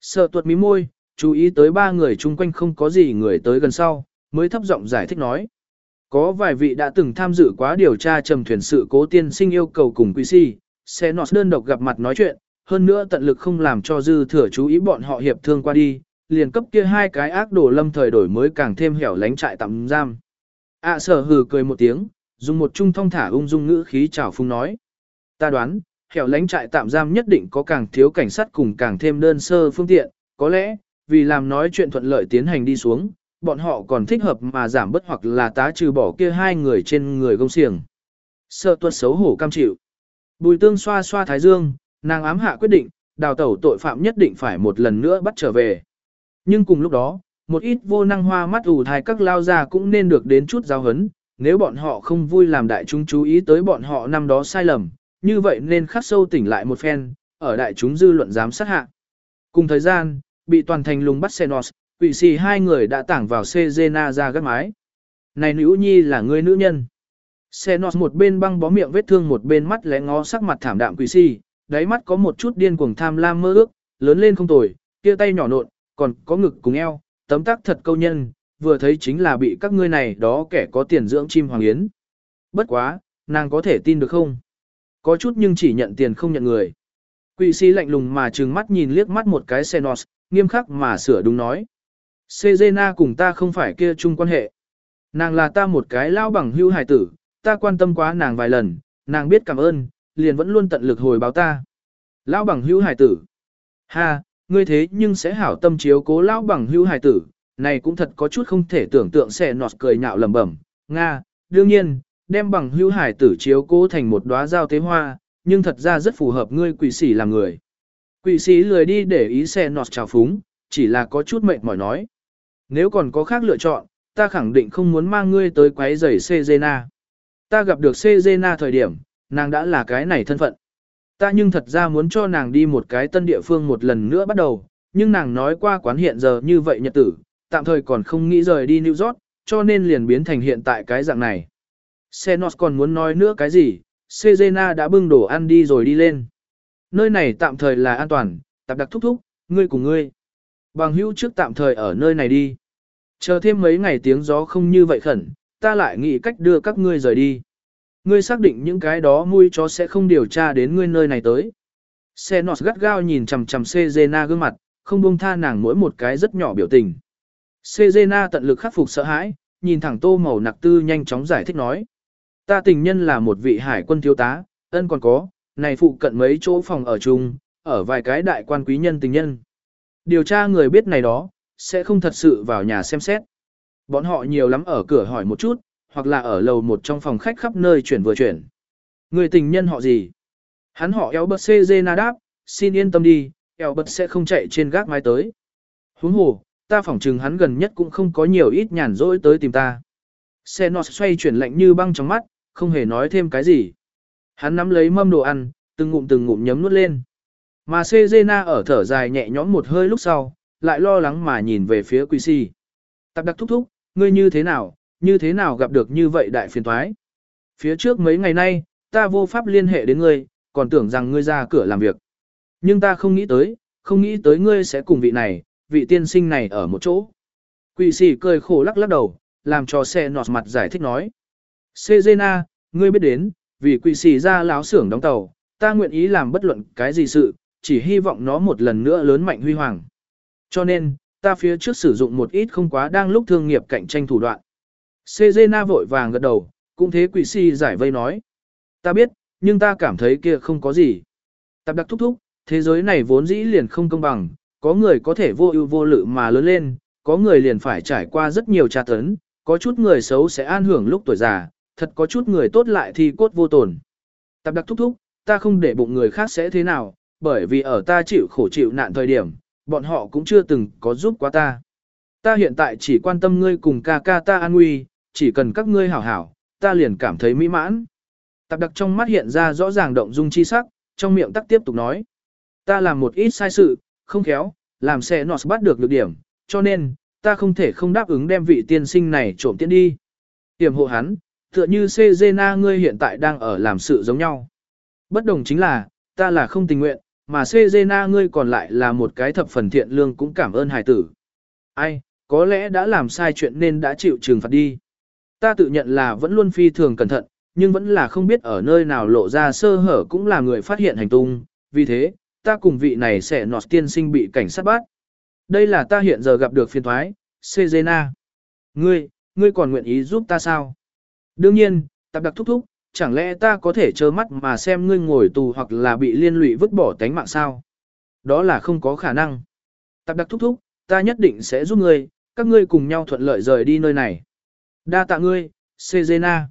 Sợ tuột mí môi, chú ý tới ba người chung quanh không có gì người tới gần sau, mới thấp giọng giải thích nói. Có vài vị đã từng tham dự quá điều tra trầm thuyền sự cố tiên sinh yêu cầu cùng quý si, sẽ nọt đơn độc gặp mặt nói chuyện, hơn nữa tận lực không làm cho dư thừa chú ý bọn họ hiệp thương qua đi, liền cấp kia hai cái ác đồ lâm thời đổi mới càng thêm hẻo lánh trại tạm giam. ạ sở hừ cười một tiếng, dùng một trung thông thả ung dung ngữ khí chào phung nói. Ta đoán, hẻo lánh trại tạm giam nhất định có càng thiếu cảnh sát cùng càng thêm đơn sơ phương tiện, có lẽ, vì làm nói chuyện thuận lợi tiến hành đi xuống, bọn họ còn thích hợp mà giảm bớt hoặc là tá trừ bỏ kia hai người trên người gông xiềng. Sợ tuất xấu hổ cam chịu. Bùi tương xoa xoa thái dương, nàng ám hạ quyết định, đào tẩu tội phạm nhất định phải một lần nữa bắt trở về. Nhưng cùng lúc đó, một ít vô năng hoa mắt ủ thai các lao già cũng nên được đến chút giáo hấn, nếu bọn họ không vui làm đại chúng chú ý tới bọn họ năm đó sai lầm, như vậy nên khắc sâu tỉnh lại một phen, ở đại chúng dư luận giám sát hạ. Cùng thời gian, bị toàn thành lùng bắt Senos, quỷ xì hai người đã tảng vào Cezena ra gác mái. Này nữ nhi là người nữ nhân. Senos một bên băng bó miệng vết thương một bên mắt lẽ ngó sắc mặt thảm đạm quỷ xì, đáy mắt có một chút điên cuồng tham lam mơ ước, lớn lên không tồi, kia tay nhỏ nộn, còn có ngực cùng eo, tấm tắc thật câu nhân, vừa thấy chính là bị các ngươi này đó kẻ có tiền dưỡng chim hoàng yến. Bất quá, nàng có thể tin được không? Có chút nhưng chỉ nhận tiền không nhận người. Quỷ sĩ lạnh lùng mà trừng mắt nhìn liếc mắt một cái Senos, nghiêm khắc mà sửa đúng nói. Sejena cùng ta không phải kia chung quan hệ. Nàng là ta một cái lao bằng hưu hài tử, ta quan tâm quá nàng vài lần, nàng biết cảm ơn, liền vẫn luôn tận lực hồi báo ta. Lao bằng hưu hài tử. Ha, ngươi thế nhưng sẽ hảo tâm chiếu cố lao bằng hưu hài tử, này cũng thật có chút không thể tưởng tượng sẽ nọt cười nhạo lẩm bẩm. Nga, đương nhiên, đem bằng hưu hải tử chiếu cố thành một đóa giao tế hoa, nhưng thật ra rất phù hợp ngươi quỷ sĩ làm người. Quỷ sĩ lười đi để ý xe nọt trào phúng, chỉ là có chút mệt mỏi nói. Nếu còn có khác lựa chọn, ta khẳng định không muốn mang ngươi tới quái giày Cezena. Ta gặp được Cezena thời điểm, nàng đã là cái này thân phận. Ta nhưng thật ra muốn cho nàng đi một cái tân địa phương một lần nữa bắt đầu, nhưng nàng nói qua quán hiện giờ như vậy nhật tử, tạm thời còn không nghĩ rời đi New York, cho nên liền biến thành hiện tại cái dạng này. Senos còn muốn nói nữa cái gì, Cezena đã bưng đồ ăn đi rồi đi lên. Nơi này tạm thời là an toàn, tạp đặc thúc thúc, ngươi cùng ngươi. Bằng hữu trước tạm thời ở nơi này đi. Chờ thêm mấy ngày tiếng gió không như vậy khẩn, ta lại nghĩ cách đưa các ngươi rời đi. Ngươi xác định những cái đó mui chó sẽ không điều tra đến ngươi nơi này tới. Senos gắt gao nhìn chằm chằm Sejena gương mặt, không buông tha nàng mỗi một cái rất nhỏ biểu tình. Sejena tận lực khắc phục sợ hãi, nhìn thẳng tô màu nặc tư nhanh chóng giải thích nói. Ta tình nhân là một vị hải quân thiếu tá, ân còn có, này phụ cận mấy chỗ phòng ở chung, ở vài cái đại quan quý nhân tình nhân. Điều tra người biết này đó, sẽ không thật sự vào nhà xem xét. Bọn họ nhiều lắm ở cửa hỏi một chút, hoặc là ở lầu một trong phòng khách khắp nơi chuyển vừa chuyển. Người tình nhân họ gì? Hắn họ eo bật Cê đáp, xin yên tâm đi, eo bật sẽ không chạy trên gác mái tới. Huống hồ, ta phỏng chừng hắn gần nhất cũng không có nhiều ít nhàn rỗi tới tìm ta. Xe nó xoay chuyển lạnh như băng trong mắt, không hề nói thêm cái gì. Hắn nắm lấy mâm đồ ăn, từng ngụm từng ngụm nhấm nuốt lên. Mà Cezena ở thở dài nhẹ nhõm một hơi lúc sau, lại lo lắng mà nhìn về phía Quỷ Si. Tạp đặc thúc thúc, ngươi như thế nào, như thế nào gặp được như vậy đại phiền thoái. Phía trước mấy ngày nay, ta vô pháp liên hệ đến ngươi, còn tưởng rằng ngươi ra cửa làm việc. Nhưng ta không nghĩ tới, không nghĩ tới ngươi sẽ cùng vị này, vị tiên sinh này ở một chỗ. Quỷ sĩ cười khổ lắc lắc đầu, làm cho xe nọt mặt giải thích nói. Cezena, ngươi biết đến, vì quỷ xì ra láo xưởng đóng tàu, ta nguyện ý làm bất luận cái gì sự, chỉ hy vọng nó một lần nữa lớn mạnh huy hoàng. Cho nên, ta phía trước sử dụng một ít không quá đang lúc thương nghiệp cạnh tranh thủ đoạn. Cezena vội vàng gật đầu, cũng thế quỷ si giải vây nói. Ta biết, nhưng ta cảm thấy kia không có gì. Tạp đặc thúc thúc, thế giới này vốn dĩ liền không công bằng, có người có thể vô ưu vô lự mà lớn lên, có người liền phải trải qua rất nhiều tra tấn, có chút người xấu sẽ an hưởng lúc tuổi già, thật có chút người tốt lại thì cốt vô tổn. Tạp đặc thúc thúc, ta không để bụng người khác sẽ thế nào, bởi vì ở ta chịu khổ chịu nạn thời điểm, bọn họ cũng chưa từng có giúp quá ta. Ta hiện tại chỉ quan tâm ngươi cùng ca ca ta an nguy, chỉ cần các ngươi hảo hảo, ta liền cảm thấy mỹ mãn. Tạp đặc trong mắt hiện ra rõ ràng động dung chi sắc, trong miệng tắc tiếp tục nói. Ta làm một ít sai sự, không khéo, làm xe nọt bắt được lực điểm, cho nên, ta không thể không đáp ứng đem vị tiên sinh này trộm tiễn đi. Tiềm hộ hắn, tựa như Sezena ngươi hiện tại đang ở làm sự giống nhau. Bất đồng chính là, ta là không tình nguyện, mà Sezena ngươi còn lại là một cái thập phần thiện lương cũng cảm ơn hài tử. Ai, có lẽ đã làm sai chuyện nên đã chịu trừng phạt đi. Ta tự nhận là vẫn luôn phi thường cẩn thận, nhưng vẫn là không biết ở nơi nào lộ ra sơ hở cũng là người phát hiện hành tung, vì thế, ta cùng vị này sẽ nọt tiên sinh bị cảnh sát bắt. Đây là ta hiện giờ gặp được phiền thoái, Sezena. Ngươi, ngươi còn nguyện ý giúp ta sao? Đương nhiên, tạp đặc thúc thúc, chẳng lẽ ta có thể trơ mắt mà xem ngươi ngồi tù hoặc là bị liên lụy vứt bỏ tánh mạng sao? Đó là không có khả năng. Tạp đặc thúc thúc, ta nhất định sẽ giúp ngươi, các ngươi cùng nhau thuận lợi rời đi nơi này. Đa tạ ngươi, Sezena.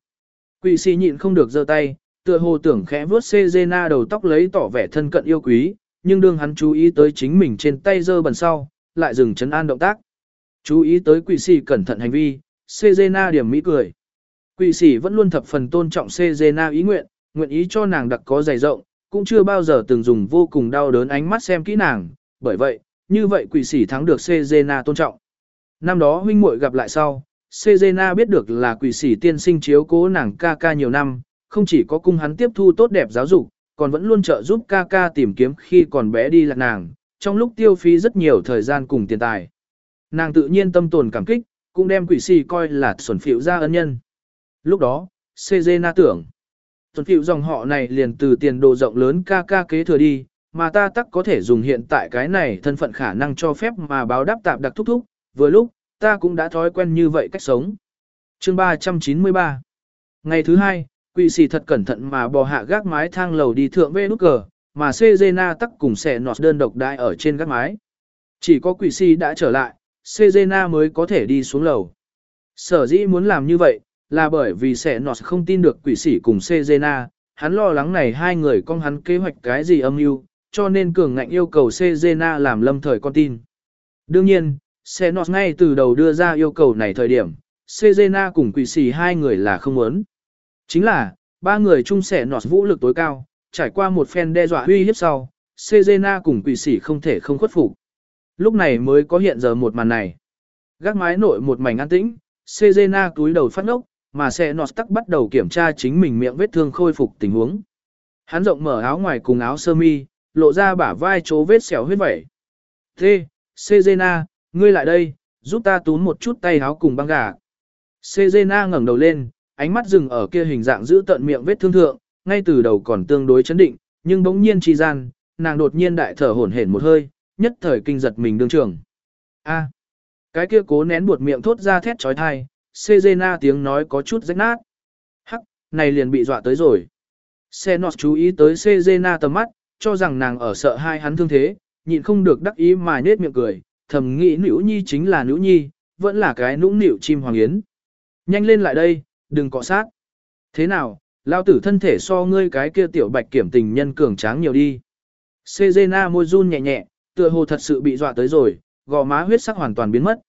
Quỷ sĩ nhịn không được giơ tay, tựa hồ tưởng khẽ vuốt Sezena đầu tóc lấy tỏ vẻ thân cận yêu quý, nhưng đương hắn chú ý tới chính mình trên tay giơ bẩn sau, lại dừng chấn an động tác. Chú ý tới quỷ sĩ cẩn thận hành vi, Sezena điểm mỹ cười. Quỷ sĩ vẫn luôn thập phần tôn trọng Sejena ý nguyện, nguyện ý cho nàng đặc có dày rộng, cũng chưa bao giờ từng dùng vô cùng đau đớn ánh mắt xem kỹ nàng, bởi vậy, như vậy quỷ sĩ thắng được Sejena tôn trọng. Năm đó huynh muội gặp lại sau, Sejena biết được là quỷ sĩ tiên sinh chiếu cố nàng ca ca nhiều năm, không chỉ có cung hắn tiếp thu tốt đẹp giáo dục, còn vẫn luôn trợ giúp ca ca tìm kiếm khi còn bé đi lạc nàng, trong lúc tiêu phí rất nhiều thời gian cùng tiền tài. Nàng tự nhiên tâm tồn cảm kích, cũng đem quỷ sĩ coi là xuẩn phiểu ra ân nhân. Lúc đó, Sejena tưởng, tuần phiệu dòng họ này liền từ tiền đồ rộng lớn ca ca kế thừa đi, mà ta tắc có thể dùng hiện tại cái này thân phận khả năng cho phép mà báo đáp tạp đặc thúc thúc, vừa lúc, ta cũng đã thói quen như vậy cách sống. Chương 393 Ngày thứ hai, quỷ sĩ thật cẩn thận mà bò hạ gác mái thang lầu đi thượng về nút cờ, mà Sejena tắc cùng xẻ nọt đơn độc đại ở trên gác mái. Chỉ có quỷ sĩ đã trở lại, Sejena mới có thể đi xuống lầu. Sở dĩ muốn làm như vậy, là bởi vì sẽ nọt không tin được quỷ sĩ cùng Sejena, hắn lo lắng này hai người con hắn kế hoạch cái gì âm mưu, cho nên cường ngạnh yêu cầu Sejena làm lâm thời con tin. Đương nhiên, Xenos ngay từ đầu đưa ra yêu cầu này thời điểm, Sejena cùng quỷ sĩ hai người là không muốn. Chính là, ba người chung Xenos vũ lực tối cao, trải qua một phen đe dọa uy hiếp sau, Sejena cùng quỷ sĩ không thể không khuất phục. Lúc này mới có hiện giờ một màn này. Gác mái nội một mảnh an tĩnh, Sejena túi đầu phát ngốc, mà Xenos tắc bắt đầu kiểm tra chính mình miệng vết thương khôi phục tình huống. Hắn rộng mở áo ngoài cùng áo sơ mi, lộ ra bả vai chỗ vết xẻo huyết vẩy. Thế, Sezena, ngươi lại đây, giúp ta túm một chút tay áo cùng băng gà. Sezena ngẩng đầu lên, ánh mắt dừng ở kia hình dạng giữ tận miệng vết thương thượng, ngay từ đầu còn tương đối chấn định, nhưng bỗng nhiên chi gian, nàng đột nhiên đại thở hổn hển một hơi, nhất thời kinh giật mình đương trường. A, cái kia cố nén buột miệng thốt ra thét chói tai, Sezena tiếng nói có chút rách nát. Hắc, này liền bị dọa tới rồi. Senos chú ý tới Sezena tầm mắt, cho rằng nàng ở sợ hai hắn thương thế, nhịn không được đắc ý mà nết miệng cười, thầm nghĩ nữ nhi chính là nữ nhi, vẫn là cái nũng nịu chim hoàng yến. Nhanh lên lại đây, đừng cọ sát. Thế nào, lao tử thân thể so ngươi cái kia tiểu bạch kiểm tình nhân cường tráng nhiều đi. Sezena môi run nhẹ nhẹ, tựa hồ thật sự bị dọa tới rồi, gò má huyết sắc hoàn toàn biến mất.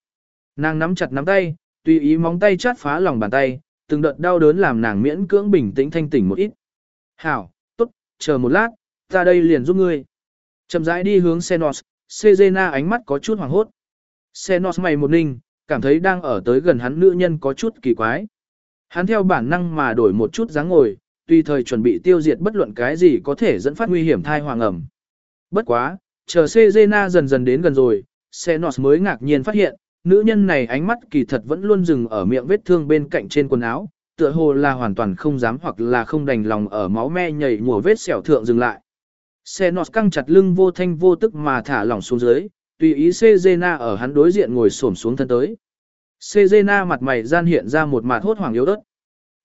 Nàng nắm chặt nắm tay, tùy ý móng tay chát phá lòng bàn tay, từng đợt đau đớn làm nàng miễn cưỡng bình tĩnh thanh tỉnh một ít. Hảo, tốt, chờ một lát, ta đây liền giúp ngươi. Chậm rãi đi hướng Senos, Sejena ánh mắt có chút hoảng hốt. Senos mày một ninh, cảm thấy đang ở tới gần hắn nữ nhân có chút kỳ quái. Hắn theo bản năng mà đổi một chút dáng ngồi, tùy thời chuẩn bị tiêu diệt bất luận cái gì có thể dẫn phát nguy hiểm thai hoàng ẩm. Bất quá, chờ Sejena dần dần đến gần rồi, Senos mới ngạc nhiên phát hiện, nữ nhân này ánh mắt kỳ thật vẫn luôn dừng ở miệng vết thương bên cạnh trên quần áo, tựa hồ là hoàn toàn không dám hoặc là không đành lòng ở máu me nhảy mùa vết sẹo thượng dừng lại. Senos căng chặt lưng vô thanh vô tức mà thả lỏng xuống dưới, tùy ý Sezena ở hắn đối diện ngồi xổm xuống thân tới. Sezena mặt mày gian hiện ra một mặt hốt hoảng yếu ớt.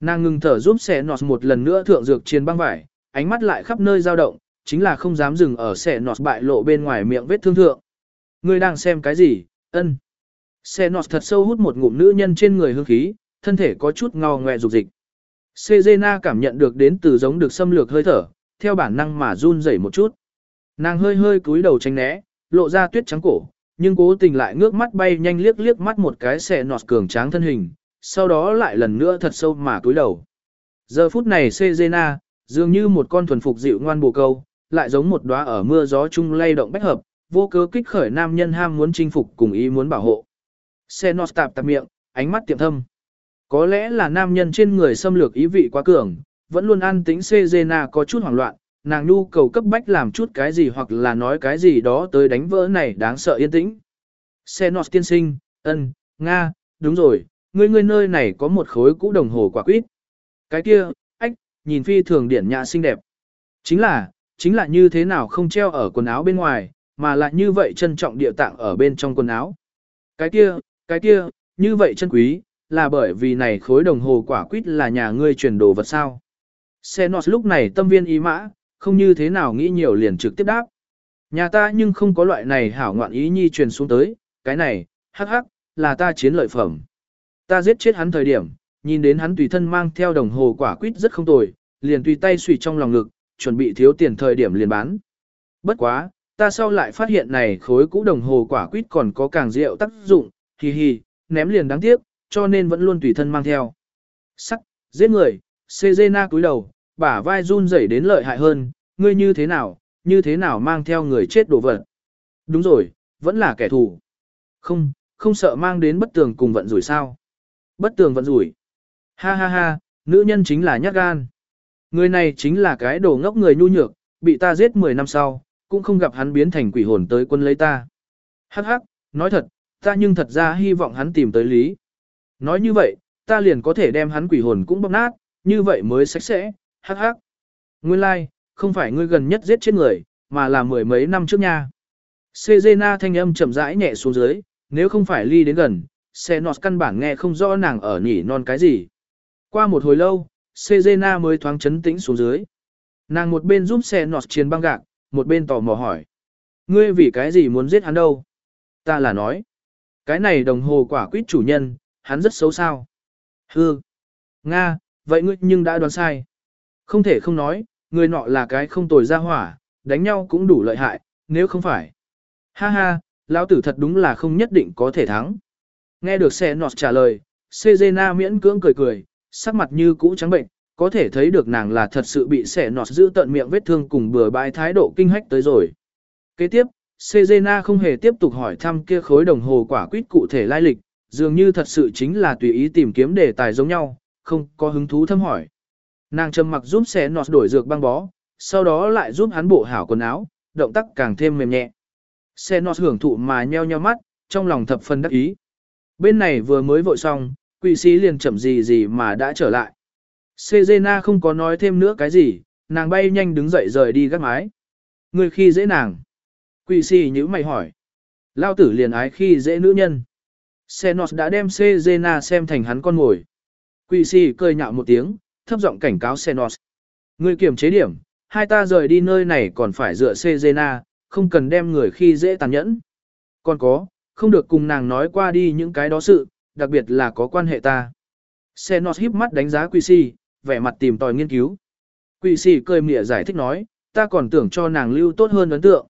Nàng ngừng thở giúp Senos một lần nữa thượng dược trên băng vải, ánh mắt lại khắp nơi dao động, chính là không dám dừng ở Senos bại lộ bên ngoài miệng vết thương thượng. Ngươi đang xem cái gì? Ân. Senos thật sâu hút một ngụm nữ nhân trên người hương khí, thân thể có chút ngao ngoe dục dịch. Cezena cảm nhận được đến từ giống được xâm lược hơi thở, theo bản năng mà run rẩy một chút. Nàng hơi hơi cúi đầu tránh né, lộ ra tuyết trắng cổ, nhưng cố tình lại ngước mắt bay nhanh liếc liếc mắt một cái xẻ nọt cường tráng thân hình, sau đó lại lần nữa thật sâu mà cúi đầu. Giờ phút này Sejena, dường như một con thuần phục dịu ngoan bồ câu, lại giống một đóa ở mưa gió chung lay động bách hợp, vô cớ kích khởi nam nhân ham muốn chinh phục cùng ý muốn bảo hộ. Xenos tạp tạp miệng, ánh mắt tiệm thâm. Có lẽ là nam nhân trên người xâm lược ý vị quá cường, vẫn luôn ăn tính Sejena có chút hoảng loạn, nàng nhu cầu cấp bách làm chút cái gì hoặc là nói cái gì đó tới đánh vỡ này đáng sợ yên tĩnh. Xenos tiên sinh, ân, Nga, đúng rồi, ngươi ngươi nơi này có một khối cũ đồng hồ quả quýt. Cái kia, ách, nhìn phi thường điển nhã xinh đẹp. Chính là, chính là như thế nào không treo ở quần áo bên ngoài, mà lại như vậy trân trọng địa tạng ở bên trong quần áo. Cái kia, cái kia, như vậy chân quý, là bởi vì này khối đồng hồ quả quýt là nhà ngươi truyền đồ vật sao. Xenos lúc này tâm viên ý mã, không như thế nào nghĩ nhiều liền trực tiếp đáp. Nhà ta nhưng không có loại này hảo ngoạn ý nhi truyền xuống tới, cái này, hắc hắc, là ta chiến lợi phẩm. Ta giết chết hắn thời điểm, nhìn đến hắn tùy thân mang theo đồng hồ quả quýt rất không tồi, liền tùy tay suy trong lòng ngực, chuẩn bị thiếu tiền thời điểm liền bán. Bất quá, ta sau lại phát hiện này khối cũ đồng hồ quả quýt còn có càng rượu tác dụng, hi hi, ném liền đáng tiếc, cho nên vẫn luôn tùy thân mang theo. Sắc, giết người, Sezena cúi đầu, bả vai run rẩy đến lợi hại hơn, ngươi như thế nào, như thế nào mang theo người chết đổ vật. Đúng rồi, vẫn là kẻ thù. Không, không sợ mang đến bất tường cùng vận rủi sao. Bất tường vận rủi. Ha ha ha, nữ nhân chính là nhát gan. Người này chính là cái đồ ngốc người nhu nhược, bị ta giết 10 năm sau, cũng không gặp hắn biến thành quỷ hồn tới quân lấy ta. Hắc hắc, nói thật, ta nhưng thật ra hy vọng hắn tìm tới lý. Nói như vậy, ta liền có thể đem hắn quỷ hồn cũng bóc nát, như vậy mới sạch sẽ, hắc hắc. Nguyên lai, like, không phải ngươi gần nhất giết chết người, mà là mười mấy năm trước nha. Sejena thanh âm chậm rãi nhẹ xuống dưới, nếu không phải ly đến gần, xe nọt căn bản nghe không rõ nàng ở nhỉ non cái gì. Qua một hồi lâu, Sejena mới thoáng chấn tĩnh xuống dưới. Nàng một bên giúp xe nọt chiến băng gạc, một bên tò mò hỏi. Ngươi vì cái gì muốn giết hắn đâu? Ta là nói. Cái này đồng hồ quả quýt chủ nhân, hắn rất xấu sao. Hư. Nga, vậy ngươi nhưng đã đoán sai. Không thể không nói, người nọ là cái không tồi ra hỏa, đánh nhau cũng đủ lợi hại, nếu không phải. Ha ha, lão tử thật đúng là không nhất định có thể thắng. Nghe được xe nọt trả lời, Sejena miễn cưỡng cười cười, sắc mặt như cũ trắng bệnh, có thể thấy được nàng là thật sự bị xẻ nọt giữ tận miệng vết thương cùng bừa bãi thái độ kinh hách tới rồi. Kế tiếp, Sejena không hề tiếp tục hỏi thăm kia khối đồng hồ quả quýt cụ thể lai lịch, dường như thật sự chính là tùy ý tìm kiếm đề tài giống nhau, không có hứng thú thâm hỏi. Nàng trầm mặc giúp xé nọt đổi dược băng bó, sau đó lại giúp hắn bộ hảo quần áo, động tác càng thêm mềm nhẹ. Xe nọt hưởng thụ mà nheo nheo mắt, trong lòng thập phần đắc ý. Bên này vừa mới vội xong, quỷ sĩ liền chậm gì gì mà đã trở lại. Sejena không có nói thêm nữa cái gì, nàng bay nhanh đứng dậy rời đi gác mái. Người khi dễ nàng. Quỷ si như mày hỏi. Lao tử liền ái khi dễ nữ nhân. Senos đã đem Sejena xem thành hắn con ngồi. Quỷ si cười nhạo một tiếng, thấp giọng cảnh cáo Senos. Người kiểm chế điểm, hai ta rời đi nơi này còn phải dựa Sejena, không cần đem người khi dễ tàn nhẫn. Còn có, không được cùng nàng nói qua đi những cái đó sự, đặc biệt là có quan hệ ta. Senos híp mắt đánh giá quỷ si, vẻ mặt tìm tòi nghiên cứu. Quỷ si cười mỉa giải thích nói, ta còn tưởng cho nàng lưu tốt hơn ấn tượng.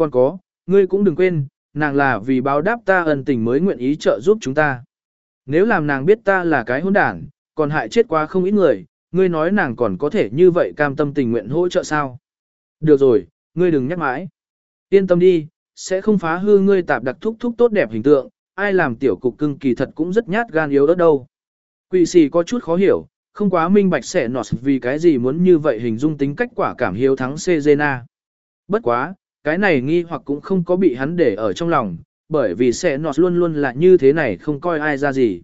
Còn có, ngươi cũng đừng quên, nàng là vì báo đáp ta ân tình mới nguyện ý trợ giúp chúng ta. Nếu làm nàng biết ta là cái hỗn đảng, còn hại chết quá không ít người, ngươi nói nàng còn có thể như vậy cam tâm tình nguyện hỗ trợ sao? Được rồi, ngươi đừng nhắc mãi. Yên tâm đi, sẽ không phá hư ngươi tạp đặc thúc thúc tốt đẹp hình tượng, ai làm tiểu cục cưng kỳ thật cũng rất nhát gan yếu đất đâu. Quỷ sĩ có chút khó hiểu, không quá minh bạch sẽ nọt vì cái gì muốn như vậy hình dung tính cách quả cảm hiếu thắng Cezena. Bất quá, cái này nghi hoặc cũng không có bị hắn để ở trong lòng, bởi vì sẽ nọt luôn luôn là như thế này không coi ai ra gì.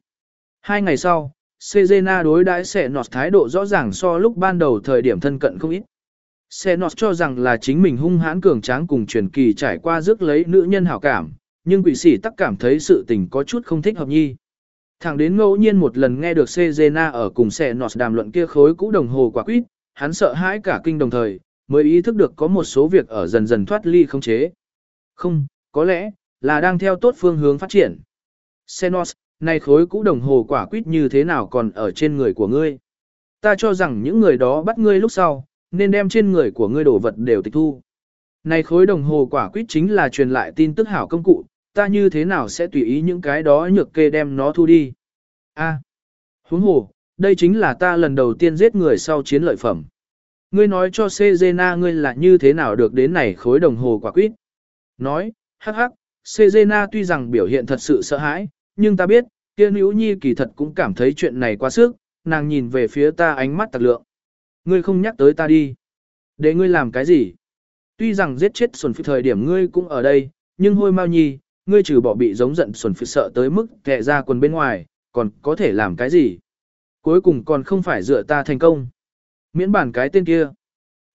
Hai ngày sau, Cezena đối đãi sẽ nọt thái độ rõ ràng so lúc ban đầu thời điểm thân cận không ít. Xenos cho rằng là chính mình hung hãn cường tráng cùng truyền kỳ trải qua rước lấy nữ nhân hảo cảm, nhưng quỷ sĩ tắc cảm thấy sự tình có chút không thích hợp nhi. Thẳng đến ngẫu nhiên một lần nghe được Cezena ở cùng Xenos đàm luận kia khối cũ đồng hồ quả quýt, hắn sợ hãi cả kinh đồng thời, mới ý thức được có một số việc ở dần dần thoát ly không chế. Không, có lẽ, là đang theo tốt phương hướng phát triển. Senos, này khối cũ đồng hồ quả quýt như thế nào còn ở trên người của ngươi? Ta cho rằng những người đó bắt ngươi lúc sau, nên đem trên người của ngươi đồ vật đều tịch thu. Này khối đồng hồ quả quyết chính là truyền lại tin tức hảo công cụ, ta như thế nào sẽ tùy ý những cái đó nhược kê đem nó thu đi. A, à, huống hồ, đây chính là ta lần đầu tiên giết người sau chiến lợi phẩm. Ngươi nói cho Sejena ngươi là như thế nào được đến này khối đồng hồ quả quyết. Nói, hắc hắc, Sejena tuy rằng biểu hiện thật sự sợ hãi, nhưng ta biết, kia nữ nhi kỳ thật cũng cảm thấy chuyện này quá sức, nàng nhìn về phía ta ánh mắt tạc lượng. Ngươi không nhắc tới ta đi. Để ngươi làm cái gì? Tuy rằng giết chết xuân phi thời điểm ngươi cũng ở đây, nhưng hôi mau nhi, ngươi trừ bỏ bị giống giận xuân phi sợ tới mức kẹ ra quần bên ngoài, còn có thể làm cái gì? Cuối cùng còn không phải dựa ta thành công. Miễn bản cái tên kia.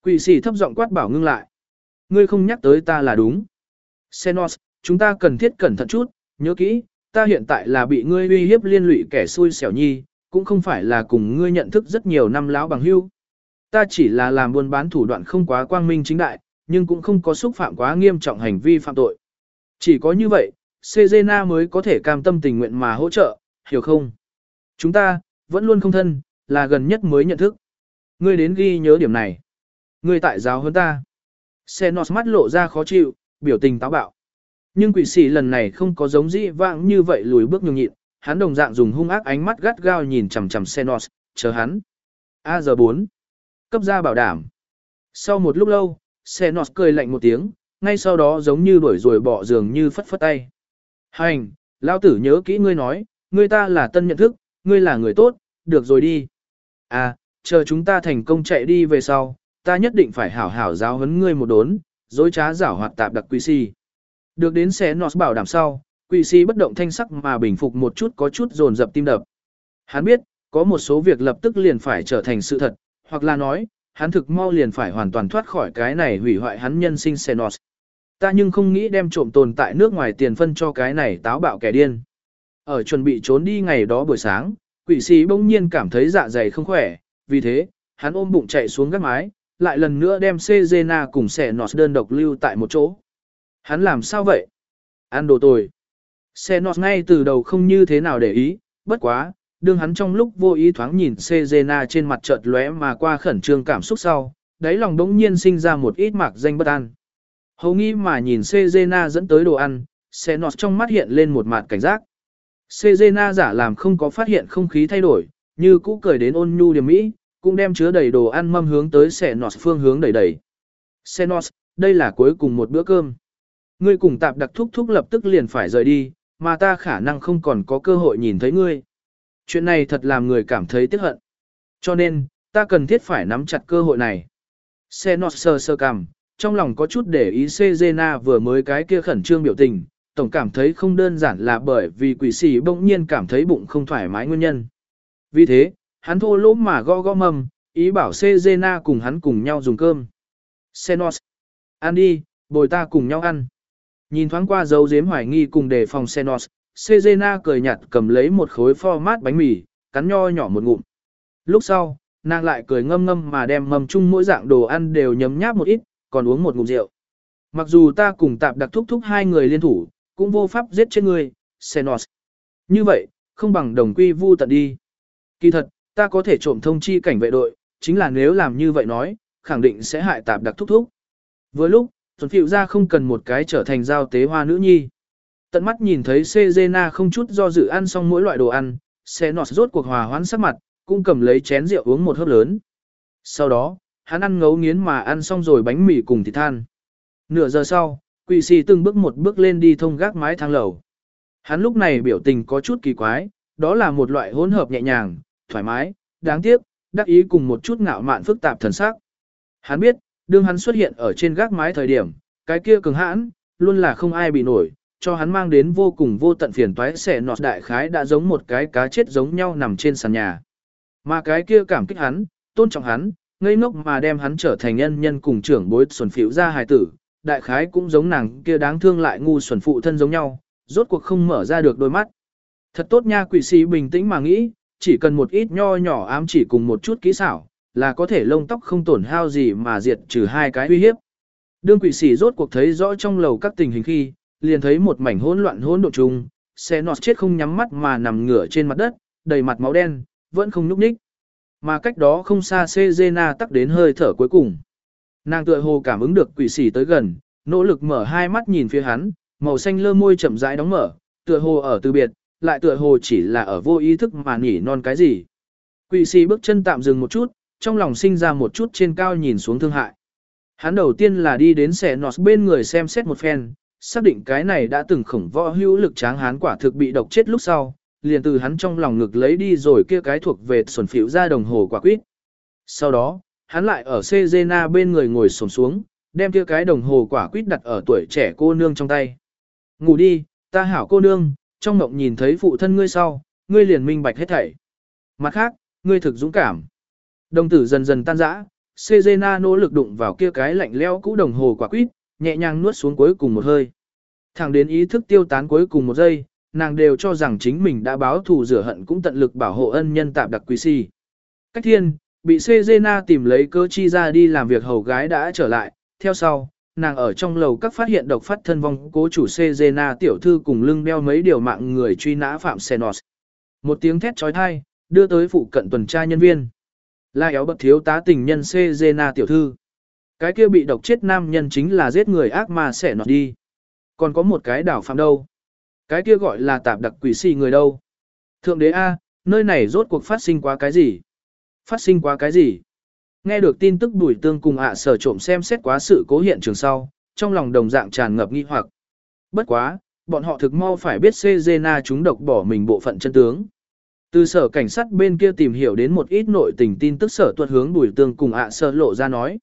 Quỷ sĩ thấp giọng quát bảo ngưng lại. Ngươi không nhắc tới ta là đúng. Senos, chúng ta cần thiết cẩn thận chút, nhớ kỹ, ta hiện tại là bị ngươi uy hiếp liên lụy kẻ xui xẻo nhi, cũng không phải là cùng ngươi nhận thức rất nhiều năm lão bằng hưu. Ta chỉ là làm buôn bán thủ đoạn không quá quang minh chính đại, nhưng cũng không có xúc phạm quá nghiêm trọng hành vi phạm tội. Chỉ có như vậy, Cezena mới có thể cam tâm tình nguyện mà hỗ trợ, hiểu không? Chúng ta, vẫn luôn không thân, là gần nhất mới nhận thức. Ngươi đến ghi nhớ điểm này. Ngươi tại giáo hơn ta. Xenos mắt lộ ra khó chịu, biểu tình táo bạo. Nhưng quỷ sĩ lần này không có giống dĩ vãng như vậy lùi bước nhường nhịn, hắn đồng dạng dùng hung ác ánh mắt gắt gao nhìn chằm chằm Xenos, chờ hắn. A giờ 4. Cấp ra bảo đảm. Sau một lúc lâu, Xenos cười lạnh một tiếng, ngay sau đó giống như đuổi rồi bỏ giường như phất phất tay. Hành, lão tử nhớ kỹ ngươi nói, ngươi ta là tân nhận thức, ngươi là người tốt, được rồi đi. À, chờ chúng ta thành công chạy đi về sau, ta nhất định phải hảo hảo giáo huấn ngươi một đốn, dối trá giảo hoạt tạp đặc quỷ si. Được đến xé nọt bảo đảm sau, quỷ si bất động thanh sắc mà bình phục một chút có chút dồn dập tim đập. Hắn biết, có một số việc lập tức liền phải trở thành sự thật, hoặc là nói, hắn thực mau liền phải hoàn toàn thoát khỏi cái này hủy hoại hắn nhân sinh Xenos. Ta nhưng không nghĩ đem trộm tồn tại nước ngoài tiền phân cho cái này táo bạo kẻ điên. Ở chuẩn bị trốn đi ngày đó buổi sáng, quỷ sĩ bỗng nhiên cảm thấy dạ dày không khỏe, vì thế, hắn ôm bụng chạy xuống gác mái, lại lần nữa đem Sezena cùng xe nọt đơn độc lưu tại một chỗ. Hắn làm sao vậy? Ăn đồ tồi. Xe nọt ngay từ đầu không như thế nào để ý, bất quá, đương hắn trong lúc vô ý thoáng nhìn Sezena trên mặt chợt lóe mà qua khẩn trương cảm xúc sau, đáy lòng đống nhiên sinh ra một ít mạc danh bất an. Hầu nghi mà nhìn Sezena dẫn tới đồ ăn, xe nọt trong mắt hiện lên một mặt cảnh giác. Sezena giả làm không có phát hiện không khí thay đổi, như cũ cười đến ôn nhu điểm mỹ, cũng đem chứa đầy đồ ăn mâm hướng tới Senos phương hướng đẩy đẩy. Senos, đây là cuối cùng một bữa cơm. Ngươi cùng tạp đặc thúc thúc lập tức liền phải rời đi, mà ta khả năng không còn có cơ hội nhìn thấy ngươi. Chuyện này thật làm người cảm thấy tiếc hận. Cho nên, ta cần thiết phải nắm chặt cơ hội này. Senos sơ sơ cằm, trong lòng có chút để ý Cezena vừa mới cái kia khẩn trương biểu tình, tổng cảm thấy không đơn giản là bởi vì quỷ sĩ bỗng nhiên cảm thấy bụng không thoải mái nguyên nhân. Vì thế, hắn thô lỗ mà gõ gõ mầm, ý bảo Sezena cùng hắn cùng nhau dùng cơm. Senos, ăn đi, bồi ta cùng nhau ăn. Nhìn thoáng qua dấu giếm hoài nghi cùng đề phòng Senos, Sezena cười nhạt cầm lấy một khối format bánh mì, cắn nho nhỏ một ngụm. Lúc sau, nàng lại cười ngâm ngâm mà đem mầm chung mỗi dạng đồ ăn đều nhấm nháp một ít, còn uống một ngụm rượu. Mặc dù ta cùng tạp đặc thúc thúc hai người liên thủ, cũng vô pháp giết chết ngươi, Senos. Như vậy, không bằng đồng quy vu tận đi. Kỳ thật, ta có thể trộm thông chi cảnh vệ đội, chính là nếu làm như vậy nói, khẳng định sẽ hại tạp đặc thúc thúc. Với lúc, tuần phiệu ra không cần một cái trở thành giao tế hoa nữ nhi. Tận mắt nhìn thấy Cezena không chút do dự ăn xong mỗi loại đồ ăn, Senos rốt cuộc hòa hoãn sắc mặt, cũng cầm lấy chén rượu uống một hớp lớn. Sau đó, hắn ăn ngấu nghiến mà ăn xong rồi bánh mì cùng thịt than. Nửa giờ sau, quỷ sĩ từng bước một bước lên đi thông gác mái thang lầu. Hắn lúc này biểu tình có chút kỳ quái, đó là một loại hỗn hợp nhẹ nhàng, thoải mái, đáng tiếc, đắc ý cùng một chút ngạo mạn phức tạp thần sắc. Hắn biết, đương hắn xuất hiện ở trên gác mái thời điểm, cái kia cường hãn, luôn là không ai bị nổi, cho hắn mang đến vô cùng vô tận phiền toái xẻ nọt đại khái đã giống một cái cá chết giống nhau nằm trên sàn nhà. Mà cái kia cảm kích hắn, tôn trọng hắn, ngây ngốc mà đem hắn trở thành nhân nhân cùng trưởng bối xuẩn phiểu ra hài tử, đại khái cũng giống nàng kia đáng thương lại ngu xuẩn phụ thân giống nhau, rốt cuộc không mở ra được đôi mắt. Thật tốt nha quỷ sĩ bình tĩnh mà nghĩ, chỉ cần một ít nho nhỏ ám chỉ cùng một chút kỹ xảo, là có thể lông tóc không tổn hao gì mà diệt trừ hai cái uy hiếp. Đương quỷ sĩ rốt cuộc thấy rõ trong lầu các tình hình khi, liền thấy một mảnh hỗn loạn hỗn độn chung, xe nọt chết không nhắm mắt mà nằm ngửa trên mặt đất, đầy mặt máu đen, vẫn không nhúc nhích. Mà cách đó không xa Cezena tắc đến hơi thở cuối cùng. Nàng tựa hồ cảm ứng được quỷ sĩ tới gần, nỗ lực mở hai mắt nhìn phía hắn, màu xanh lơ môi chậm rãi đóng mở, tựa hồ ở từ biệt, lại tựa hồ chỉ là ở vô ý thức mà nhỉ non cái gì. Quỷ sĩ bước chân tạm dừng một chút, trong lòng sinh ra một chút trên cao nhìn xuống thương hại. Hắn đầu tiên là đi đến xẻ nọt bên người xem xét một phen, xác định cái này đã từng khổng võ hữu lực tráng hán quả thực bị độc chết lúc sau, liền từ hắn trong lòng ngực lấy đi rồi kia cái thuộc về xuẩn phiểu ra đồng hồ quả quýt. Sau đó, hắn lại ở Sezena bên người ngồi xổm xuống, đem kia cái đồng hồ quả quýt đặt ở tuổi trẻ cô nương trong tay. Ngủ đi, ta hảo cô nương, trong mộng nhìn thấy phụ thân ngươi sau, ngươi liền minh bạch hết thảy. Mặt khác, ngươi thực dũng cảm. Đồng tử dần dần tan rã, Cezena nỗ lực đụng vào kia cái lạnh leo cũ đồng hồ quả quýt, nhẹ nhàng nuốt xuống cuối cùng một hơi. Thẳng đến ý thức tiêu tán cuối cùng một giây, nàng đều cho rằng chính mình đã báo thù rửa hận cũng tận lực bảo hộ ân nhân tạm đặc quý si. Cách thiên, bị Cezena tìm lấy cơ chi ra đi làm việc hầu gái đã trở lại, theo sau, nàng ở trong lầu các phát hiện độc phát thân vong cố chủ Cezena tiểu thư cùng lưng đeo mấy điều mạng người truy nã phạm Senos. Một tiếng thét trói thai, đưa tới phụ cận tuần tra nhân viên. La éo bậc thiếu tá tình nhân Cezena tiểu thư. Cái kia bị độc chết nam nhân chính là giết người ác mà sẽ nọt đi. Còn có một cái đảo phạm đâu. Cái kia gọi là tạp đặc quỷ si người đâu. Thượng đế A, nơi này rốt cuộc phát sinh quá cái gì? Phát sinh quá cái gì? Nghe được tin tức bùi tương cùng ạ sở trộm xem xét quá sự cố hiện trường sau, trong lòng đồng dạng tràn ngập nghi hoặc. Bất quá, bọn họ thực mau phải biết Sezena chúng độc bỏ mình bộ phận chân tướng. Từ sở cảnh sát bên kia tìm hiểu đến một ít nội tình tin tức sở tuật hướng bùi tương cùng ạ sở lộ ra nói.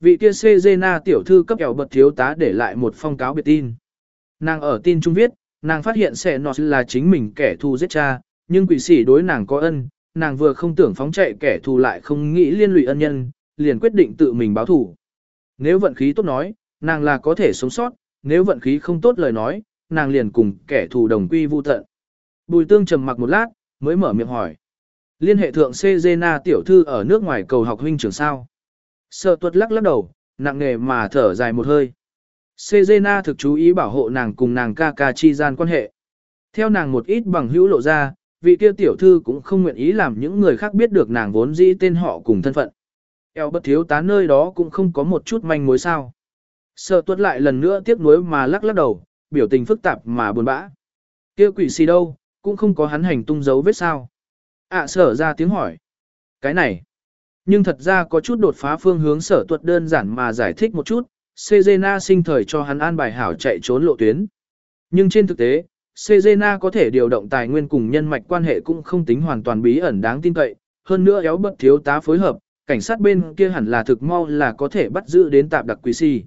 Vị kia Sezena tiểu thư cấp kẹo bật thiếu tá để lại một phong cáo biệt tin. Nàng ở tin trung viết, nàng phát hiện sẽ nọ là chính mình kẻ thù giết cha, nhưng quỷ sĩ đối nàng có ân, nàng vừa không tưởng phóng chạy kẻ thù lại không nghĩ liên lụy ân nhân, liền quyết định tự mình báo thù. Nếu vận khí tốt nói, nàng là có thể sống sót, nếu vận khí không tốt lời nói, nàng liền cùng kẻ thù đồng quy vu tận. Bùi tương trầm mặc một lát, mới mở miệng hỏi. Liên hệ thượng Cezena tiểu thư ở nước ngoài cầu học huynh trưởng sao? Sợ tuật lắc lắc đầu, nặng nề mà thở dài một hơi. Cezena thực chú ý bảo hộ nàng cùng nàng ca ca chi gian quan hệ. Theo nàng một ít bằng hữu lộ ra, vị kia tiểu thư cũng không nguyện ý làm những người khác biết được nàng vốn dĩ tên họ cùng thân phận. Eo bất thiếu tá nơi đó cũng không có một chút manh mối sao. Sợ tuất lại lần nữa tiếc nuối mà lắc lắc đầu, biểu tình phức tạp mà buồn bã. Kia quỷ xì đâu, cũng không có hắn hành tung dấu vết sao. ạ à, sở ra tiếng hỏi. Cái này. Nhưng thật ra có chút đột phá phương hướng sở tuất đơn giản mà giải thích một chút, Cezena sinh thời cho hắn an bài hảo chạy trốn lộ tuyến. Nhưng trên thực tế, Cezena có thể điều động tài nguyên cùng nhân mạch quan hệ cũng không tính hoàn toàn bí ẩn đáng tin cậy, hơn nữa éo bật thiếu tá phối hợp, cảnh sát bên kia hẳn là thực mau là có thể bắt giữ đến tạp đặc quỷ si.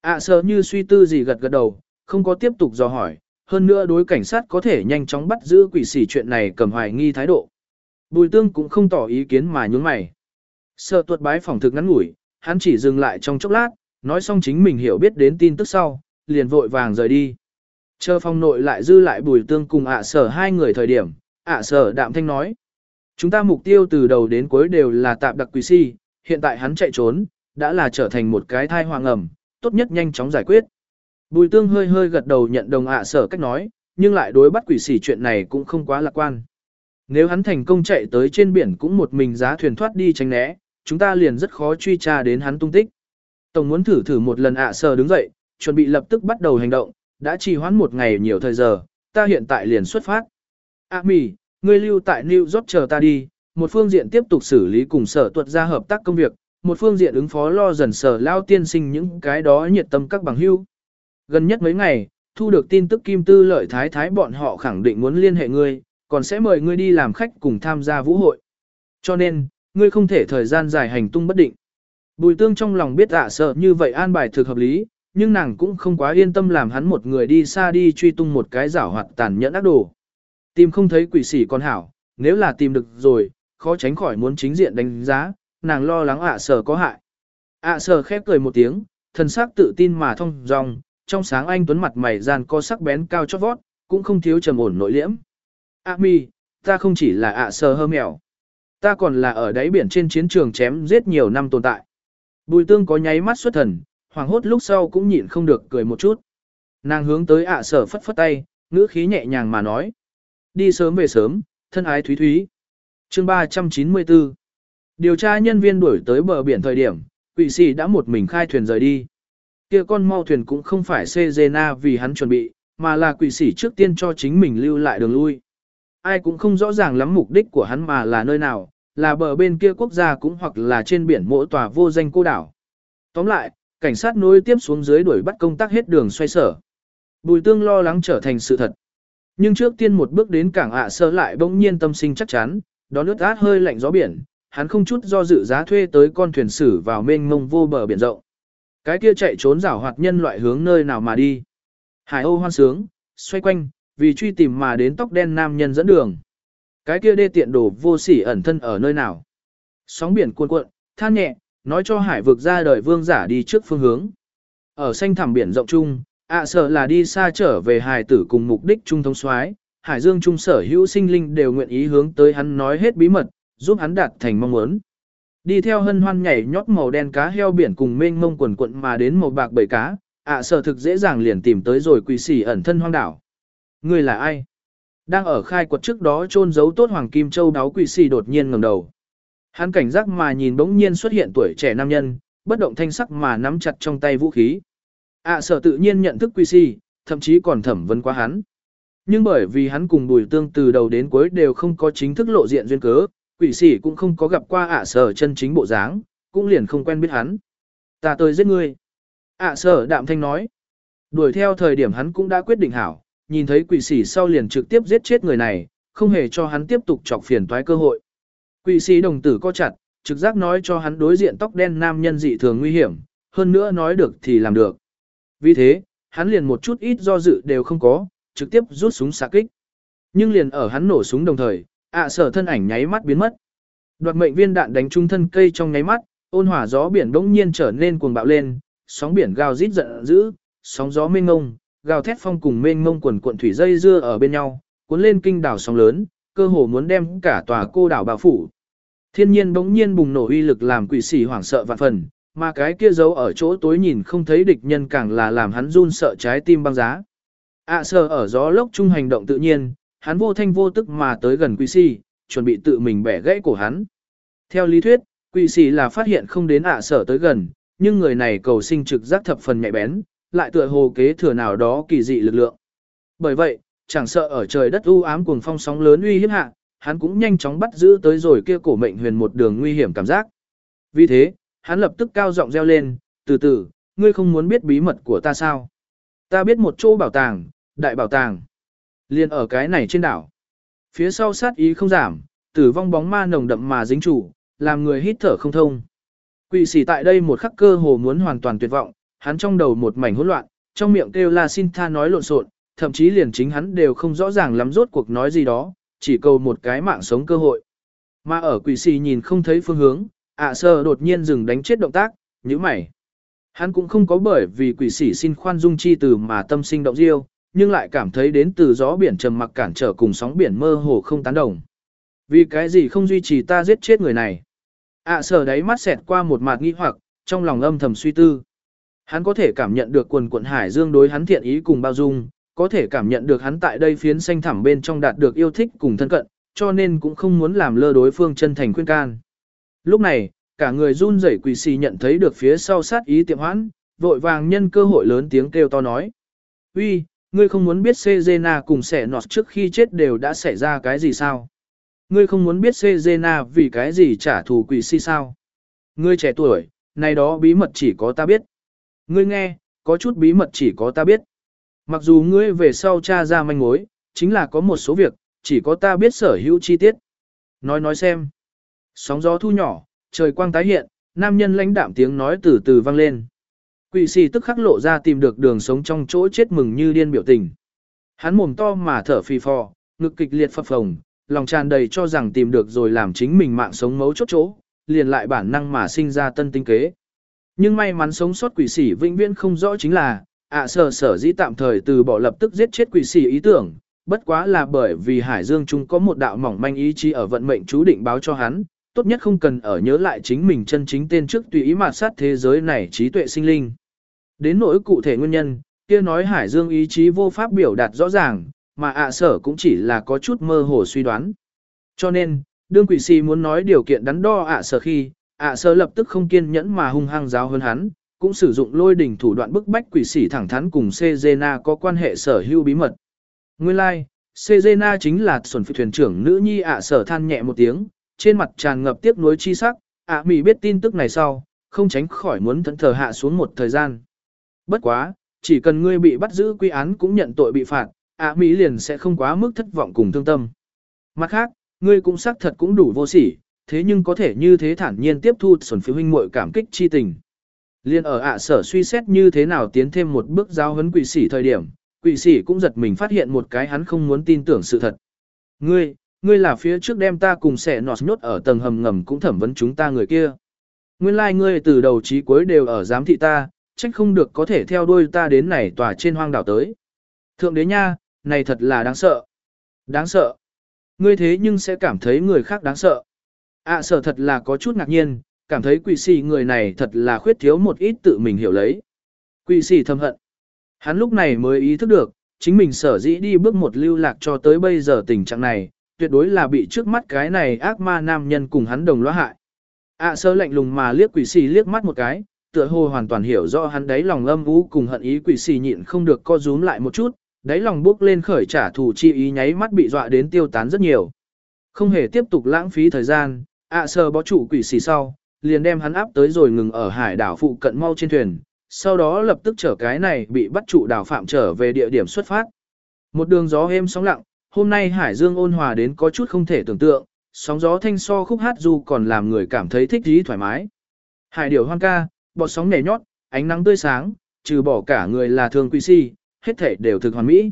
à, sợ như suy tư gì gật gật đầu, không có tiếp tục dò hỏi, hơn nữa đối cảnh sát có thể nhanh chóng bắt giữ quỷ sĩ chuyện này cầm hoài nghi thái độ. Bùi tương cũng không tỏ ý kiến mà nhún mày. Sợ tuột bái phòng thực ngắn ngủi, hắn chỉ dừng lại trong chốc lát, nói xong chính mình hiểu biết đến tin tức sau, liền vội vàng rời đi. Chờ phòng nội lại dư lại bùi tương cùng ạ sở hai người thời điểm, ạ sở đạm thanh nói. Chúng ta mục tiêu từ đầu đến cuối đều là tạp đặc quỷ si, hiện tại hắn chạy trốn, đã là trở thành một cái thai hoàng ẩm, tốt nhất nhanh chóng giải quyết. Bùi tương hơi hơi gật đầu nhận đồng ạ sở cách nói, nhưng lại đối bắt quỷ sỉ chuyện này cũng không quá lạc quan. Nếu hắn thành công chạy tới trên biển cũng một mình giá thuyền thoát đi tránh né, chúng ta liền rất khó truy tra đến hắn tung tích. Tổng muốn thử thử một lần ạ sở đứng dậy, chuẩn bị lập tức bắt đầu hành động, đã trì hoãn một ngày nhiều thời giờ, ta hiện tại liền xuất phát. A mì, ngươi lưu tại New York chờ ta đi, một phương diện tiếp tục xử lý cùng sở tuật ra hợp tác công việc, một phương diện ứng phó lo dần sở lao tiên sinh những cái đó nhiệt tâm các bằng hưu. Gần nhất mấy ngày, thu được tin tức Kim Tư lợi thái thái bọn họ khẳng định muốn liên hệ ngươi, còn sẽ mời ngươi đi làm khách cùng tham gia vũ hội. Cho nên, ngươi không thể thời gian dài hành tung bất định. Bùi tương trong lòng biết ạ sợ như vậy an bài thực hợp lý, nhưng nàng cũng không quá yên tâm làm hắn một người đi xa đi truy tung một cái giảo hoạt tàn nhẫn ác đồ. Tìm không thấy quỷ sỉ con hảo, nếu là tìm được rồi, khó tránh khỏi muốn chính diện đánh giá, nàng lo lắng ạ sở có hại. ạ sở khép cười một tiếng, thần sắc tự tin mà thông dong, trong sáng anh tuấn mặt mày gian có sắc bén cao chót vót, cũng không thiếu trầm ổn nội liễm. ạ mi, ta không chỉ là ạ sở hơ mèo. Ta còn là ở đáy biển trên chiến trường chém giết nhiều năm tồn tại. Bùi tương có nháy mắt xuất thần, hoàng hốt lúc sau cũng nhịn không được cười một chút. Nàng hướng tới ạ sở phất phất tay, ngữ khí nhẹ nhàng mà nói. Đi sớm về sớm, thân ái thúy thúy. chương 394 Điều tra nhân viên đuổi tới bờ biển thời điểm, quỷ sĩ đã một mình khai thuyền rời đi. kia con mau thuyền cũng không phải Cezena vì hắn chuẩn bị, mà là quỷ sĩ trước tiên cho chính mình lưu lại đường lui. Ai cũng không rõ ràng lắm mục đích của hắn mà là nơi nào, là bờ bên kia quốc gia cũng hoặc là trên biển mỗi tòa vô danh cô đảo. Tóm lại, cảnh sát nối tiếp xuống dưới đuổi bắt công tác hết đường xoay sở. Bùi tương lo lắng trở thành sự thật. Nhưng trước tiên một bước đến cảng ạ sơ lại bỗng nhiên tâm sinh chắc chắn, đó nước át hơi lạnh gió biển, hắn không chút do dự giá thuê tới con thuyền sử vào mênh mông vô bờ biển rộng. Cái kia chạy trốn rảo hoạt nhân loại hướng nơi nào mà đi. Hải Âu hoan sướng, xoay quanh, vì truy tìm mà đến tóc đen nam nhân dẫn đường. Cái kia đê tiện đồ vô sỉ ẩn thân ở nơi nào. Sóng biển cuộn cuộn, than nhẹ, nói cho hải vực ra đời vương giả đi trước phương hướng. Ở xanh thẳm biển rộng chung, ạ sợ là đi xa trở về hải tử cùng mục đích trung thống soái hải dương trung sở hữu sinh linh đều nguyện ý hướng tới hắn nói hết bí mật, giúp hắn đạt thành mong muốn. Đi theo hân hoan nhảy nhót màu đen cá heo biển cùng mênh mông quần quận mà đến màu bạc bầy cá, ạ sợ thực dễ dàng liền tìm tới rồi quỳ sỉ ẩn thân hoang đảo. Người là ai? Đang ở khai quật trước đó trôn giấu tốt hoàng kim châu đáo quỷ sỉ đột nhiên ngẩng đầu. Hắn cảnh giác mà nhìn bỗng nhiên xuất hiện tuổi trẻ nam nhân, bất động thanh sắc mà nắm chặt trong tay vũ khí. ạ à, sợ tự nhiên nhận thức quỷ si, thậm chí còn thẩm vấn qua hắn. Nhưng bởi vì hắn cùng bùi tương từ đầu đến cuối đều không có chính thức lộ diện duyên cớ, quỷ sĩ cũng không có gặp qua ạ à, sở chân chính bộ dáng, cũng liền không quen biết hắn. Ta tới giết ngươi. ạ à, sở đạm thanh nói. Đuổi theo thời điểm hắn cũng đã quyết định hảo, nhìn thấy quỷ sĩ sau liền trực tiếp giết chết người này, không hề cho hắn tiếp tục chọc phiền toái cơ hội. Quỷ sĩ đồng tử co chặt, trực giác nói cho hắn đối diện tóc đen nam nhân dị thường nguy hiểm, hơn nữa nói được thì làm được. Vì thế, hắn liền một chút ít do dự đều không có, trực tiếp rút súng xạ kích. Nhưng liền ở hắn nổ súng đồng thời, ạ sở thân ảnh nháy mắt biến mất. Đoạt mệnh viên đạn đánh trúng thân cây trong nháy mắt, ôn hỏa gió biển bỗng nhiên trở nên cuồng bạo lên, sóng biển gào rít giận dữ, sóng gió mênh mông, gào thét phong cùng mênh mông quần cuộn thủy dây dưa ở bên nhau, cuốn lên kinh đảo sóng lớn, cơ hồ muốn đem cả tòa cô đảo bao phủ. Thiên nhiên bỗng nhiên bùng nổ uy lực làm quỷ sĩ hoảng sợ vạn phần, mà cái kia giấu ở chỗ tối nhìn không thấy địch nhân càng là làm hắn run sợ trái tim băng giá. ạ à sờ ở gió lốc chung hành động tự nhiên, hắn vô thanh vô tức mà tới gần quỷ sĩ, chuẩn bị tự mình bẻ gãy cổ hắn. Theo lý thuyết, quỷ sĩ là phát hiện không đến ạ sở tới gần, nhưng người này cầu sinh trực giác thập phần nhạy bén, lại tựa hồ kế thừa nào đó kỳ dị lực lượng. Bởi vậy, chẳng sợ ở trời đất u ám cuồng phong sóng lớn uy hiếp hạ, hắn cũng nhanh chóng bắt giữ tới rồi kia cổ mệnh huyền một đường nguy hiểm cảm giác. Vì thế, hắn lập tức cao giọng reo lên, từ từ, ngươi không muốn biết bí mật của ta sao? Ta biết một chỗ bảo tàng, đại bảo tàng. Liên ở cái này trên đảo. Phía sau sát ý không giảm, tử vong bóng ma nồng đậm mà dính chủ, làm người hít thở không thông. Quỷ sĩ tại đây một khắc cơ hồ muốn hoàn toàn tuyệt vọng, hắn trong đầu một mảnh hỗn loạn, trong miệng kêu la xin tha nói lộn xộn, thậm chí liền chính hắn đều không rõ ràng lắm rốt cuộc nói gì đó, chỉ cầu một cái mạng sống cơ hội. Mà ở quỷ xì nhìn không thấy phương hướng, ạ sơ đột nhiên dừng đánh chết động tác, như mày. Hắn cũng không có bởi vì quỷ sĩ xin khoan dung chi từ mà tâm sinh động diêu, nhưng lại cảm thấy đến từ gió biển trầm mặc cản trở cùng sóng biển mơ hồ không tán đồng. Vì cái gì không duy trì ta giết chết người này? ạ sở đáy mắt xẹt qua một mặt nghi hoặc, trong lòng âm thầm suy tư. Hắn có thể cảm nhận được quần quận hải dương đối hắn thiện ý cùng bao dung, có thể cảm nhận được hắn tại đây phiến xanh thẳm bên trong đạt được yêu thích cùng thân cận, cho nên cũng không muốn làm lơ đối phương chân thành khuyên can. Lúc này, cả người run rẩy quỷ xì nhận thấy được phía sau sát ý tiệm hoãn, vội vàng nhân cơ hội lớn tiếng kêu to nói. uy, ngươi không muốn biết Sezena cùng sẻ nọt trước khi chết đều đã xảy ra cái gì sao? Ngươi không muốn biết Sezena vì cái gì trả thù quỷ si sao? Ngươi trẻ tuổi, này đó bí mật chỉ có ta biết. Ngươi nghe, có chút bí mật chỉ có ta biết. Mặc dù ngươi về sau tra ra manh mối, chính là có một số việc, chỉ có ta biết sở hữu chi tiết. Nói nói xem. Sóng gió thu nhỏ, trời quang tái hiện, nam nhân lãnh đạm tiếng nói từ từ vang lên. Quỷ sĩ tức khắc lộ ra tìm được đường sống trong chỗ chết mừng như điên biểu tình. Hắn mồm to mà thở phì phò, ngực kịch liệt phập phồng, lòng tràn đầy cho rằng tìm được rồi làm chính mình mạng sống mấu chốt chỗ, liền lại bản năng mà sinh ra tân tinh kế. Nhưng may mắn sống sót quỷ sĩ vĩnh viễn không rõ chính là, ạ sở sở dĩ tạm thời từ bỏ lập tức giết chết quỷ sĩ ý tưởng, bất quá là bởi vì Hải Dương chúng có một đạo mỏng manh ý chí ở vận mệnh chú định báo cho hắn, tốt nhất không cần ở nhớ lại chính mình chân chính tên trước tùy ý mà sát thế giới này trí tuệ sinh linh. Đến nỗi cụ thể nguyên nhân, kia nói Hải Dương ý chí vô pháp biểu đạt rõ ràng, mà ạ sở cũng chỉ là có chút mơ hồ suy đoán. Cho nên, đương quỷ sĩ muốn nói điều kiện đắn đo ạ sở khi, ạ sở lập tức không kiên nhẫn mà hung hăng giáo hơn hắn, cũng sử dụng lôi đỉnh thủ đoạn bức bách quỷ sĩ thẳng thắn cùng Sejena có quan hệ sở hữu bí mật. Nguyên lai, like, Sejena chính là xuẩn phi thuyền trưởng nữ nhi ạ sở than nhẹ một tiếng, trên mặt tràn ngập tiếc nuối chi sắc, ạ mỉ biết tin tức này sau, không tránh khỏi muốn thẫn thờ hạ xuống một thời gian. Bất quá, chỉ cần ngươi bị bắt giữ quy án cũng nhận tội bị phạt, ạ Mỹ liền sẽ không quá mức thất vọng cùng thương tâm. Mặt khác, ngươi cũng xác thật cũng đủ vô sỉ, thế nhưng có thể như thế thản nhiên tiếp thu xuẩn phiếu huynh muội cảm kích chi tình. Liên ở ạ sở suy xét như thế nào tiến thêm một bước giao huấn quỷ sĩ thời điểm, quỷ sĩ cũng giật mình phát hiện một cái hắn không muốn tin tưởng sự thật. Ngươi, ngươi là phía trước đem ta cùng sẽ nọt nhốt ở tầng hầm ngầm cũng thẩm vấn chúng ta người kia. Nguyên lai like ngươi từ đầu chí cuối đều ở giám thị ta, trách không được có thể theo đuôi ta đến này tòa trên hoang đảo tới. Thượng đế nha, này thật là đáng sợ. Đáng sợ. Ngươi thế nhưng sẽ cảm thấy người khác đáng sợ. ạ sở thật là có chút ngạc nhiên, cảm thấy quỷ sĩ người này thật là khuyết thiếu một ít tự mình hiểu lấy. Quỷ sĩ thầm hận. Hắn lúc này mới ý thức được, chính mình sở dĩ đi bước một lưu lạc cho tới bây giờ tình trạng này, tuyệt đối là bị trước mắt cái này ác ma nam nhân cùng hắn đồng lõa hại. ạ sơ lạnh lùng mà liếc quỷ sĩ liếc mắt một cái, tựa hồ hoàn toàn hiểu rõ hắn đấy lòng âm u cùng hận ý quỷ sĩ nhịn không được co rúm lại một chút, đáy lòng bước lên khởi trả thù chi ý nháy mắt bị dọa đến tiêu tán rất nhiều. Không hề tiếp tục lãng phí thời gian, ạ sơ bó chủ quỷ sĩ sau, liền đem hắn áp tới rồi ngừng ở hải đảo phụ cận mau trên thuyền, sau đó lập tức chở cái này bị bắt trụ đảo phạm trở về địa điểm xuất phát. Một đường gió êm sóng lặng, hôm nay hải dương ôn hòa đến có chút không thể tưởng tượng, sóng gió thanh so khúc hát du còn làm người cảm thấy thích ý thoải mái. Hải điểu hoan ca, bọt sóng nhảy nhót, ánh nắng tươi sáng, trừ bỏ cả người là thương quỷ si, hết thể đều thực hoàn mỹ.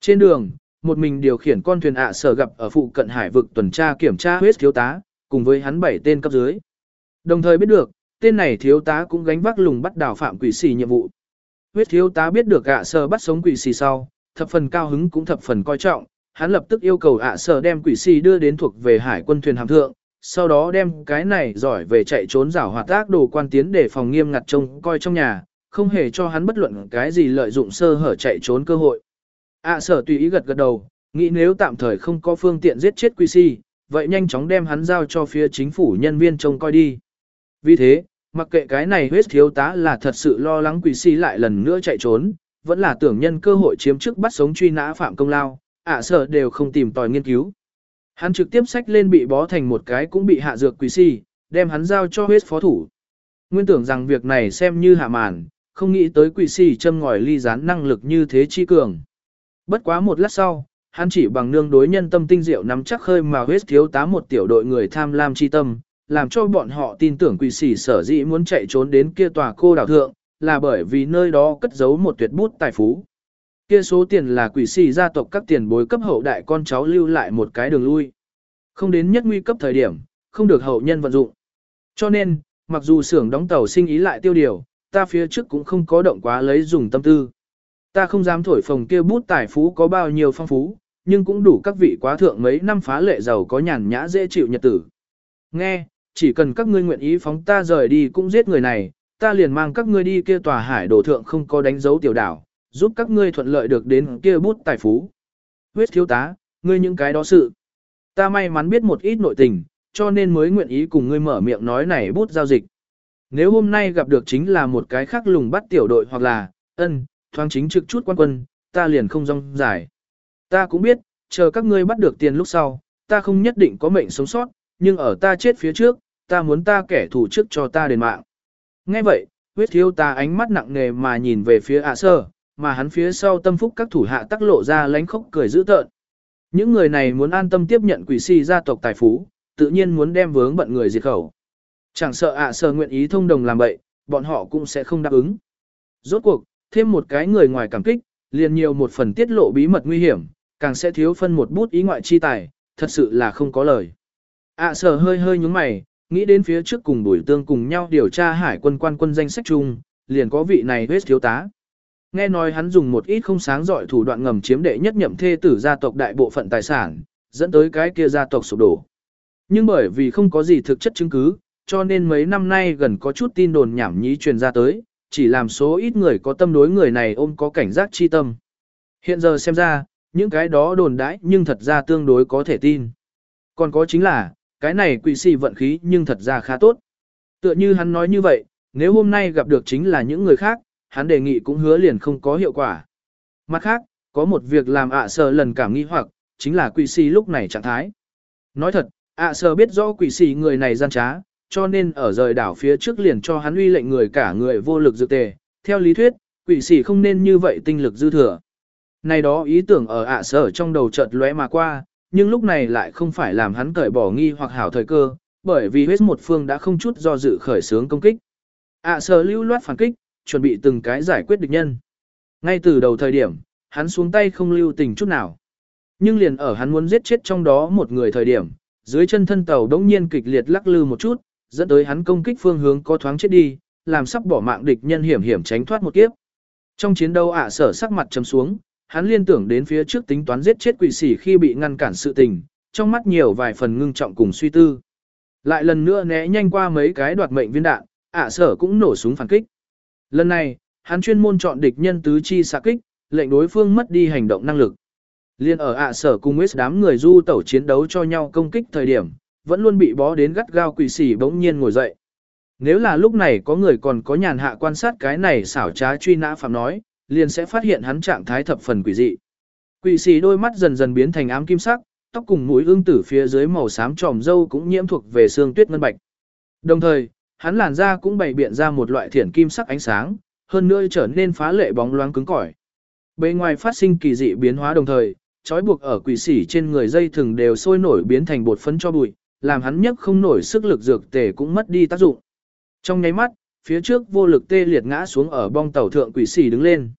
Trên đường, một mình điều khiển con thuyền ạ sở gặp ở phụ cận hải vực tuần tra kiểm tra huyết thiếu tá, cùng với hắn bảy tên cấp dưới. Đồng thời biết được, tên này thiếu tá cũng gánh vác lùng bắt đảo phạm quỷ xì nhiệm vụ. Huyết thiếu tá biết được ạ sơ bắt sống quỷ xì sau, thập phần cao hứng cũng thập phần coi trọng, hắn lập tức yêu cầu ạ sơ đem quỷ xì đưa đến thuộc về hải quân thuyền hạm thượng, sau đó đem cái này giỏi về chạy trốn giảo hoạt tác đồ quan tiến để phòng nghiêm ngặt trông coi trong nhà, không hề cho hắn bất luận cái gì lợi dụng sơ hở chạy trốn cơ hội. ạ sở tùy ý gật gật đầu, nghĩ nếu tạm thời không có phương tiện giết chết quỷ xì, vậy nhanh chóng đem hắn giao cho phía chính phủ nhân viên trông coi đi. Vì thế, mặc kệ cái này huyết thiếu tá là thật sự lo lắng quỷ si lại lần nữa chạy trốn, vẫn là tưởng nhân cơ hội chiếm chức bắt sống truy nã phạm công lao, ạ sở đều không tìm tòi nghiên cứu. Hắn trực tiếp sách lên bị bó thành một cái cũng bị hạ dược quỷ si, đem hắn giao cho huyết phó thủ. Nguyên tưởng rằng việc này xem như hạ màn, không nghĩ tới quỷ si châm ngòi ly gián năng lực như thế chi cường. Bất quá một lát sau, hắn chỉ bằng nương đối nhân tâm tinh diệu nắm chắc khơi mà huyết thiếu tá một tiểu đội người tham lam chi tâm, làm cho bọn họ tin tưởng quỷ sĩ sở dĩ muốn chạy trốn đến kia tòa cô đảo thượng, là bởi vì nơi đó cất giấu một tuyệt bút tài phú. Kia số tiền là quỷ sĩ gia tộc các tiền bối cấp hậu đại con cháu lưu lại một cái đường lui. Không đến nhất nguy cấp thời điểm, không được hậu nhân vận dụng. Cho nên, mặc dù xưởng đóng tàu sinh ý lại tiêu điều, ta phía trước cũng không có động quá lấy dùng tâm tư. Ta không dám thổi phồng kia bút tài phú có bao nhiêu phong phú, nhưng cũng đủ các vị quá thượng mấy năm phá lệ giàu có nhàn nhã dễ chịu nhật tử. Nghe, chỉ cần các ngươi nguyện ý phóng ta rời đi cũng giết người này, ta liền mang các ngươi đi kia tòa hải đồ thượng không có đánh dấu tiểu đảo, giúp các ngươi thuận lợi được đến kia bút tài phú. Huyết thiếu tá, ngươi những cái đó sự. Ta may mắn biết một ít nội tình, cho nên mới nguyện ý cùng ngươi mở miệng nói này bút giao dịch. Nếu hôm nay gặp được chính là một cái khác lùng bắt tiểu đội hoặc là, ân, thoáng chính trực chút quan quân, ta liền không rong giải. Ta cũng biết, chờ các ngươi bắt được tiền lúc sau, ta không nhất định có mệnh sống sót, nhưng ở ta chết phía trước, ta muốn ta kẻ thù trước cho ta đền mạng. Nghe vậy, huyết thiếu ta ánh mắt nặng nề mà nhìn về phía ạ sơ, mà hắn phía sau tâm phúc các thủ hạ tắc lộ ra lánh khóc cười dữ tợn. Những người này muốn an tâm tiếp nhận quỷ si gia tộc tài phú, tự nhiên muốn đem vướng bận người diệt khẩu. Chẳng sợ ạ sơ nguyện ý thông đồng làm vậy, bọn họ cũng sẽ không đáp ứng. Rốt cuộc, thêm một cái người ngoài cảm kích, liền nhiều một phần tiết lộ bí mật nguy hiểm, càng sẽ thiếu phân một bút ý ngoại chi tài, thật sự là không có lời. ạ sơ hơi hơi nhúng mày, nghĩ đến phía trước cùng bùi tương cùng nhau điều tra hải quân quan quân danh sách chung, liền có vị này huyết thiếu tá. Nghe nói hắn dùng một ít không sáng giỏi thủ đoạn ngầm chiếm đệ nhất nhậm thê tử gia tộc đại bộ phận tài sản, dẫn tới cái kia gia tộc sụp đổ. Nhưng bởi vì không có gì thực chất chứng cứ, cho nên mấy năm nay gần có chút tin đồn nhảm nhí truyền ra tới, chỉ làm số ít người có tâm đối người này ôm có cảnh giác chi tâm. Hiện giờ xem ra, những cái đó đồn đãi nhưng thật ra tương đối có thể tin. Còn có chính là, cái này quỷ sĩ vận khí nhưng thật ra khá tốt. Tựa như hắn nói như vậy, nếu hôm nay gặp được chính là những người khác, hắn đề nghị cũng hứa liền không có hiệu quả. Mặt khác, có một việc làm ạ à sờ lần cảm nghi hoặc, chính là quỷ sĩ lúc này trạng thái. Nói thật, ạ à sờ biết rõ quỷ sĩ người này gian trá, cho nên ở rời đảo phía trước liền cho hắn uy lệnh người cả người vô lực dự tề. Theo lý thuyết, quỷ sĩ không nên như vậy tinh lực dư thừa. Này đó ý tưởng ở ạ à sở trong đầu chợt lóe mà qua, nhưng lúc này lại không phải làm hắn cởi bỏ nghi hoặc hảo thời cơ, bởi vì huyết một phương đã không chút do dự khởi sướng công kích. ạ sở lưu loát phản kích, chuẩn bị từng cái giải quyết địch nhân. Ngay từ đầu thời điểm, hắn xuống tay không lưu tình chút nào. Nhưng liền ở hắn muốn giết chết trong đó một người thời điểm, dưới chân thân tàu đống nhiên kịch liệt lắc lư một chút, dẫn tới hắn công kích phương hướng có thoáng chết đi, làm sắp bỏ mạng địch nhân hiểm hiểm tránh thoát một kiếp. Trong chiến đấu ạ sở sắc mặt trầm xuống, hắn liên tưởng đến phía trước tính toán giết chết quỷ sĩ khi bị ngăn cản sự tình, trong mắt nhiều vài phần ngưng trọng cùng suy tư. Lại lần nữa né nhanh qua mấy cái đoạt mệnh viên đạn, ạ sở cũng nổ súng phản kích. Lần này, hắn chuyên môn chọn địch nhân tứ chi xạ kích, lệnh đối phương mất đi hành động năng lực. Liên ở ạ sở cùng West đám người du tẩu chiến đấu cho nhau công kích thời điểm, vẫn luôn bị bó đến gắt gao quỷ sỉ bỗng nhiên ngồi dậy. Nếu là lúc này có người còn có nhàn hạ quan sát cái này xảo trá truy nã phạm nói, liền sẽ phát hiện hắn trạng thái thập phần quỷ dị. Quỷ sĩ đôi mắt dần dần biến thành ám kim sắc, tóc cùng mũi ương tử phía dưới màu xám tròm dâu cũng nhiễm thuộc về xương tuyết ngân bạch. Đồng thời, hắn làn da cũng bày biện ra một loại thiển kim sắc ánh sáng, hơn nữa trở nên phá lệ bóng loáng cứng cỏi. Bên ngoài phát sinh kỳ dị biến hóa đồng thời, trói buộc ở quỷ sĩ trên người dây thường đều sôi nổi biến thành bột phấn cho bụi, làm hắn nhấc không nổi sức lực dược tề cũng mất đi tác dụng. Trong nháy mắt, phía trước vô lực tê liệt ngã xuống ở bong tàu thượng quỷ sĩ đứng lên.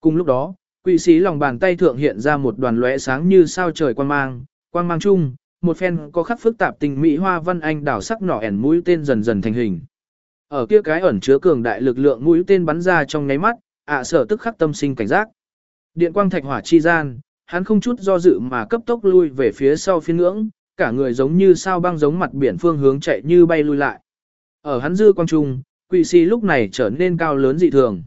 Cùng lúc đó, quỷ sĩ lòng bàn tay thượng hiện ra một đoàn lóe sáng như sao trời quang mang, quang mang chung, một phen có khắc phức tạp tình mỹ hoa văn anh đảo sắc nỏ ẻn mũi tên dần dần thành hình. Ở kia cái ẩn chứa cường đại lực lượng mũi tên bắn ra trong nháy mắt, ạ sở tức khắc tâm sinh cảnh giác. Điện quang thạch hỏa chi gian, hắn không chút do dự mà cấp tốc lui về phía sau phiên ngưỡng, cả người giống như sao băng giống mặt biển phương hướng chạy như bay lui lại. Ở hắn dư quang trung, quỷ si lúc này trở nên cao lớn dị thường.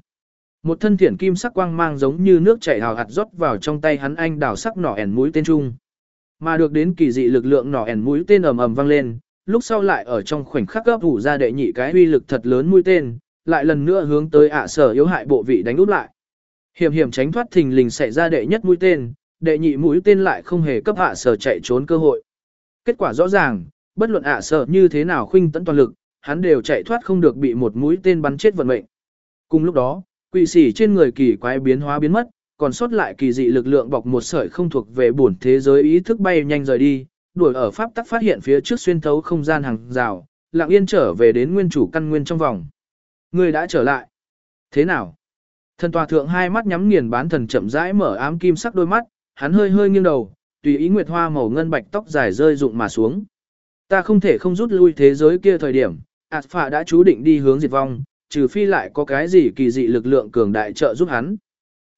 Một thân thiển kim sắc quang mang giống như nước chảy hào hạt rót vào trong tay hắn anh đảo sắc nỏ ẻn mũi tên trung. Mà được đến kỳ dị lực lượng nỏ ẻn mũi tên ầm ầm vang lên, lúc sau lại ở trong khoảnh khắc gấp thủ ra đệ nhị cái uy lực thật lớn mũi tên, lại lần nữa hướng tới ạ sở yếu hại bộ vị đánh úp lại. Hiểm hiểm tránh thoát thình lình xảy ra đệ nhất mũi tên, đệ nhị mũi tên lại không hề cấp ạ sở chạy trốn cơ hội. Kết quả rõ ràng, bất luận ạ sở như thế nào khuynh tấn toàn lực, hắn đều chạy thoát không được bị một mũi tên bắn chết vận mệnh. Cùng lúc đó, quỷ sĩ trên người kỳ quái biến hóa biến mất, còn sót lại kỳ dị lực lượng bọc một sợi không thuộc về bổn thế giới ý thức bay nhanh rời đi, đuổi ở pháp tắc phát hiện phía trước xuyên thấu không gian hàng rào, lặng yên trở về đến nguyên chủ căn nguyên trong vòng. Người đã trở lại. Thế nào? Thần tòa thượng hai mắt nhắm nghiền bán thần chậm rãi mở ám kim sắc đôi mắt, hắn hơi hơi nghiêng đầu, tùy ý nguyệt hoa màu ngân bạch tóc dài rơi rụng mà xuống. Ta không thể không rút lui thế giới kia thời điểm, Alpha đã chú định đi hướng diệt vong, trừ phi lại có cái gì kỳ dị lực lượng cường đại trợ giúp hắn.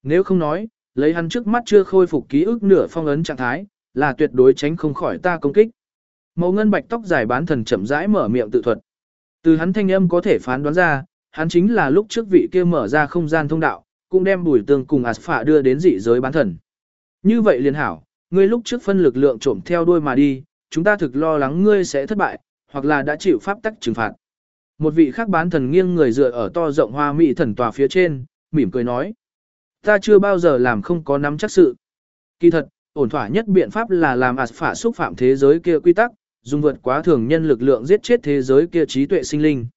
Nếu không nói, lấy hắn trước mắt chưa khôi phục ký ức nửa phong ấn trạng thái, là tuyệt đối tránh không khỏi ta công kích. Màu ngân bạch tóc dài bán thần chậm rãi mở miệng tự thuật. Từ hắn thanh âm có thể phán đoán ra, hắn chính là lúc trước vị kia mở ra không gian thông đạo, cũng đem bùi tương cùng Aspha đưa đến dị giới bán thần. Như vậy liền hảo, ngươi lúc trước phân lực lượng trộm theo đuôi mà đi, chúng ta thực lo lắng ngươi sẽ thất bại, hoặc là đã chịu pháp tắc trừng phạt. Một vị khác bán thần nghiêng người dựa ở to rộng hoa mỹ thần tòa phía trên, mỉm cười nói. Ta chưa bao giờ làm không có nắm chắc sự. Kỳ thật, ổn thỏa nhất biện pháp là làm ạt phả xúc phạm thế giới kia quy tắc, dùng vượt quá thường nhân lực lượng giết chết thế giới kia trí tuệ sinh linh.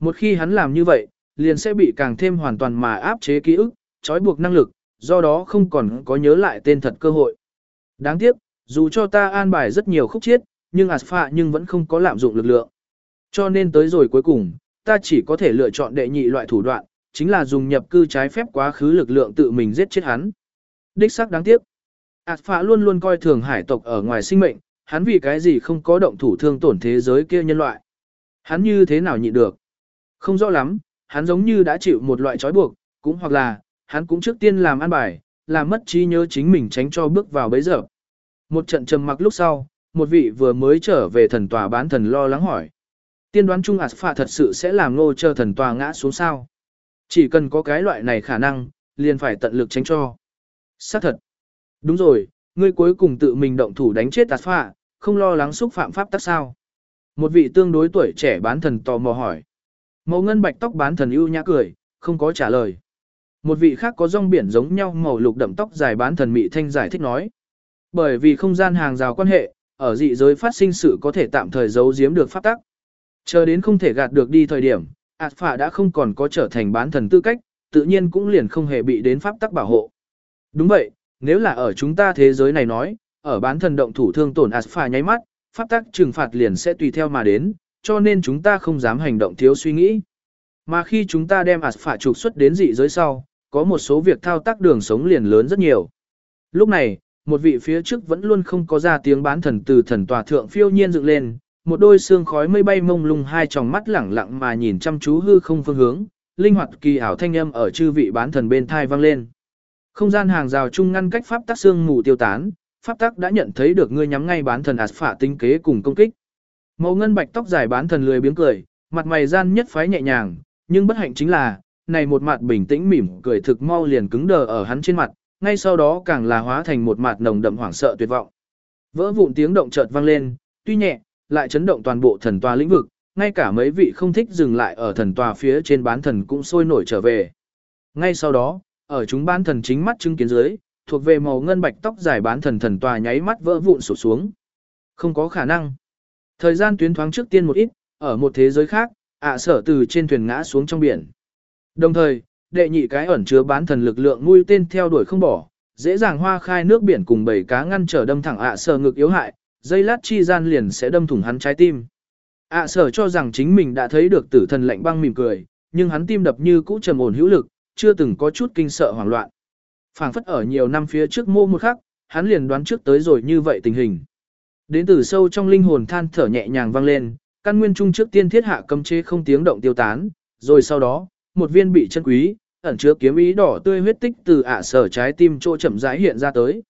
Một khi hắn làm như vậy, liền sẽ bị càng thêm hoàn toàn mà áp chế ký ức, trói buộc năng lực, do đó không còn có nhớ lại tên thật cơ hội. Đáng tiếc, dù cho ta an bài rất nhiều khúc chiết, nhưng Aspha nhưng vẫn không có lạm dụng lực lượng. Cho nên tới rồi cuối cùng, ta chỉ có thể lựa chọn đệ nhị loại thủ đoạn, chính là dùng nhập cư trái phép quá khứ lực lượng tự mình giết chết hắn. Đích xác đáng tiếc. Aspha luôn luôn coi thường hải tộc ở ngoài sinh mệnh, hắn vì cái gì không có động thủ thương tổn thế giới kia nhân loại. Hắn như thế nào nhịn được? Không rõ lắm, hắn giống như đã chịu một loại trói buộc, cũng hoặc là, hắn cũng trước tiên làm an bài, làm mất trí nhớ chính mình tránh cho bước vào bấy giờ. Một trận trầm mặc lúc sau, một vị vừa mới trở về thần tòa bán thần lo lắng hỏi. Tiên đoán chung Aspha thật sự sẽ làm ngô chờ thần tòa ngã xuống sao. Chỉ cần có cái loại này khả năng, liền phải tận lực tránh cho. Xác thật. Đúng rồi, ngươi cuối cùng tự mình động thủ đánh chết Aspha, không lo lắng xúc phạm pháp tắc sao. Một vị tương đối tuổi trẻ bán thần tò mò hỏi. Màu ngân bạch tóc bán thần ưu nhã cười, không có trả lời. Một vị khác có rong biển giống nhau màu lục đậm tóc dài bán thần mị thanh giải thích nói. Bởi vì không gian hàng rào quan hệ, ở dị giới phát sinh sự có thể tạm thời giấu giếm được pháp tắc. Chờ đến không thể gạt được đi thời điểm, ạt phả đã không còn có trở thành bán thần tư cách, tự nhiên cũng liền không hề bị đến pháp tắc bảo hộ. Đúng vậy, nếu là ở chúng ta thế giới này nói, ở bán thần động thủ thương tổn ạt phả nháy mắt, pháp tắc trừng phạt liền sẽ tùy theo mà đến, cho nên chúng ta không dám hành động thiếu suy nghĩ. Mà khi chúng ta đem ạt phả trục xuất đến dị giới sau, có một số việc thao tác đường sống liền lớn rất nhiều. Lúc này, một vị phía trước vẫn luôn không có ra tiếng bán thần từ thần tòa thượng phiêu nhiên dựng lên, một đôi xương khói mây bay mông lung hai tròng mắt lẳng lặng mà nhìn chăm chú hư không phương hướng, linh hoạt kỳ ảo thanh âm ở chư vị bán thần bên thai vang lên. Không gian hàng rào chung ngăn cách pháp tắc xương mù tiêu tán, pháp tắc đã nhận thấy được ngươi nhắm ngay bán thần ạt phả tinh kế cùng công kích. Màu ngân bạch tóc dài bán thần lười biếng cười, mặt mày gian nhất phái nhẹ nhàng, nhưng bất hạnh chính là, này một mặt bình tĩnh mỉm cười thực mau liền cứng đờ ở hắn trên mặt, ngay sau đó càng là hóa thành một mặt nồng đậm hoảng sợ tuyệt vọng. Vỡ vụn tiếng động chợt vang lên, tuy nhẹ, lại chấn động toàn bộ thần tòa lĩnh vực, ngay cả mấy vị không thích dừng lại ở thần tòa phía trên bán thần cũng sôi nổi trở về. Ngay sau đó, ở chúng bán thần chính mắt chứng kiến dưới, thuộc về màu ngân bạch tóc dài bán thần thần tòa nháy mắt vỡ vụn sụp xuống. Không có khả năng. Thời gian tuyến thoáng trước tiên một ít, ở một thế giới khác, ạ sở từ trên thuyền ngã xuống trong biển. Đồng thời, đệ nhị cái ẩn chứa bán thần lực lượng nuôi tên theo đuổi không bỏ, dễ dàng hoa khai nước biển cùng bảy cá ngăn trở đâm thẳng ạ sở ngực yếu hại, dây lát chi gian liền sẽ đâm thủng hắn trái tim. ạ sở cho rằng chính mình đã thấy được tử thần lạnh băng mỉm cười, nhưng hắn tim đập như cũ trầm ổn hữu lực, chưa từng có chút kinh sợ hoảng loạn. phảng phất ở nhiều năm phía trước mô một khắc, hắn liền đoán trước tới rồi như vậy tình hình. Đến từ sâu trong linh hồn than thở nhẹ nhàng vang lên, căn nguyên trung trước tiên thiết hạ cấm chế không tiếng động tiêu tán, rồi sau đó, một viên bị chân quý, ẩn chứa kiếm ý đỏ tươi huyết tích từ ạ sở trái tim chỗ chậm rãi hiện ra tới.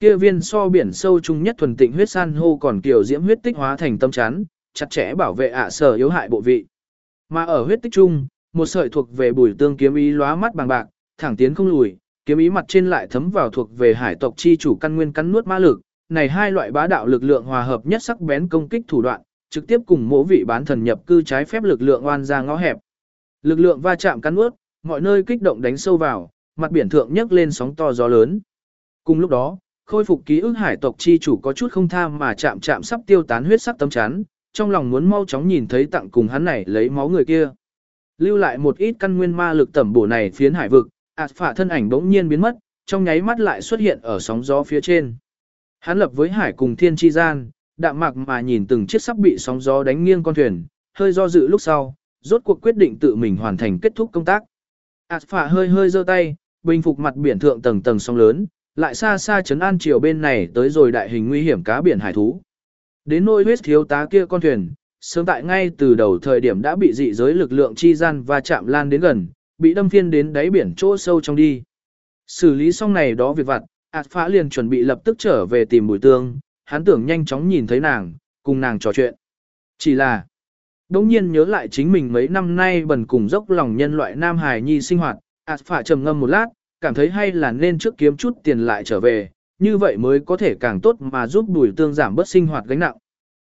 Kia viên so biển sâu trung nhất thuần tịnh huyết san hô còn kiểu diễm huyết tích hóa thành tâm chắn, chặt chẽ bảo vệ ạ sở yếu hại bộ vị. Mà ở huyết tích trung, một sợi thuộc về bùi tương kiếm ý lóa mắt bằng bạc, thẳng tiến không lùi, kiếm ý mặt trên lại thấm vào thuộc về hải tộc chi chủ căn nguyên cắn nuốt ma lực. Này hai loại bá đạo lực lượng hòa hợp nhất sắc bén công kích thủ đoạn, trực tiếp cùng mỗi vị bán thần nhập cư trái phép lực lượng oan ra ngõ hẹp. Lực lượng va chạm cắn nuốt, mọi nơi kích động đánh sâu vào, mặt biển thượng nhấc lên sóng to gió lớn. Cùng lúc đó, khôi phục ký ức hải tộc chi chủ có chút không tham mà chạm chạm sắp tiêu tán huyết sắc tấm chán, trong lòng muốn mau chóng nhìn thấy tặng cùng hắn này lấy máu người kia. Lưu lại một ít căn nguyên ma lực tẩm bổ này phiến hải vực, ạt phả thân ảnh bỗng nhiên biến mất, trong nháy mắt lại xuất hiện ở sóng gió phía trên. Hắn lập với hải cùng thiên chi gian, đạm mạc mà nhìn từng chiếc sắp bị sóng gió đánh nghiêng con thuyền, hơi do dự lúc sau, rốt cuộc quyết định tự mình hoàn thành kết thúc công tác. Ảt hơi hơi giơ tay, bình phục mặt biển thượng tầng tầng sóng lớn, lại xa xa chấn an chiều bên này tới rồi đại hình nguy hiểm cá biển hải thú. Đến nỗi huyết thiếu tá kia con thuyền, sớm tại ngay từ đầu thời điểm đã bị dị giới lực lượng chi gian và chạm lan đến gần, bị đâm phiên đến đáy biển chỗ sâu trong đi. Xử lý xong này đó việc vặt, ạt phá liền chuẩn bị lập tức trở về tìm bùi tương, hắn tưởng nhanh chóng nhìn thấy nàng, cùng nàng trò chuyện. Chỉ là, đống nhiên nhớ lại chính mình mấy năm nay bần cùng dốc lòng nhân loại Nam Hải Nhi sinh hoạt, ạt phả trầm ngâm một lát, cảm thấy hay là nên trước kiếm chút tiền lại trở về, như vậy mới có thể càng tốt mà giúp đùi tương giảm bớt sinh hoạt gánh nặng.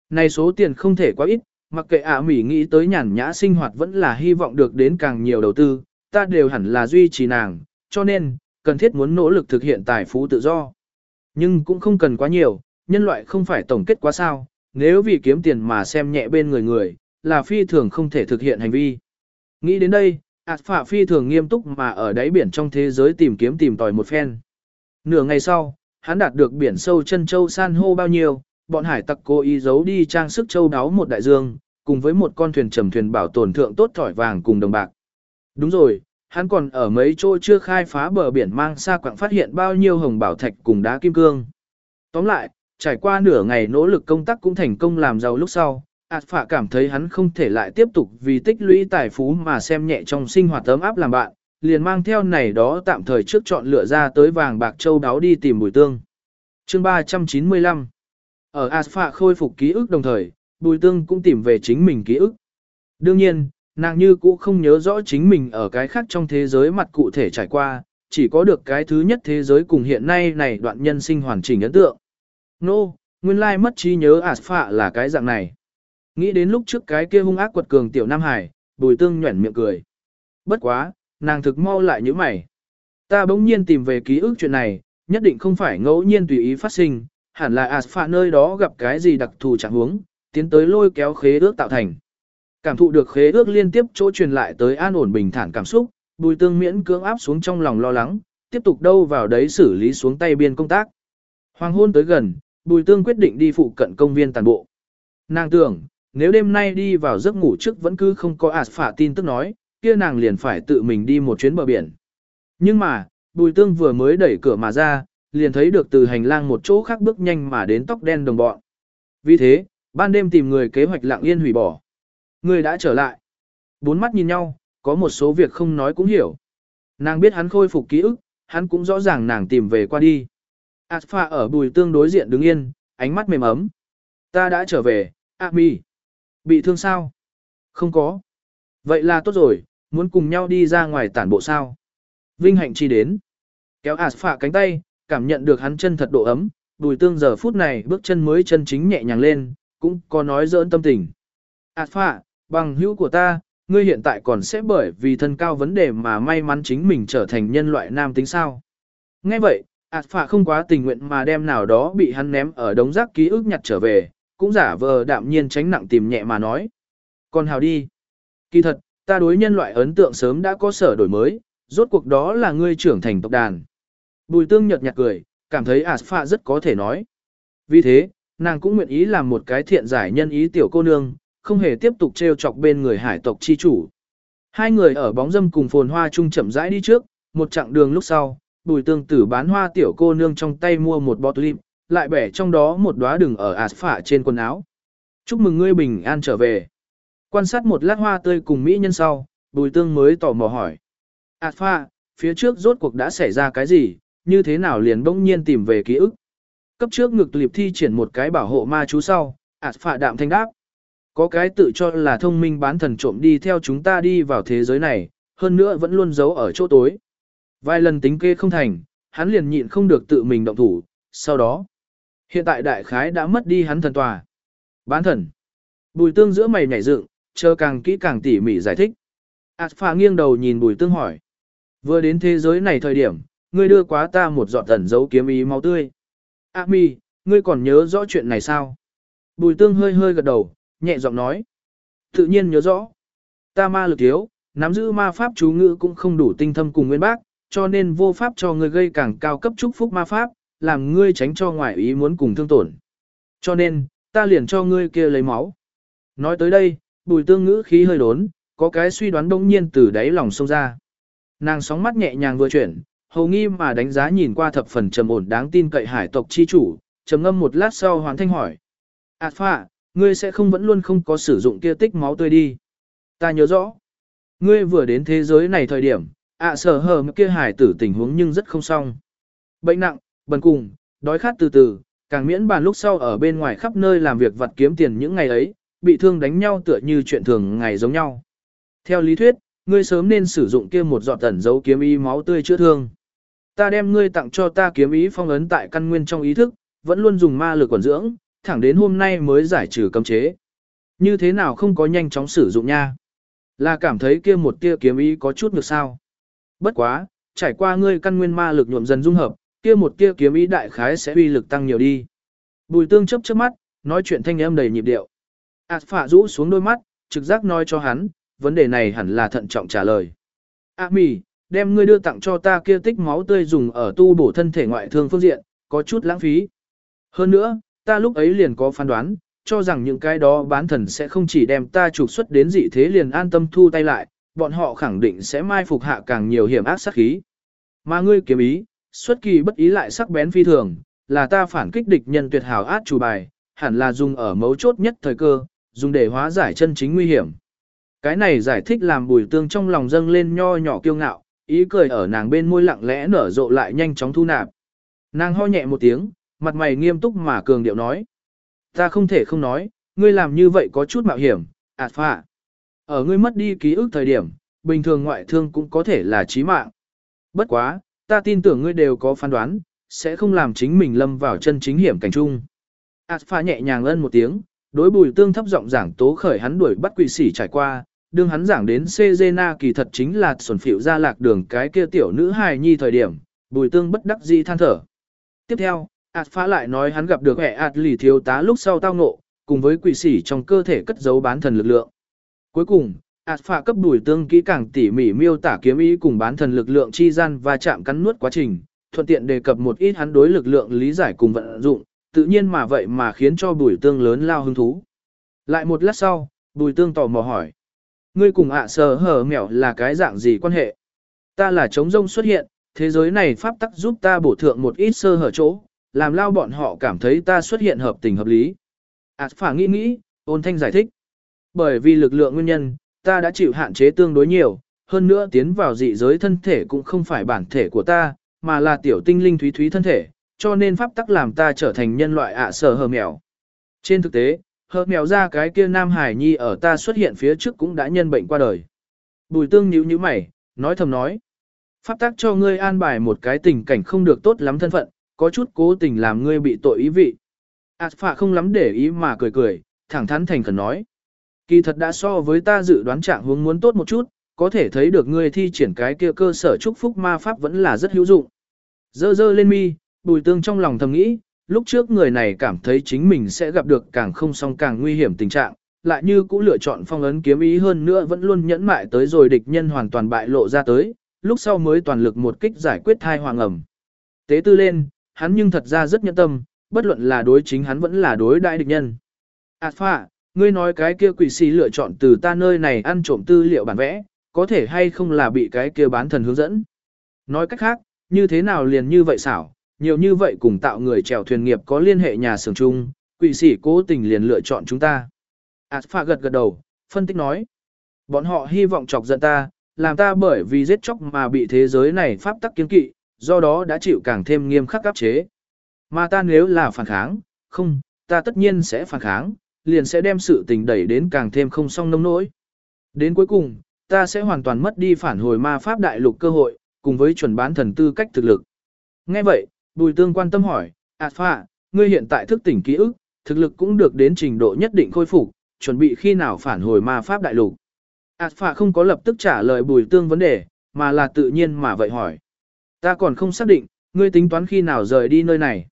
Này số tiền không thể quá ít, mặc kệ ạ à mỉ nghĩ tới nhàn nhã sinh hoạt vẫn là hy vọng được đến càng nhiều đầu tư, ta đều hẳn là duy trì nàng, cho nên, cần thiết muốn nỗ lực thực hiện tài phú tự do. Nhưng cũng không cần quá nhiều, nhân loại không phải tổng kết quá sao, nếu vì kiếm tiền mà xem nhẹ bên người người, là phi thường không thể thực hiện hành vi. Nghĩ đến đây, ạt phạ phi thường nghiêm túc mà ở đáy biển trong thế giới tìm kiếm tìm tòi một phen. Nửa ngày sau, hắn đạt được biển sâu chân châu san hô bao nhiêu, bọn hải tặc cố ý giấu đi trang sức châu đáo một đại dương, cùng với một con thuyền trầm thuyền bảo tồn thượng tốt thỏi vàng cùng đồng bạc. Đúng rồi, hắn còn ở mấy chỗ chưa khai phá bờ biển mang xa quặng phát hiện bao nhiêu hồng bảo thạch cùng đá kim cương. Tóm lại, trải qua nửa ngày nỗ lực công tác cũng thành công làm giàu lúc sau, ạt phạ cảm thấy hắn không thể lại tiếp tục vì tích lũy tài phú mà xem nhẹ trong sinh hoạt ấm áp làm bạn, liền mang theo này đó tạm thời trước chọn lựa ra tới vàng bạc châu đáo đi tìm bùi tương. Chương 395 Ở ạt phạ khôi phục ký ức đồng thời, bùi tương cũng tìm về chính mình ký ức. Đương nhiên, nàng như cũ không nhớ rõ chính mình ở cái khác trong thế giới mặt cụ thể trải qua, chỉ có được cái thứ nhất thế giới cùng hiện nay này đoạn nhân sinh hoàn chỉnh ấn tượng. Nô, no, nguyên lai mất trí nhớ ạt phạ là cái dạng này. Nghĩ đến lúc trước cái kia hung ác quật cường tiểu Nam Hải, bùi tương nhuẩn miệng cười. Bất quá, nàng thực mau lại như mày. Ta bỗng nhiên tìm về ký ức chuyện này, nhất định không phải ngẫu nhiên tùy ý phát sinh, hẳn là Aspha nơi đó gặp cái gì đặc thù chẳng huống, tiến tới lôi kéo khế ước tạo thành. Cảm thụ được khế ước liên tiếp chỗ truyền lại tới an ổn bình thản cảm xúc, bùi tương miễn cưỡng áp xuống trong lòng lo lắng, tiếp tục đâu vào đấy xử lý xuống tay biên công tác. Hoàng hôn tới gần, Bùi tương quyết định đi phụ cận công viên tàn bộ. Nàng tưởng, nếu đêm nay đi vào giấc ngủ trước vẫn cứ không có ạt phả tin tức nói, kia nàng liền phải tự mình đi một chuyến bờ biển. Nhưng mà, bùi tương vừa mới đẩy cửa mà ra, liền thấy được từ hành lang một chỗ khác bước nhanh mà đến tóc đen đồng bọn. Vì thế, ban đêm tìm người kế hoạch lặng yên hủy bỏ. Người đã trở lại. Bốn mắt nhìn nhau, có một số việc không nói cũng hiểu. Nàng biết hắn khôi phục ký ức, hắn cũng rõ ràng nàng tìm về qua đi. Alpha ở bùi tương đối diện đứng yên, ánh mắt mềm ấm. Ta đã trở về, Ami. Bị thương sao? Không có. Vậy là tốt rồi, muốn cùng nhau đi ra ngoài tản bộ sao? Vinh hạnh chi đến. Kéo Alpha cánh tay, cảm nhận được hắn chân thật độ ấm, đùi tương giờ phút này bước chân mới chân chính nhẹ nhàng lên, cũng có nói dỡn tâm tình. Alpha, bằng hữu của ta, ngươi hiện tại còn sẽ bởi vì thân cao vấn đề mà may mắn chính mình trở thành nhân loại nam tính sao. Nghe vậy, ạt phạ không quá tình nguyện mà đem nào đó bị hắn ném ở đống rác ký ức nhặt trở về, cũng giả vờ đạm nhiên tránh nặng tìm nhẹ mà nói. Còn hào đi. Kỳ thật, ta đối nhân loại ấn tượng sớm đã có sở đổi mới, rốt cuộc đó là ngươi trưởng thành tộc đàn. Bùi tương nhật nhạt cười, cảm thấy Aspha rất có thể nói. Vì thế, nàng cũng nguyện ý làm một cái thiện giải nhân ý tiểu cô nương, không hề tiếp tục trêu chọc bên người hải tộc chi chủ. Hai người ở bóng dâm cùng phồn hoa chung chậm rãi đi trước, một chặng đường lúc sau, bùi tương tử bán hoa tiểu cô nương trong tay mua một bọt tulip, lại bẻ trong đó một đóa đừng ở ạt phả trên quần áo. Chúc mừng ngươi bình an trở về. Quan sát một lát hoa tươi cùng mỹ nhân sau, bùi tương mới tò mò hỏi. Ảt phả, phía trước rốt cuộc đã xảy ra cái gì, như thế nào liền bỗng nhiên tìm về ký ức. Cấp trước ngực liệp thi triển một cái bảo hộ ma chú sau, ạt phả đạm thanh đáp. Có cái tự cho là thông minh bán thần trộm đi theo chúng ta đi vào thế giới này, hơn nữa vẫn luôn giấu ở chỗ tối. Vài lần tính kê không thành, hắn liền nhịn không được tự mình động thủ, sau đó. Hiện tại đại khái đã mất đi hắn thần tòa. Bán thần. Bùi tương giữa mày nhảy dựng, chờ càng kỹ càng tỉ mỉ giải thích. Alpha phà nghiêng đầu nhìn bùi tương hỏi. Vừa đến thế giới này thời điểm, ngươi đưa quá ta một giọt tẩn dấu kiếm ý máu tươi. A mi, ngươi còn nhớ rõ chuyện này sao? Bùi tương hơi hơi gật đầu, nhẹ giọng nói. Tự nhiên nhớ rõ. Ta ma lực thiếu, nắm giữ ma pháp chú ngữ cũng không đủ tinh thâm cùng nguyên bác, cho nên vô pháp cho ngươi gây càng cao cấp chúc phúc ma pháp, làm ngươi tránh cho ngoại ý muốn cùng thương tổn. Cho nên, ta liền cho ngươi kia lấy máu. Nói tới đây, bùi tương ngữ khí hơi đốn, có cái suy đoán đông nhiên từ đáy lòng sông ra. Nàng sóng mắt nhẹ nhàng vừa chuyển, hầu nghi mà đánh giá nhìn qua thập phần trầm ổn đáng tin cậy hải tộc chi chủ, trầm ngâm một lát sau hoàn thanh hỏi. Ảt phạ, ngươi sẽ không vẫn luôn không có sử dụng kia tích máu tươi đi. Ta nhớ rõ. Ngươi vừa đến thế giới này thời điểm, ạ sở hờ kia hải tử tình huống nhưng rất không xong. Bệnh nặng, bần cùng, đói khát từ từ, càng miễn bàn lúc sau ở bên ngoài khắp nơi làm việc vặt kiếm tiền những ngày ấy, bị thương đánh nhau tựa như chuyện thường ngày giống nhau. Theo lý thuyết, ngươi sớm nên sử dụng kia một giọt tẩn dấu kiếm ý máu tươi chữa thương. Ta đem ngươi tặng cho ta kiếm ý phong ấn tại căn nguyên trong ý thức, vẫn luôn dùng ma lực quản dưỡng, thẳng đến hôm nay mới giải trừ cấm chế. Như thế nào không có nhanh chóng sử dụng nha? Là cảm thấy kia một tia kiếm ý có chút ngược sao? Bất quá, trải qua ngươi căn nguyên ma lực nhuộm dần dung hợp, kia một kia kiếm ý đại khái sẽ uy lực tăng nhiều đi. Bùi tương chấp chớp mắt, nói chuyện thanh âm đầy nhịp điệu. Ảt phả rũ xuống đôi mắt, trực giác nói cho hắn, vấn đề này hẳn là thận trọng trả lời. À mì, đem ngươi đưa tặng cho ta kia tích máu tươi dùng ở tu bổ thân thể ngoại thương phương diện, có chút lãng phí. Hơn nữa, ta lúc ấy liền có phán đoán, cho rằng những cái đó bán thần sẽ không chỉ đem ta trục xuất đến dị thế liền an tâm thu tay lại, bọn họ khẳng định sẽ mai phục hạ càng nhiều hiểm ác sát khí. Mà ngươi kiếm ý, xuất kỳ bất ý lại sắc bén phi thường, là ta phản kích địch nhân tuyệt hảo át chủ bài, hẳn là dùng ở mấu chốt nhất thời cơ, dùng để hóa giải chân chính nguy hiểm. Cái này giải thích làm bùi tương trong lòng dâng lên nho nhỏ kiêu ngạo, ý cười ở nàng bên môi lặng lẽ nở rộ lại nhanh chóng thu nạp. Nàng ho nhẹ một tiếng, mặt mày nghiêm túc mà cường điệu nói. Ta không thể không nói, ngươi làm như vậy có chút mạo hiểm, ạt phạ. Ở ngươi mất đi ký ức thời điểm, bình thường ngoại thương cũng có thể là chí mạng. Bất quá, ta tin tưởng ngươi đều có phán đoán, sẽ không làm chính mình lâm vào chân chính hiểm cảnh chung. Alpha nhẹ nhàng ân một tiếng, đối bùi tương thấp giọng giảng tố khởi hắn đuổi bắt quỷ sỉ trải qua, đương hắn giảng đến Cezena kỳ thật chính là xuẩn phịu ra lạc đường cái kia tiểu nữ hài nhi thời điểm, bùi tương bất đắc dĩ than thở. Tiếp theo, Alpha lại nói hắn gặp được hệ ạt lì thiếu tá lúc sau tao ngộ, cùng với quỷ sỉ trong cơ thể cất giấu bán thần lực lượng. Cuối cùng, Alpha cấp đuổi tương kỹ càng tỉ mỉ miêu tả kiếm ý cùng bán thần lực lượng chi gian và chạm cắn nuốt quá trình, thuận tiện đề cập một ít hắn đối lực lượng lý giải cùng vận dụng, tự nhiên mà vậy mà khiến cho bùi tương lớn lao hứng thú. Lại một lát sau, bùi tương tò mò hỏi. Ngươi cùng ạ sờ hở mèo là cái dạng gì quan hệ? Ta là chống rông xuất hiện, thế giới này pháp tắc giúp ta bổ thượng một ít sơ hở chỗ, làm lao bọn họ cảm thấy ta xuất hiện hợp tình hợp lý. Ảt phả nghĩ nghĩ, ôn thanh giải thích. Bởi vì lực lượng nguyên nhân, ta đã chịu hạn chế tương đối nhiều, hơn nữa tiến vào dị giới thân thể cũng không phải bản thể của ta, mà là tiểu tinh linh thúy thúy thân thể, cho nên pháp tắc làm ta trở thành nhân loại ạ sở hờ mèo. Trên thực tế, hờ mèo ra cái kia nam hải nhi ở ta xuất hiện phía trước cũng đã nhân bệnh qua đời. Bùi tương nhíu nhíu mày, nói thầm nói. Pháp tắc cho ngươi an bài một cái tình cảnh không được tốt lắm thân phận, có chút cố tình làm ngươi bị tội ý vị. Ảt phạ không lắm để ý mà cười cười, thẳng thắn thành khẩn nói. Kỳ thật đã so với ta dự đoán trạng hướng muốn tốt một chút, có thể thấy được ngươi thi triển cái kia cơ sở chúc phúc ma pháp vẫn là rất hữu dụng. Dơ dơ lên mi, bùi tương trong lòng thầm nghĩ, lúc trước người này cảm thấy chính mình sẽ gặp được càng không song càng nguy hiểm tình trạng, lại như cũng lựa chọn phong ấn kiếm ý hơn nữa vẫn luôn nhẫn mại tới rồi địch nhân hoàn toàn bại lộ ra tới, lúc sau mới toàn lực một kích giải quyết thai hoàng ẩm. Tế tư lên, hắn nhưng thật ra rất nhẫn tâm, bất luận là đối chính hắn vẫn là đối đại địch nhân. Alpha, phạ, ngươi nói cái kia quỷ sĩ lựa chọn từ ta nơi này ăn trộm tư liệu bản vẽ, có thể hay không là bị cái kia bán thần hướng dẫn. Nói cách khác, như thế nào liền như vậy xảo, nhiều như vậy cùng tạo người chèo thuyền nghiệp có liên hệ nhà xưởng chung, quỷ sĩ cố tình liền lựa chọn chúng ta. Alpha gật gật đầu, phân tích nói. Bọn họ hy vọng chọc giận ta, làm ta bởi vì giết chóc mà bị thế giới này pháp tắc kiến kỵ, do đó đã chịu càng thêm nghiêm khắc áp chế. Mà ta nếu là phản kháng, không, ta tất nhiên sẽ phản kháng, liền sẽ đem sự tình đẩy đến càng thêm không song nông nỗi. Đến cuối cùng, ta sẽ hoàn toàn mất đi phản hồi ma pháp đại lục cơ hội, cùng với chuẩn bán thần tư cách thực lực. Nghe vậy, Bùi Tương quan tâm hỏi, Alpha, ngươi hiện tại thức tỉnh ký ức, thực lực cũng được đến trình độ nhất định khôi phục, chuẩn bị khi nào phản hồi ma pháp đại lục. Alpha không có lập tức trả lời Bùi Tương vấn đề, mà là tự nhiên mà vậy hỏi. Ta còn không xác định, ngươi tính toán khi nào rời đi nơi này.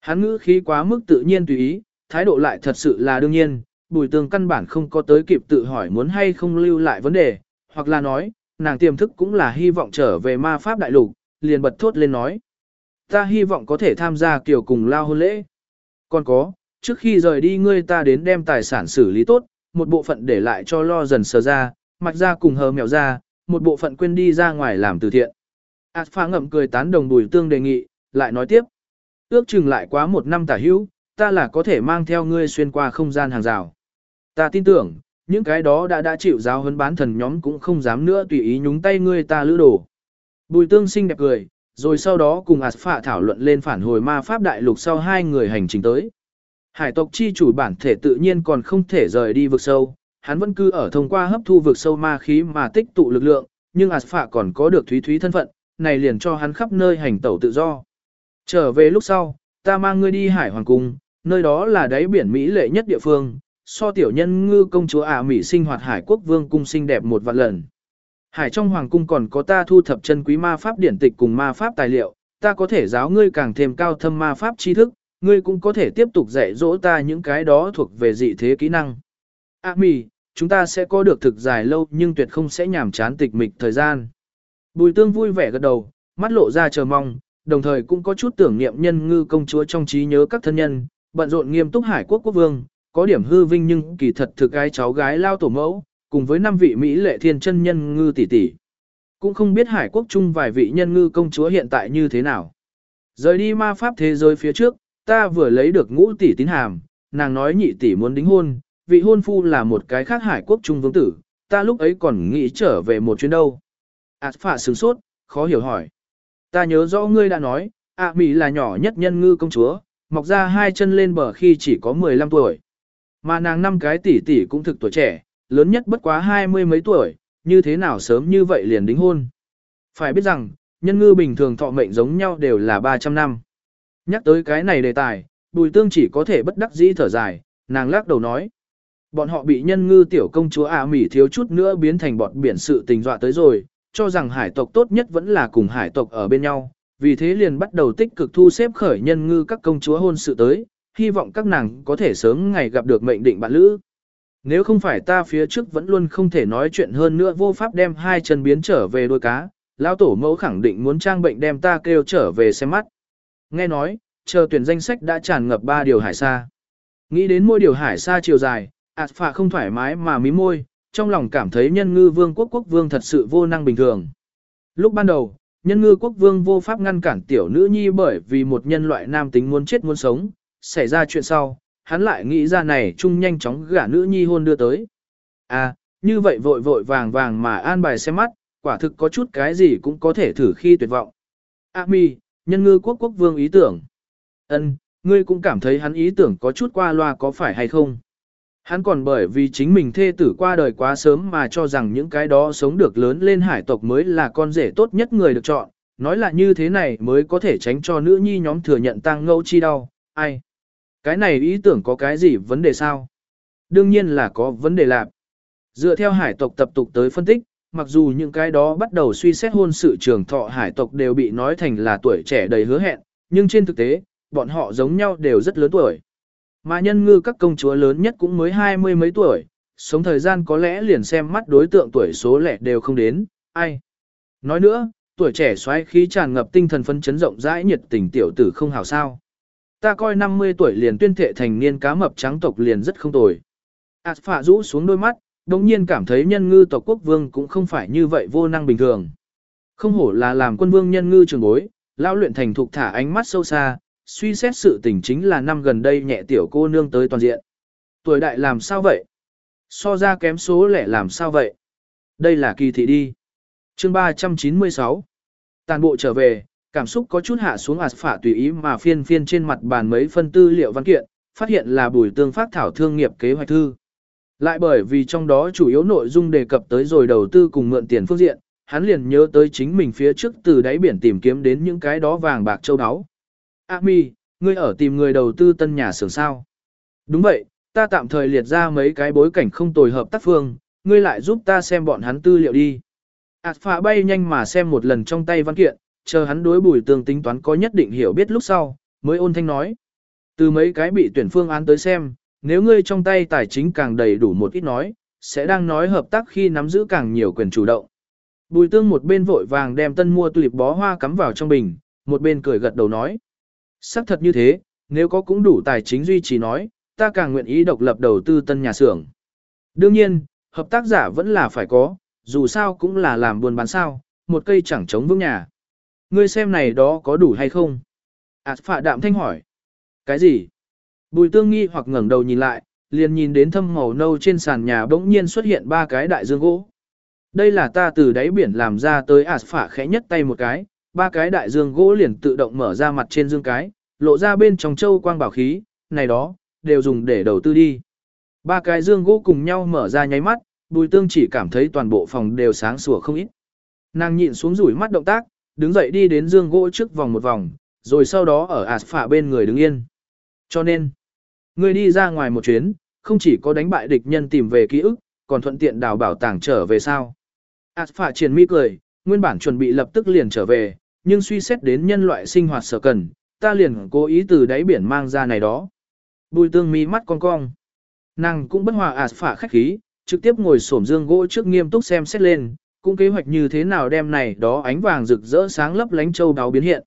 Hắn ngữ khí quá mức tự nhiên tùy ý, thái độ lại thật sự là đương nhiên, bùi tương căn bản không có tới kịp tự hỏi muốn hay không lưu lại vấn đề, hoặc là nói, nàng tiềm thức cũng là hy vọng trở về ma pháp đại lục, liền bật thốt lên nói. Ta hy vọng có thể tham gia kiểu cùng lao hôn lễ. Còn có, trước khi rời đi ngươi ta đến đem tài sản xử lý tốt, một bộ phận để lại cho lo dần sờ ra, mặc ra cùng hờ mèo ra, một bộ phận quên đi ra ngoài làm từ thiện. Ảt phá ngậm cười tán đồng bùi tương đề nghị, lại nói tiếp. Ước chừng lại quá một năm tả hữu, ta là có thể mang theo ngươi xuyên qua không gian hàng rào. Ta tin tưởng, những cái đó đã đã chịu giáo huấn bán thần nhóm cũng không dám nữa tùy ý nhúng tay ngươi ta lữ đồ. Bùi tương xinh đẹp cười, rồi sau đó cùng ạt phạ thảo luận lên phản hồi ma pháp đại lục sau hai người hành trình tới. Hải tộc chi chủ bản thể tự nhiên còn không thể rời đi vực sâu, hắn vẫn cứ ở thông qua hấp thu vực sâu ma khí mà tích tụ lực lượng, nhưng ạt phạ còn có được thúy thúy thân phận, này liền cho hắn khắp nơi hành tẩu tự do. Trở về lúc sau, ta mang ngươi đi hải hoàng cung, nơi đó là đáy biển Mỹ lệ nhất địa phương, so tiểu nhân ngư công chúa ả Mỹ sinh hoạt hải quốc vương cung xinh đẹp một vạn lần. Hải trong hoàng cung còn có ta thu thập chân quý ma pháp điển tịch cùng ma pháp tài liệu, ta có thể giáo ngươi càng thêm cao thâm ma pháp tri thức, ngươi cũng có thể tiếp tục dạy dỗ ta những cái đó thuộc về dị thế kỹ năng. À Mỹ, chúng ta sẽ có được thực dài lâu nhưng tuyệt không sẽ nhàm chán tịch mịch thời gian. Bùi tương vui vẻ gật đầu, mắt lộ ra chờ mong, đồng thời cũng có chút tưởng niệm nhân ngư công chúa trong trí nhớ các thân nhân, bận rộn nghiêm túc hải quốc quốc vương, có điểm hư vinh nhưng kỳ thật thực gái cháu gái lao tổ mẫu, cùng với năm vị Mỹ lệ thiên chân nhân ngư tỷ tỷ. Cũng không biết hải quốc chung vài vị nhân ngư công chúa hiện tại như thế nào. Rời đi ma pháp thế giới phía trước, ta vừa lấy được ngũ tỷ tín hàm, nàng nói nhị tỷ muốn đính hôn, vị hôn phu là một cái khác hải quốc trung vương tử, ta lúc ấy còn nghĩ trở về một chuyến đâu. Ảt phạ sướng sốt, khó hiểu hỏi. Ta nhớ rõ ngươi đã nói, ạ Mỹ là nhỏ nhất nhân ngư công chúa, mọc ra hai chân lên bờ khi chỉ có 15 tuổi. Mà nàng năm cái tỷ tỷ cũng thực tuổi trẻ, lớn nhất bất quá hai mươi mấy tuổi, như thế nào sớm như vậy liền đính hôn. Phải biết rằng, nhân ngư bình thường thọ mệnh giống nhau đều là 300 năm. Nhắc tới cái này đề tài, bùi tương chỉ có thể bất đắc dĩ thở dài, nàng lắc đầu nói. Bọn họ bị nhân ngư tiểu công chúa ạ mỉ thiếu chút nữa biến thành bọn biển sự tình dọa tới rồi, cho rằng hải tộc tốt nhất vẫn là cùng hải tộc ở bên nhau, vì thế liền bắt đầu tích cực thu xếp khởi nhân ngư các công chúa hôn sự tới, hy vọng các nàng có thể sớm ngày gặp được mệnh định bạn lữ. Nếu không phải ta phía trước vẫn luôn không thể nói chuyện hơn nữa vô pháp đem hai chân biến trở về đôi cá, lão tổ mẫu khẳng định muốn trang bệnh đem ta kêu trở về xem mắt. Nghe nói, chờ tuyển danh sách đã tràn ngập ba điều hải xa. Nghĩ đến môi điều hải xa chiều dài, ạt phạ không thoải mái mà mí môi, trong lòng cảm thấy nhân ngư vương quốc quốc vương thật sự vô năng bình thường. Lúc ban đầu, nhân ngư quốc vương vô pháp ngăn cản tiểu nữ nhi bởi vì một nhân loại nam tính muốn chết muốn sống, xảy ra chuyện sau, hắn lại nghĩ ra này chung nhanh chóng gả nữ nhi hôn đưa tới. À, như vậy vội vội vàng vàng mà an bài xem mắt, quả thực có chút cái gì cũng có thể thử khi tuyệt vọng. A mi, nhân ngư quốc quốc vương ý tưởng. ân ngươi cũng cảm thấy hắn ý tưởng có chút qua loa có phải hay không? Hắn còn bởi vì chính mình thê tử qua đời quá sớm mà cho rằng những cái đó sống được lớn lên hải tộc mới là con rể tốt nhất người được chọn, nói là như thế này mới có thể tránh cho nữ nhi nhóm thừa nhận tang ngẫu chi đau, ai? Cái này ý tưởng có cái gì vấn đề sao? Đương nhiên là có vấn đề lạc. Dựa theo hải tộc tập tục tới phân tích, mặc dù những cái đó bắt đầu suy xét hôn sự trường thọ hải tộc đều bị nói thành là tuổi trẻ đầy hứa hẹn, nhưng trên thực tế, bọn họ giống nhau đều rất lớn tuổi. Mà nhân ngư các công chúa lớn nhất cũng mới hai mươi mấy tuổi, sống thời gian có lẽ liền xem mắt đối tượng tuổi số lẻ đều không đến, ai. Nói nữa, tuổi trẻ xoáy khí tràn ngập tinh thần phấn chấn rộng rãi nhiệt tình tiểu tử không hảo sao. Ta coi 50 tuổi liền tuyên thệ thành niên cá mập trắng tộc liền rất không tồi. Ảt phạ rũ xuống đôi mắt, đồng nhiên cảm thấy nhân ngư tộc quốc vương cũng không phải như vậy vô năng bình thường. Không hổ là làm quân vương nhân ngư trường bối, lao luyện thành thục thả ánh mắt sâu xa, suy xét sự tình chính là năm gần đây nhẹ tiểu cô nương tới toàn diện. Tuổi đại làm sao vậy? So ra kém số lẻ làm sao vậy? Đây là kỳ thị đi. chương 396 Tàn bộ trở về, cảm xúc có chút hạ xuống ạt phả tùy ý mà phiên phiên trên mặt bàn mấy phân tư liệu văn kiện, phát hiện là bùi tương phát thảo thương nghiệp kế hoạch thư. Lại bởi vì trong đó chủ yếu nội dung đề cập tới rồi đầu tư cùng mượn tiền phương diện, hắn liền nhớ tới chính mình phía trước từ đáy biển tìm kiếm đến những cái đó vàng bạc châu áo. A mi, ngươi ở tìm người đầu tư tân nhà xưởng sao? Đúng vậy, ta tạm thời liệt ra mấy cái bối cảnh không tồi hợp tác phương, ngươi lại giúp ta xem bọn hắn tư liệu đi. Ảt phạ bay nhanh mà xem một lần trong tay văn kiện, chờ hắn đối bùi tương tính toán có nhất định hiểu biết lúc sau, mới ôn thanh nói. Từ mấy cái bị tuyển phương án tới xem, nếu ngươi trong tay tài chính càng đầy đủ một ít nói, sẽ đang nói hợp tác khi nắm giữ càng nhiều quyền chủ động. Bùi tương một bên vội vàng đem tân mua tulip bó hoa cắm vào trong bình, một bên cười gật đầu nói. Sắc thật như thế, nếu có cũng đủ tài chính duy trì nói, ta càng nguyện ý độc lập đầu tư tân nhà xưởng. Đương nhiên, hợp tác giả vẫn là phải có, dù sao cũng là làm buôn bán sao, một cây chẳng chống vững nhà. Ngươi xem này đó có đủ hay không? Ảt phạ đạm thanh hỏi. Cái gì? Bùi tương nghi hoặc ngẩng đầu nhìn lại, liền nhìn đến thâm màu nâu trên sàn nhà bỗng nhiên xuất hiện ba cái đại dương gỗ. Đây là ta từ đáy biển làm ra tới ạt phả khẽ nhất tay một cái, ba cái đại dương gỗ liền tự động mở ra mặt trên dương cái, lộ ra bên trong châu quang bảo khí, này đó, đều dùng để đầu tư đi. Ba cái dương gỗ cùng nhau mở ra nháy mắt, bùi tương chỉ cảm thấy toàn bộ phòng đều sáng sủa không ít. Nàng nhịn xuống rủi mắt động tác, đứng dậy đi đến dương gỗ trước vòng một vòng, rồi sau đó ở ạt phả bên người đứng yên. Cho nên, người đi ra ngoài một chuyến, không chỉ có đánh bại địch nhân tìm về ký ức, còn thuận tiện đào bảo tàng trở về sao. ạt phả triển mi cười, nguyên bản chuẩn bị lập tức liền trở về, nhưng suy xét đến nhân loại sinh hoạt sở cần, ta liền cố ý từ đáy biển mang ra này đó. Bùi tương mi mắt con cong. Nàng cũng bất hòa ạt phả khách khí, trực tiếp ngồi xổm dương gỗ trước nghiêm túc xem xét lên, cũng kế hoạch như thế nào đem này đó ánh vàng rực rỡ sáng lấp lánh châu đáo biến hiện.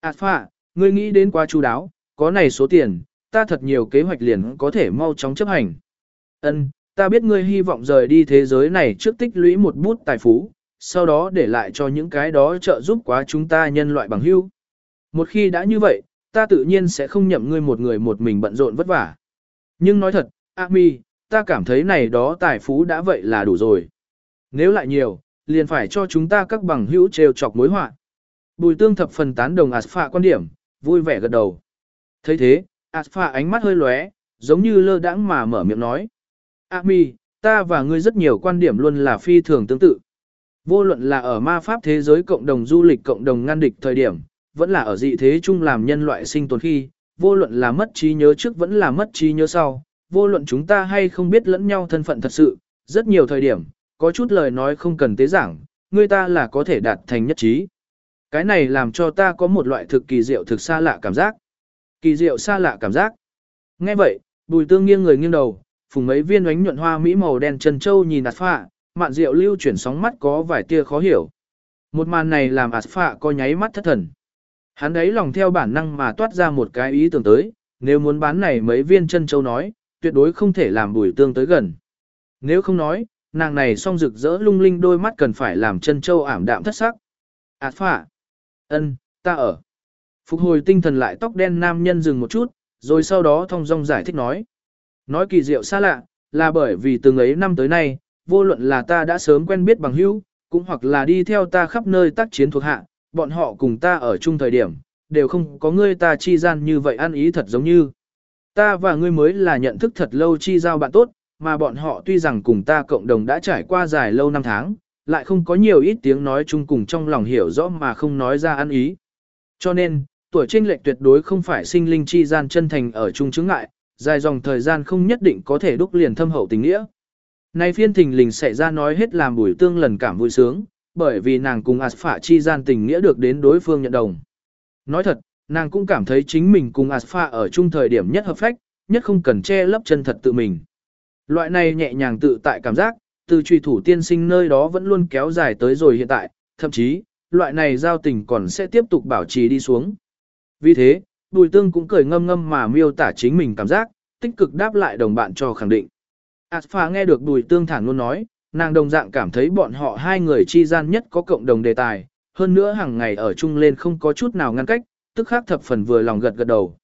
ạt phả, ngươi nghĩ đến quá chú đáo, có này số tiền, ta thật nhiều kế hoạch liền có thể mau chóng chấp hành. Ân, ta biết ngươi hy vọng rời đi thế giới này trước tích lũy một bút tài phú, sau đó để lại cho những cái đó trợ giúp quá chúng ta nhân loại bằng hữu. Một khi đã như vậy, ta tự nhiên sẽ không nhậm ngươi một người một mình bận rộn vất vả. Nhưng nói thật, Ami, ta cảm thấy này đó tài phú đã vậy là đủ rồi. Nếu lại nhiều, liền phải cho chúng ta các bằng hữu trêu chọc mối họa. Bùi tương thập phần tán đồng Aspha quan điểm, vui vẻ gật đầu. thấy thế, Aspha ánh mắt hơi lóe, giống như lơ đãng mà mở miệng nói. Ami, ta và ngươi rất nhiều quan điểm luôn là phi thường tương tự. Vô luận là ở ma pháp thế giới cộng đồng du lịch cộng đồng ngăn địch thời điểm, vẫn là ở dị thế chung làm nhân loại sinh tồn khi, vô luận là mất trí nhớ trước vẫn là mất trí nhớ sau, vô luận chúng ta hay không biết lẫn nhau thân phận thật sự, rất nhiều thời điểm, có chút lời nói không cần tế giảng, người ta là có thể đạt thành nhất trí. Cái này làm cho ta có một loại thực kỳ diệu thực xa lạ cảm giác. Kỳ diệu xa lạ cảm giác. Nghe vậy, bùi tương nghiêng người nghiêng đầu, phùng mấy viên ánh nhuận hoa mỹ màu đen trần châu nhìn ạt phạ, mạn diệu lưu chuyển sóng mắt có vài tia khó hiểu. Một màn này làm Aspha có nháy mắt thất thần. Hắn ấy lòng theo bản năng mà toát ra một cái ý tưởng tới, nếu muốn bán này mấy viên chân châu nói, tuyệt đối không thể làm bùi tương tới gần. Nếu không nói, nàng này song rực rỡ lung linh đôi mắt cần phải làm chân châu ảm đạm thất sắc. Aspha! ân, ta ở. Phục hồi tinh thần lại tóc đen nam nhân dừng một chút, rồi sau đó thông dong giải thích nói. Nói kỳ diệu xa lạ, là bởi vì từng ấy năm tới nay, vô luận là ta đã sớm quen biết bằng hữu, cũng hoặc là đi theo ta khắp nơi tác chiến thuộc hạ, bọn họ cùng ta ở chung thời điểm, đều không có ngươi ta chi gian như vậy ăn ý thật giống như. Ta và ngươi mới là nhận thức thật lâu chi giao bạn tốt, mà bọn họ tuy rằng cùng ta cộng đồng đã trải qua dài lâu năm tháng, lại không có nhiều ít tiếng nói chung cùng trong lòng hiểu rõ mà không nói ra ăn ý. Cho nên, tuổi trên lệch tuyệt đối không phải sinh linh chi gian chân thành ở chung chứng ngại, dài dòng thời gian không nhất định có thể đúc liền thâm hậu tình nghĩa. Nay phiên thình lình xảy ra nói hết làm bùi tương lần cảm vui sướng, bởi vì nàng cùng Aspha chi gian tình nghĩa được đến đối phương nhận đồng. Nói thật, nàng cũng cảm thấy chính mình cùng Aspha ở chung thời điểm nhất hợp phách, nhất không cần che lấp chân thật tự mình. Loại này nhẹ nhàng tự tại cảm giác, từ truy thủ tiên sinh nơi đó vẫn luôn kéo dài tới rồi hiện tại, thậm chí, loại này giao tình còn sẽ tiếp tục bảo trì đi xuống. Vì thế, Bùi Tương cũng cười ngâm ngâm mà miêu tả chính mình cảm giác, tích cực đáp lại đồng bạn cho khẳng định. Aspa nghe được Bùi Tương thản luôn nói, nàng đồng dạng cảm thấy bọn họ hai người chi gian nhất có cộng đồng đề tài, hơn nữa hàng ngày ở chung lên không có chút nào ngăn cách, tức khác thập phần vừa lòng gật gật đầu.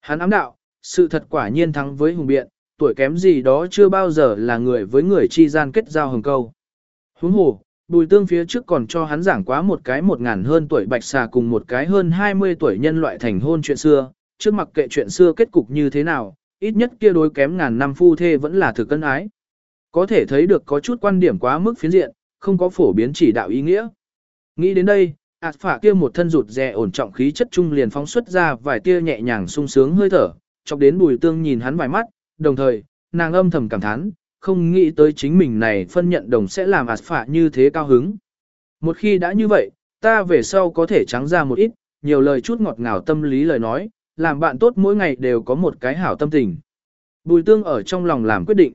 Hắn ám đạo, sự thật quả nhiên thắng với hùng biện, tuổi kém gì đó chưa bao giờ là người với người chi gian kết giao hồng câu. Huống hồ, bùi tương phía trước còn cho hắn giảng quá một cái một ngàn hơn tuổi bạch xà cùng một cái hơn 20 tuổi nhân loại thành hôn chuyện xưa, trước mặc kệ chuyện xưa kết cục như thế nào, ít nhất kia đối kém ngàn năm phu thê vẫn là thực cân ái. Có thể thấy được có chút quan điểm quá mức phiến diện, không có phổ biến chỉ đạo ý nghĩa. Nghĩ đến đây, ạt phả kia một thân rụt rè ổn trọng khí chất trung liền phóng xuất ra vài tia nhẹ nhàng sung sướng hơi thở, chọc đến bùi tương nhìn hắn vài mắt, đồng thời, nàng âm thầm cảm thán, không nghĩ tới chính mình này phân nhận đồng sẽ làm ạt phả như thế cao hứng. Một khi đã như vậy, ta về sau có thể trắng ra một ít, nhiều lời chút ngọt ngào tâm lý lời nói, làm bạn tốt mỗi ngày đều có một cái hảo tâm tình. Bùi tương ở trong lòng làm quyết định.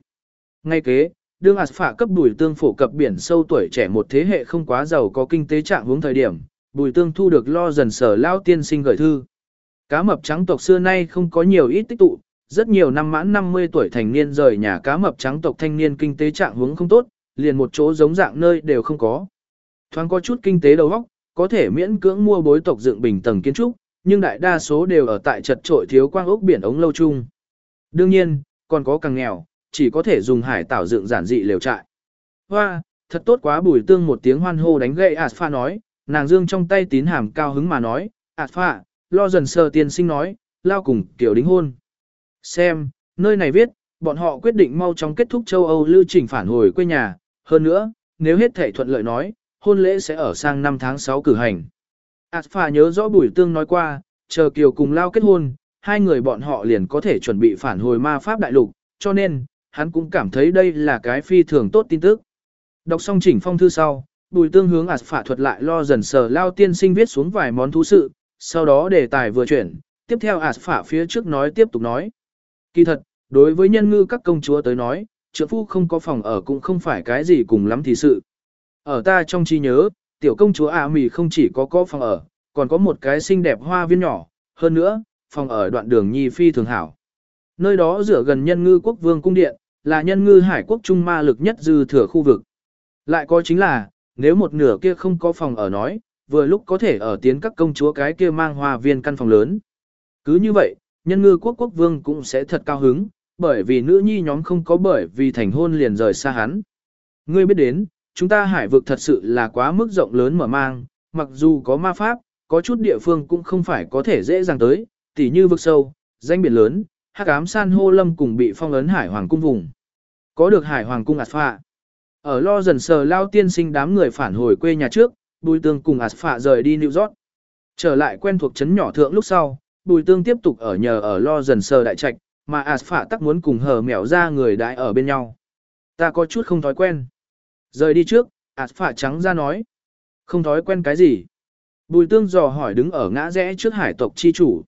Ngay kế, đương ạt phả cấp bùi tương phổ cập biển sâu tuổi trẻ một thế hệ không quá giàu có kinh tế trạng hướng thời điểm, bùi tương thu được lo dần sở lao tiên sinh gửi thư. Cá mập trắng tộc xưa nay không có nhiều ít tích tụ, rất nhiều năm mãn 50 tuổi thành niên rời nhà cá mập trắng tộc thanh niên kinh tế trạng hướng không tốt, liền một chỗ giống dạng nơi đều không có. Thoáng có chút kinh tế đầu óc, có thể miễn cưỡng mua bối tộc dựng bình tầng kiến trúc, nhưng đại đa số đều ở tại chật trội thiếu quang ốc biển ống lâu chung. Đương nhiên, còn có càng nghèo, chỉ có thể dùng hải tảo dựng giản dị lều trại. Hoa, thật tốt quá bùi tương một tiếng hoan hô đánh gậy Ảt Pha nói, nàng dương trong tay tín hàm cao hứng mà nói, Ảt Pha, lo dần sờ tiên sinh nói, lao cùng kiểu đính hôn. Xem, nơi này viết, bọn họ quyết định mau chóng kết thúc châu Âu lưu trình phản hồi quê nhà, hơn nữa, nếu hết thể thuận lợi nói, hôn lễ sẽ ở sang năm tháng 6 cử hành. Alpha nhớ rõ Bùi Tương nói qua, chờ Kiều cùng Lao kết hôn, hai người bọn họ liền có thể chuẩn bị phản hồi ma pháp đại lục, cho nên, hắn cũng cảm thấy đây là cái phi thường tốt tin tức. Đọc xong chỉnh phong thư sau, Bùi Tương hướng Alpha thuật lại lo dần sờ Lao tiên sinh viết xuống vài món thú sự, sau đó đề tài vừa chuyển, tiếp theo Alpha phía trước nói tiếp tục nói. Kỳ thật, đối với nhân ngư các công chúa tới nói, trượng phu không có phòng ở cũng không phải cái gì cùng lắm thì sự. Ở ta trong trí nhớ, tiểu công chúa A Mì không chỉ có có phòng ở, còn có một cái xinh đẹp hoa viên nhỏ, hơn nữa, phòng ở đoạn đường nhi phi thường hảo. Nơi đó dựa gần nhân ngư quốc vương cung điện, là nhân ngư hải quốc trung ma lực nhất dư thừa khu vực. Lại có chính là, nếu một nửa kia không có phòng ở nói, vừa lúc có thể ở tiến các công chúa cái kia mang hoa viên căn phòng lớn. Cứ như vậy, nhân ngư quốc quốc vương cũng sẽ thật cao hứng, bởi vì nữ nhi nhóm không có bởi vì thành hôn liền rời xa hắn. Ngươi biết đến, chúng ta hải vực thật sự là quá mức rộng lớn mở mang, mặc dù có ma pháp, có chút địa phương cũng không phải có thể dễ dàng tới, tỉ như vực sâu, danh biển lớn, hắc ám san hô lâm cùng bị phong ấn hải hoàng cung vùng. Có được hải hoàng cung Aspha. Ở lo dần sờ lao tiên sinh đám người phản hồi quê nhà trước, bùi tương cùng Aspha rời đi New York. Trở lại quen thuộc trấn nhỏ thượng lúc sau, bùi tương tiếp tục ở nhờ ở lo dần sờ đại trạch, mà Aspha tắc muốn cùng hờ mèo ra người đại ở bên nhau. Ta có chút không thói quen. Rời đi trước, Asphạ trắng ra nói. Không thói quen cái gì. Bùi tương dò hỏi đứng ở ngã rẽ trước hải tộc chi chủ.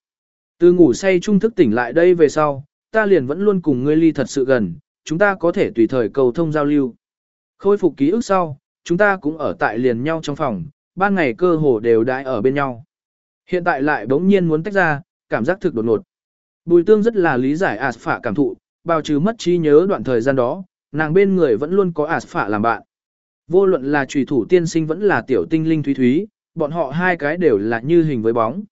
Từ ngủ say trung thức tỉnh lại đây về sau, ta liền vẫn luôn cùng ngươi ly thật sự gần, chúng ta có thể tùy thời cầu thông giao lưu. Khôi phục ký ức sau, chúng ta cũng ở tại liền nhau trong phòng, ban ngày cơ hồ đều đãi ở bên nhau. Hiện tại lại bỗng nhiên muốn tách ra, cảm giác thực đột ngột. Bùi tương rất là lý giải ạt phả cảm thụ, bao trừ mất trí nhớ đoạn thời gian đó, nàng bên người vẫn luôn có ạt phả làm bạn. Vô luận là trùy thủ tiên sinh vẫn là tiểu tinh linh thúy thúy, bọn họ hai cái đều là như hình với bóng.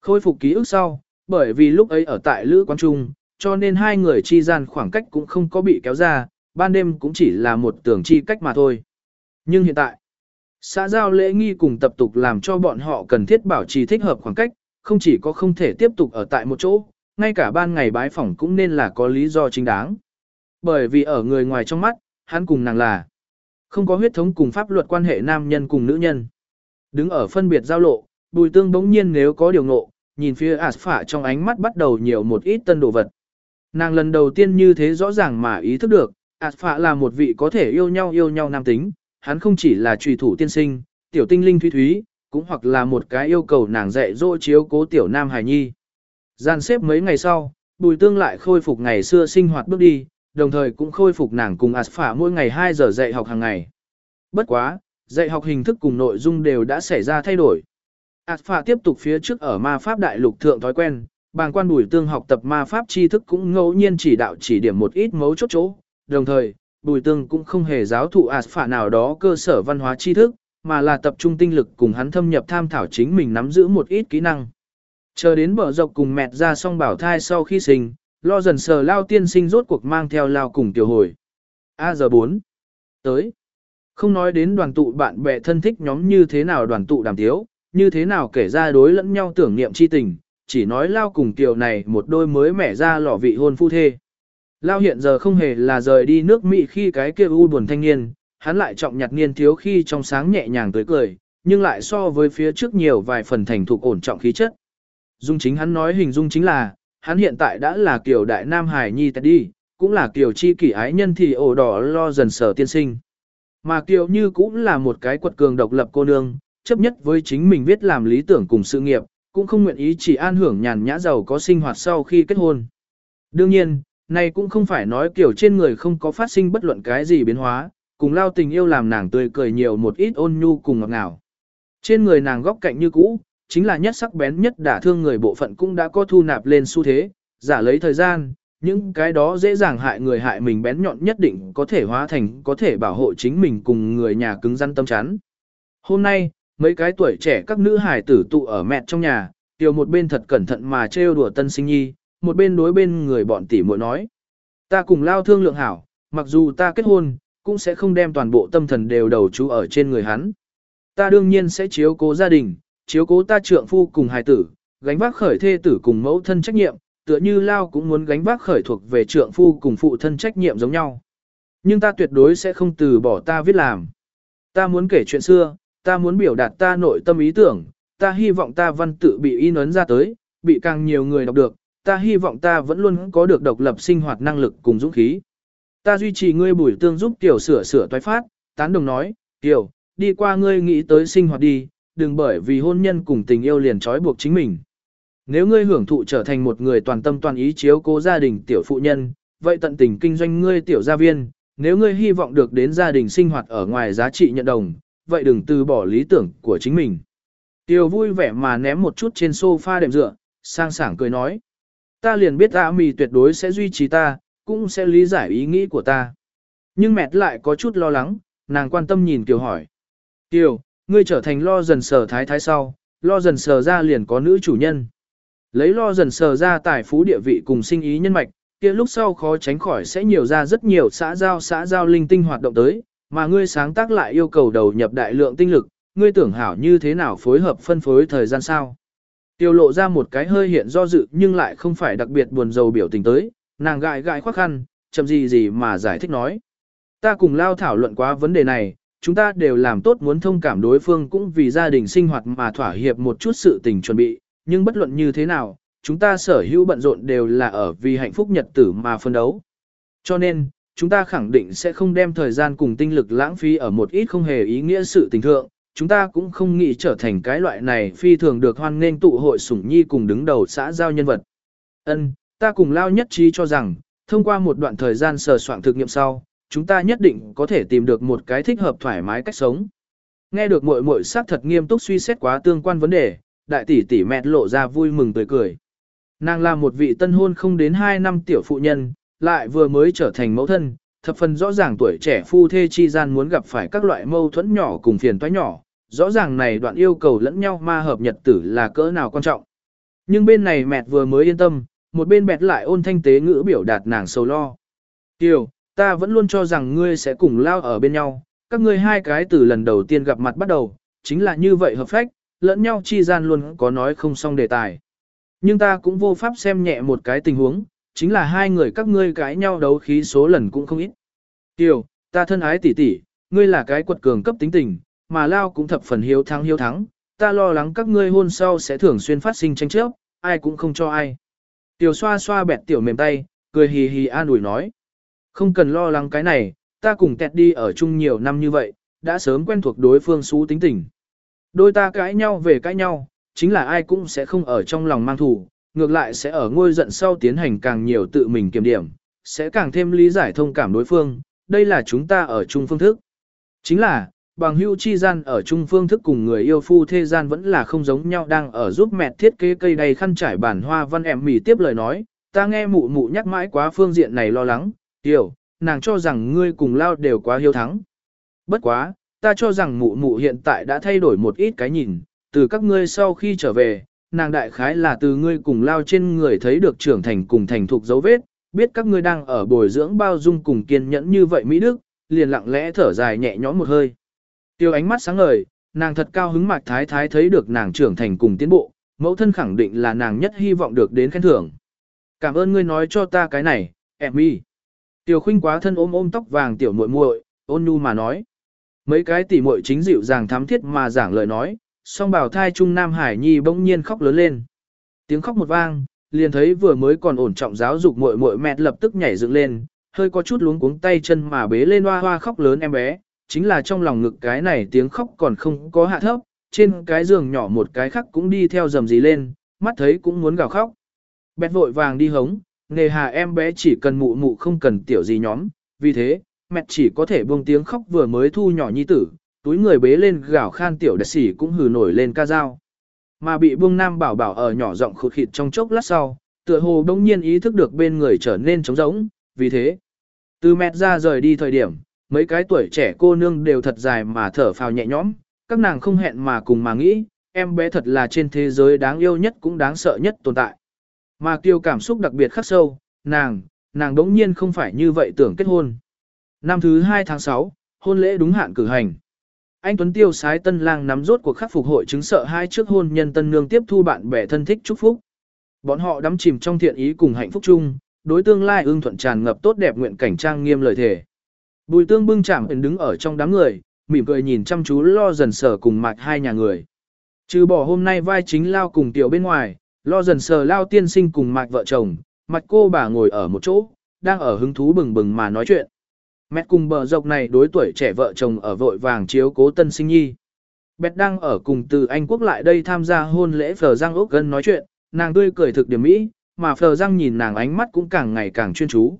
Khôi phục ký ức sau, bởi vì lúc ấy ở tại Lữ Quang Trung, cho nên hai người chi gian khoảng cách cũng không có bị kéo ra, ban đêm cũng chỉ là một tưởng chi cách mà thôi. Nhưng hiện tại, xã giao lễ nghi cùng tập tục làm cho bọn họ cần thiết bảo trì thích hợp khoảng cách, không chỉ có không thể tiếp tục ở tại một chỗ, ngay cả ban ngày bái phỏng cũng nên là có lý do chính đáng. Bởi vì ở người ngoài trong mắt, hắn cùng nàng là không có huyết thống cùng pháp luật quan hệ nam nhân cùng nữ nhân. Đứng ở phân biệt giao lộ, bùi tương bỗng nhiên nếu có điều ngộ, nhìn phía Asphả trong ánh mắt bắt đầu nhiều một ít tân đồ vật. Nàng lần đầu tiên như thế rõ ràng mà ý thức được, Asphả là một vị có thể yêu nhau yêu nhau nam tính, hắn không chỉ là trùy thủ tiên sinh, tiểu tinh linh thúy thúy, cũng hoặc là một cái yêu cầu nàng dạy dỗ chiếu cố tiểu nam hài nhi. Gian xếp mấy ngày sau, bùi tương lại khôi phục ngày xưa sinh hoạt bước đi, đồng thời cũng khôi phục nàng cùng Aspha mỗi ngày 2 giờ dạy học hàng ngày. Bất quá, dạy học hình thức cùng nội dung đều đã xảy ra thay đổi. Aspha tiếp tục phía trước ở ma pháp đại lục thượng thói quen, bàng quan bùi tương học tập ma pháp tri thức cũng ngẫu nhiên chỉ đạo chỉ điểm một ít mấu chốt chỗ, đồng thời, bùi tương cũng không hề giáo thụ Aspha nào đó cơ sở văn hóa tri thức, mà là tập trung tinh lực cùng hắn thâm nhập tham thảo chính mình nắm giữ một ít kỹ năng. Chờ đến bờ dọc cùng mẹt ra xong bảo thai sau khi sinh, lo dần sờ lao tiên sinh rốt cuộc mang theo lao cùng tiểu hồi. A giờ 4. Tới. Không nói đến đoàn tụ bạn bè thân thích nhóm như thế nào đoàn tụ đàm tiếu, như thế nào kể ra đối lẫn nhau tưởng niệm chi tình, chỉ nói lao cùng tiểu này một đôi mới mẻ ra lọ vị hôn phu thê. Lao hiện giờ không hề là rời đi nước Mỹ khi cái kia u buồn thanh niên, hắn lại trọng nhặt niên thiếu khi trong sáng nhẹ nhàng tới cười, nhưng lại so với phía trước nhiều vài phần thành thục ổn trọng khí chất. Dung chính hắn nói hình dung chính là, hắn hiện tại đã là kiểu đại nam hải nhi đi, cũng là kiểu chi kỷ ái nhân thì ổ đỏ lo dần sở tiên sinh. Mà kiều như cũng là một cái quật cường độc lập cô nương, chấp nhất với chính mình viết làm lý tưởng cùng sự nghiệp, cũng không nguyện ý chỉ an hưởng nhàn nhã giàu có sinh hoạt sau khi kết hôn. Đương nhiên, này cũng không phải nói kiểu trên người không có phát sinh bất luận cái gì biến hóa, cùng lao tình yêu làm nàng tươi cười nhiều một ít ôn nhu cùng ngọt ngào. Trên người nàng góc cạnh như cũ, chính là nhất sắc bén nhất đả thương người bộ phận cũng đã có thu nạp lên xu thế, giả lấy thời gian, những cái đó dễ dàng hại người hại mình bén nhọn nhất định có thể hóa thành có thể bảo hộ chính mình cùng người nhà cứng rắn tâm chắn. Hôm nay, mấy cái tuổi trẻ các nữ hài tử tụ ở mẹ trong nhà, tiểu một bên thật cẩn thận mà trêu đùa tân sinh nhi, một bên đối bên người bọn tỷ muội nói. Ta cùng lao thương lượng hảo, mặc dù ta kết hôn, cũng sẽ không đem toàn bộ tâm thần đều đầu chú ở trên người hắn. Ta đương nhiên sẽ chiếu cố gia đình, chiếu cố ta trượng phu cùng hài tử, gánh vác khởi thê tử cùng mẫu thân trách nhiệm, tựa như Lao cũng muốn gánh vác khởi thuộc về trượng phu cùng phụ thân trách nhiệm giống nhau. Nhưng ta tuyệt đối sẽ không từ bỏ ta viết làm. Ta muốn kể chuyện xưa, ta muốn biểu đạt ta nội tâm ý tưởng, ta hy vọng ta văn tự bị in ấn ra tới, bị càng nhiều người đọc được, ta hy vọng ta vẫn luôn có được độc lập sinh hoạt năng lực cùng dũng khí. Ta duy trì ngươi bùi tương giúp tiểu sửa sửa toái phát, tán đồng nói, tiểu, đi qua ngươi nghĩ tới sinh hoạt đi, đừng bởi vì hôn nhân cùng tình yêu liền trói buộc chính mình. Nếu ngươi hưởng thụ trở thành một người toàn tâm toàn ý chiếu cố gia đình tiểu phụ nhân, vậy tận tình kinh doanh ngươi tiểu gia viên, nếu ngươi hy vọng được đến gia đình sinh hoạt ở ngoài giá trị nhận đồng, vậy đừng từ bỏ lý tưởng của chính mình. Tiểu vui vẻ mà ném một chút trên sofa đệm dựa, sang sảng cười nói. Ta liền biết A mì tuyệt đối sẽ duy trì ta, cũng sẽ lý giải ý nghĩ của ta. Nhưng mẹt lại có chút lo lắng, nàng quan tâm nhìn Kiều hỏi. Kiều, ngươi trở thành lo dần sở thái thái sau, lo dần sở ra liền có nữ chủ nhân. Lấy lo dần sở ra tài phú địa vị cùng sinh ý nhân mạch, kia lúc sau khó tránh khỏi sẽ nhiều ra rất nhiều xã giao xã giao linh tinh hoạt động tới, mà ngươi sáng tác lại yêu cầu đầu nhập đại lượng tinh lực, ngươi tưởng hảo như thế nào phối hợp phân phối thời gian sao. Tiêu lộ ra một cái hơi hiện do dự nhưng lại không phải đặc biệt buồn rầu biểu tình tới, nàng gại gại khoác khăn, chậm gì gì mà giải thích nói. Ta cùng lao thảo luận quá vấn đề này, chúng ta đều làm tốt muốn thông cảm đối phương cũng vì gia đình sinh hoạt mà thỏa hiệp một chút sự tình chuẩn bị, nhưng bất luận như thế nào, chúng ta sở hữu bận rộn đều là ở vì hạnh phúc nhật tử mà phân đấu. Cho nên, chúng ta khẳng định sẽ không đem thời gian cùng tinh lực lãng phí ở một ít không hề ý nghĩa sự tình thượng, chúng ta cũng không nghĩ trở thành cái loại này phi thường được hoan nghênh tụ hội sủng nhi cùng đứng đầu xã giao nhân vật. Ân, ta cùng lao nhất trí cho rằng, thông qua một đoạn thời gian sờ soạn thực nghiệm sau, chúng ta nhất định có thể tìm được một cái thích hợp thoải mái cách sống. Nghe được muội muội xác thật nghiêm túc suy xét quá tương quan vấn đề, đại tỷ tỷ mẹ lộ ra vui mừng tươi cười. Nàng là một vị tân hôn không đến 2 năm tiểu phụ nhân, lại vừa mới trở thành mẫu thân, thập phần rõ ràng tuổi trẻ phu thê chi gian muốn gặp phải các loại mâu thuẫn nhỏ cùng phiền toái nhỏ, rõ ràng này đoạn yêu cầu lẫn nhau ma hợp nhật tử là cỡ nào quan trọng. Nhưng bên này mẹ vừa mới yên tâm, một bên bẹt lại ôn thanh tế ngữ biểu đạt nàng sầu lo. Tiểu, ta vẫn luôn cho rằng ngươi sẽ cùng lao ở bên nhau, các ngươi hai cái từ lần đầu tiên gặp mặt bắt đầu, chính là như vậy hợp phách, lẫn nhau chi gian luôn có nói không xong đề tài. Nhưng ta cũng vô pháp xem nhẹ một cái tình huống, chính là hai người các ngươi cãi nhau đấu khí số lần cũng không ít. Tiểu, ta thân ái tỷ tỷ, ngươi là cái quật cường cấp tính tình, mà Lao cũng thập phần hiếu thắng hiếu thắng, ta lo lắng các ngươi hôn sau sẽ thường xuyên phát sinh tranh chấp, ai cũng không cho ai. Tiểu xoa xoa bẹt tiểu mềm tay, cười hì hì an ủi nói. Không cần lo lắng cái này, ta cùng tẹt đi ở chung nhiều năm như vậy, đã sớm quen thuộc đối phương xú tính tình. Đôi ta cãi nhau về cãi nhau, chính là ai cũng sẽ không ở trong lòng mang thù, ngược lại sẽ ở ngôi giận sau tiến hành càng nhiều tự mình kiểm điểm, sẽ càng thêm lý giải thông cảm đối phương, đây là chúng ta ở chung phương thức. Chính là, bằng hưu chi gian ở chung phương thức cùng người yêu phu thế gian vẫn là không giống nhau đang ở giúp mẹ thiết kế cây đầy khăn trải bản hoa văn em mỉ tiếp lời nói, ta nghe mụ mụ nhắc mãi quá phương diện này lo lắng, hiểu, nàng cho rằng ngươi cùng lao đều quá hiếu thắng. Bất quá, ta cho rằng mụ mụ hiện tại đã thay đổi một ít cái nhìn, từ các ngươi sau khi trở về, nàng đại khái là từ ngươi cùng lao trên người thấy được trưởng thành cùng thành thục dấu vết, biết các ngươi đang ở bồi dưỡng bao dung cùng kiên nhẫn như vậy Mỹ Đức, liền lặng lẽ thở dài nhẹ nhõm một hơi. Tiêu ánh mắt sáng ngời, nàng thật cao hứng mạc thái thái thấy được nàng trưởng thành cùng tiến bộ, mẫu thân khẳng định là nàng nhất hy vọng được đến khen thưởng. Cảm ơn ngươi nói cho ta cái này, em y. Tiểu khuynh quá thân ôm ôm tóc vàng tiểu muội muội, ôn nhu mà nói. Mấy cái tỉ muội chính dịu dàng thắm thiết mà giảng lời nói, song bảo thai trung Nam Hải Nhi bỗng nhiên khóc lớn lên. Tiếng khóc một vang, liền thấy vừa mới còn ổn trọng giáo dục muội muội mẹ lập tức nhảy dựng lên, hơi có chút luống cuống tay chân mà bế lên hoa hoa khóc lớn em bé, chính là trong lòng ngực cái này tiếng khóc còn không có hạ thấp, trên cái giường nhỏ một cái khác cũng đi theo dầm gì lên, mắt thấy cũng muốn gào khóc. Bẹt vội vàng đi hống, nề hà em bé chỉ cần mụ mụ không cần tiểu gì nhóm, vì thế, mẹ chỉ có thể buông tiếng khóc vừa mới thu nhỏ nhi tử, túi người bế lên gào khan tiểu đặc sỉ cũng hừ nổi lên ca dao. Mà bị buông nam bảo bảo ở nhỏ giọng khụt khịt trong chốc lát sau, tựa hồ đông nhiên ý thức được bên người trở nên trống rỗng, vì thế. Từ mẹ ra rời đi thời điểm, mấy cái tuổi trẻ cô nương đều thật dài mà thở phào nhẹ nhõm, các nàng không hẹn mà cùng mà nghĩ, em bé thật là trên thế giới đáng yêu nhất cũng đáng sợ nhất tồn tại. Mà kiều cảm xúc đặc biệt khắc sâu, nàng, nàng đống nhiên không phải như vậy tưởng kết hôn. Năm thứ 2 tháng 6, hôn lễ đúng hạn cử hành. Anh Tuấn Tiêu sái tân lang nắm rốt cuộc khắc phục hội chứng sợ hai trước hôn nhân tân nương tiếp thu bạn bè thân thích chúc phúc. Bọn họ đắm chìm trong thiện ý cùng hạnh phúc chung, đối tương lai ương thuận tràn ngập tốt đẹp nguyện cảnh trang nghiêm lời thề. Bùi tương bưng chạm ẩn đứng ở trong đám người, mỉm cười nhìn chăm chú lo dần sở cùng mạch hai nhà người. Trừ bỏ hôm nay vai chính lao cùng tiểu bên ngoài, lo dần sờ lao tiên sinh cùng mạch vợ chồng, mạch cô bà ngồi ở một chỗ, đang ở hứng thú bừng bừng mà nói chuyện. Mẹ cùng bờ dọc này đối tuổi trẻ vợ chồng ở vội vàng chiếu cố tân sinh nhi. Bẹt đang ở cùng từ Anh Quốc lại đây tham gia hôn lễ Phờ Giang Úc Gân nói chuyện, nàng tươi cười thực điểm mỹ, mà Phờ Giang nhìn nàng ánh mắt cũng càng ngày càng chuyên chú.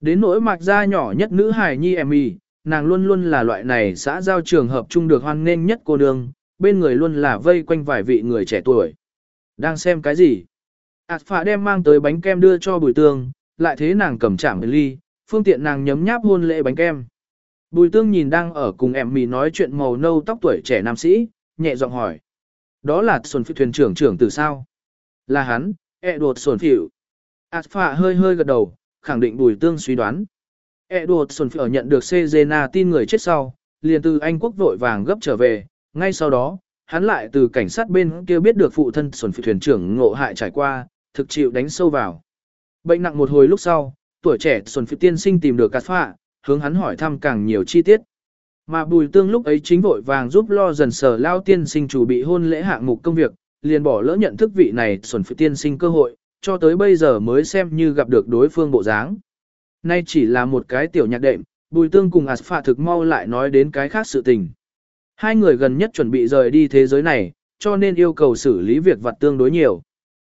Đến nỗi mạc gia nhỏ nhất nữ hài nhi em y, nàng luôn luôn là loại này xã giao trường hợp chung được hoan nghênh nhất cô nương, bên người luôn là vây quanh vài vị người trẻ tuổi. Đang xem cái gì? Ảt đem mang tới bánh kem đưa cho bùi tương, lại thế nàng cầm chạm ly, phương tiện nàng nhấm nháp hôn lễ bánh kem. Bùi tương nhìn đang ở cùng em mì nói chuyện màu nâu tóc tuổi trẻ nam sĩ, nhẹ giọng hỏi. Đó là Xuân Phi thuyền trưởng trưởng từ sao? Là hắn, Edward Xuân Phiệu. Ảt hơi hơi gật đầu, khẳng định bùi tương suy đoán. Edward Xuân Phiệu nhận được Cezena tin người chết sau, liền từ Anh quốc vội vàng gấp trở về, ngay sau đó, hắn lại từ cảnh sát bên kia biết được phụ thân xuẩn phi thuyền trưởng ngộ hại trải qua, thực chịu đánh sâu vào. Bệnh nặng một hồi lúc sau, tuổi trẻ xuẩn phi tiên sinh tìm được cát phạ, hướng hắn hỏi thăm càng nhiều chi tiết. Mà bùi tương lúc ấy chính vội vàng giúp lo dần sở lao tiên sinh chủ bị hôn lễ hạng mục công việc, liền bỏ lỡ nhận thức vị này xuẩn phi tiên sinh cơ hội, cho tới bây giờ mới xem như gặp được đối phương bộ dáng. Nay chỉ là một cái tiểu nhạc đệm, bùi tương cùng Asphạ thực mau lại nói đến cái khác sự tình. Hai người gần nhất chuẩn bị rời đi thế giới này, cho nên yêu cầu xử lý việc vặt tương đối nhiều.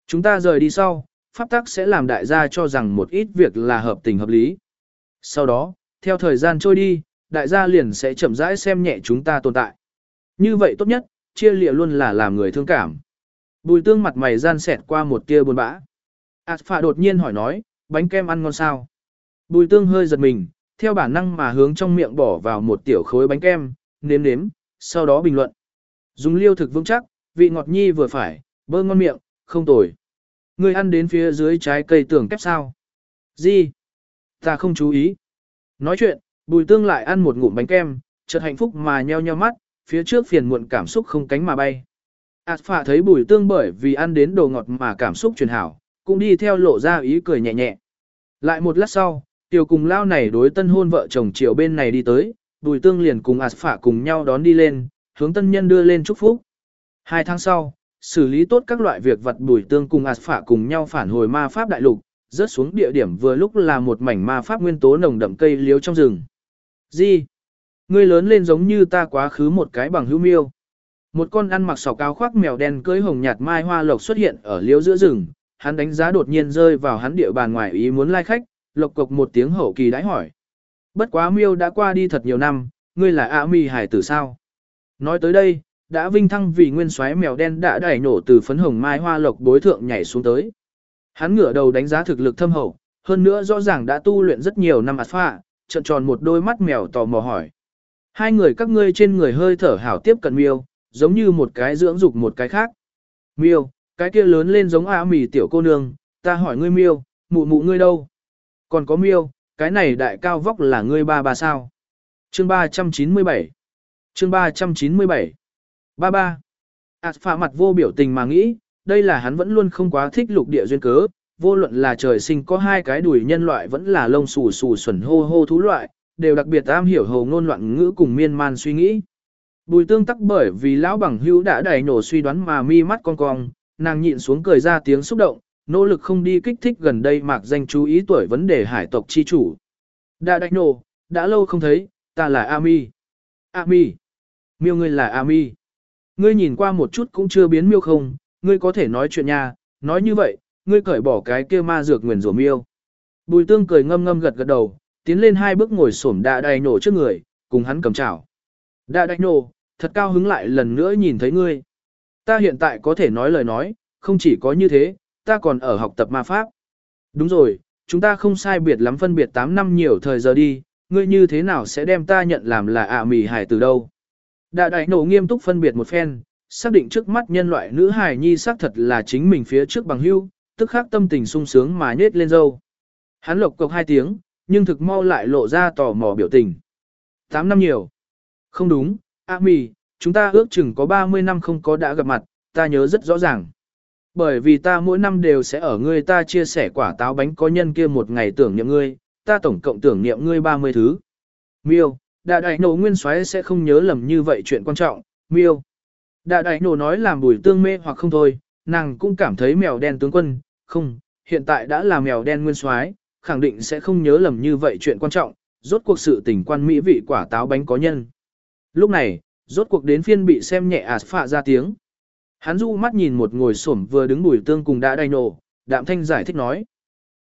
Chúng ta rời đi sau, pháp tắc sẽ làm đại gia cho rằng một ít việc là hợp tình hợp lý. Sau đó, theo thời gian trôi đi, đại gia liền sẽ chậm rãi xem nhẹ chúng ta tồn tại. Như vậy tốt nhất, chia lịa luôn là làm người thương cảm. Bùi tương mặt mày gian xẹt qua một tia buồn bã. Alpha đột nhiên hỏi nói, bánh kem ăn ngon sao? Bùi tương hơi giật mình, theo bản năng mà hướng trong miệng bỏ vào một tiểu khối bánh kem, nếm nếm, sau đó bình luận. Dùng liêu thực vững chắc, vị ngọt nhi vừa phải, bơ ngon miệng, không tồi. Người ăn đến phía dưới trái cây tưởng kép sao? Gì? Ta không chú ý. Nói chuyện, bùi tương lại ăn một ngụm bánh kem, chợt hạnh phúc mà nheo nheo mắt, phía trước phiền muộn cảm xúc không cánh mà bay. Ảt phạ thấy bùi tương bởi vì ăn đến đồ ngọt mà cảm xúc truyền hảo, cũng đi theo lộ ra ý cười nhẹ nhẹ. Lại một lát sau, tiểu cùng lao này đối tân hôn vợ chồng chiều bên này đi tới, bùi tương liền cùng ạt phả cùng nhau đón đi lên, hướng tân nhân đưa lên chúc phúc. Hai tháng sau, xử lý tốt các loại việc vật bùi tương cùng ạt phả cùng nhau phản hồi ma pháp đại lục, rớt xuống địa điểm vừa lúc là một mảnh ma pháp nguyên tố nồng đậm cây liếu trong rừng. Gì? Ngươi lớn lên giống như ta quá khứ một cái bằng hữu miêu. Một con ăn mặc sọc áo khoác mèo đen cưới hồng nhạt mai hoa lộc xuất hiện ở liếu giữa rừng, hắn đánh giá đột nhiên rơi vào hắn địa bàn ngoài ý muốn lai khách, lộc cộc một tiếng hậu kỳ đãi hỏi. Bất quá miêu đã qua đi thật nhiều năm, ngươi là A mi hải tử sao? Nói tới đây, đã vinh thăng vì nguyên soái mèo đen đã đẩy nổ từ phấn hồng mai hoa lộc bối thượng nhảy xuống tới. Hắn ngửa đầu đánh giá thực lực thâm hậu, hơn nữa rõ ràng đã tu luyện rất nhiều năm ạt phạ, trận tròn một đôi mắt mèo tò mò hỏi. Hai người các ngươi trên người hơi thở hảo tiếp cận miêu, giống như một cái dưỡng dục một cái khác. Miêu, cái kia lớn lên giống A mì tiểu cô nương, ta hỏi ngươi miêu, mụ mụ ngươi đâu? Còn có miêu, cái này đại cao vóc là ngươi ba ba sao? Chương 397 Chương 397 Ba ba Ảt phạ mặt vô biểu tình mà nghĩ, đây là hắn vẫn luôn không quá thích lục địa duyên cớ, vô luận là trời sinh có hai cái đùi nhân loại vẫn là lông xù xù xuẩn hô hô thú loại, đều đặc biệt am hiểu hầu ngôn loạn ngữ cùng miên man suy nghĩ. Bùi tương tắc bởi vì lão bằng hữu đã đẩy nổ suy đoán mà mi mắt con cong, nàng nhịn xuống cười ra tiếng xúc động, nỗ lực không đi kích thích gần đây mạc danh chú ý tuổi vấn đề hải tộc chi chủ. Đã đạch nổ, đã lâu không thấy, ta là Ami. Ami. Miêu ngươi là Ami. Ngươi nhìn qua một chút cũng chưa biến miêu không, ngươi có thể nói chuyện nha, nói như vậy, ngươi cởi bỏ cái kia ma dược nguyền rủa miêu. Bùi tương cười ngâm ngâm gật gật đầu, tiến lên hai bước ngồi xổm đạ đạch nổ trước người, cùng hắn cầm chảo. đã đạch nổ, thật cao hứng lại lần nữa nhìn thấy ngươi. Ta hiện tại có thể nói lời nói, không chỉ có như thế, ta còn ở học tập ma pháp. Đúng rồi, chúng ta không sai biệt lắm phân biệt 8 năm nhiều thời giờ đi, ngươi như thế nào sẽ đem ta nhận làm là ạ mì hải từ đâu. Đã đại nổ nghiêm túc phân biệt một phen, xác định trước mắt nhân loại nữ hải nhi xác thật là chính mình phía trước bằng hưu, tức khắc tâm tình sung sướng mà nhết lên dâu. Hắn lộc cộc hai tiếng, nhưng thực mau lại lộ ra tò mò biểu tình. 8 năm nhiều. Không đúng, ạ mì, chúng ta ước chừng có 30 năm không có đã gặp mặt, ta nhớ rất rõ ràng. Bởi vì ta mỗi năm đều sẽ ở ngươi ta chia sẻ quả táo bánh có nhân kia một ngày tưởng niệm ngươi, ta tổng cộng tưởng niệm ngươi 30 thứ. Miêu, đại đại nổ nguyên soái sẽ không nhớ lầm như vậy chuyện quan trọng, miêu. Đại đại nổ nói làm bùi tương mê hoặc không thôi, nàng cũng cảm thấy mèo đen tướng quân, không, hiện tại đã là mèo đen nguyên soái, khẳng định sẽ không nhớ lầm như vậy chuyện quan trọng, rốt cuộc sự tình quan mỹ vị quả táo bánh có nhân. Lúc này, rốt cuộc đến phiên bị xem nhẹ ạt phạ ra tiếng. Hắn du mắt nhìn một ngồi xổm vừa đứng bùi tương cùng đã đai nổ, đạm thanh giải thích nói.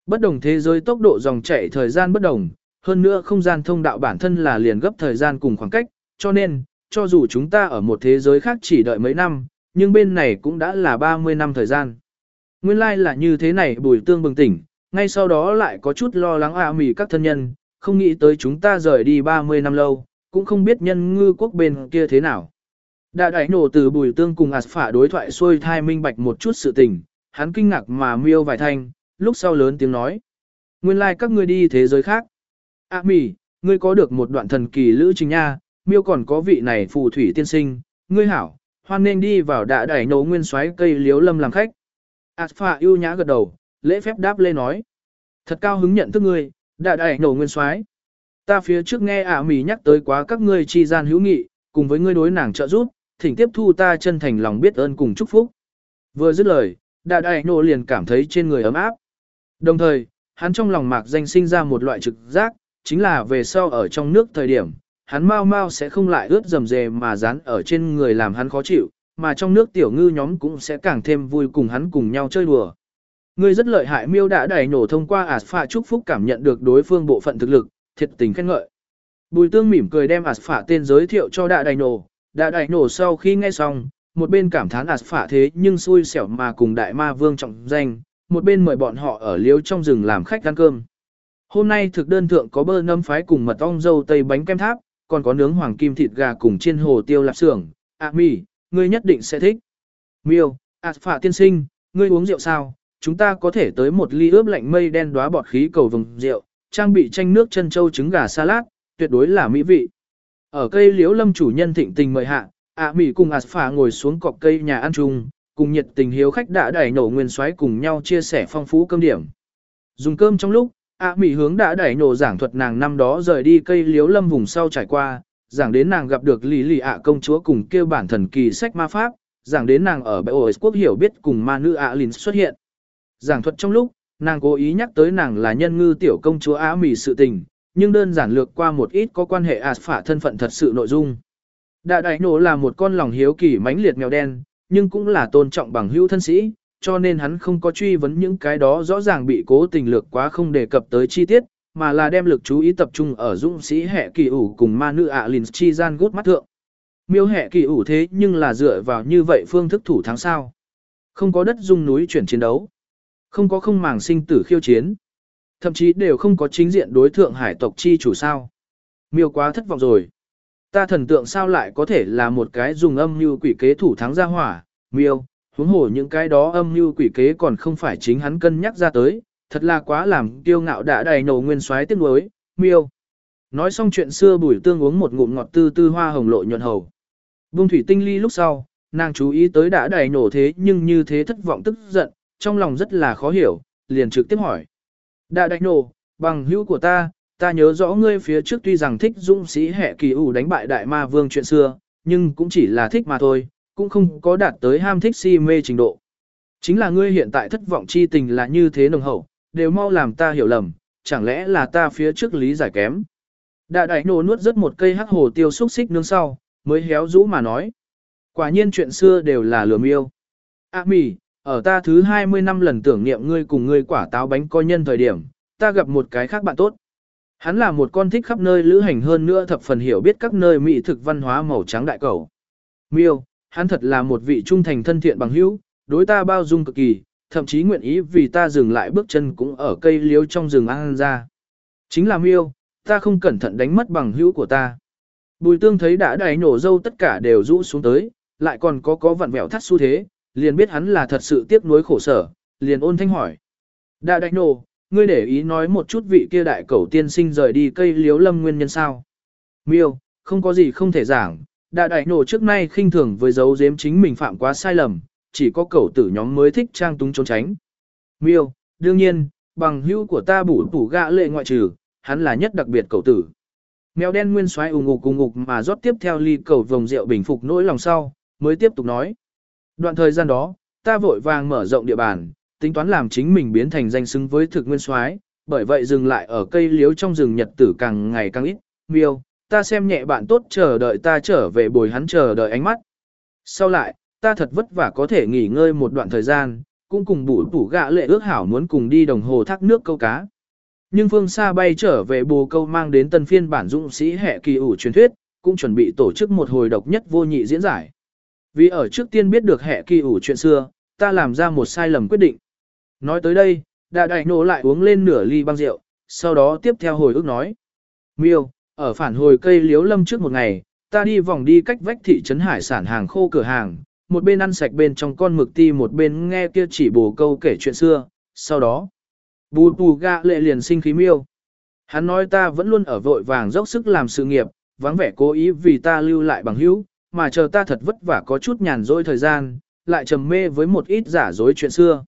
Bất đồng thế giới tốc độ dòng chảy thời gian bất đồng, hơn nữa không gian thông đạo bản thân là liền gấp thời gian cùng khoảng cách, cho nên, cho dù chúng ta ở một thế giới khác chỉ đợi mấy năm, nhưng bên này cũng đã là 30 năm thời gian. Nguyên lai like là như thế này bùi tương bừng tỉnh, ngay sau đó lại có chút lo lắng ạ mì các thân nhân, không nghĩ tới chúng ta rời đi 30 năm lâu, cũng không biết nhân ngư quốc bên kia thế nào. Đã đẩy nổ từ bùi tương cùng ạt phả đối thoại xuôi thai minh bạch một chút sự tình, hắn kinh ngạc mà miêu vài thanh, lúc sau lớn tiếng nói. Nguyên lai like các ngươi đi thế giới khác. À mì, ngươi có được một đoạn thần kỳ lữ trình nha, miêu còn có vị này phù thủy tiên sinh, ngươi hảo, hoan nên đi vào đã đẩy nổ nguyên xoáy cây liếu lâm làm khách. ạt phả yêu nhã gật đầu, lễ phép đáp lê nói. Thật cao hứng nhận thức ngươi, đã đẩy nổ nguyên xoáy. Ta phía trước nghe ả mì nhắc tới quá các ngươi chi gian hữu nghị, cùng với ngươi đối nàng trợ giúp, thỉnh tiếp thu ta chân thành lòng biết ơn cùng chúc phúc. Vừa dứt lời, đại đại nộ liền cảm thấy trên người ấm áp. Đồng thời, hắn trong lòng mạc danh sinh ra một loại trực giác, chính là về sau ở trong nước thời điểm, hắn mau mau sẽ không lại ướt dầm dề mà dán ở trên người làm hắn khó chịu, mà trong nước tiểu ngư nhóm cũng sẽ càng thêm vui cùng hắn cùng nhau chơi đùa. Ngươi rất lợi hại miêu đã đẩy nổ thông qua Aspha chúc phúc cảm nhận được đối phương bộ phận thực lực, thiệt tình khen ngợi. Bùi tương mỉm cười đem Aspha tên giới thiệu cho đại đài nổ, đã đại nổ sau khi nghe xong, một bên cảm thán ạt phả thế nhưng xui xẻo mà cùng đại ma vương trọng danh, một bên mời bọn họ ở liếu trong rừng làm khách ăn cơm. Hôm nay thực đơn thượng có bơ nấm phái cùng mật ong dâu tây bánh kem tháp, còn có nướng hoàng kim thịt gà cùng chiên hồ tiêu lạp xưởng. À mì, ngươi nhất định sẽ thích. Miêu, à phả tiên sinh, ngươi uống rượu sao? Chúng ta có thể tới một ly ướp lạnh mây đen đóa bọt khí cầu vừng rượu, trang bị chanh nước chân châu trứng gà salad, tuyệt đối là mỹ vị. Ở cây liễu lâm chủ nhân thịnh tình mời hạ, ạ à mì cùng ạt phà ngồi xuống cọc cây nhà ăn chung, cùng nhiệt tình hiếu khách đã đẩy nổ nguyên xoáy cùng nhau chia sẻ phong phú cơm điểm. Dùng cơm trong lúc, ạ à hướng đã đẩy nổ giảng thuật nàng năm đó rời đi cây liễu lâm vùng sau trải qua, giảng đến nàng gặp được lý lì ạ công chúa cùng kêu bản thần kỳ sách ma pháp, giảng đến nàng ở bãi ổi quốc hiểu biết cùng ma nữ ạ lìn xuất hiện. Giảng thuật trong lúc, nàng cố ý nhắc tới nàng là nhân ngư tiểu công chúa Á mỉ sự tình, nhưng đơn giản lược qua một ít có quan hệ ạt phả thân phận thật sự nội dung. Đại đại nổ là một con lòng hiếu kỳ mãnh liệt mèo đen, nhưng cũng là tôn trọng bằng hữu thân sĩ, cho nên hắn không có truy vấn những cái đó rõ ràng bị cố tình lược quá không đề cập tới chi tiết, mà là đem lực chú ý tập trung ở dũng sĩ hệ kỳ ủ cùng ma nữ ạ lìn chi gian gút mắt thượng. Miêu hệ kỳ ủ thế nhưng là dựa vào như vậy phương thức thủ thắng sao. Không có đất dung núi chuyển chiến đấu. Không có không màng sinh tử khiêu chiến. Thậm chí đều không có chính diện đối thượng hải tộc chi chủ sao. Miêu quá thất vọng rồi. Ta thần tượng sao lại có thể là một cái dùng âm như quỷ kế thủ thắng ra hỏa, miêu, huống hồ những cái đó âm như quỷ kế còn không phải chính hắn cân nhắc ra tới, thật là quá làm kiêu ngạo đã đầy nổ nguyên xoáy tiếc nuối, miêu. Nói xong chuyện xưa bùi tương uống một ngụm ngọt tư tư hoa hồng lộ nhuận hầu. Bung thủy tinh ly lúc sau, nàng chú ý tới đã đầy nổ thế nhưng như thế thất vọng tức giận, trong lòng rất là khó hiểu, liền trực tiếp hỏi. Đã Đánh nổ, bằng hữu của ta, ta nhớ rõ ngươi phía trước tuy rằng thích dũng sĩ hệ kỳ ủ đánh bại đại ma vương chuyện xưa, nhưng cũng chỉ là thích mà thôi, cũng không có đạt tới ham thích si mê trình độ. Chính là ngươi hiện tại thất vọng chi tình là như thế nồng hậu, đều mau làm ta hiểu lầm, chẳng lẽ là ta phía trước lý giải kém. Đại đại nổ nuốt rất một cây hắc hồ tiêu xúc xích nướng sau, mới héo rũ mà nói. Quả nhiên chuyện xưa đều là lừa miêu. À mì, ở ta thứ 20 năm lần tưởng niệm ngươi cùng ngươi quả táo bánh coi nhân thời điểm, ta gặp một cái khác bạn tốt. Hắn là một con thích khắp nơi lữ hành hơn nữa thập phần hiểu biết các nơi mỹ thực văn hóa màu trắng đại cầu. Miêu, hắn thật là một vị trung thành thân thiện bằng hữu, đối ta bao dung cực kỳ, thậm chí nguyện ý vì ta dừng lại bước chân cũng ở cây liếu trong rừng ăn ra. Chính là miêu, ta không cẩn thận đánh mất bằng hữu của ta. Bùi tương thấy đã đáy nổ dâu tất cả đều rũ xuống tới, lại còn có có vặn vẹo thắt xu thế, liền biết hắn là thật sự tiếc nuối khổ sở, liền ôn thanh hỏi. đại đại nổ, ngươi để ý nói một chút vị kia đại cẩu tiên sinh rời đi cây liếu lâm nguyên nhân sao. Miêu, không có gì không thể giảng, đại đại nổ trước nay khinh thường với dấu giếm chính mình phạm quá sai lầm, chỉ có cẩu tử nhóm mới thích trang túng trốn tránh. Miêu, đương nhiên, bằng hữu của ta bủ bủ gạ lệ ngoại trừ, hắn là nhất đặc biệt cẩu tử. Mèo đen nguyên xoáy ù ngục ù ngục mà rót tiếp theo ly cầu vồng rượu bình phục nỗi lòng sau, mới tiếp tục nói. Đoạn thời gian đó, ta vội vàng mở rộng địa bàn, tính toán làm chính mình biến thành danh xứng với thực nguyên soái, bởi vậy dừng lại ở cây liếu trong rừng nhật tử càng ngày càng ít, miêu, ta xem nhẹ bạn tốt chờ đợi ta trở về bồi hắn chờ đợi ánh mắt. Sau lại, ta thật vất vả có thể nghỉ ngơi một đoạn thời gian, cũng cùng bủ tủ gạ lệ ước hảo muốn cùng đi đồng hồ thác nước câu cá. Nhưng phương xa bay trở về bồ câu mang đến tân phiên bản dũng sĩ hệ kỳ ủ truyền thuyết, cũng chuẩn bị tổ chức một hồi độc nhất vô nhị diễn giải. Vì ở trước tiên biết được hệ kỳ ủ chuyện xưa, ta làm ra một sai lầm quyết định. Nói tới đây, đại đại nổ lại uống lên nửa ly băng rượu, sau đó tiếp theo hồi ức nói. Miêu, ở phản hồi cây liếu lâm trước một ngày, ta đi vòng đi cách vách thị trấn hải sản hàng khô cửa hàng, một bên ăn sạch bên trong con mực ti một bên nghe kia chỉ bồ câu kể chuyện xưa, sau đó. Bù bù gạ lệ liền sinh khí miêu. Hắn nói ta vẫn luôn ở vội vàng dốc sức làm sự nghiệp, vắng vẻ cố ý vì ta lưu lại bằng hữu, mà chờ ta thật vất vả có chút nhàn rỗi thời gian, lại trầm mê với một ít giả dối chuyện xưa.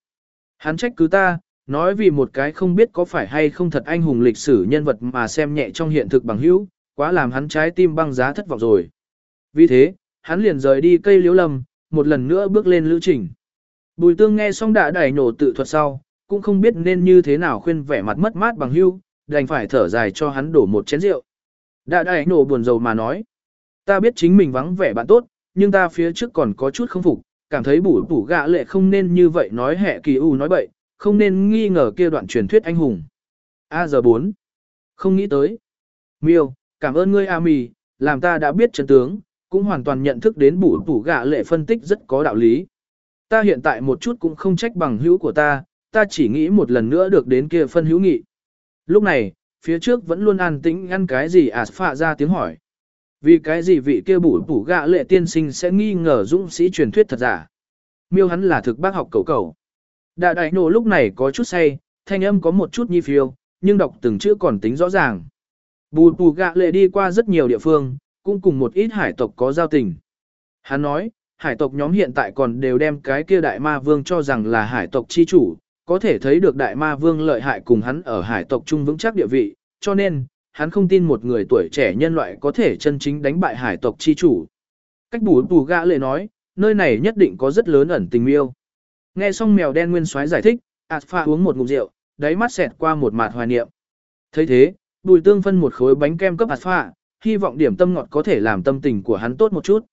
Hắn trách cứ ta, nói vì một cái không biết có phải hay không thật anh hùng lịch sử nhân vật mà xem nhẹ trong hiện thực bằng hữu, quá làm hắn trái tim băng giá thất vọng rồi. Vì thế, hắn liền rời đi cây liễu lầm một lần nữa bước lên lữ trình. Bùi tương nghe xong đã đẩy nổ tự thuật sau, cũng không biết nên như thế nào khuyên vẻ mặt mất mát bằng hữu, đành phải thở dài cho hắn đổ một chén rượu. Đã đẩy nổ buồn rầu mà nói, ta biết chính mình vắng vẻ bạn tốt, nhưng ta phía trước còn có chút không phục, cảm thấy bủ bủ gạ lệ không nên như vậy nói hẹ kỳ u nói bậy, không nên nghi ngờ kia đoạn truyền thuyết anh hùng. A giờ 4. Không nghĩ tới. Miêu, cảm ơn ngươi A mì, làm ta đã biết chân tướng, cũng hoàn toàn nhận thức đến bủ bủ gạ lệ phân tích rất có đạo lý. Ta hiện tại một chút cũng không trách bằng hữu của ta, ta chỉ nghĩ một lần nữa được đến kia phân hữu nghị. Lúc này, phía trước vẫn luôn an tĩnh ăn cái gì à phạ ra tiếng hỏi. Vì cái gì vị kia bủ bủ gạ lệ tiên sinh sẽ nghi ngờ dũng sĩ truyền thuyết thật giả. Miêu hắn là thực bác học cầu cầu. Đại đại nổ lúc này có chút say, thanh âm có một chút nhi phiêu, nhưng đọc từng chữ còn tính rõ ràng. Bù bù gạ lệ đi qua rất nhiều địa phương, cũng cùng một ít hải tộc có giao tình. Hắn nói, hải tộc nhóm hiện tại còn đều đem cái kia đại ma vương cho rằng là hải tộc chi chủ, có thể thấy được đại ma vương lợi hại cùng hắn ở hải tộc trung vững chắc địa vị, cho nên, hắn không tin một người tuổi trẻ nhân loại có thể chân chính đánh bại hải tộc chi chủ. Cách bù bù gạ lệ nói, nơi này nhất định có rất lớn ẩn tình yêu. Nghe xong mèo đen nguyên soái giải thích, Alpha uống một ngụm rượu, đáy mắt xẹt qua một mạt hoài niệm. thấy thế, bùi tương phân một khối bánh kem cấp Alpha, hy vọng điểm tâm ngọt có thể làm tâm tình của hắn tốt một chút.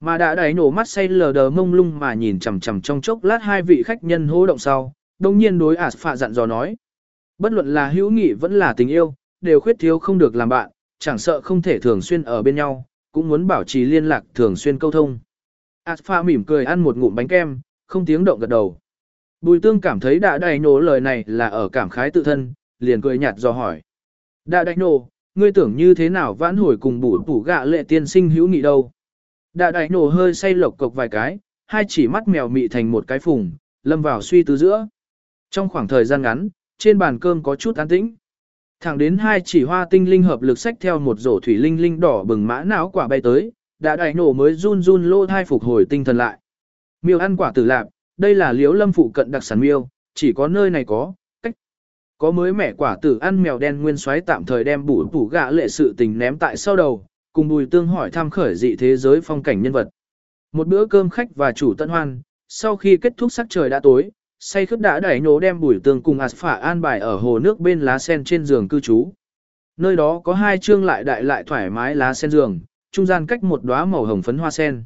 Mà đã đáy nổ mắt say lờ đờ mông lung mà nhìn chằm chằm trong chốc lát hai vị khách nhân hô động sau, đồng nhiên đối Alpha dặn dò nói. Bất luận là hữu nghị vẫn là tình yêu, đều khuyết thiếu không được làm bạn, chẳng sợ không thể thường xuyên ở bên nhau, cũng muốn bảo trì liên lạc thường xuyên câu thông. Alpha mỉm cười ăn một ngụm bánh kem, không tiếng động gật đầu. Bùi tương cảm thấy đã đại nổ lời này là ở cảm khái tự thân, liền cười nhạt do hỏi. Đã đại nổ, ngươi tưởng như thế nào vãn hồi cùng bủ bủ gạ lệ tiên sinh hữu nghị đâu. Đã đại nổ hơi say lộc cộc vài cái, hai chỉ mắt mèo mị thành một cái phùng, lâm vào suy tư giữa. Trong khoảng thời gian ngắn, trên bàn cơm có chút an tĩnh. Thẳng đến hai chỉ hoa tinh linh hợp lực sách theo một rổ thủy linh linh đỏ bừng mã não quả bay tới, đã đại nổ mới run run lô thai phục hồi tinh thần lại. Miêu ăn quả tử lạp, đây là liếu lâm phụ cận đặc sản miêu, chỉ có nơi này có, cách. Có mới mẻ quả tử ăn mèo đen nguyên xoáy tạm thời đem bủ bủ gạ lệ sự tình ném tại sau đầu, cùng bùi tương hỏi thăm khởi dị thế giới phong cảnh nhân vật. Một bữa cơm khách và chủ tận hoan, sau khi kết thúc sắc trời đã tối, say khướt đã đẩy nổ đem bùi tường cùng ạt an bài ở hồ nước bên lá sen trên giường cư trú. Nơi đó có hai chương lại đại lại thoải mái lá sen giường, trung gian cách một đóa màu hồng phấn hoa sen.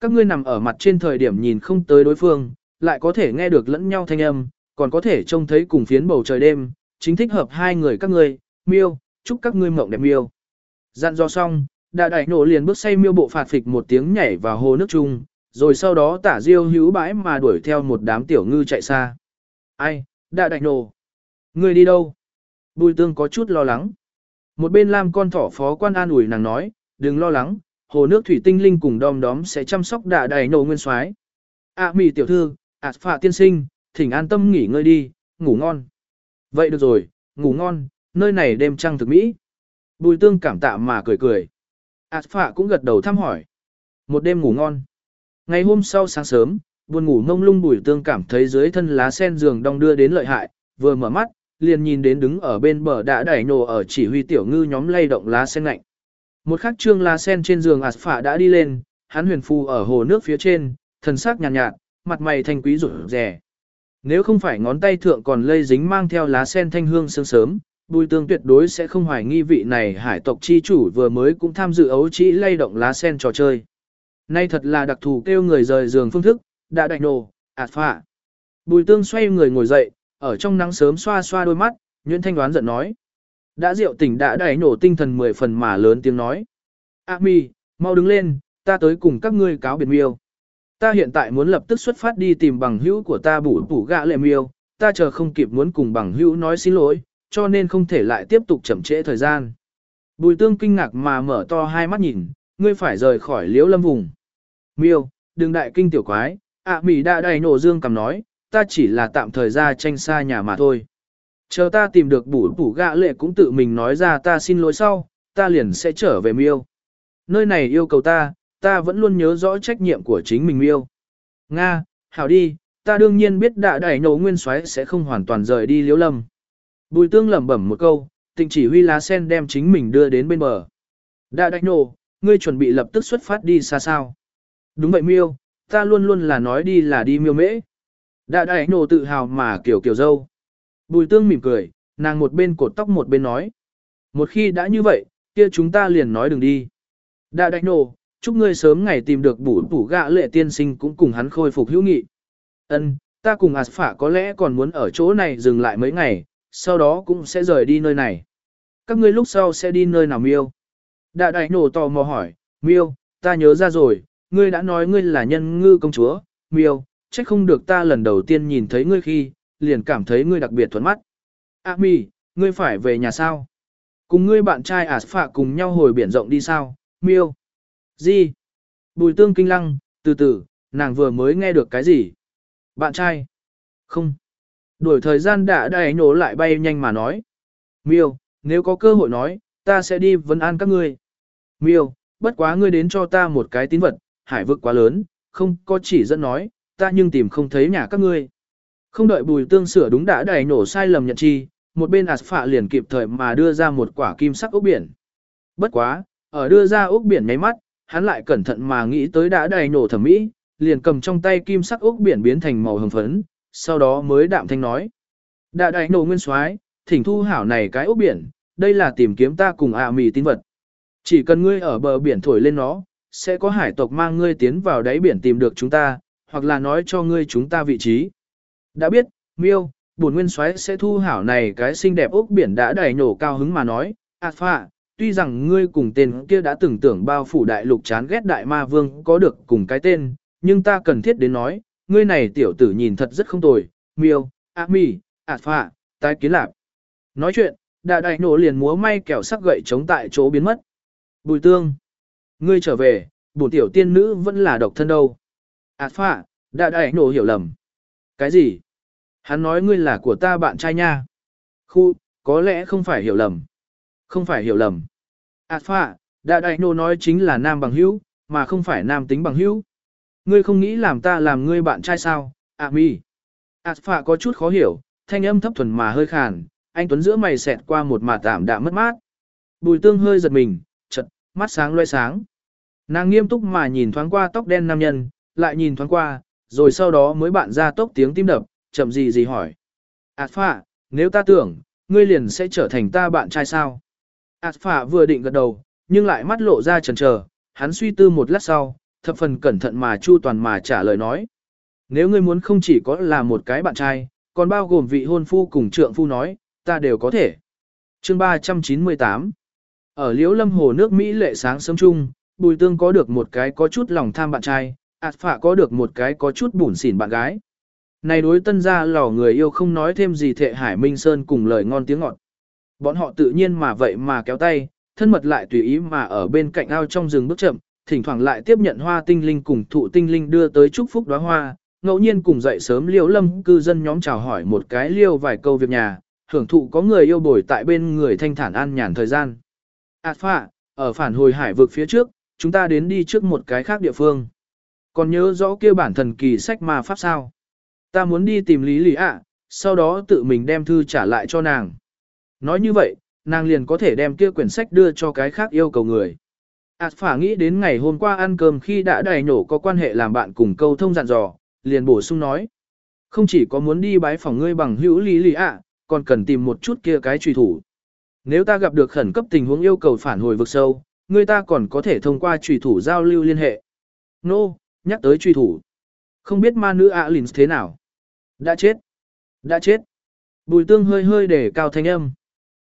Các ngươi nằm ở mặt trên thời điểm nhìn không tới đối phương, lại có thể nghe được lẫn nhau thanh âm, còn có thể trông thấy cùng phiến bầu trời đêm, chính thích hợp hai người các ngươi, miêu, chúc các ngươi mộng đẹp miêu. Dặn dò xong, đại đại nổ liền bước say miêu bộ phạt phịch một tiếng nhảy vào hồ nước chung, rồi sau đó tả diêu hữu bãi mà đuổi theo một đám tiểu ngư chạy xa. Ai, đại đại nổ, người đi đâu? Bùi tương có chút lo lắng. Một bên làm con thỏ phó quan an ủi nàng nói, đừng lo lắng, hồ nước thủy tinh linh cùng đom đóm sẽ chăm sóc đạ đầy nổ nguyên soái. À mì tiểu thư, ạt à, phạ tiên sinh, thỉnh an tâm nghỉ ngơi đi, ngủ ngon. Vậy được rồi, ngủ ngon, nơi này đêm trăng thực mỹ. Bùi tương cảm tạ mà cười cười. ạt à, phạ cũng gật đầu thăm hỏi. Một đêm ngủ ngon. Ngày hôm sau sáng sớm, buồn ngủ ngông lung bùi tương cảm thấy dưới thân lá sen giường đong đưa đến lợi hại, vừa mở mắt, liền nhìn đến đứng ở bên bờ đã đẩy nổ ở chỉ huy tiểu ngư nhóm lay động lá sen lạnh. Một khắc trương lá sen trên giường ạt phả đã đi lên, hắn huyền phù ở hồ nước phía trên, thần sắc nhàn nhạt, nhạt, mặt mày thanh quý rủ rẻ. Nếu không phải ngón tay thượng còn lây dính mang theo lá sen thanh hương sương sớm, bùi tương tuyệt đối sẽ không hoài nghi vị này hải tộc chi chủ vừa mới cũng tham dự ấu trĩ lay động lá sen trò chơi. Nay thật là đặc thù kêu người rời giường phương thức, đã đạch nổ, ạt phạ. Bùi tương xoay người ngồi dậy, ở trong nắng sớm xoa xoa đôi mắt, Nguyễn Thanh đoán giận nói. Đã rượu tỉnh đã đẩy nổ tinh thần mười phần mà lớn tiếng nói. A mi, mau đứng lên, ta tới cùng các ngươi cáo biệt miêu. Ta hiện tại muốn lập tức xuất phát đi tìm bằng hữu của ta bủ bủ gạ lệ miêu, ta chờ không kịp muốn cùng bằng hữu nói xin lỗi, cho nên không thể lại tiếp tục chậm trễ thời gian. Bùi tương kinh ngạc mà mở to hai mắt nhìn, ngươi phải rời khỏi liễu lâm vùng. Miêu, đừng đại kinh tiểu quái, ạ à, mỉ đã đầy nổ dương cầm nói, ta chỉ là tạm thời ra tranh xa nhà mà thôi. Chờ ta tìm được bủ bủ gạ lệ cũng tự mình nói ra ta xin lỗi sau, ta liền sẽ trở về miêu. Nơi này yêu cầu ta, ta vẫn luôn nhớ rõ trách nhiệm của chính mình miêu. Nga, hảo đi, ta đương nhiên biết đạ đẩy nổ nguyên Soái sẽ không hoàn toàn rời đi liễu lâm. Bùi tương lẩm bẩm một câu, tịnh chỉ huy lá sen đem chính mình đưa đến bên bờ. Đạ đẩy nổ, ngươi chuẩn bị lập tức xuất phát đi xa sao. Đúng vậy miêu, ta luôn luôn là nói đi là đi miêu mễ. đại đại nổ tự hào mà kiểu kiểu dâu. Bùi tương mỉm cười, nàng một bên cột tóc một bên nói. Một khi đã như vậy, kia chúng ta liền nói đừng đi. đại đại nổ, chúc ngươi sớm ngày tìm được bủ bủ gạ lệ tiên sinh cũng cùng hắn khôi phục hữu nghị. Ân, ta cùng ạt phả có lẽ còn muốn ở chỗ này dừng lại mấy ngày, sau đó cũng sẽ rời đi nơi này. Các ngươi lúc sau sẽ đi nơi nào miêu? đại đại nổ tò mò hỏi, miêu, ta nhớ ra rồi, ngươi đã nói ngươi là nhân ngư công chúa, miêu, trách không được ta lần đầu tiên nhìn thấy ngươi khi, liền cảm thấy ngươi đặc biệt thuận mắt. A mi, ngươi phải về nhà sao? Cùng ngươi bạn trai ả phạ cùng nhau hồi biển rộng đi sao, miêu? Gì? Bùi tương kinh lăng, từ từ, nàng vừa mới nghe được cái gì? Bạn trai? Không. Đuổi thời gian đã đầy nổ lại bay nhanh mà nói. Miêu, nếu có cơ hội nói, ta sẽ đi vấn an các ngươi. Miêu, bất quá ngươi đến cho ta một cái tín vật, hải vực quá lớn, không có chỉ dẫn nói, ta nhưng tìm không thấy nhà các ngươi. Không đợi bùi tương sửa đúng đã đầy nổ sai lầm nhận chi, một bên ạt phạ liền kịp thời mà đưa ra một quả kim sắc ốc biển. Bất quá, ở đưa ra ốc biển nháy mắt, hắn lại cẩn thận mà nghĩ tới đã đầy nổ thẩm mỹ, liền cầm trong tay kim sắc ốc biển biến thành màu hồng phấn, sau đó mới đạm thanh nói. Đã đầy nổ nguyên soái thỉnh thu hảo này cái ốc biển, đây là tìm kiếm ta cùng ạ mì tín vật. Chỉ cần ngươi ở bờ biển thổi lên nó, sẽ có hải tộc mang ngươi tiến vào đáy biển tìm được chúng ta, hoặc là nói cho ngươi chúng ta vị trí. Đã biết, miêu, bổn nguyên soái sẽ thu hảo này cái xinh đẹp ốc biển đã đầy nổ cao hứng mà nói, alpha, tuy rằng ngươi cùng tên kia đã tưởng tưởng bao phủ đại lục chán ghét đại ma vương có được cùng cái tên, nhưng ta cần thiết đến nói, ngươi này tiểu tử nhìn thật rất không tồi, miêu, a mi, Alpha, tái kiến lạp. Nói chuyện, đại đại nổ liền múa may kẹo sắc gậy chống tại chỗ biến mất. Bùi tương, ngươi trở về, bổn tiểu tiên nữ vẫn là độc thân đâu. ạt phạ, đại đại nổ hiểu lầm. Cái gì? Hắn nói ngươi là của ta bạn trai nha. Khu, có lẽ không phải hiểu lầm. Không phải hiểu lầm. Ảt phạ, đại đại nô nói chính là nam bằng hữu, mà không phải nam tính bằng hữu. Ngươi không nghĩ làm ta làm ngươi bạn trai sao, à mi. Ảt phạ có chút khó hiểu, thanh âm thấp thuần mà hơi khàn, anh Tuấn giữa mày xẹt qua một mà tạm đã mất mát. Bùi tương hơi giật mình, mắt sáng loe sáng. Nàng nghiêm túc mà nhìn thoáng qua tóc đen nam nhân, lại nhìn thoáng qua, rồi sau đó mới bạn ra tốc tiếng tim đập, chậm gì gì hỏi. Ảt phạ, nếu ta tưởng, ngươi liền sẽ trở thành ta bạn trai sao? Ảt phạ vừa định gật đầu, nhưng lại mắt lộ ra chần chờ, hắn suy tư một lát sau, thập phần cẩn thận mà chu toàn mà trả lời nói. Nếu ngươi muốn không chỉ có là một cái bạn trai, còn bao gồm vị hôn phu cùng trượng phu nói, ta đều có thể. Chương 398 ở Liễu Lâm Hồ nước Mỹ lệ sáng sớm chung, Bùi Tương có được một cái có chút lòng tham bạn trai, ạt phạ có được một cái có chút bủn xỉn bạn gái. Này đối tân gia lò người yêu không nói thêm gì thệ Hải Minh Sơn cùng lời ngon tiếng ngọt. Bọn họ tự nhiên mà vậy mà kéo tay, thân mật lại tùy ý mà ở bên cạnh ao trong rừng bước chậm, thỉnh thoảng lại tiếp nhận hoa tinh linh cùng thụ tinh linh đưa tới chúc phúc đóa hoa, ngẫu nhiên cùng dậy sớm liễu lâm cư dân nhóm chào hỏi một cái liêu vài câu việc nhà, hưởng thụ có người yêu bồi tại bên người thanh thản an nhàn thời gian. Alpha, ở phản hồi hải vực phía trước, chúng ta đến đi trước một cái khác địa phương. Còn nhớ rõ kia bản thần kỳ sách ma pháp sao? Ta muốn đi tìm Lý Lý ạ, sau đó tự mình đem thư trả lại cho nàng. Nói như vậy, nàng liền có thể đem kia quyển sách đưa cho cái khác yêu cầu người. Alpha nghĩ đến ngày hôm qua ăn cơm khi đã đầy nổ có quan hệ làm bạn cùng câu thông dặn dò, liền bổ sung nói. Không chỉ có muốn đi bái phòng ngươi bằng hữu lý lý ạ, còn cần tìm một chút kia cái truy thủ. Nếu ta gặp được khẩn cấp tình huống yêu cầu phản hồi vực sâu, người ta còn có thể thông qua truy thủ giao lưu liên hệ. Nô, no, nhắc tới truy thủ. Không biết ma nữ ạ thế nào. Đã chết. Đã chết. Bùi tương hơi hơi để cao thanh âm.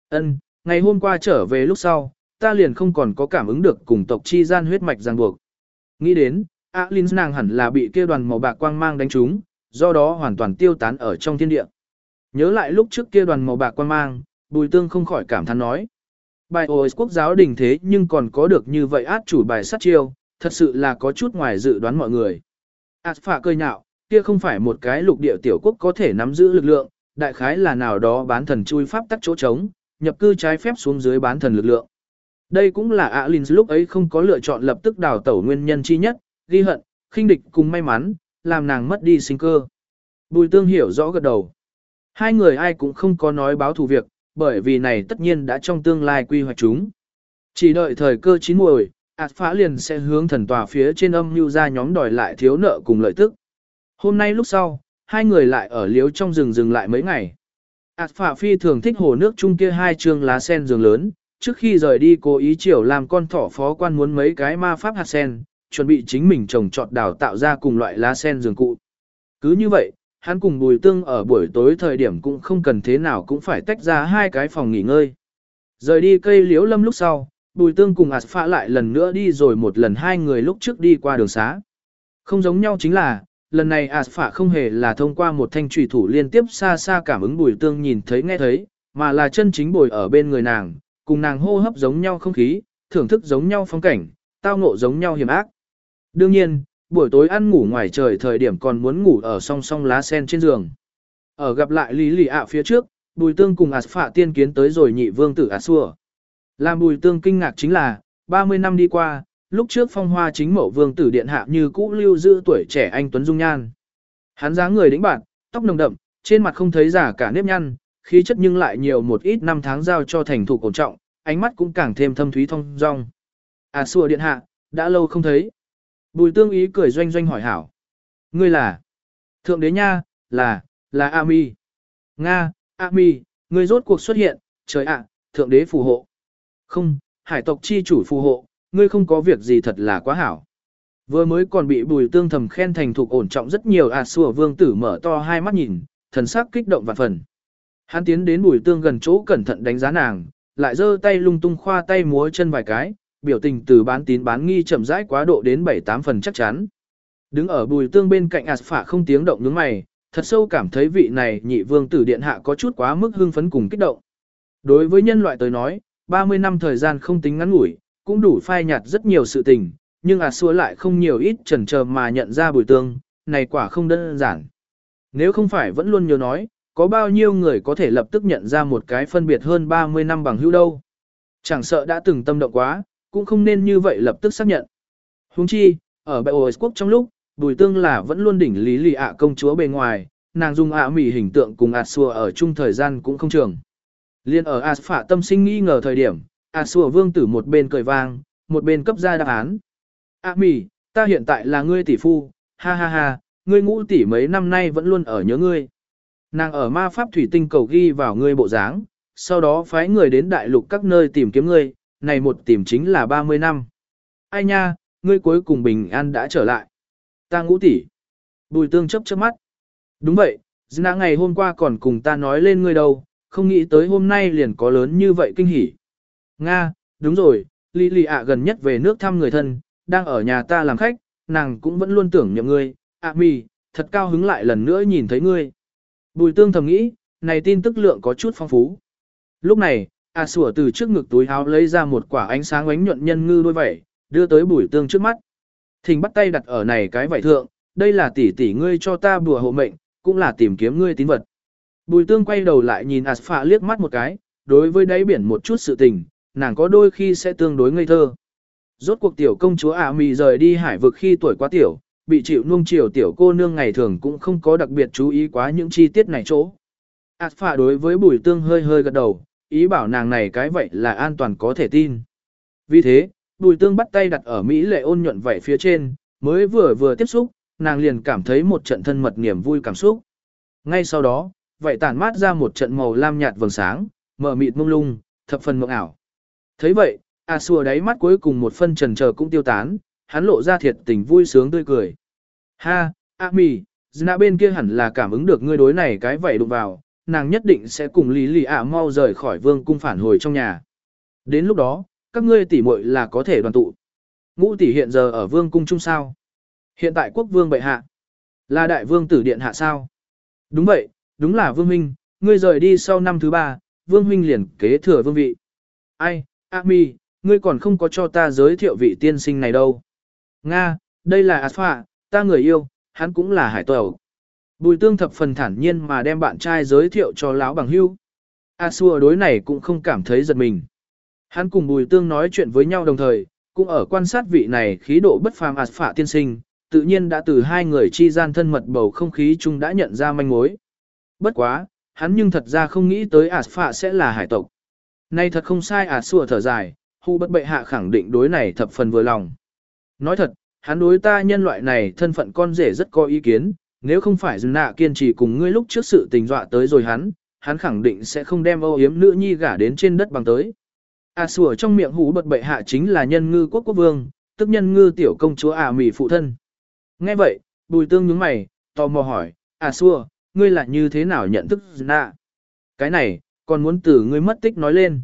Ân, ngày hôm qua trở về lúc sau, ta liền không còn có cảm ứng được cùng tộc chi gian huyết mạch ràng buộc. Nghĩ đến, Alin nàng hẳn là bị kia đoàn màu bạc quang mang đánh trúng, do đó hoàn toàn tiêu tán ở trong thiên địa. Nhớ lại lúc trước kia đoàn màu bạc quang mang, Bùi Tương không khỏi cảm thán nói. Bài ôi quốc giáo đình thế nhưng còn có được như vậy át chủ bài sát chiêu, thật sự là có chút ngoài dự đoán mọi người. Át phạ cười nhạo, kia không phải một cái lục địa tiểu quốc có thể nắm giữ lực lượng, đại khái là nào đó bán thần chui pháp tắc chỗ trống, nhập cư trái phép xuống dưới bán thần lực lượng. Đây cũng là Alin lúc ấy không có lựa chọn lập tức đào tẩu nguyên nhân chi nhất, ghi hận, khinh địch cùng may mắn, làm nàng mất đi sinh cơ. Bùi tương hiểu rõ gật đầu. Hai người ai cũng không có nói báo thù việc, bởi vì này tất nhiên đã trong tương lai quy hoạch chúng. Chỉ đợi thời cơ chín muồi, ạt phá liền sẽ hướng thần tòa phía trên âm như ra nhóm đòi lại thiếu nợ cùng lợi tức. Hôm nay lúc sau, hai người lại ở liếu trong rừng dừng lại mấy ngày. ạt phá phi thường thích hồ nước chung kia hai trường lá sen giường lớn, trước khi rời đi cố ý chiều làm con thỏ phó quan muốn mấy cái ma pháp hạt sen, chuẩn bị chính mình trồng trọt đào tạo ra cùng loại lá sen giường cụ. Cứ như vậy, hắn cùng bùi tương ở buổi tối thời điểm cũng không cần thế nào cũng phải tách ra hai cái phòng nghỉ ngơi. Rời đi cây liễu lâm lúc sau, Bùi Tương cùng Asfa lại lần nữa đi rồi một lần hai người lúc trước đi qua đường xá. Không giống nhau chính là, lần này Asfa không hề là thông qua một thanh trùy thủ liên tiếp xa xa cảm ứng Bùi Tương nhìn thấy nghe thấy, mà là chân chính bồi ở bên người nàng, cùng nàng hô hấp giống nhau không khí, thưởng thức giống nhau phong cảnh, tao ngộ giống nhau hiểm ác. Đương nhiên, buổi tối ăn ngủ ngoài trời thời điểm còn muốn ngủ ở song song lá sen trên giường. Ở gặp lại Lý Lì ạ phía trước, Bùi Tương cùng Asfa tiên kiến tới rồi nhị vương tử Asua. Làm Bùi Tương kinh ngạc chính là, 30 năm đi qua, lúc trước phong hoa chính mẫu vương tử điện hạ như cũ lưu giữ tuổi trẻ anh Tuấn Dung Nhan. Hắn dáng người đĩnh bạn, tóc nồng đậm, trên mặt không thấy giả cả nếp nhăn, khí chất nhưng lại nhiều một ít năm tháng giao cho thành thủ cổ trọng, ánh mắt cũng càng thêm thâm thúy thông dong. À xua điện hạ, đã lâu không thấy. Bùi tương ý cười doanh doanh hỏi hảo. Ngươi là? Thượng đế nha, là, là Ami. Nga, Ami, ngươi rốt cuộc xuất hiện, trời ạ, thượng đế phù hộ. Không, hải tộc chi chủ phù hộ, ngươi không có việc gì thật là quá hảo. Vừa mới còn bị bùi tương thầm khen thành thục ổn trọng rất nhiều à xua vương tử mở to hai mắt nhìn, thần sắc kích động vạn phần. Hắn tiến đến bùi tương gần chỗ cẩn thận đánh giá nàng, lại giơ tay lung tung khoa tay múa chân vài cái, biểu tình từ bán tín bán nghi chậm rãi quá độ đến 7-8 phần chắc chắn. Đứng ở bùi tương bên cạnh ạt phả không tiếng động nhướng mày, thật sâu cảm thấy vị này nhị vương tử điện hạ có chút quá mức hưng phấn cùng kích động. Đối với nhân loại tới nói, 30 năm thời gian không tính ngắn ngủi, cũng đủ phai nhạt rất nhiều sự tình, nhưng ạt xua lại không nhiều ít chần chờ mà nhận ra bùi tương, này quả không đơn giản. Nếu không phải vẫn luôn nhớ nói, có bao nhiêu người có thể lập tức nhận ra một cái phân biệt hơn 30 năm bằng hữu đâu. Chẳng sợ đã từng tâm động quá, cũng không nên như vậy lập tức xác nhận. Huống chi, ở bệ ổ quốc trong lúc, Bùi Tương là vẫn luôn đỉnh lý lì ạ công chúa bề ngoài, nàng dùng ạ à mỉ hình tượng cùng ạt xua ở chung thời gian cũng không trường. Liên ở ạt phả tâm sinh nghi ngờ thời điểm, ạt xua vương tử một bên cười vang, một bên cấp ra đáp án. ạ mỉ, ta hiện tại là ngươi tỷ phu, ha ha ha, ngươi ngũ tỷ mấy năm nay vẫn luôn ở nhớ ngươi. Nàng ở ma pháp thủy tinh cầu ghi vào ngươi bộ dáng, sau đó phái người đến đại lục các nơi tìm kiếm ngươi, này một tìm chính là 30 năm. Ai nha, ngươi cuối cùng bình an đã trở lại. Ta ngũ tỷ. Bùi tương chấp chớp mắt. Đúng vậy, Dna ngày hôm qua còn cùng ta nói lên ngươi đâu, không nghĩ tới hôm nay liền có lớn như vậy kinh hỉ. Nga, đúng rồi, Lý Lì ạ gần nhất về nước thăm người thân, đang ở nhà ta làm khách, nàng cũng vẫn luôn tưởng nhậm ngươi. ạ à, mì, thật cao hứng lại lần nữa nhìn thấy ngươi. Bùi tương thầm nghĩ, này tin tức lượng có chút phong phú. Lúc này, A sủa từ trước ngực túi áo lấy ra một quả ánh sáng ánh nhuận nhân ngư đôi vẩy, đưa tới bùi tương trước mắt. Thình bắt tay đặt ở này cái vảy thượng, đây là tỷ tỷ ngươi cho ta bùa hộ mệnh, cũng là tìm kiếm ngươi tín vật. Bùi tương quay đầu lại nhìn Asfa liếc mắt một cái, đối với đáy biển một chút sự tình, nàng có đôi khi sẽ tương đối ngây thơ. Rốt cuộc tiểu công chúa ả mì rời đi hải vực khi tuổi quá tiểu, bị chịu nuông chiều tiểu cô nương ngày thường cũng không có đặc biệt chú ý quá những chi tiết này chỗ. Asfa đối với bùi tương hơi hơi gật đầu, ý bảo nàng này cái vậy là an toàn có thể tin. Vì thế, bùi tương bắt tay đặt ở Mỹ lệ ôn nhuận vậy phía trên, mới vừa vừa tiếp xúc, nàng liền cảm thấy một trận thân mật niềm vui cảm xúc. Ngay sau đó, vậy tản mát ra một trận màu lam nhạt vầng sáng, mở mịt mông lung, thập phần mộng ảo. thấy vậy, A xua đáy mắt cuối cùng một phân trần chờ cũng tiêu tán, hắn lộ ra thiệt tình vui sướng tươi cười. Ha, A mì, Dna bên kia hẳn là cảm ứng được ngươi đối này cái vậy đụng vào, nàng nhất định sẽ cùng Lý Lì ạ mau rời khỏi vương cung phản hồi trong nhà. Đến lúc đó, các ngươi tỷ muội là có thể đoàn tụ. Ngũ tỷ hiện giờ ở vương cung chung sao? Hiện tại quốc vương bệ hạ. Là đại vương tử điện hạ sao? Đúng vậy, đúng là vương huynh, ngươi rời đi sau năm thứ ba, vương huynh liền kế thừa vương vị. Ai, A mi, ngươi còn không có cho ta giới thiệu vị tiên sinh này đâu. Nga, đây là Asfa, ta người yêu, hắn cũng là hải tẩu. Bùi tương thập phần thản nhiên mà đem bạn trai giới thiệu cho lão bằng hưu. A xua đối này cũng không cảm thấy giật mình. Hắn cùng bùi tương nói chuyện với nhau đồng thời, cũng ở quan sát vị này khí độ bất phàm ạt phả tiên sinh, tự nhiên đã từ hai người chi gian thân mật bầu không khí chung đã nhận ra manh mối. Bất quá, hắn nhưng thật ra không nghĩ tới ạt phả sẽ là hải tộc. Nay thật không sai ạt xua thở dài, hù bất bệ hạ khẳng định đối này thập phần vừa lòng. Nói thật, hắn đối ta nhân loại này thân phận con rể rất có ý kiến, nếu không phải dừng nạ kiên trì cùng ngươi lúc trước sự tình dọa tới rồi hắn, hắn khẳng định sẽ không đem âu yếm nữ nhi gả đến trên đất bằng tới. À sủa trong miệng hú bật bệ hạ chính là nhân ngư quốc quốc vương, tức nhân ngư tiểu công chúa à mỉ phụ thân. Nghe vậy, bùi tương nhướng mày, tò mò hỏi, à sủa, ngươi là như thế nào nhận thức nạ? Cái này, còn muốn từ ngươi mất tích nói lên.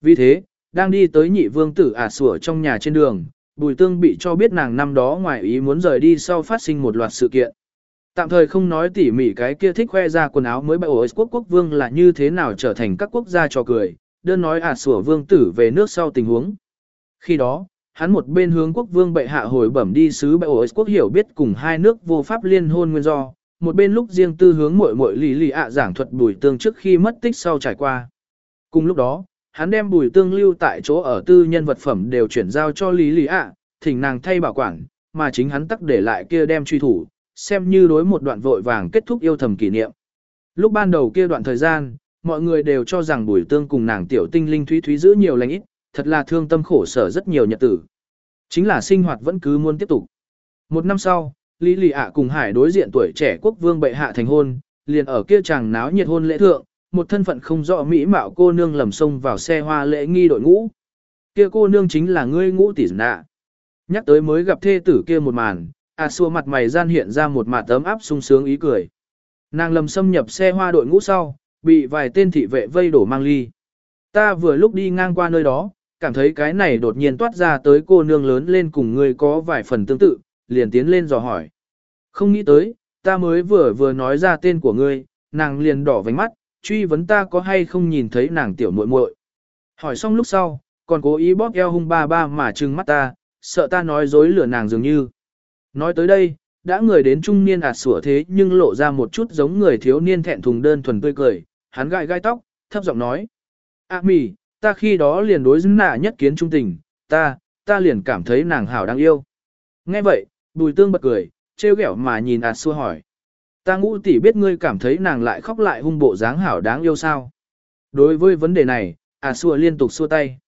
Vì thế, đang đi tới nhị vương tử à sủa trong nhà trên đường, bùi tương bị cho biết nàng năm đó ngoài ý muốn rời đi sau phát sinh một loạt sự kiện. Tạm thời không nói tỉ mỉ cái kia thích khoe ra quần áo mới bại ổ quốc quốc vương là như thế nào trở thành các quốc gia trò cười, đơn nói ả sủa vương tử về nước sau tình huống. Khi đó, hắn một bên hướng quốc vương bệ hạ hồi bẩm đi sứ bệ ổ quốc hiểu biết cùng hai nước vô pháp liên hôn nguyên do, một bên lúc riêng tư hướng muội muội lì lì ạ giảng thuật bùi tương trước khi mất tích sau trải qua. Cùng lúc đó, hắn đem bùi tương lưu tại chỗ ở tư nhân vật phẩm đều chuyển giao cho lì lì ạ, thỉnh nàng thay bảo quản, mà chính hắn tắc để lại kia đem truy thủ, xem như đối một đoạn vội vàng kết thúc yêu thầm kỷ niệm. Lúc ban đầu kia đoạn thời gian, mọi người đều cho rằng bùi tương cùng nàng tiểu tinh linh thúy thúy giữ nhiều lành ít, thật là thương tâm khổ sở rất nhiều nhật tử. Chính là sinh hoạt vẫn cứ muốn tiếp tục. Một năm sau, Lý Lì ạ cùng Hải đối diện tuổi trẻ quốc vương bệ hạ thành hôn, liền ở kia chàng náo nhiệt hôn lễ thượng, một thân phận không rõ mỹ mạo cô nương lầm sông vào xe hoa lễ nghi đội ngũ. Kia cô nương chính là ngươi ngũ tỷ nạ. Nhắc tới mới gặp thê tử kia một màn, à xua mặt mày gian hiện ra một mặt tấm áp sung sướng ý cười. Nàng lầm xâm nhập xe hoa đội ngũ sau, bị vài tên thị vệ vây đổ mang ly. Ta vừa lúc đi ngang qua nơi đó, cảm thấy cái này đột nhiên toát ra tới cô nương lớn lên cùng ngươi có vài phần tương tự, liền tiến lên dò hỏi. Không nghĩ tới, ta mới vừa vừa nói ra tên của ngươi, nàng liền đỏ vành mắt, truy vấn ta có hay không nhìn thấy nàng tiểu muội muội. Hỏi xong lúc sau, còn cố ý bóp eo hung ba ba mà trừng mắt ta, sợ ta nói dối lừa nàng dường như. Nói tới đây, đã người đến trung niên ạt sủa thế nhưng lộ ra một chút giống người thiếu niên thẹn thùng đơn thuần tươi cười, hắn gãi gai tóc, thấp giọng nói. À mì, ta khi đó liền đối dính nạ nhất kiến trung tình, ta, ta liền cảm thấy nàng hảo đáng yêu. Nghe vậy, bùi tương bật cười, trêu ghẹo mà nhìn ạt xua hỏi. Ta ngũ tỷ biết ngươi cảm thấy nàng lại khóc lại hung bộ dáng hảo đáng yêu sao. Đối với vấn đề này, ạt xua liên tục xua tay.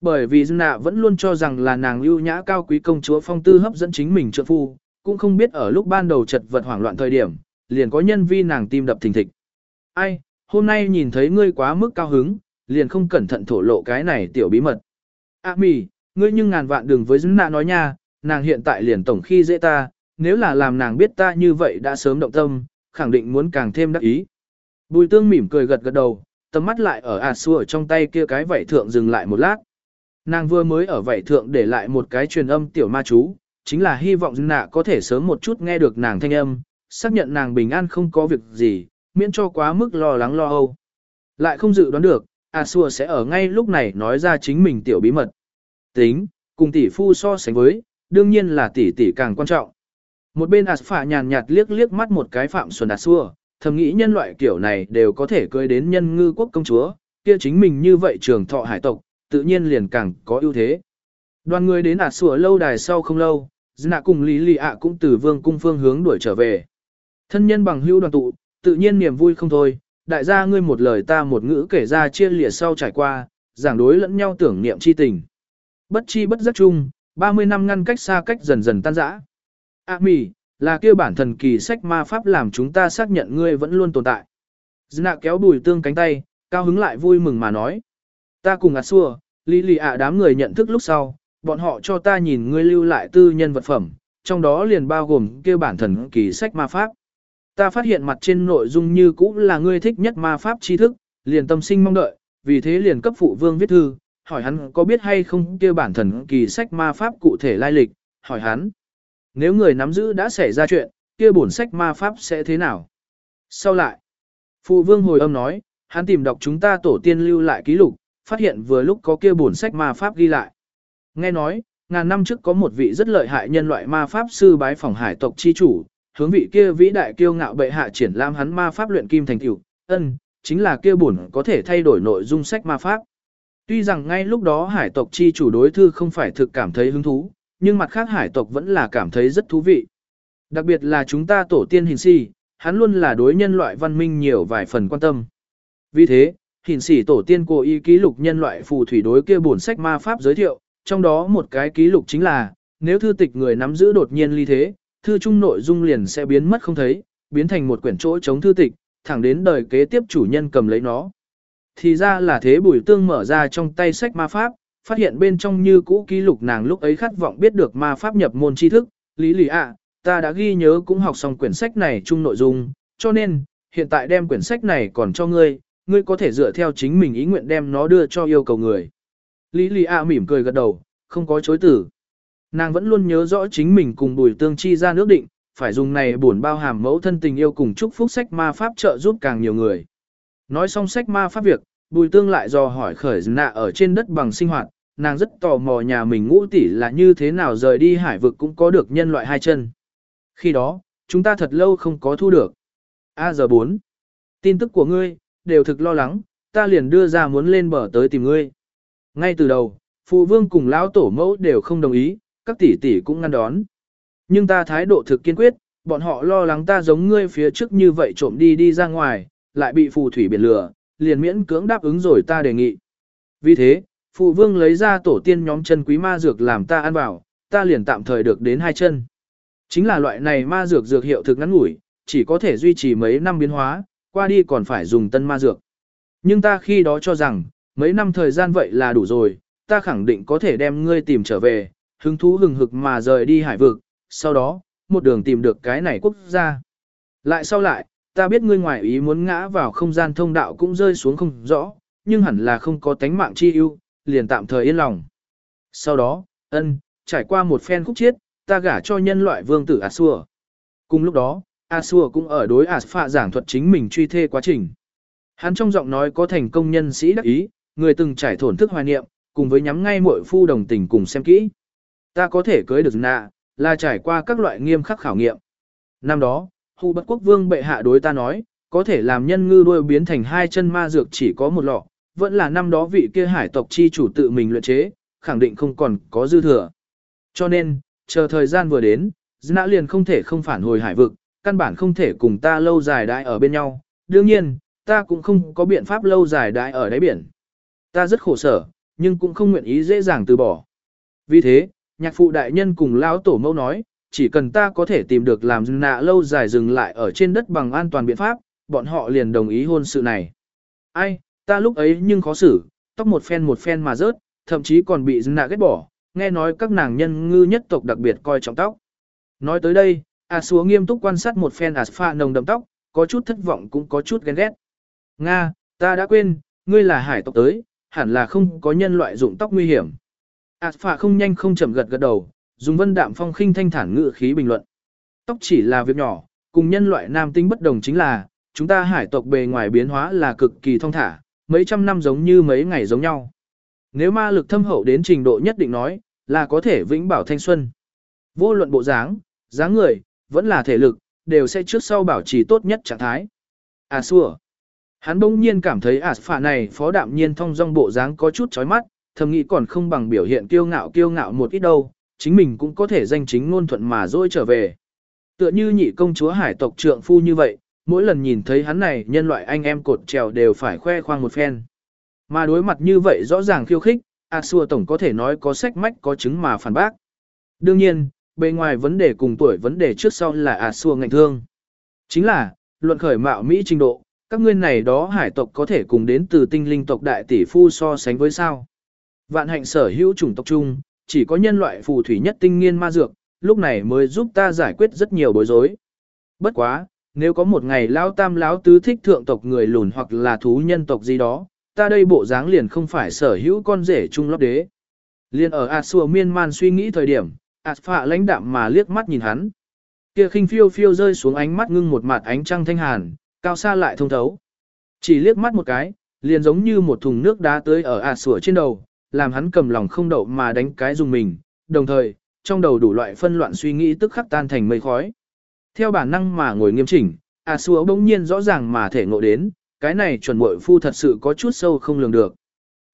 Bởi vì dính nạ vẫn luôn cho rằng là nàng ưu nhã cao quý công chúa phong tư hấp dẫn chính mình trợ phu, cũng không biết ở lúc ban đầu chật vật hoảng loạn thời điểm, liền có nhân vi nàng tim đập thình thịch. Ai, hôm nay nhìn thấy ngươi quá mức cao hứng, liền không cẩn thận thổ lộ cái này tiểu bí mật. À mì, ngươi nhưng ngàn vạn đừng với dính nạ nói nha, nàng hiện tại liền tổng khi dễ ta, nếu là làm nàng biết ta như vậy đã sớm động tâm, khẳng định muốn càng thêm đắc ý. Bùi tương mỉm cười gật gật đầu, tầm mắt lại ở à xua trong tay kia cái vảy thượng dừng lại một lát. Nàng vừa mới ở vảy thượng để lại một cái truyền âm tiểu ma chú, chính là hy vọng nạ có thể sớm một chút nghe được nàng thanh âm, xác nhận nàng bình an không có việc gì, miễn cho quá mức lo lắng lo âu. Lại không dự đoán được, A Xua sẽ ở ngay lúc này nói ra chính mình tiểu bí mật. Tính, cùng tỷ phu so sánh với, đương nhiên là tỷ tỷ càng quan trọng. Một bên Asphả nhàn nhạt liếc liếc mắt một cái Phạm Xuân Asua, thầm nghĩ nhân loại kiểu này đều có thể cưới đến nhân ngư quốc công chúa, kia chính mình như vậy trường thọ hải tộc, tự nhiên liền càng có ưu thế. Đoàn người đến ạt sủa lâu đài sau không lâu, Dna cùng Lý Lì ạ cũng từ vương cung phương hướng đuổi trở về. Thân nhân bằng hữu đoàn tụ, tự nhiên niềm vui không thôi, đại gia ngươi một lời ta một ngữ kể ra chia lìa sau trải qua, giảng đối lẫn nhau tưởng niệm chi tình. Bất chi bất giác chung, 30 năm ngăn cách xa cách dần dần tan rã. A mì, là kêu bản thần kỳ sách ma pháp làm chúng ta xác nhận ngươi vẫn luôn tồn tại. Dna kéo bùi tương cánh tay, cao hứng lại vui mừng mà nói. Ta cùng ạt xua, lý lì ạ đám người nhận thức lúc sau, bọn họ cho ta nhìn ngươi lưu lại tư nhân vật phẩm, trong đó liền bao gồm kêu bản thần kỳ sách ma pháp. Ta phát hiện mặt trên nội dung như cũ là ngươi thích nhất ma pháp tri thức, liền tâm sinh mong đợi, vì thế liền cấp phụ vương viết thư, hỏi hắn có biết hay không kêu bản thần kỳ sách ma pháp cụ thể lai lịch, hỏi hắn. Nếu người nắm giữ đã xảy ra chuyện, kia bổn sách ma pháp sẽ thế nào? Sau lại, phụ vương hồi âm nói, hắn tìm đọc chúng ta tổ tiên lưu lại ký lục, phát hiện vừa lúc có kia bổn sách ma pháp ghi lại. Nghe nói, ngàn năm trước có một vị rất lợi hại nhân loại ma pháp sư bái phỏng hải tộc chi chủ, hướng vị kia vĩ đại kiêu ngạo bệ hạ triển lãm hắn ma pháp luyện kim thành tựu, ân, chính là kia bổn có thể thay đổi nội dung sách ma pháp. Tuy rằng ngay lúc đó hải tộc chi chủ đối thư không phải thực cảm thấy hứng thú, nhưng mặt khác hải tộc vẫn là cảm thấy rất thú vị. Đặc biệt là chúng ta tổ tiên hình si, hắn luôn là đối nhân loại văn minh nhiều vài phần quan tâm. Vì thế, hình sĩ tổ tiên cố ý ký lục nhân loại phù thủy đối kia bổn sách ma pháp giới thiệu, trong đó một cái ký lục chính là, nếu thư tịch người nắm giữ đột nhiên ly thế, thư trung nội dung liền sẽ biến mất không thấy, biến thành một quyển chỗ chống thư tịch, thẳng đến đời kế tiếp chủ nhân cầm lấy nó. Thì ra là thế bùi tương mở ra trong tay sách ma pháp, phát hiện bên trong như cũ ký lục nàng lúc ấy khát vọng biết được ma pháp nhập môn tri thức, lý lì ạ, ta đã ghi nhớ cũng học xong quyển sách này chung nội dung, cho nên, hiện tại đem quyển sách này còn cho ngươi, ngươi có thể dựa theo chính mình ý nguyện đem nó đưa cho yêu cầu người. Lý Lì A mỉm cười gật đầu, không có chối tử. Nàng vẫn luôn nhớ rõ chính mình cùng bùi tương chi ra nước định, phải dùng này buồn bao hàm mẫu thân tình yêu cùng chúc phúc sách ma pháp trợ giúp càng nhiều người. Nói xong sách ma pháp việc, bùi tương lại dò hỏi khởi nạ ở trên đất bằng sinh hoạt, nàng rất tò mò nhà mình ngũ tỷ là như thế nào rời đi hải vực cũng có được nhân loại hai chân. Khi đó, chúng ta thật lâu không có thu được. A giờ 4. Tin tức của ngươi, đều thực lo lắng, ta liền đưa ra muốn lên bờ tới tìm ngươi. Ngay từ đầu, phụ vương cùng lão tổ mẫu đều không đồng ý, các tỷ tỷ cũng ngăn đón. Nhưng ta thái độ thực kiên quyết, bọn họ lo lắng ta giống ngươi phía trước như vậy trộm đi đi ra ngoài, lại bị phù thủy biển lửa, liền miễn cưỡng đáp ứng rồi ta đề nghị. Vì thế, phụ vương lấy ra tổ tiên nhóm chân quý ma dược làm ta ăn vào, ta liền tạm thời được đến hai chân. Chính là loại này ma dược dược hiệu thực ngắn ngủi, chỉ có thể duy trì mấy năm biến hóa, qua đi còn phải dùng tân ma dược. Nhưng ta khi đó cho rằng, mấy năm thời gian vậy là đủ rồi, ta khẳng định có thể đem ngươi tìm trở về, hứng thú hừng hực mà rời đi hải vực, sau đó, một đường tìm được cái này quốc gia. Lại sau lại, ta biết ngươi ngoài ý muốn ngã vào không gian thông đạo cũng rơi xuống không rõ, nhưng hẳn là không có tánh mạng chi ưu, liền tạm thời yên lòng. Sau đó, ân, trải qua một phen khúc chiết, ta gả cho nhân loại vương tử Asua. Cùng lúc đó, Asua cũng ở đối Asfa giảng thuật chính mình truy thê quá trình. Hắn trong giọng nói có thành công nhân sĩ đắc ý, người từng trải thổn thức hoài niệm, cùng với nhắm ngay mỗi phu đồng tình cùng xem kỹ. Ta có thể cưới được nạ, là trải qua các loại nghiêm khắc khảo nghiệm. Năm đó, hù bất quốc vương bệ hạ đối ta nói, có thể làm nhân ngư đuôi biến thành hai chân ma dược chỉ có một lọ, vẫn là năm đó vị kia hải tộc chi chủ tự mình luyện chế, khẳng định không còn có dư thừa. Cho nên, chờ thời gian vừa đến, Dna liền không thể không phản hồi hải vực, căn bản không thể cùng ta lâu dài đại ở bên nhau. Đương nhiên, ta cũng không có biện pháp lâu dài đại ở đáy biển. Ta rất khổ sở, nhưng cũng không nguyện ý dễ dàng từ bỏ. Vì thế, nhạc phụ đại nhân cùng lão tổ mẫu nói, chỉ cần ta có thể tìm được làm nạ lâu dài dừng lại ở trên đất bằng an toàn biện pháp, bọn họ liền đồng ý hôn sự này. Ai, ta lúc ấy nhưng khó xử, tóc một phen một phen mà rớt, thậm chí còn bị nạ ghét bỏ, nghe nói các nàng nhân ngư nhất tộc đặc biệt coi trọng tóc. Nói tới đây, A Súa nghiêm túc quan sát một phen Aspha nồng đậm tóc, có chút thất vọng cũng có chút ghen ghét. Nga, ta đã quên, ngươi là hải tộc tới, hẳn là không có nhân loại dụng tóc nguy hiểm. Aspha không nhanh không chậm gật gật đầu, dùng vân đạm phong khinh thanh thản ngự khí bình luận. Tóc chỉ là việc nhỏ, cùng nhân loại nam tinh bất đồng chính là, chúng ta hải tộc bề ngoài biến hóa là cực kỳ thông thả, mấy trăm năm giống như mấy ngày giống nhau. Nếu ma lực thâm hậu đến trình độ nhất định nói, là có thể vĩnh bảo thanh xuân. Vô luận bộ dáng, dáng người, vẫn là thể lực, đều sẽ trước sau bảo trì tốt nhất trạng thái. À xua. Hắn bỗng nhiên cảm thấy à ả phả này phó đạm nhiên thông dong bộ dáng có chút chói mắt, thầm nghĩ còn không bằng biểu hiện kiêu ngạo kiêu ngạo một ít đâu, chính mình cũng có thể danh chính ngôn thuận mà dôi trở về. Tựa như nhị công chúa hải tộc trượng phu như vậy, mỗi lần nhìn thấy hắn này nhân loại anh em cột trèo đều phải khoe khoang một phen. Mà đối mặt như vậy rõ ràng khiêu khích, A Xua Tổng có thể nói có sách mách có chứng mà phản bác. Đương nhiên, bề ngoài vấn đề cùng tuổi vấn đề trước sau là A Xua ngành thương. Chính là, luận khởi mạo Mỹ trình độ, các ngươi này đó hải tộc có thể cùng đến từ tinh linh tộc đại tỷ phu so sánh với sao. Vạn hạnh sở hữu chủng tộc chung, chỉ có nhân loại phù thủy nhất tinh nghiên ma dược, lúc này mới giúp ta giải quyết rất nhiều bối rối. Bất quá, nếu có một ngày lão tam lão tứ thích thượng tộc người lùn hoặc là thú nhân tộc gì đó, ta đây bộ dáng liền không phải sở hữu con rể trung lót đế. Liên ở A Sùa miên man suy nghĩ thời điểm, Alpha Phạ lãnh đạm mà liếc mắt nhìn hắn. Kia khinh phiêu phiêu rơi xuống ánh mắt ngưng một mặt ánh trăng thanh hàn, cao xa lại thông thấu. Chỉ liếc mắt một cái, liền giống như một thùng nước đá tới ở A sủa trên đầu, làm hắn cầm lòng không đậu mà đánh cái dùng mình, đồng thời, trong đầu đủ loại phân loạn suy nghĩ tức khắc tan thành mây khói. Theo bản năng mà ngồi nghiêm chỉnh, A sủa bỗng nhiên rõ ràng mà thể ngộ đến, cái này chuẩn muội phu thật sự có chút sâu không lường được.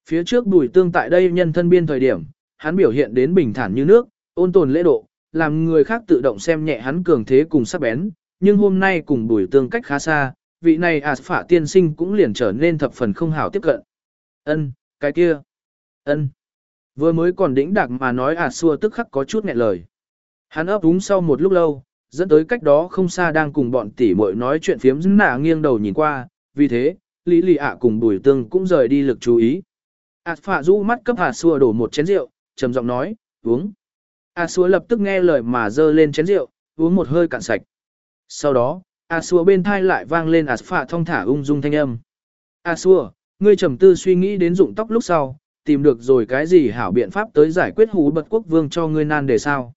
Phía trước bùi tương tại đây nhân thân biên thời điểm, hắn biểu hiện đến bình thản như nước, ôn tồn lễ độ, làm người khác tự động xem nhẹ hắn cường thế cùng sắc bén, nhưng hôm nay cùng bùi tương cách khá xa, vị này ạt phả tiên sinh cũng liền trở nên thập phần không hảo tiếp cận. Ân, cái kia. Ân. Vừa mới còn đĩnh đạc mà nói ạt xua tức khắc có chút nghẹn lời. Hắn ấp úng sau một lúc lâu, dẫn tới cách đó không xa đang cùng bọn tỷ muội nói chuyện phiếm dưng nả nghiêng đầu nhìn qua, vì thế, Lý Lì ạ cùng Bùi Tương cũng rời đi lực chú ý. ạt phạ rũ mắt cấp hạt xua đổ một chén rượu, trầm giọng nói, uống. A xúa lập tức nghe lời mà dơ lên chén rượu, uống một hơi cạn sạch. Sau đó, A xúa bên thai lại vang lên A phạ thong thả ung dung thanh âm. A xúa, ngươi trầm tư suy nghĩ đến dụng tóc lúc sau, tìm được rồi cái gì hảo biện pháp tới giải quyết hú bật quốc vương cho ngươi nan đề sao.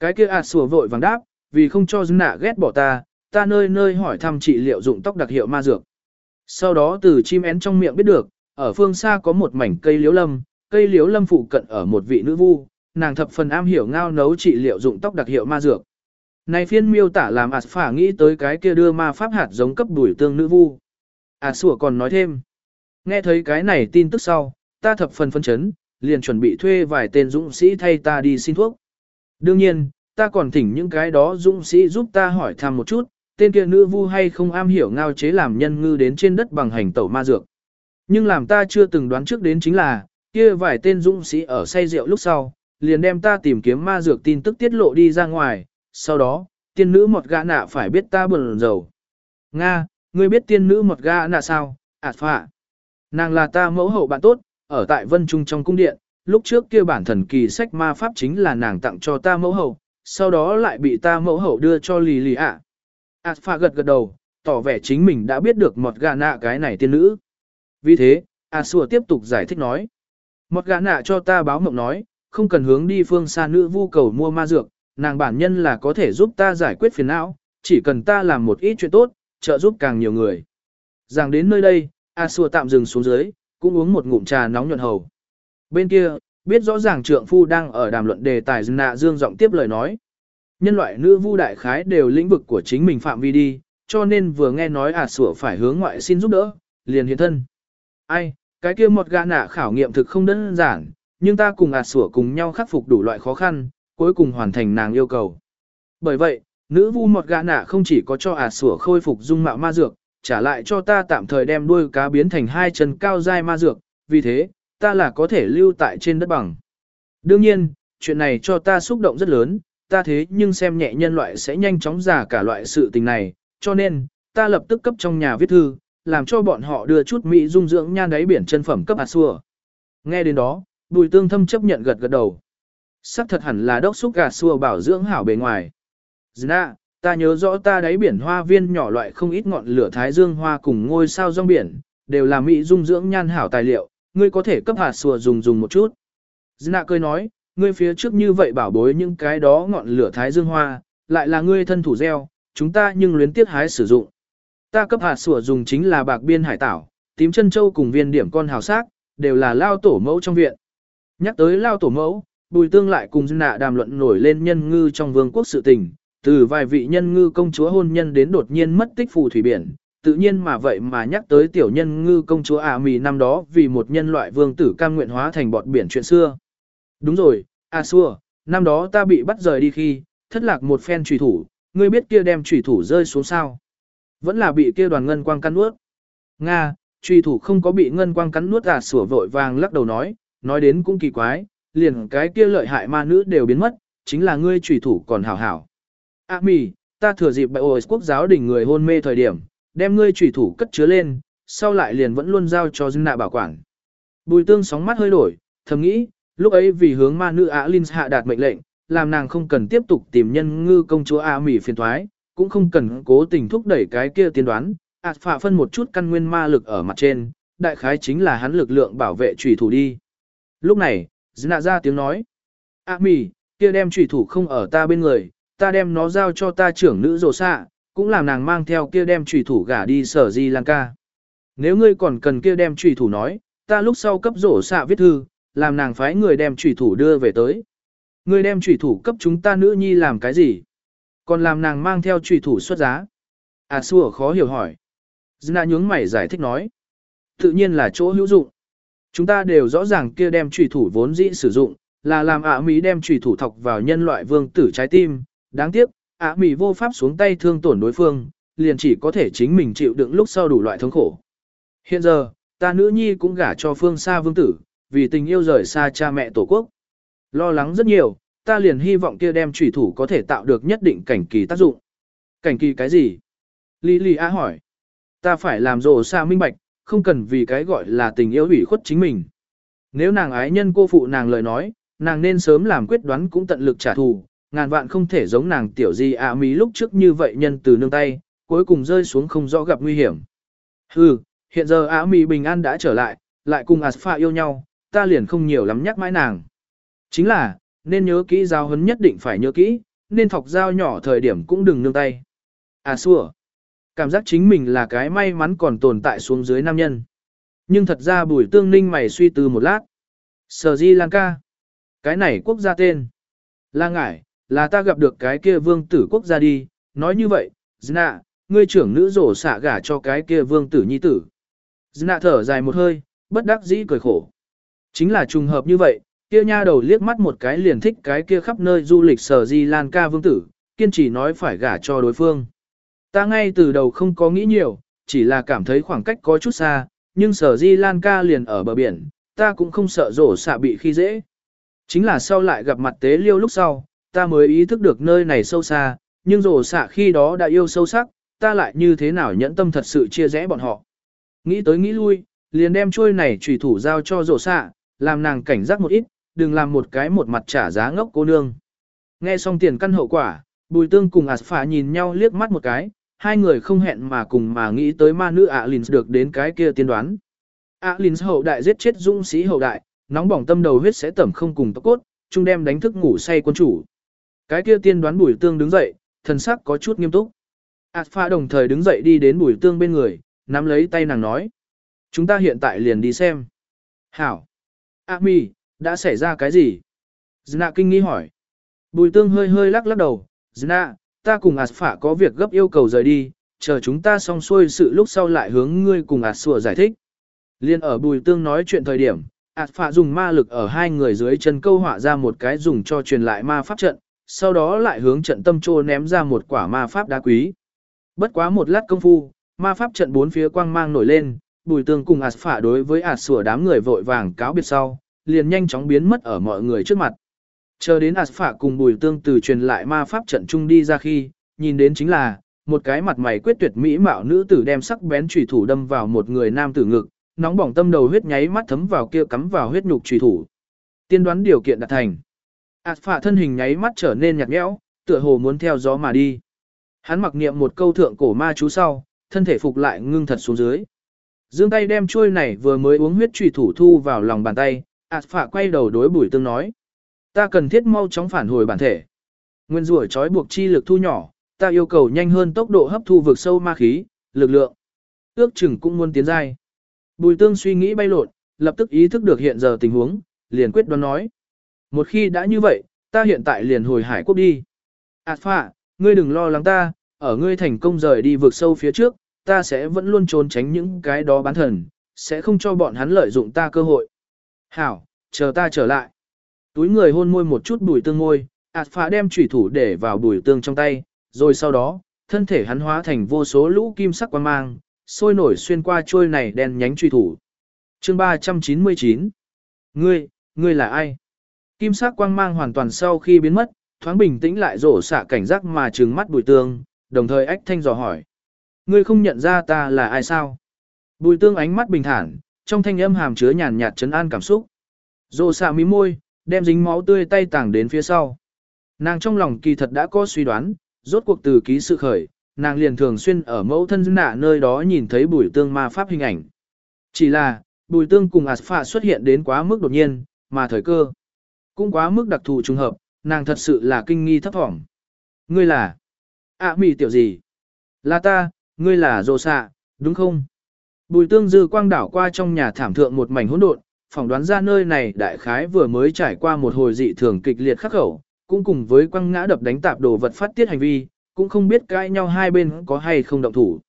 Cái kia A xúa vội vàng đáp, vì không cho dân nạ ghét bỏ ta, ta nơi nơi hỏi thăm trị liệu dụng tóc đặc hiệu ma dược. Sau đó từ chim én trong miệng biết được, ở phương xa có một mảnh cây liễu lâm, cây liễu lâm phụ cận ở một vị nữ vu, nàng thập phần am hiểu ngao nấu trị liệu dụng tóc đặc hiệu ma dược. Này phiên miêu tả làm ạt phả nghĩ tới cái kia đưa ma pháp hạt giống cấp đuổi tương nữ vu. ạt sủa còn nói thêm. Nghe thấy cái này tin tức sau, ta thập phần phân chấn, liền chuẩn bị thuê vài tên dũng sĩ thay ta đi xin thuốc. Đương nhiên, ta còn thỉnh những cái đó dũng sĩ giúp ta hỏi thăm một chút, tên kia nữ vu hay không am hiểu ngao chế làm nhân ngư đến trên đất bằng hành tẩu ma dược. Nhưng làm ta chưa từng đoán trước đến chính là, kia vài tên dũng sĩ ở say rượu lúc sau, liền đem ta tìm kiếm ma dược tin tức tiết lộ đi ra ngoài, sau đó, tiên nữ một gã nạ phải biết ta bẩn dầu. Nga, ngươi biết tiên nữ một gã nạ sao, ạt phạ. Nàng là ta mẫu hậu bạn tốt, ở tại Vân Trung trong cung điện, lúc trước kia bản thần kỳ sách ma pháp chính là nàng tặng cho ta mẫu hậu, sau đó lại bị ta mẫu hậu đưa cho lì lì ạ. ạt phạ gật gật đầu, tỏ vẻ chính mình đã biết được một gã nạ cái này tiên nữ. Vì thế, A Sùa tiếp tục giải thích nói. Một gã nạ cho ta báo mộng nói, không cần hướng đi phương xa nữ vu cầu mua ma dược, nàng bản nhân là có thể giúp ta giải quyết phiền não, chỉ cần ta làm một ít chuyện tốt, trợ giúp càng nhiều người. Rằng đến nơi đây, A Sùa tạm dừng xuống dưới, cũng uống một ngụm trà nóng nhuận hầu. Bên kia, biết rõ ràng trượng phu đang ở đàm luận đề tài nạ dương giọng tiếp lời nói. Nhân loại nữ vu đại khái đều lĩnh vực của chính mình phạm vi đi, cho nên vừa nghe nói A Sùa phải hướng ngoại xin giúp đỡ, liền hiện thân. Ai, cái kia một gã nạ khảo nghiệm thực không đơn giản, nhưng ta cùng ạt sủa cùng nhau khắc phục đủ loại khó khăn, cuối cùng hoàn thành nàng yêu cầu. Bởi vậy, nữ vu một gã nạ không chỉ có cho ạt sủa khôi phục dung mạo ma dược, trả lại cho ta tạm thời đem đuôi cá biến thành hai chân cao dai ma dược, vì thế, ta là có thể lưu tại trên đất bằng. Đương nhiên, chuyện này cho ta xúc động rất lớn, ta thế nhưng xem nhẹ nhân loại sẽ nhanh chóng giả cả loại sự tình này, cho nên, ta lập tức cấp trong nhà viết thư, làm cho bọn họ đưa chút mỹ dung dưỡng nhan đáy biển chân phẩm cấp hạt sủa. Nghe đến đó, bùi tương thâm chấp nhận gật gật đầu. Sắc thật hẳn là đốc xúc gà xua bảo dưỡng hảo bề ngoài. Dạ, ta nhớ rõ ta đáy biển hoa viên nhỏ loại không ít ngọn lửa thái dương hoa cùng ngôi sao rong biển, đều là mỹ dung dưỡng nhan hảo tài liệu, ngươi có thể cấp hạt xua dùng dùng một chút. Dạ cười nói, ngươi phía trước như vậy bảo bối những cái đó ngọn lửa thái dương hoa, lại là ngươi thân thủ gieo, chúng ta nhưng luyến tiếc hái sử dụng. Ta cấp hạt sủa dùng chính là bạc biên hải tảo, tím chân châu cùng viên điểm con hào sắc, đều là lao tổ mẫu trong viện. Nhắc tới lao tổ mẫu, bùi tương lại cùng dân nạ đàm luận nổi lên nhân ngư trong vương quốc sự tình, từ vài vị nhân ngư công chúa hôn nhân đến đột nhiên mất tích phù thủy biển, tự nhiên mà vậy mà nhắc tới tiểu nhân ngư công chúa A Mì năm đó vì một nhân loại vương tử cam nguyện hóa thành bọt biển chuyện xưa. Đúng rồi, A xua, năm đó ta bị bắt rời đi khi, thất lạc một phen trùy thủ, ngươi biết kia đem trùy thủ rơi xuống sao. Vẫn là bị kia đoàn ngân quang cắn nuốt. Nga, trùy thủ không có bị ngân quang cắn nuốt à sủa vội vàng lắc đầu nói, nói đến cũng kỳ quái, liền cái kia lợi hại ma nữ đều biến mất, chính là ngươi truy thủ còn hảo hảo. À mì, ta thừa dịp bại ổi quốc giáo đỉnh người hôn mê thời điểm, đem ngươi truy thủ cất chứa lên, sau lại liền vẫn luôn giao cho dân nạ bảo quản. Bùi tương sóng mắt hơi đổi, thầm nghĩ, lúc ấy vì hướng ma nữ Á Linh hạ đạt mệnh lệnh, làm nàng không cần tiếp tục tìm nhân ngư công chúa A mì phiền thoái, cũng không cần cố tình thúc đẩy cái kia tiên đoán, ạt phạ phân một chút căn nguyên ma lực ở mặt trên, đại khái chính là hắn lực lượng bảo vệ trùy thủ đi. Lúc này, Dna ra tiếng nói, A mì, kia đem trùy thủ không ở ta bên người, ta đem nó giao cho ta trưởng nữ rồ xạ, cũng làm nàng mang theo kia đem trùy thủ gả đi sở di Lanka. Nếu ngươi còn cần kia đem trùy thủ nói, ta lúc sau cấp rổ xạ viết thư, làm nàng phái người đem trùy thủ đưa về tới. Ngươi đem trùy thủ cấp chúng ta nữ nhi làm cái gì? Còn làm nàng mang theo trùy thủ xuất giá. À xua khó hiểu hỏi. Dna nhướng mày giải thích nói. Tự nhiên là chỗ hữu dụng. Chúng ta đều rõ ràng kia đem trùy thủ vốn dĩ sử dụng, là làm ả mỹ đem trùy thủ thọc vào nhân loại vương tử trái tim. Đáng tiếc, ả mỹ vô pháp xuống tay thương tổn đối phương, liền chỉ có thể chính mình chịu đựng lúc sau đủ loại thống khổ. Hiện giờ, ta nữ nhi cũng gả cho phương xa vương tử, vì tình yêu rời xa cha mẹ tổ quốc. Lo lắng rất nhiều, ta liền hy vọng kia đem trùy thủ có thể tạo được nhất định cảnh kỳ tác dụng. Cảnh kỳ cái gì? Lý Lý A hỏi. Ta phải làm rồ xa minh bạch, không cần vì cái gọi là tình yêu ủy khuất chính mình. Nếu nàng ái nhân cô phụ nàng lời nói, nàng nên sớm làm quyết đoán cũng tận lực trả thù, ngàn vạn không thể giống nàng tiểu di ạ mí lúc trước như vậy nhân từ nương tay, cuối cùng rơi xuống không rõ gặp nguy hiểm. Hừ, hiện giờ ạ mí bình an đã trở lại, lại cùng Aspha yêu nhau, ta liền không nhiều lắm nhắc mãi nàng. Chính là, nên nhớ kỹ giao hấn nhất định phải nhớ kỹ, nên thọc dao nhỏ thời điểm cũng đừng nương tay. À xua, cảm giác chính mình là cái may mắn còn tồn tại xuống dưới nam nhân. Nhưng thật ra bùi tương ninh mày suy tư một lát. Sở Di Lanka. Cái này quốc gia tên. Là ngải, là ta gặp được cái kia vương tử quốc gia đi, nói như vậy, Zna, ngươi trưởng nữ rổ xạ gả cho cái kia vương tử nhi tử. Zna thở dài một hơi, bất đắc dĩ cười khổ. Chính là trùng hợp như vậy, kia nha đầu liếc mắt một cái liền thích cái kia khắp nơi du lịch sở Di Lanka vương tử, kiên trì nói phải gả cho đối phương. Ta ngay từ đầu không có nghĩ nhiều, chỉ là cảm thấy khoảng cách có chút xa, nhưng sở Di Lanka liền ở bờ biển, ta cũng không sợ rổ xạ bị khi dễ. Chính là sau lại gặp mặt tế liêu lúc sau, ta mới ý thức được nơi này sâu xa, nhưng rổ xạ khi đó đã yêu sâu sắc, ta lại như thế nào nhẫn tâm thật sự chia rẽ bọn họ. Nghĩ tới nghĩ lui, liền đem chuôi này trùy thủ giao cho rổ xạ, làm nàng cảnh giác một ít, đừng làm một cái một mặt trả giá ngốc cô nương. Nghe xong tiền căn hậu quả, bùi tương cùng Asphả nhìn nhau liếc mắt một cái, hai người không hẹn mà cùng mà nghĩ tới ma nữ Alins được đến cái kia tiên đoán. Alins hậu đại giết chết dũng sĩ hậu đại, nóng bỏng tâm đầu huyết sẽ tẩm không cùng tóc cốt, chung đem đánh thức ngủ say quân chủ. Cái kia tiên đoán bùi tương đứng dậy, thần sắc có chút nghiêm túc. Alpha đồng thời đứng dậy đi đến bùi tương bên người, nắm lấy tay nàng nói. Chúng ta hiện tại liền đi xem. Hảo. "Ami, đã xảy ra cái gì? Zna kinh nghi hỏi. Bùi tương hơi hơi lắc lắc đầu. Zna, ta cùng Alpha có việc gấp yêu cầu rời đi, chờ chúng ta xong xuôi sự lúc sau lại hướng ngươi cùng Asua giải thích. Liên ở bùi tương nói chuyện thời điểm, ạt phạ dùng ma lực ở hai người dưới chân câu họa ra một cái dùng cho truyền lại ma pháp trận, sau đó lại hướng trận tâm trô ném ra một quả ma pháp đá quý. Bất quá một lát công phu, ma pháp trận bốn phía quang mang nổi lên, bùi tương cùng ạt phạ đối với ạt sủa đám người vội vàng cáo biệt sau, liền nhanh chóng biến mất ở mọi người trước mặt. Chờ đến ạt cùng bùi tương từ truyền lại ma pháp trận chung đi ra khi, nhìn đến chính là, một cái mặt mày quyết tuyệt mỹ mạo nữ tử đem sắc bén chủy thủ đâm vào một người nam tử ngực, nóng bỏng tâm đầu huyết nháy mắt thấm vào kia cắm vào huyết nhục trùy thủ. Tiên đoán điều kiện đạt thành. Ảt thân hình nháy mắt trở nên nhạt nhẽo, tựa hồ muốn theo gió mà đi. Hắn mặc niệm một câu thượng cổ ma chú sau, thân thể phục lại ngưng thật xuống dưới. Dương tay đem chuôi này vừa mới uống huyết trùy thủ thu vào lòng bàn tay, ạt quay đầu đối bùi tương nói. Ta cần thiết mau chóng phản hồi bản thể. Nguyên rủa trói buộc chi lực thu nhỏ, ta yêu cầu nhanh hơn tốc độ hấp thu vực sâu ma khí, lực lượng. Ước chừng cũng muốn tiến giai. Bùi tương suy nghĩ bay lộn, lập tức ý thức được hiện giờ tình huống, liền quyết đoán nói. Một khi đã như vậy, ta hiện tại liền hồi hải quốc đi. Alpha, ngươi đừng lo lắng ta, ở ngươi thành công rời đi vượt sâu phía trước, ta sẽ vẫn luôn trốn tránh những cái đó bán thần, sẽ không cho bọn hắn lợi dụng ta cơ hội. Hảo, chờ ta trở lại. Túi người hôn môi một chút bùi tương môi, ạt phá đem chủy thủ để vào bùi tương trong tay, rồi sau đó, thân thể hắn hóa thành vô số lũ kim sắc quan mang, sôi nổi xuyên qua trôi này đen nhánh truy thủ. Chương 399 Ngươi, ngươi là ai? Kim sắc quang mang hoàn toàn sau khi biến mất, thoáng bình tĩnh lại rổ xạ cảnh giác mà trừng mắt bùi tương, đồng thời ách thanh dò hỏi. Ngươi không nhận ra ta là ai sao? Bùi tương ánh mắt bình thản, trong thanh âm hàm chứa nhàn nhạt trấn an cảm xúc. Rổ xạ mí môi, đem dính máu tươi tay tàng đến phía sau. Nàng trong lòng kỳ thật đã có suy đoán, rốt cuộc từ ký sự khởi, nàng liền thường xuyên ở mẫu thân nạ nơi đó nhìn thấy bùi tương ma pháp hình ảnh. Chỉ là, bùi tương cùng Aspha xuất hiện đến quá mức đột nhiên, mà thời cơ cũng quá mức đặc thù trùng hợp, nàng thật sự là kinh nghi thấp thỏm. Ngươi là? ạ à, mì tiểu gì? Là ta, ngươi là rồ xạ, đúng không? Bùi tương dư quang đảo qua trong nhà thảm thượng một mảnh hỗn độn, phỏng đoán ra nơi này đại khái vừa mới trải qua một hồi dị thường kịch liệt khắc khẩu, cũng cùng với quăng ngã đập đánh tạp đồ vật phát tiết hành vi, cũng không biết cãi nhau hai bên có hay không động thủ.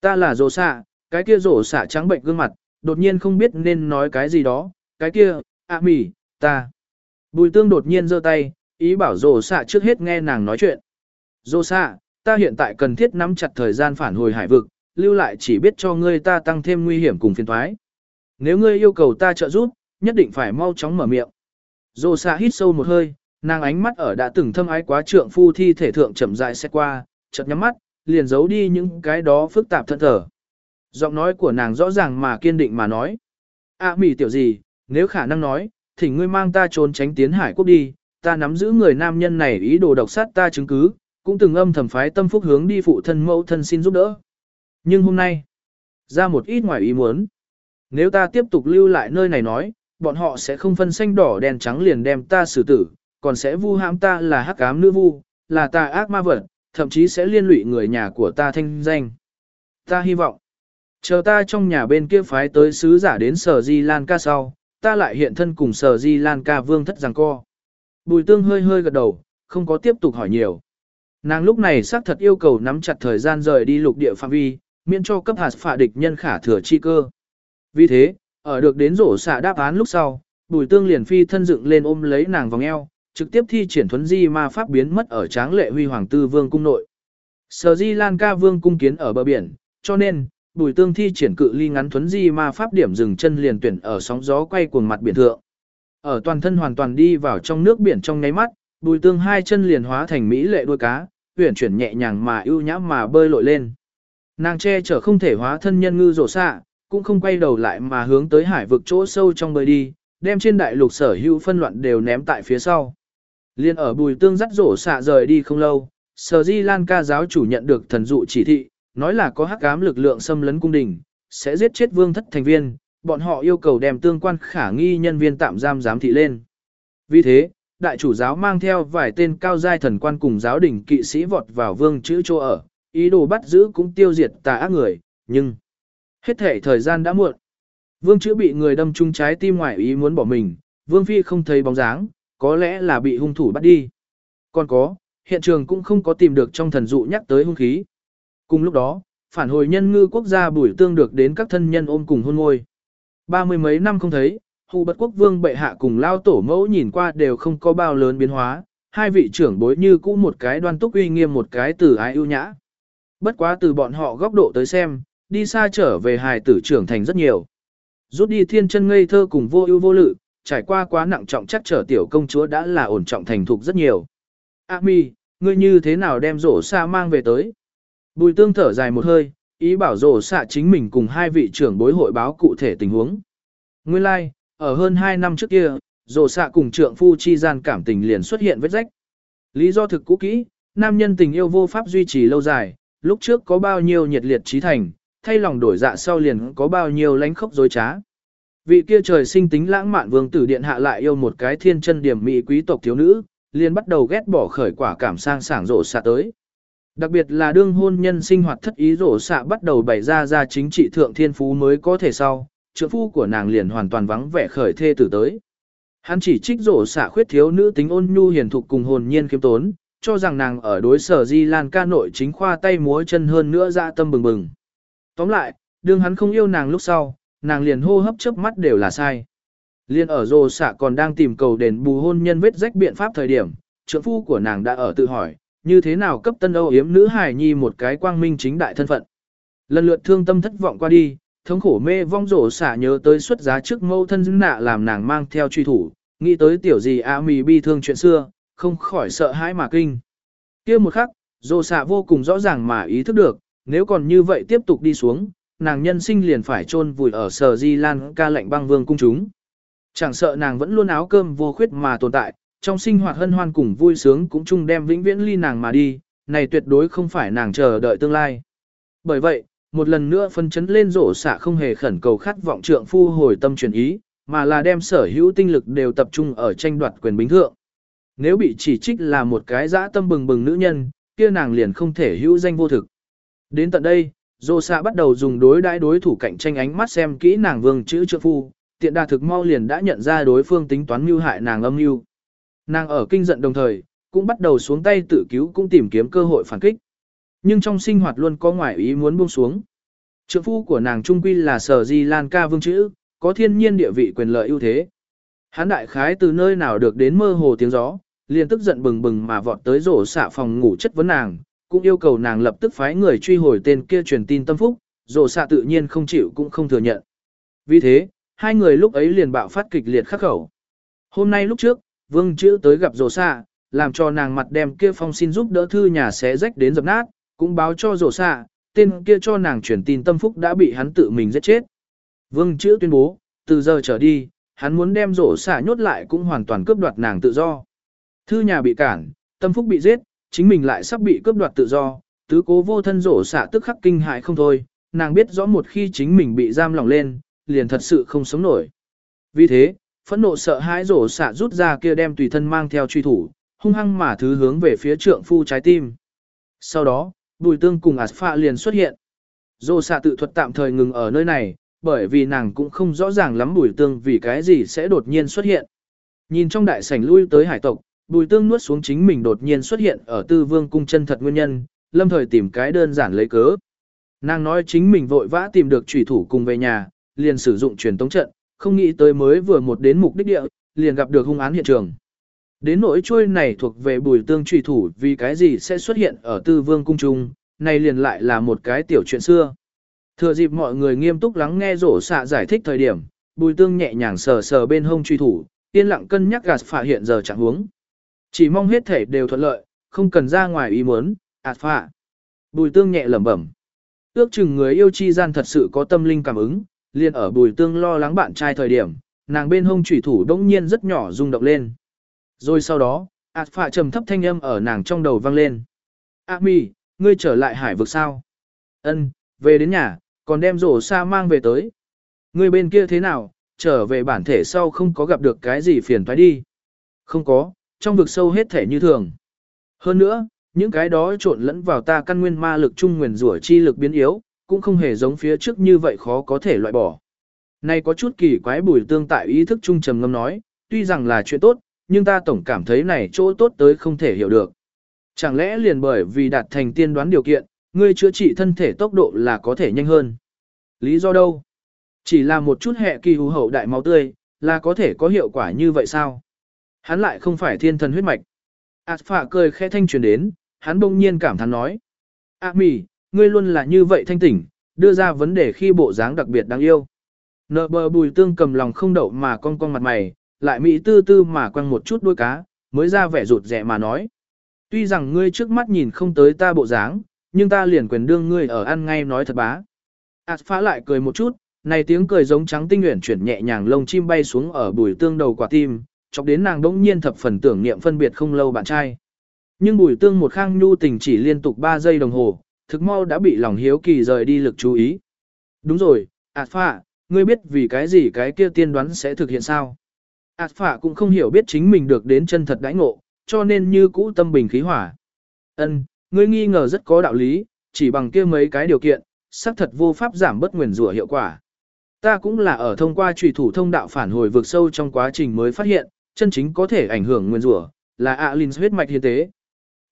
Ta là rổ xạ, cái kia rổ xạ trắng bệnh gương mặt, đột nhiên không biết nên nói cái gì đó, cái kia, ạ à mỉ, ta. Bùi tương đột nhiên giơ tay, ý bảo rổ xạ trước hết nghe nàng nói chuyện. Rổ xạ, ta hiện tại cần thiết nắm chặt thời gian phản hồi hải vực, lưu lại chỉ biết cho ngươi ta tăng thêm nguy hiểm cùng phiền thoái. Nếu ngươi yêu cầu ta trợ giúp, nhất định phải mau chóng mở miệng. Dô xạ hít sâu một hơi, Nàng ánh mắt ở đã từng thâm ái quá trượng phu thi thể thượng chậm rãi xét qua, chợt nhắm mắt, liền giấu đi những cái đó phức tạp thân thở. Giọng nói của nàng rõ ràng mà kiên định mà nói. À mỉ tiểu gì, nếu khả năng nói, thì ngươi mang ta trốn tránh tiến hải quốc đi, ta nắm giữ người nam nhân này ý đồ độc sát ta chứng cứ, cũng từng âm thầm phái tâm phúc hướng đi phụ thân mẫu thân xin giúp đỡ. Nhưng hôm nay, ra một ít ngoài ý muốn. Nếu ta tiếp tục lưu lại nơi này nói, bọn họ sẽ không phân xanh đỏ đen trắng liền đem ta xử tử, còn sẽ vu hãm ta là hắc ám nữ vu, là tà ác ma vật, thậm chí sẽ liên lụy người nhà của ta thanh danh. Ta hy vọng, chờ ta trong nhà bên kia phái tới sứ giả đến sở Di Lan ca sau, ta lại hiện thân cùng sở Di Lan ca vương thất rằng co. Bùi tương hơi hơi gật đầu, không có tiếp tục hỏi nhiều. Nàng lúc này xác thật yêu cầu nắm chặt thời gian rời đi lục địa phạm vi, miễn cho cấp hạt phạ địch nhân khả thừa chi cơ. Vì thế, ở được đến rổ xạ đáp án lúc sau, bùi tương liền phi thân dựng lên ôm lấy nàng vòng eo, trực tiếp thi triển thuấn di ma pháp biến mất ở tráng lệ huy hoàng tư vương cung nội. Sở di lan ca vương cung kiến ở bờ biển, cho nên, bùi tương thi triển cự ly ngắn thuấn di ma pháp điểm dừng chân liền tuyển ở sóng gió quay cuồng mặt biển thượng. Ở toàn thân hoàn toàn đi vào trong nước biển trong nháy mắt, bùi tương hai chân liền hóa thành mỹ lệ đuôi cá, uyển chuyển nhẹ nhàng mà ưu nhã mà bơi lội lên. Nàng che chở không thể hóa thân nhân ngư rổ xạ, cũng không quay đầu lại mà hướng tới hải vực chỗ sâu trong bơi đi, đem trên đại lục sở hữu phân loạn đều ném tại phía sau. Liên ở bùi tương dắt rổ xạ rời đi không lâu, sở di lan ca giáo chủ nhận được thần dụ chỉ thị, nói là có hắc ám lực lượng xâm lấn cung đình, sẽ giết chết vương thất thành viên, bọn họ yêu cầu đem tương quan khả nghi nhân viên tạm giam giám thị lên. Vì thế, đại chủ giáo mang theo vài tên cao giai thần quan cùng giáo đình kỵ sĩ vọt vào vương chữ chỗ ở, ý đồ bắt giữ cũng tiêu diệt tà ác người, nhưng hết thể thời gian đã muộn. Vương chữ bị người đâm trúng trái tim ngoài ý muốn bỏ mình, vương phi không thấy bóng dáng, có lẽ là bị hung thủ bắt đi. Còn có, hiện trường cũng không có tìm được trong thần dụ nhắc tới hung khí. Cùng lúc đó, phản hồi nhân ngư quốc gia bùi tương được đến các thân nhân ôm cùng hôn ngôi. Ba mươi mấy năm không thấy, hù bất quốc vương bệ hạ cùng lao tổ mẫu nhìn qua đều không có bao lớn biến hóa, hai vị trưởng bối như cũ một cái đoan túc uy nghiêm một cái từ ái ưu nhã. Bất quá từ bọn họ góc độ tới xem, đi xa trở về hài tử trưởng thành rất nhiều. Rút đi thiên chân ngây thơ cùng vô ưu vô lự, trải qua quá nặng trọng chắc trở tiểu công chúa đã là ổn trọng thành thục rất nhiều. A mi, ngươi như thế nào đem rổ xa mang về tới? Bùi tương thở dài một hơi, ý bảo rổ xạ chính mình cùng hai vị trưởng bối hội báo cụ thể tình huống. Nguyên lai, like, ở hơn 2 năm trước kia, rổ xạ cùng trượng phu chi gian cảm tình liền xuất hiện vết rách. Lý do thực cũ kỹ, nam nhân tình yêu vô pháp duy trì lâu dài, lúc trước có bao nhiêu nhiệt liệt trí thành, thay lòng đổi dạ sau liền có bao nhiêu lánh khóc dối trá. Vị kia trời sinh tính lãng mạn vương tử điện hạ lại yêu một cái thiên chân điểm mỹ quý tộc thiếu nữ, liền bắt đầu ghét bỏ khởi quả cảm sang sảng rổ xạ tới. Đặc biệt là đương hôn nhân sinh hoạt thất ý rổ xạ bắt đầu bày ra ra chính trị thượng thiên phú mới có thể sau, trượng phu của nàng liền hoàn toàn vắng vẻ khởi thê tử tới. Hắn chỉ trích rổ xạ khuyết thiếu nữ tính ôn nhu hiền thục cùng hồn nhiên khiêm tốn, cho rằng nàng ở đối sở di lan ca nội chính khoa tay múa chân hơn nữa dạ tâm bừng bừng. Tóm lại, đương hắn không yêu nàng lúc sau, nàng liền hô hấp chớp mắt đều là sai. Liên ở rồ xạ còn đang tìm cầu đền bù hôn nhân vết rách biện pháp thời điểm, trưởng phu của nàng đã ở tự hỏi, như thế nào cấp tân âu yếm nữ hài nhi một cái quang minh chính đại thân phận. Lần lượt thương tâm thất vọng qua đi, thống khổ mê vong rổ xả nhớ tới xuất giá trước mâu thân dưng nạ làm nàng mang theo truy thủ, nghĩ tới tiểu gì a mì bi thương chuyện xưa, không khỏi sợ hãi mà kinh. kia một khắc, rổ xả vô cùng rõ ràng mà ý thức được, nếu còn như vậy tiếp tục đi xuống, nàng nhân sinh liền phải chôn vùi ở sở di lan ca lệnh băng vương cung chúng. Chẳng sợ nàng vẫn luôn áo cơm vô khuyết mà tồn tại, trong sinh hoạt hân hoan cùng vui sướng cũng chung đem vĩnh viễn ly nàng mà đi, này tuyệt đối không phải nàng chờ đợi tương lai. Bởi vậy, một lần nữa phân chấn lên rổ xạ không hề khẩn cầu khát vọng trượng phu hồi tâm chuyển ý, mà là đem sở hữu tinh lực đều tập trung ở tranh đoạt quyền bính thượng. Nếu bị chỉ trích là một cái dã tâm bừng bừng nữ nhân, kia nàng liền không thể hữu danh vô thực. Đến tận đây, Dô xạ bắt đầu dùng đối đãi đối thủ cạnh tranh ánh mắt xem kỹ nàng vương chữ trượng phu, tiện đà thực mau liền đã nhận ra đối phương tính toán mưu hại nàng âm mưu. Nàng ở kinh giận đồng thời, cũng bắt đầu xuống tay tự cứu cũng tìm kiếm cơ hội phản kích. Nhưng trong sinh hoạt luôn có ngoại ý muốn buông xuống. Trượng phu của nàng trung quy là sở di lan ca vương chữ, có thiên nhiên địa vị quyền lợi ưu thế. Hán đại khái từ nơi nào được đến mơ hồ tiếng gió, liền tức giận bừng bừng mà vọt tới rổ xạ phòng ngủ chất vấn nàng, cũng yêu cầu nàng lập tức phái người truy hồi tên kia truyền tin tâm phúc, rồ xạ tự nhiên không chịu cũng không thừa nhận. Vì thế, hai người lúc ấy liền bạo phát kịch liệt khắc khẩu. Hôm nay lúc trước, vương chữ tới gặp rồ xạ, làm cho nàng mặt đem kia phong xin giúp đỡ thư nhà xé rách đến dập nát, cũng báo cho rồ xạ, tên kia cho nàng truyền tin tâm phúc đã bị hắn tự mình giết chết. Vương chữ tuyên bố, từ giờ trở đi, hắn muốn đem rổ xạ nhốt lại cũng hoàn toàn cướp đoạt nàng tự do. Thư nhà bị cản, tâm phúc bị giết, chính mình lại sắp bị cướp đoạt tự do, tứ cố vô thân rổ xạ tức khắc kinh hại không thôi, nàng biết rõ một khi chính mình bị giam lòng lên, liền thật sự không sống nổi. Vì thế, phẫn nộ sợ hãi rổ xạ rút ra kia đem tùy thân mang theo truy thủ, hung hăng mà thứ hướng về phía trượng phu trái tim. Sau đó, bùi tương cùng Aspha liền xuất hiện. Rổ xạ tự thuật tạm thời ngừng ở nơi này, bởi vì nàng cũng không rõ ràng lắm bùi tương vì cái gì sẽ đột nhiên xuất hiện. Nhìn trong đại sảnh lui tới hải tộc, bùi tương nuốt xuống chính mình đột nhiên xuất hiện ở tư vương cung chân thật nguyên nhân, lâm thời tìm cái đơn giản lấy cớ. Nàng nói chính mình vội vã tìm được trùy thủ cùng về nhà, liền sử dụng truyền tống trận, không nghĩ tới mới vừa một đến mục đích địa, liền gặp được hung án hiện trường. Đến nỗi trôi này thuộc về bùi tương trùy thủ vì cái gì sẽ xuất hiện ở tư vương cung trung, này liền lại là một cái tiểu chuyện xưa. Thừa dịp mọi người nghiêm túc lắng nghe rổ xạ giải thích thời điểm, bùi tương nhẹ nhàng sờ sờ bên hông truy thủ, yên lặng cân nhắc gạt phạ hiện giờ chẳng huống. Chỉ mong hết thể đều thuận lợi, không cần ra ngoài ý muốn, ạt phạ. Bùi tương nhẹ lẩm bẩm. Ước chừng người yêu chi gian thật sự có tâm linh cảm ứng, liền ở bùi tương lo lắng bạn trai thời điểm, nàng bên hông chủy thủ đống nhiên rất nhỏ rung động lên. Rồi sau đó, ạt phạ trầm thấp thanh âm ở nàng trong đầu vang lên. A mi, ngươi trở lại hải vực sao? Ân, về đến nhà, còn đem rổ xa mang về tới. Ngươi bên kia thế nào, trở về bản thể sau không có gặp được cái gì phiền toái đi. Không có, trong vực sâu hết thể như thường. Hơn nữa, những cái đó trộn lẫn vào ta căn nguyên ma lực trung nguyền rủa chi lực biến yếu, cũng không hề giống phía trước như vậy khó có thể loại bỏ. Này có chút kỳ quái bùi tương tại ý thức trung trầm ngâm nói, tuy rằng là chuyện tốt, nhưng ta tổng cảm thấy này chỗ tốt tới không thể hiểu được. Chẳng lẽ liền bởi vì đạt thành tiên đoán điều kiện, ngươi chữa trị thân thể tốc độ là có thể nhanh hơn. Lý do đâu? Chỉ là một chút hệ kỳ hữu hậu đại máu tươi, là có thể có hiệu quả như vậy sao? Hắn lại không phải thiên thần huyết mạch. Ảt phạ cười khẽ thanh truyền đến, hắn bỗng nhiên cảm thán nói. À mì, ngươi luôn là như vậy thanh tỉnh, đưa ra vấn đề khi bộ dáng đặc biệt đáng yêu. Nợ bờ bùi tương cầm lòng không đậu mà cong cong mặt mày, lại mỹ tư tư mà quăng một chút đuôi cá, mới ra vẻ rụt rẻ mà nói. Tuy rằng ngươi trước mắt nhìn không tới ta bộ dáng, nhưng ta liền quyền đương ngươi ở ăn ngay nói thật bá. Ảt phá lại cười một chút, này tiếng cười giống trắng tinh nguyện chuyển nhẹ nhàng lông chim bay xuống ở bùi tương đầu quả tim, chọc đến nàng đỗng nhiên thập phần tưởng niệm phân biệt không lâu bạn trai. Nhưng bùi tương một khang nhu tình chỉ liên tục 3 giây đồng hồ, thực mau đã bị lòng hiếu kỳ rời đi lực chú ý. Đúng rồi, Alpha, ngươi biết vì cái gì cái kia tiên đoán sẽ thực hiện sao? Alpha cũng không hiểu biết chính mình được đến chân thật đãi ngộ, cho nên như cũ tâm bình khí hỏa. Ân, ngươi nghi ngờ rất có đạo lý, chỉ bằng kia mấy cái điều kiện, xác thật vô pháp giảm bất nguyền rủa hiệu quả. Ta cũng là ở thông qua trùy thủ thông đạo phản hồi vượt sâu trong quá trình mới phát hiện, chân chính có thể ảnh hưởng nguyên rủa là Alins huyết mạch hiến tế.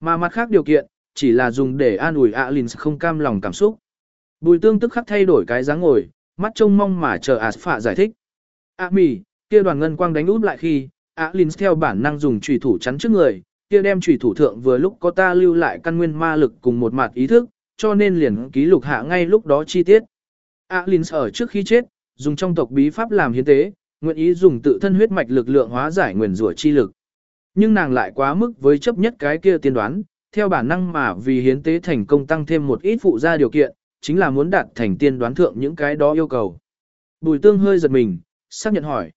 Mà mặt khác điều kiện, chỉ là dùng để an ủi Alins không cam lòng cảm xúc. Bùi tương tức khắc thay đổi cái dáng ngồi, mắt trông mong mà chờ Aspha giải thích. A mì, kia đoàn ngân quang đánh úp lại khi, Alins theo bản năng dùng chủy thủ chắn trước người, kia đem chủy thủ thượng vừa lúc có ta lưu lại căn nguyên ma lực cùng một mặt ý thức, cho nên liền ký lục hạ ngay lúc đó chi tiết. Alins ở trước khi chết, dùng trong tộc bí pháp làm hiến tế, nguyện ý dùng tự thân huyết mạch lực lượng hóa giải nguyền rủa chi lực. Nhưng nàng lại quá mức với chấp nhất cái kia tiên đoán, theo bản năng mà vì hiến tế thành công tăng thêm một ít phụ gia điều kiện, chính là muốn đạt thành tiên đoán thượng những cái đó yêu cầu. Bùi tương hơi giật mình, xác nhận hỏi.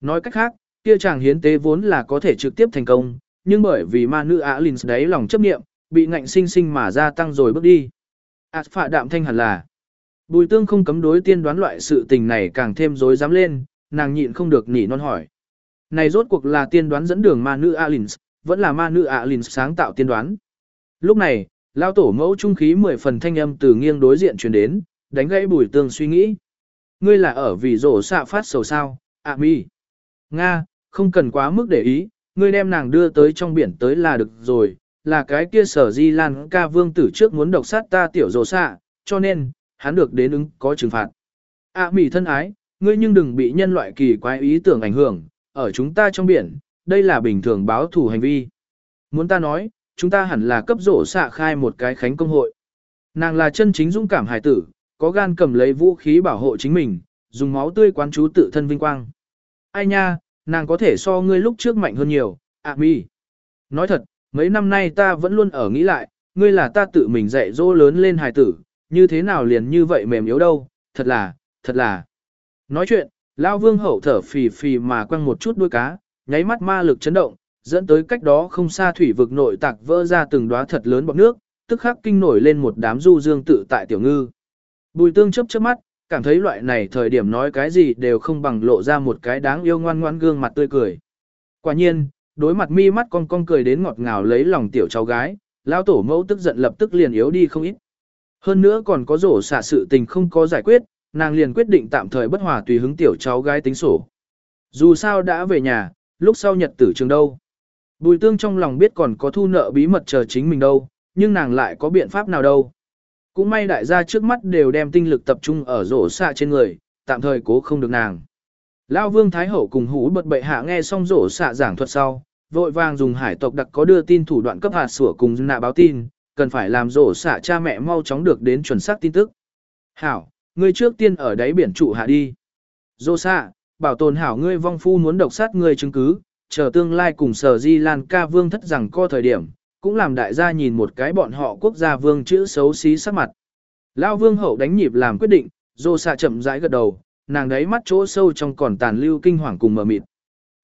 Nói cách khác, kia chàng hiến tế vốn là có thể trực tiếp thành công, nhưng bởi vì ma nữ Á Linh đấy lòng chấp niệm, bị ngạnh sinh sinh mà gia tăng rồi bước đi. Ảt phạ đạm thanh hẳn là. Bùi tương không cấm đối tiên đoán loại sự tình này càng thêm rối dám lên, nàng nhịn không được nỉ non hỏi. Này rốt cuộc là tiên đoán dẫn đường ma nữ Alins, vẫn là ma nữ Alins sáng tạo tiên đoán. Lúc này, lao tổ mẫu trung khí mười phần thanh âm từ nghiêng đối diện truyền đến, đánh gãy bùi tương suy nghĩ. Ngươi là ở vì rổ xạ phát sầu sao, ạ mi. Nga, không cần quá mức để ý, ngươi đem nàng đưa tới trong biển tới là được rồi, là cái kia sở di lan ca vương tử trước muốn độc sát ta tiểu rổ xạ, cho nên, hắn được đến ứng có trừng phạt. ạ mi thân ái, ngươi nhưng đừng bị nhân loại kỳ quái ý tưởng ảnh hưởng, ở chúng ta trong biển, đây là bình thường báo thủ hành vi. Muốn ta nói, chúng ta hẳn là cấp rổ xạ khai một cái khánh công hội. Nàng là chân chính dũng cảm hải tử, có gan cầm lấy vũ khí bảo hộ chính mình, dùng máu tươi quán chú tự thân vinh quang. Ai nha, nàng có thể so ngươi lúc trước mạnh hơn nhiều, ạ mi. Nói thật, mấy năm nay ta vẫn luôn ở nghĩ lại, ngươi là ta tự mình dạy dỗ lớn lên hài tử, như thế nào liền như vậy mềm yếu đâu, thật là, thật là. Nói chuyện, Lao Vương hậu thở phì phì mà quăng một chút đuôi cá, nháy mắt ma lực chấn động, dẫn tới cách đó không xa thủy vực nội tạc vỡ ra từng đóa thật lớn bọt nước, tức khắc kinh nổi lên một đám du dương tự tại tiểu ngư. Bùi tương chớp chớp mắt, cảm thấy loại này thời điểm nói cái gì đều không bằng lộ ra một cái đáng yêu ngoan ngoan gương mặt tươi cười. Quả nhiên, đối mặt mi mắt con con cười đến ngọt ngào lấy lòng tiểu cháu gái, lão tổ mẫu tức giận lập tức liền yếu đi không ít. Hơn nữa còn có rổ xả sự tình không có giải quyết, nàng liền quyết định tạm thời bất hòa tùy hứng tiểu cháu gái tính sổ. Dù sao đã về nhà, lúc sau nhật tử trường đâu. Bùi tương trong lòng biết còn có thu nợ bí mật chờ chính mình đâu, nhưng nàng lại có biện pháp nào đâu. Cũng may đại gia trước mắt đều đem tinh lực tập trung ở rổ xạ trên người, tạm thời cố không được nàng. Lao vương Thái Hậu cùng hũ bật bệ hạ nghe xong rổ xạ giảng thuật sau, vội vàng dùng hải tộc đặc có đưa tin thủ đoạn cấp hạt sủa cùng nạ báo tin, cần phải làm rổ xạ cha mẹ mau chóng được đến chuẩn xác tin tức. Hảo, ngươi trước tiên ở đáy biển trụ hạ đi. Dô xạ, bảo tồn hảo ngươi vong phu muốn độc sát ngươi chứng cứ, chờ tương lai cùng sở di lan ca vương thất rằng co thời điểm, cũng làm đại gia nhìn một cái bọn họ quốc gia vương chữ xấu xí sắc mặt. Lao vương hậu đánh nhịp làm quyết định, dô xạ chậm rãi gật đầu, nàng đấy mắt chỗ sâu trong còn tàn lưu kinh hoàng cùng mờ mịt.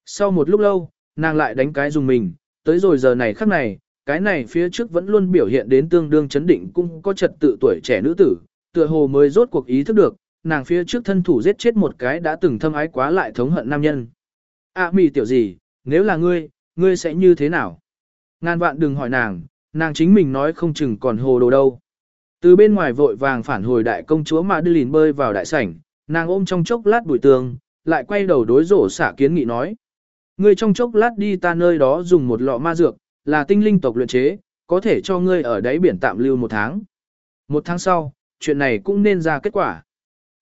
Sau một lúc lâu, nàng lại đánh cái dùng mình, tới rồi giờ này khắc này, cái này phía trước vẫn luôn biểu hiện đến tương đương chấn định cũng có trật tự tuổi trẻ nữ tử, tựa hồ mới rốt cuộc ý thức được, nàng phía trước thân thủ giết chết một cái đã từng thâm ái quá lại thống hận nam nhân. À mì tiểu gì, nếu là ngươi, ngươi sẽ như thế nào? Ngàn vạn đừng hỏi nàng, nàng chính mình nói không chừng còn hồ đồ đâu. Từ bên ngoài vội vàng phản hồi đại công chúa mà bơi vào đại sảnh, nàng ôm trong chốc lát bụi tường, lại quay đầu đối rổ xả kiến nghị nói. Ngươi trong chốc lát đi ta nơi đó dùng một lọ ma dược, là tinh linh tộc luyện chế, có thể cho ngươi ở đáy biển tạm lưu một tháng. Một tháng sau, chuyện này cũng nên ra kết quả.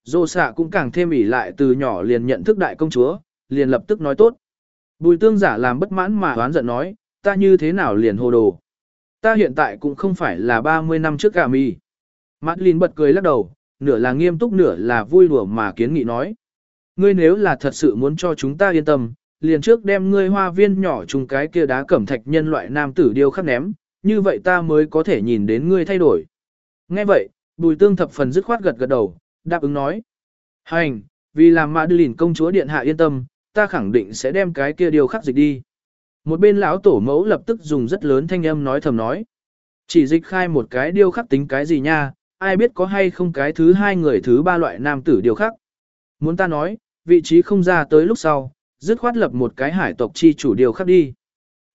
Dô xạ cũng càng thêm ỉ lại từ nhỏ liền nhận thức đại công chúa, liền lập tức nói tốt. Bùi tương giả làm bất mãn mà oán giận nói, ta như thế nào liền hồ đồ. Ta hiện tại cũng không phải là 30 năm trước cả mi. Madeline bật cười lắc đầu, nửa là nghiêm túc nửa là vui đùa mà kiến nghị nói. Ngươi nếu là thật sự muốn cho chúng ta yên tâm, liền trước đem ngươi hoa viên nhỏ chung cái kia đá cẩm thạch nhân loại nam tử điêu khắc ném, như vậy ta mới có thể nhìn đến ngươi thay đổi. Nghe vậy, bùi tương thập phần dứt khoát gật gật đầu, đáp ứng nói. Hành, vì làm mạ đưa lìn công chúa điện hạ yên tâm, ta khẳng định sẽ đem cái kia điều khắc dịch đi. Một bên lão tổ mẫu lập tức dùng rất lớn thanh âm nói thầm nói. Chỉ dịch khai một cái điêu khắc tính cái gì nha, ai biết có hay không cái thứ hai người thứ ba loại nam tử điêu khắc. Muốn ta nói, vị trí không ra tới lúc sau, dứt khoát lập một cái hải tộc chi chủ điều khắc đi.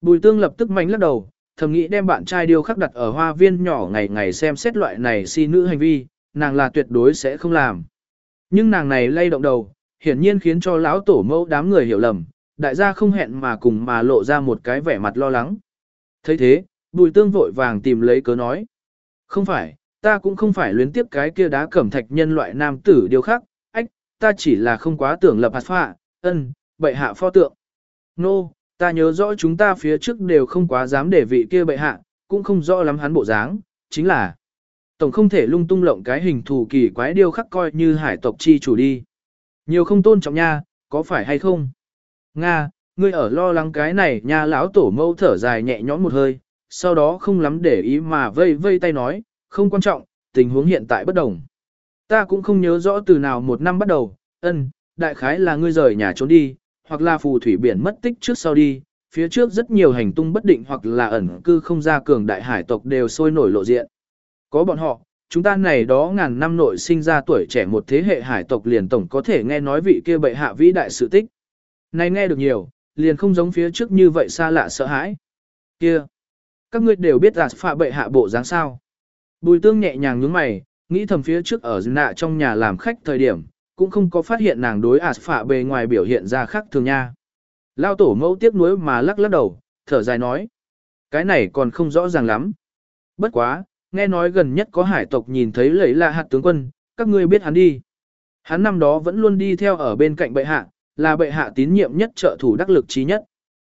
Bùi tương lập tức mánh lắc đầu, thầm nghĩ đem bạn trai điêu khắc đặt ở hoa viên nhỏ ngày ngày xem xét loại này si nữ hành vi, nàng là tuyệt đối sẽ không làm. Nhưng nàng này lay động đầu, hiển nhiên khiến cho lão tổ mẫu đám người hiểu lầm, đại gia không hẹn mà cùng mà lộ ra một cái vẻ mặt lo lắng. thấy thế, bùi tương vội vàng tìm lấy cớ nói. Không phải, ta cũng không phải luyến tiếp cái kia đá cẩm thạch nhân loại nam tử điêu khắc, ách, ta chỉ là không quá tưởng lập hạt phạ, ân, bệ hạ pho tượng. Nô, no, ta nhớ rõ chúng ta phía trước đều không quá dám để vị kia bệ hạ, cũng không rõ lắm hắn bộ dáng, chính là tổng không thể lung tung lộng cái hình thù kỳ quái điêu khắc coi như hải tộc chi chủ đi. Nhiều không tôn trọng nha, có phải hay không? Nga, ngươi ở lo lắng cái này nha lão tổ mâu thở dài nhẹ nhõm một hơi, sau đó không lắm để ý mà vây vây tay nói, không quan trọng, tình huống hiện tại bất đồng. Ta cũng không nhớ rõ từ nào một năm bắt đầu, ân, đại khái là ngươi rời nhà trốn đi, hoặc là phù thủy biển mất tích trước sau đi, phía trước rất nhiều hành tung bất định hoặc là ẩn cư không ra cường đại hải tộc đều sôi nổi lộ diện. Có bọn họ, chúng ta này đó ngàn năm nội sinh ra tuổi trẻ một thế hệ hải tộc liền tổng có thể nghe nói vị kia bệ hạ vĩ đại sự tích. Này nghe được nhiều, liền không giống phía trước như vậy xa lạ sợ hãi. Kia, các ngươi đều biết là phạ bệ hạ bộ dáng sao. Bùi tương nhẹ nhàng nhướng mày, nghĩ thầm phía trước ở nạ trong nhà làm khách thời điểm, cũng không có phát hiện nàng đối ạt phạ bề ngoài biểu hiện ra khác thường nha. Lao tổ mẫu tiếc nuối mà lắc lắc đầu, thở dài nói. Cái này còn không rõ ràng lắm. Bất quá, nghe nói gần nhất có hải tộc nhìn thấy lấy là hạt tướng quân, các ngươi biết hắn đi. Hắn năm đó vẫn luôn đi theo ở bên cạnh bệ hạ, là bệ hạ tín nhiệm nhất trợ thủ đắc lực trí nhất.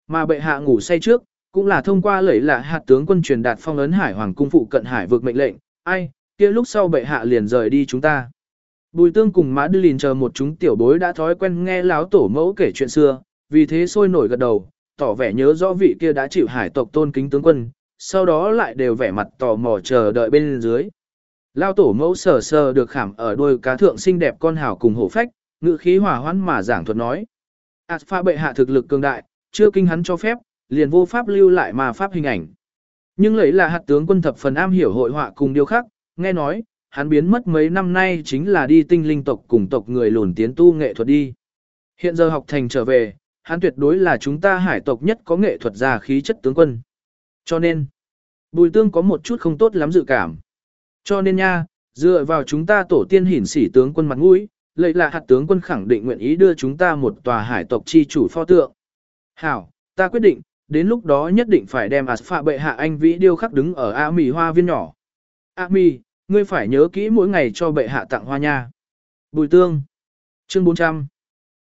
Mà bệ hạ ngủ say trước, cũng là thông qua lấy là hạt tướng quân truyền đạt phong ấn hải hoàng cung phụ cận hải vượt mệnh lệnh, ai, kia lúc sau bệ hạ liền rời đi chúng ta. Bùi tương cùng Mã đưa Lìn chờ một chúng tiểu bối đã thói quen nghe láo tổ mẫu kể chuyện xưa, vì thế sôi nổi gật đầu, tỏ vẻ nhớ rõ vị kia đã chịu hải tộc tôn kính tướng quân, sau đó lại đều vẻ mặt tò mò chờ đợi bên dưới. Lao tổ mẫu sờ sờ được khảm ở đôi cá thượng xinh đẹp con hào cùng hổ phách, ngự khí hòa hoãn mà giảng thuật nói. Ảt pha bệ hạ thực lực cường đại, chưa kinh hắn cho phép, liền vô pháp lưu lại mà pháp hình ảnh. Nhưng lấy là hạt tướng quân thập phần am hiểu hội họa cùng điều khác, nghe nói, hắn biến mất mấy năm nay chính là đi tinh linh tộc cùng tộc người lùn tiến tu nghệ thuật đi. Hiện giờ học thành trở về, hắn tuyệt đối là chúng ta hải tộc nhất có nghệ thuật gia khí chất tướng quân. Cho nên, bùi tương có một chút không tốt lắm dự cảm. Cho nên nha, dựa vào chúng ta tổ tiên hiển sĩ tướng quân mặt mũi, lợi là hạt tướng quân khẳng định nguyện ý đưa chúng ta một tòa hải tộc chi chủ pho tượng. Hảo, ta quyết định, đến lúc đó nhất định phải đem Aspha bệ hạ anh vĩ điêu khắc đứng ở A mì hoa viên nhỏ. A mì, ngươi phải nhớ kỹ mỗi ngày cho bệ hạ tặng hoa nha. Bùi tương. Chương 400.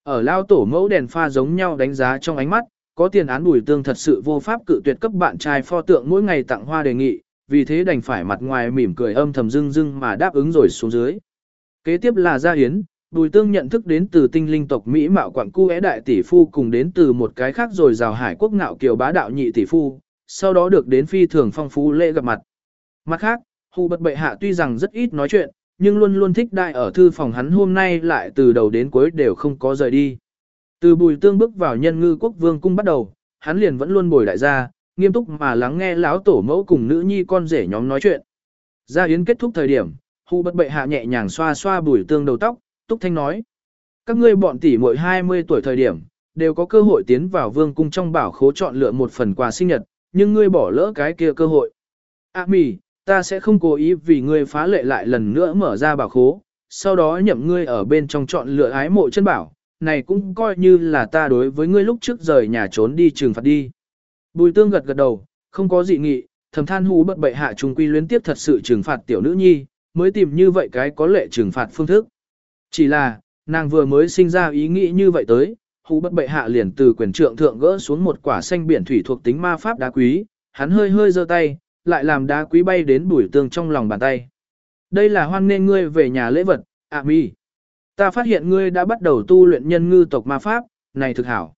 Ở lao tổ mẫu đèn pha giống nhau đánh giá trong ánh mắt, có tiền án bùi tương thật sự vô pháp cự tuyệt cấp bạn trai pho tượng mỗi ngày tặng hoa đề nghị, vì thế đành phải mặt ngoài mỉm cười âm thầm dưng dưng mà đáp ứng rồi xuống dưới. Kế tiếp là Gia Hiến, Bùi Tương nhận thức đến từ tinh linh tộc Mỹ mạo quảng cu é đại tỷ phu cùng đến từ một cái khác rồi rào hải quốc ngạo kiều bá đạo nhị tỷ phu, sau đó được đến phi thường phong phú lễ gặp mặt. Mặt khác, Hù bật bệ hạ tuy rằng rất ít nói chuyện, nhưng luôn luôn thích đại ở thư phòng hắn hôm nay lại từ đầu đến cuối đều không có rời đi. Từ bùi tương bước vào nhân ngư quốc vương cung bắt đầu, hắn liền vẫn luôn bồi đại gia, nghiêm túc mà lắng nghe lão tổ mẫu cùng nữ nhi con rể nhóm nói chuyện. Gia yến kết thúc thời điểm, hù bật bệ hạ nhẹ nhàng xoa xoa bùi tương đầu tóc, túc thanh nói. Các ngươi bọn tỷ mỗi 20 tuổi thời điểm, đều có cơ hội tiến vào vương cung trong bảo khố chọn lựa một phần quà sinh nhật, nhưng ngươi bỏ lỡ cái kia cơ hội. À mì, ta sẽ không cố ý vì ngươi phá lệ lại lần nữa mở ra bảo khố, sau đó nhậm ngươi ở bên trong chọn lựa ái mộ chân bảo, này cũng coi như là ta đối với ngươi lúc trước rời nhà trốn đi trừng phạt đi. Bùi tương gật gật đầu, không có dị nghị, thầm than hú bất bệ hạ trung quy luyến tiếp thật sự trừng phạt tiểu nữ nhi, mới tìm như vậy cái có lệ trừng phạt phương thức. Chỉ là, nàng vừa mới sinh ra ý nghĩ như vậy tới, hú bất bệ hạ liền từ quyền trượng thượng gỡ xuống một quả xanh biển thủy thuộc tính ma pháp đá quý, hắn hơi hơi giơ tay, lại làm đá quý bay đến bùi tương trong lòng bàn tay. Đây là hoan nên ngươi về nhà lễ vật, ạ mi. Ta phát hiện ngươi đã bắt đầu tu luyện nhân ngư tộc ma pháp, này thực hảo.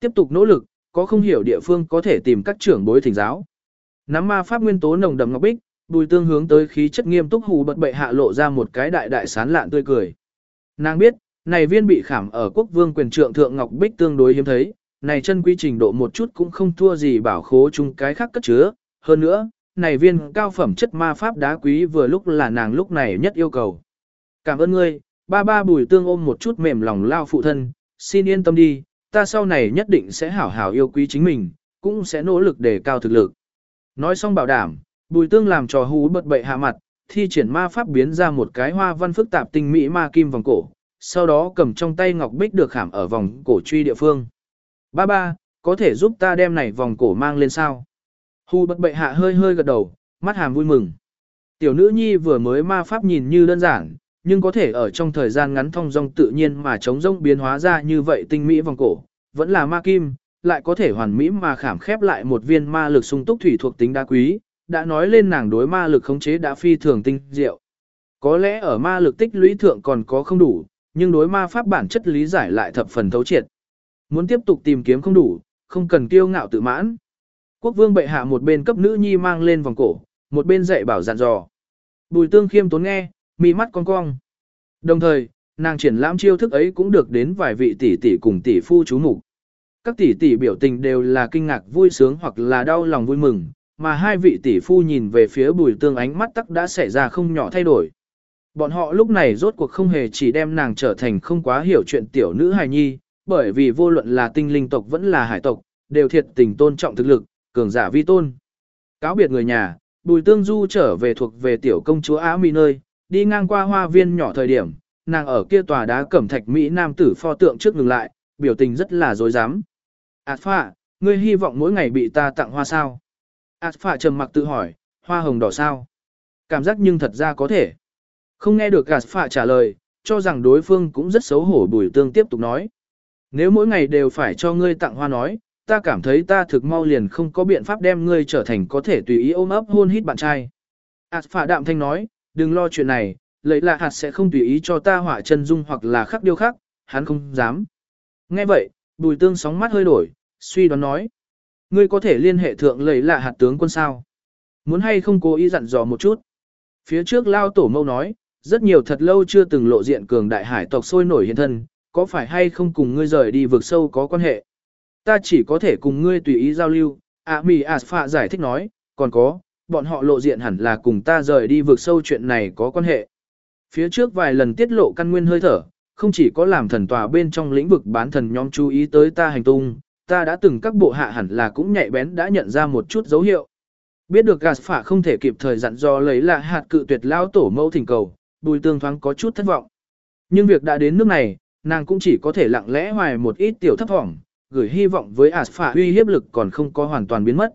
Tiếp tục nỗ lực, có không hiểu địa phương có thể tìm các trưởng bối thỉnh giáo. Nắm ma pháp nguyên tố nồng đậm ngọc bích, bùi tương hướng tới khí chất nghiêm túc hù bật bệ hạ lộ ra một cái đại đại sán lạn tươi cười. Nàng biết, này viên bị khảm ở quốc vương quyền trượng thượng ngọc bích tương đối hiếm thấy, này chân quy trình độ một chút cũng không thua gì bảo khố chung cái khác cất chứa, hơn nữa, này viên cao phẩm chất ma pháp đá quý vừa lúc là nàng lúc này nhất yêu cầu. Cảm ơn ngươi, ba ba bùi tương ôm một chút mềm lòng lao phụ thân, xin yên tâm đi, ta sau này nhất định sẽ hảo hảo yêu quý chính mình, cũng sẽ nỗ lực để cao thực lực. Nói xong bảo đảm, bùi tương làm trò hú bật bậy hạ mặt, thi triển ma pháp biến ra một cái hoa văn phức tạp tinh mỹ ma kim vòng cổ, sau đó cầm trong tay ngọc bích được khảm ở vòng cổ truy địa phương. Ba ba, có thể giúp ta đem này vòng cổ mang lên sao? Hù bất bệ hạ hơi hơi gật đầu, mắt hàm vui mừng. Tiểu nữ nhi vừa mới ma pháp nhìn như đơn giản, nhưng có thể ở trong thời gian ngắn thông dong tự nhiên mà chống rông biến hóa ra như vậy tinh mỹ vòng cổ, vẫn là ma kim, lại có thể hoàn mỹ mà khảm khép lại một viên ma lực sung túc thủy thuộc tính đa quý, đã nói lên nàng đối ma lực khống chế đã phi thường tinh diệu. Có lẽ ở ma lực tích lũy thượng còn có không đủ, nhưng đối ma pháp bản chất lý giải lại thập phần thấu triệt. Muốn tiếp tục tìm kiếm không đủ, không cần kiêu ngạo tự mãn. Quốc vương bệ hạ một bên cấp nữ nhi mang lên vòng cổ, một bên dạy bảo dặn dò. Bùi tương khiêm tốn nghe, mi mắt cong cong. Đồng thời, nàng triển lãm chiêu thức ấy cũng được đến vài vị tỷ tỷ cùng tỷ phu chú mục. Các tỷ tỷ biểu tình đều là kinh ngạc vui sướng hoặc là đau lòng vui mừng, mà hai vị tỷ phu nhìn về phía bùi tương ánh mắt tắc đã xảy ra không nhỏ thay đổi. Bọn họ lúc này rốt cuộc không hề chỉ đem nàng trở thành không quá hiểu chuyện tiểu nữ hài nhi, bởi vì vô luận là tinh linh tộc vẫn là hải tộc, đều thiệt tình tôn trọng thực lực, cường giả vi tôn. Cáo biệt người nhà, bùi tương du trở về thuộc về tiểu công chúa Á Mỹ nơi, đi ngang qua hoa viên nhỏ thời điểm, nàng ở kia tòa đá cẩm thạch Mỹ Nam tử pho tượng trước ngừng lại, biểu tình rất là dối dám. Ảt phạ, ngươi hy vọng mỗi ngày bị ta tặng hoa sao? Ảt phạ trầm mặc tự hỏi, hoa hồng đỏ sao? Cảm giác nhưng thật ra có thể. Không nghe được Ảt phạ trả lời, cho rằng đối phương cũng rất xấu hổ bùi tương tiếp tục nói. Nếu mỗi ngày đều phải cho ngươi tặng hoa nói, ta cảm thấy ta thực mau liền không có biện pháp đem ngươi trở thành có thể tùy ý ôm ấp hôn hít bạn trai. Ảt phạ đạm thanh nói, đừng lo chuyện này, lấy là hạt sẽ không tùy ý cho ta họa chân dung hoặc là khắc điêu khắc, hắn không dám. Nghe vậy, bùi tương sóng mắt hơi đổi, suy đoán nói. Ngươi có thể liên hệ thượng lấy là hạt tướng quân sao? Muốn hay không cố ý dặn dò một chút? Phía trước lao tổ mâu nói, rất nhiều thật lâu chưa từng lộ diện cường đại hải tộc sôi nổi hiện thân, có phải hay không cùng ngươi rời đi vượt sâu có quan hệ? Ta chỉ có thể cùng ngươi tùy ý giao lưu, ạ mì ạt phạ giải thích nói, còn có, bọn họ lộ diện hẳn là cùng ta rời đi vượt sâu chuyện này có quan hệ. Phía trước vài lần tiết lộ căn nguyên hơi thở, không chỉ có làm thần tòa bên trong lĩnh vực bán thần nhóm chú ý tới ta hành tung, ta đã từng các bộ hạ hẳn là cũng nhạy bén đã nhận ra một chút dấu hiệu. Biết được gạt phả không thể kịp thời dặn do lấy là hạt cự tuyệt lao tổ mẫu thỉnh cầu, bùi tương thoáng có chút thất vọng. Nhưng việc đã đến nước này, nàng cũng chỉ có thể lặng lẽ hoài một ít tiểu thấp hỏng, gửi hy vọng với ạt uy hiếp lực còn không có hoàn toàn biến mất.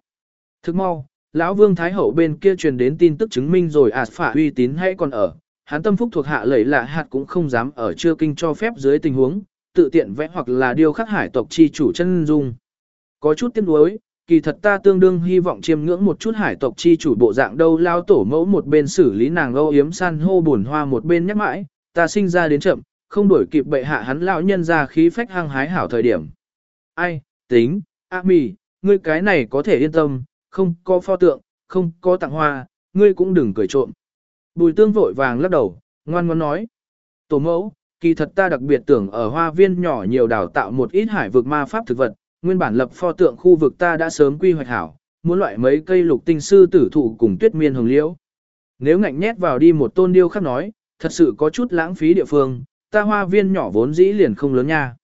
Thức mau, lão vương thái hậu bên kia truyền đến tin tức chứng minh rồi ạt uy tín hay còn ở, hắn tâm phúc thuộc hạ lẩy lạ hạt cũng không dám ở chưa kinh cho phép dưới tình huống, tự tiện vẽ hoặc là điều khắc hải tộc chi chủ chân dung. Có chút tiếc nuối, kỳ thật ta tương đương hy vọng chiêm ngưỡng một chút hải tộc chi chủ bộ dạng đâu lao tổ mẫu một bên xử lý nàng âu yếm san hô buồn hoa một bên nhắc mãi, ta sinh ra đến chậm, không đuổi kịp bệ hạ hắn lão nhân ra khí phách hăng hái hảo thời điểm. Ai, tính, a mì, ngươi cái này có thể yên tâm, không có pho tượng, không có tặng hoa, ngươi cũng đừng cười trộm. Bùi tương vội vàng lắc đầu, ngoan ngoãn nói. Tổ mẫu, kỳ thật ta đặc biệt tưởng ở hoa viên nhỏ nhiều đào tạo một ít hải vực ma pháp thực vật, nguyên bản lập pho tượng khu vực ta đã sớm quy hoạch hảo, muốn loại mấy cây lục tinh sư tử thụ cùng tuyết miên hồng liễu. Nếu ngạnh nhét vào đi một tôn điêu khắc nói, thật sự có chút lãng phí địa phương, ta hoa viên nhỏ vốn dĩ liền không lớn nha.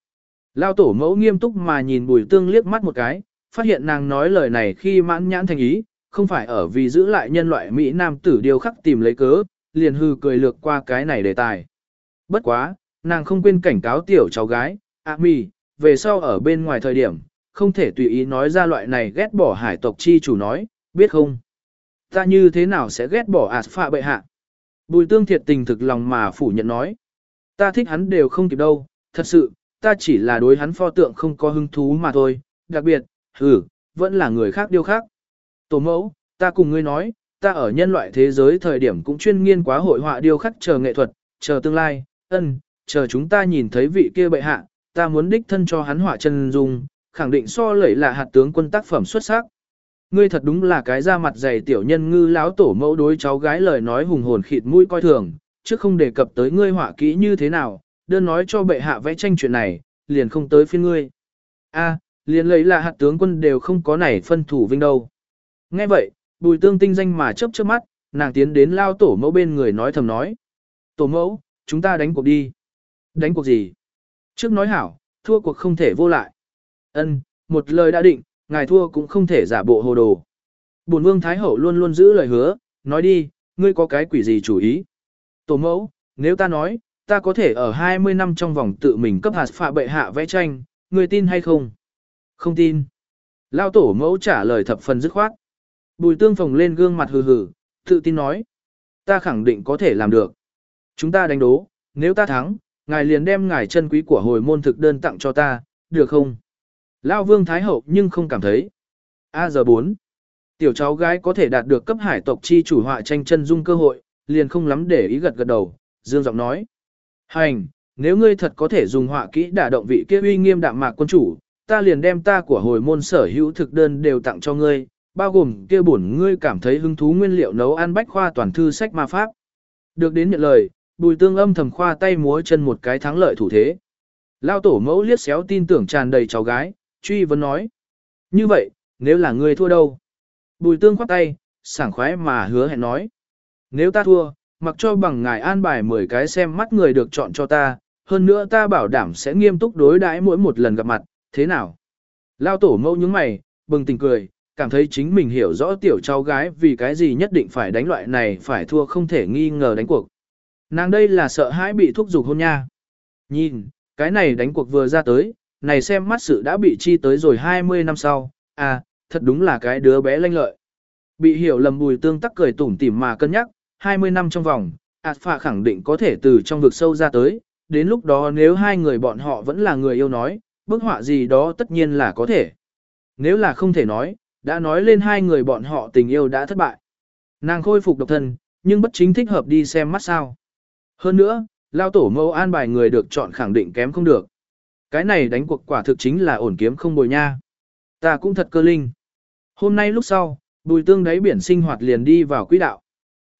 Lao tổ mẫu nghiêm túc mà nhìn bùi tương liếc mắt một cái, phát hiện nàng nói lời này khi mãn nhãn thành ý, không phải ở vì giữ lại nhân loại Mỹ Nam tử điều khắc tìm lấy cớ, liền hư cười lược qua cái này đề tài. Bất quá, nàng không quên cảnh cáo tiểu cháu gái, ạ mì, về sau ở bên ngoài thời điểm, không thể tùy ý nói ra loại này ghét bỏ hải tộc chi chủ nói, biết không? Ta như thế nào sẽ ghét bỏ ạt phạ bệ hạ? Bùi tương thiệt tình thực lòng mà phủ nhận nói. Ta thích hắn đều không kịp đâu, thật sự, ta chỉ là đối hắn pho tượng không có hứng thú mà thôi, đặc biệt, hừ, vẫn là người khác điêu khác. Tổ mẫu, ta cùng ngươi nói, ta ở nhân loại thế giới thời điểm cũng chuyên nghiên quá hội họa điêu khắc chờ nghệ thuật, chờ tương lai, ân, chờ chúng ta nhìn thấy vị kia bệ hạ, ta muốn đích thân cho hắn họa chân dung, khẳng định so lẩy là hạt tướng quân tác phẩm xuất sắc. Ngươi thật đúng là cái da mặt dày tiểu nhân ngư lão tổ mẫu đối cháu gái lời nói hùng hồn khịt mũi coi thường, chứ không đề cập tới ngươi họa kỹ như thế nào, đơn nói cho bệ hạ vẽ tranh chuyện này, liền không tới phiên ngươi. A, liền lấy là hạt tướng quân đều không có nảy phân thủ vinh đâu. Nghe vậy, bùi tương tinh danh mà chớp chớp mắt, nàng tiến đến lao tổ mẫu bên người nói thầm nói. Tổ mẫu, chúng ta đánh cuộc đi. Đánh cuộc gì? Trước nói hảo, thua cuộc không thể vô lại. Ân, một lời đã định, ngài thua cũng không thể giả bộ hồ đồ. Bổn vương Thái Hậu luôn luôn giữ lời hứa, nói đi, ngươi có cái quỷ gì chủ ý. Tổ mẫu, nếu ta nói, ta có thể ở 20 năm trong vòng tự mình cấp hạt phạ bệ hạ vẽ tranh, người tin hay không? Không tin. Lao tổ mẫu trả lời thập phần dứt khoát. Bùi tương phồng lên gương mặt hừ hừ, tự tin nói. Ta khẳng định có thể làm được. Chúng ta đánh đố, nếu ta thắng, ngài liền đem ngài chân quý của hồi môn thực đơn tặng cho ta, được không? Lao vương thái hậu nhưng không cảm thấy. A giờ 4. Tiểu cháu gái có thể đạt được cấp hải tộc chi chủ họa tranh chân dung cơ hội, liền không lắm để ý gật gật đầu, dương giọng nói. Hành, nếu ngươi thật có thể dùng họa kỹ đả động vị kia uy nghiêm đạm mạc quân chủ, ta liền đem ta của hồi môn sở hữu thực đơn đều tặng cho ngươi, bao gồm kia bổn ngươi cảm thấy hứng thú nguyên liệu nấu ăn bách khoa toàn thư sách ma pháp. Được đến nhận lời, bùi tương âm thầm khoa tay múa chân một cái thắng lợi thủ thế. Lao tổ mẫu liếc xéo tin tưởng tràn đầy cháu gái, truy vấn nói. Như vậy, nếu là ngươi thua đâu? Bùi tương khoát tay, sảng khoái mà hứa hẹn nói. Nếu ta thua, mặc cho bằng ngài an bài 10 cái xem mắt người được chọn cho ta, hơn nữa ta bảo đảm sẽ nghiêm túc đối đãi mỗi một lần gặp mặt, thế nào? Lao tổ mâu những mày, bừng tỉnh cười, cảm thấy chính mình hiểu rõ tiểu cháu gái vì cái gì nhất định phải đánh loại này phải thua không thể nghi ngờ đánh cuộc. Nàng đây là sợ hãi bị thúc giục hôn nha. Nhìn, cái này đánh cuộc vừa ra tới, này xem mắt sự đã bị chi tới rồi 20 năm sau, à, thật đúng là cái đứa bé lanh lợi. Bị hiểu lầm bùi tương tắc cười tủm tỉm mà cân nhắc, 20 năm trong vòng, Alpha khẳng định có thể từ trong vực sâu ra tới, đến lúc đó nếu hai người bọn họ vẫn là người yêu nói, bức họa gì đó tất nhiên là có thể. Nếu là không thể nói, đã nói lên hai người bọn họ tình yêu đã thất bại. Nàng khôi phục độc thân, nhưng bất chính thích hợp đi xem mắt sao. Hơn nữa, lao tổ mẫu an bài người được chọn khẳng định kém không được. Cái này đánh cuộc quả thực chính là ổn kiếm không bồi nha. Ta cũng thật cơ linh. Hôm nay lúc sau, bùi tương đáy biển sinh hoạt liền đi vào quỹ đạo.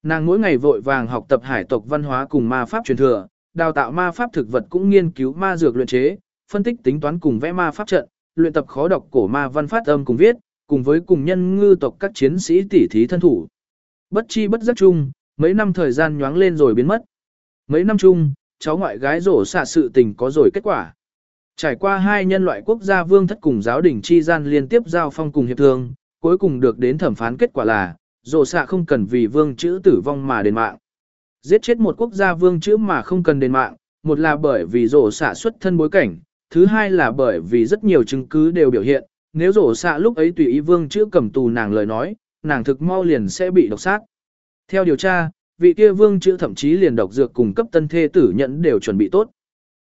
Nàng mỗi ngày vội vàng học tập hải tộc văn hóa cùng ma pháp truyền thừa, đào tạo ma pháp thực vật cũng nghiên cứu ma dược luyện chế, phân tích tính toán cùng vẽ ma pháp trận, luyện tập khó đọc cổ ma văn phát âm cùng viết, cùng với cùng nhân ngư tộc các chiến sĩ tỉ thí thân thủ. Bất chi bất giác chung, mấy năm thời gian nhoáng lên rồi biến mất. Mấy năm chung, cháu ngoại gái rổ xạ sự tình có rồi kết quả. Trải qua hai nhân loại quốc gia vương thất cùng giáo đình chi gian liên tiếp giao phong cùng hiệp thương, cuối cùng được đến thẩm phán kết quả là, rổ xạ không cần vì vương chữ tử vong mà đền mạng. Giết chết một quốc gia vương chữ mà không cần đền mạng, một là bởi vì rổ xạ xuất thân bối cảnh, thứ hai là bởi vì rất nhiều chứng cứ đều biểu hiện, nếu rổ xạ lúc ấy tùy ý vương chữ cầm tù nàng lời nói, nàng thực mau liền sẽ bị độc sát. Theo điều tra, vị kia vương chữ thậm chí liền độc dược cùng cấp tân thê tử nhận đều chuẩn bị tốt.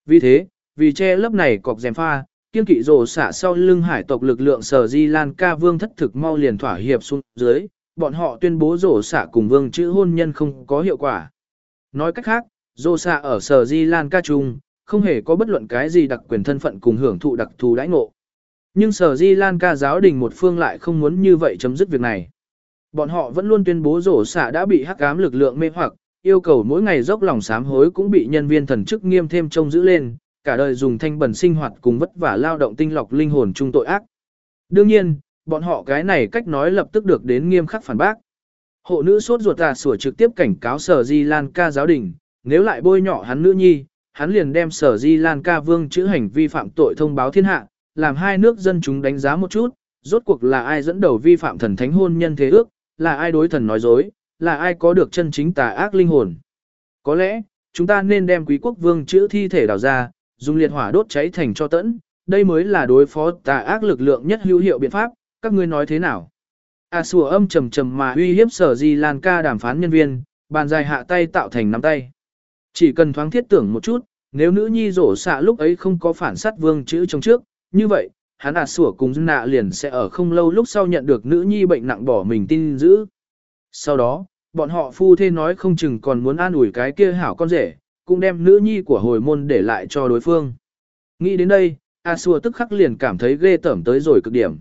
Vì thế, vì che lớp này cọc dèm pha, kiên kỵ rổ xạ sau lưng hải tộc lực lượng sở di lan ca vương thất thực mau liền thỏa hiệp xuống dưới, bọn họ tuyên bố rổ xạ cùng vương chữ hôn nhân không có hiệu quả. Nói cách khác, rổ xạ ở sở di lan ca trung, không hề có bất luận cái gì đặc quyền thân phận cùng hưởng thụ đặc thù đãi ngộ. Nhưng sở di lan ca giáo đình một phương lại không muốn như vậy chấm dứt việc này. Bọn họ vẫn luôn tuyên bố rổ xạ đã bị hắc ám lực lượng mê hoặc, yêu cầu mỗi ngày dốc lòng sám hối cũng bị nhân viên thần chức nghiêm thêm trông giữ lên, cả đời dùng thanh bẩn sinh hoạt cùng vất vả lao động tinh lọc linh hồn chung tội ác. Đương nhiên, bọn họ cái này cách nói lập tức được đến nghiêm khắc phản bác. Hộ nữ sốt ruột tà sủa trực tiếp cảnh cáo sở di lan ca giáo đình, nếu lại bôi nhỏ hắn nữ nhi, hắn liền đem sở di lan ca vương chữ hành vi phạm tội thông báo thiên hạ, làm hai nước dân chúng đánh giá một chút, rốt cuộc là ai dẫn đầu vi phạm thần thánh hôn nhân thế ước, là ai đối thần nói dối, là ai có được chân chính tà ác linh hồn. Có lẽ, chúng ta nên đem quý quốc vương chữ thi thể đào ra, dùng liệt hỏa đốt cháy thành cho tẫn, đây mới là đối phó tà ác lực lượng nhất hữu hiệu biện pháp, các ngươi nói thế nào? À sủa âm trầm trầm mà uy hiếp sở di lan ca đàm phán nhân viên, bàn dài hạ tay tạo thành nắm tay. Chỉ cần thoáng thiết tưởng một chút, nếu nữ nhi rổ xạ lúc ấy không có phản sát vương chữ trong trước, như vậy, hắn à sủa cùng nạ liền sẽ ở không lâu lúc sau nhận được nữ nhi bệnh nặng bỏ mình tin giữ. Sau đó, bọn họ phu thê nói không chừng còn muốn an ủi cái kia hảo con rể, cũng đem nữ nhi của hồi môn để lại cho đối phương. Nghĩ đến đây, A Sùa tức khắc liền cảm thấy ghê tởm tới rồi cực điểm.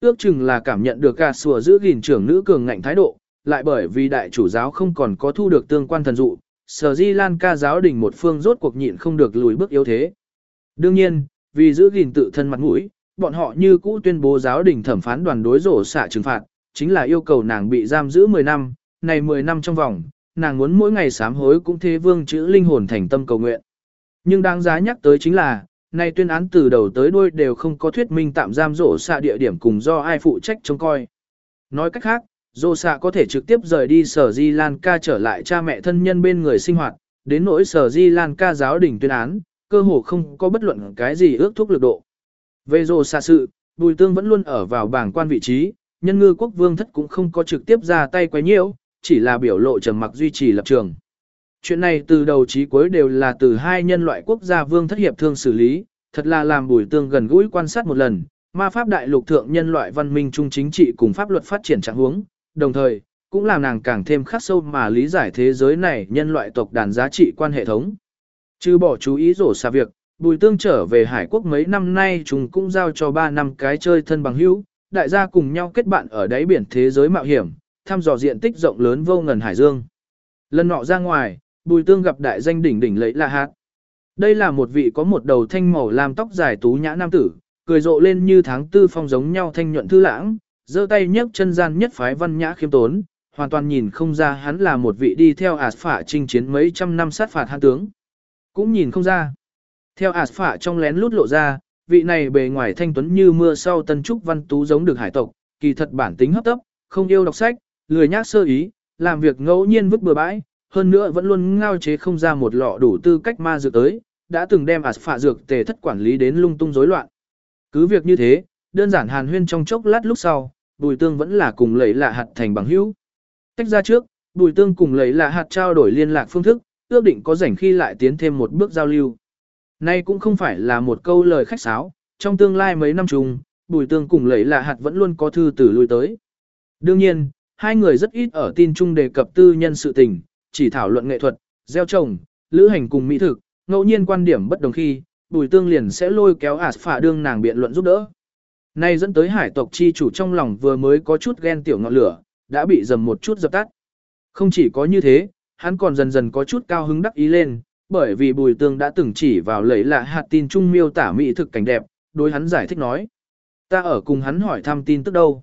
Ước chừng là cảm nhận được cả Sùa giữ gìn trưởng nữ cường ngạnh thái độ, lại bởi vì đại chủ giáo không còn có thu được tương quan thần dụ, sở di lan ca giáo đình một phương rốt cuộc nhịn không được lùi bước yếu thế. Đương nhiên, vì giữ gìn tự thân mặt mũi, bọn họ như cũ tuyên bố giáo đình thẩm phán đoàn đối rổ xạ trừng phạt, chính là yêu cầu nàng bị giam giữ 10 năm, này 10 năm trong vòng, nàng muốn mỗi ngày sám hối cũng thế vương chữ linh hồn thành tâm cầu nguyện. Nhưng đáng giá nhắc tới chính là, nay tuyên án từ đầu tới đuôi đều không có thuyết minh tạm giam rổ xạ địa điểm cùng do ai phụ trách trông coi. Nói cách khác, rổ xạ có thể trực tiếp rời đi sở Di Lan ca trở lại cha mẹ thân nhân bên người sinh hoạt, đến nỗi sở Di Lan ca giáo đình tuyên án, cơ hồ không có bất luận cái gì ước thúc lực độ. Về rổ xạ sự, Bùi Tương vẫn luôn ở vào bảng quan vị trí, nhân ngư quốc vương thất cũng không có trực tiếp ra tay quấy nhiễu, chỉ là biểu lộ trầm mặc duy trì lập trường. Chuyện này từ đầu chí cuối đều là từ hai nhân loại quốc gia vương thất hiệp thương xử lý, thật là làm bùi tương gần gũi quan sát một lần, ma pháp đại lục thượng nhân loại văn minh trung chính trị cùng pháp luật phát triển trạng huống, đồng thời, cũng làm nàng càng thêm khắc sâu mà lý giải thế giới này nhân loại tộc đàn giá trị quan hệ thống. Chứ bỏ chú ý rổ xa việc, bùi tương trở về Hải Quốc mấy năm nay chúng cũng giao cho 3 năm cái chơi thân bằng hữu, đại gia cùng nhau kết bạn ở đáy biển thế giới mạo hiểm, thăm dò diện tích rộng lớn vô ngần hải dương. Lần nọ ra ngoài, Bùi Tương gặp đại danh đỉnh đỉnh lấy là hát. Đây là một vị có một đầu thanh màu làm tóc dài tú nhã nam tử, cười rộ lên như tháng tư phong giống nhau thanh nhuận thư lãng, giơ tay nhấc chân gian nhất phái văn nhã khiêm tốn, hoàn toàn nhìn không ra hắn là một vị đi theo ạt phả chinh chiến mấy trăm năm sát phạt hắn tướng. Cũng nhìn không ra. Theo ạt phả trong lén lút lộ ra, vị này bề ngoài thanh tuấn như mưa sau tân trúc văn tú giống được hải tộc, kỳ thật bản tính hấp tấp, không yêu đọc sách, lười nhác sơ ý, làm việc ngẫu nhiên vứt bừa bãi, hơn nữa vẫn luôn ngao chế không ra một lọ đủ tư cách ma dược tới, đã từng đem ạt dược tề thất quản lý đến lung tung rối loạn. Cứ việc như thế, đơn giản hàn huyên trong chốc lát lúc sau, bùi tương vẫn là cùng lấy lạ hạt thành bằng hữu. Tách ra trước, bùi tương cùng lấy lạ hạt trao đổi liên lạc phương thức, ước định có rảnh khi lại tiến thêm một bước giao lưu. Nay cũng không phải là một câu lời khách sáo, trong tương lai mấy năm chung, bùi tương cùng lấy lạ hạt vẫn luôn có thư từ lui tới. Đương nhiên, hai người rất ít ở tin chung đề cập tư nhân sự tình, chỉ thảo luận nghệ thuật, gieo trồng, lữ hành cùng mỹ thực, ngẫu nhiên quan điểm bất đồng khi, Bùi Tương liền sẽ lôi kéo ả phả đương nàng biện luận giúp đỡ. Nay dẫn tới hải tộc chi chủ trong lòng vừa mới có chút ghen tiểu ngọn lửa, đã bị dầm một chút dập tắt. Không chỉ có như thế, hắn còn dần dần có chút cao hứng đắc ý lên, bởi vì Bùi Tương đã từng chỉ vào lấy là hạt tin trung miêu tả mỹ thực cảnh đẹp, đối hắn giải thích nói. Ta ở cùng hắn hỏi thăm tin tức đâu.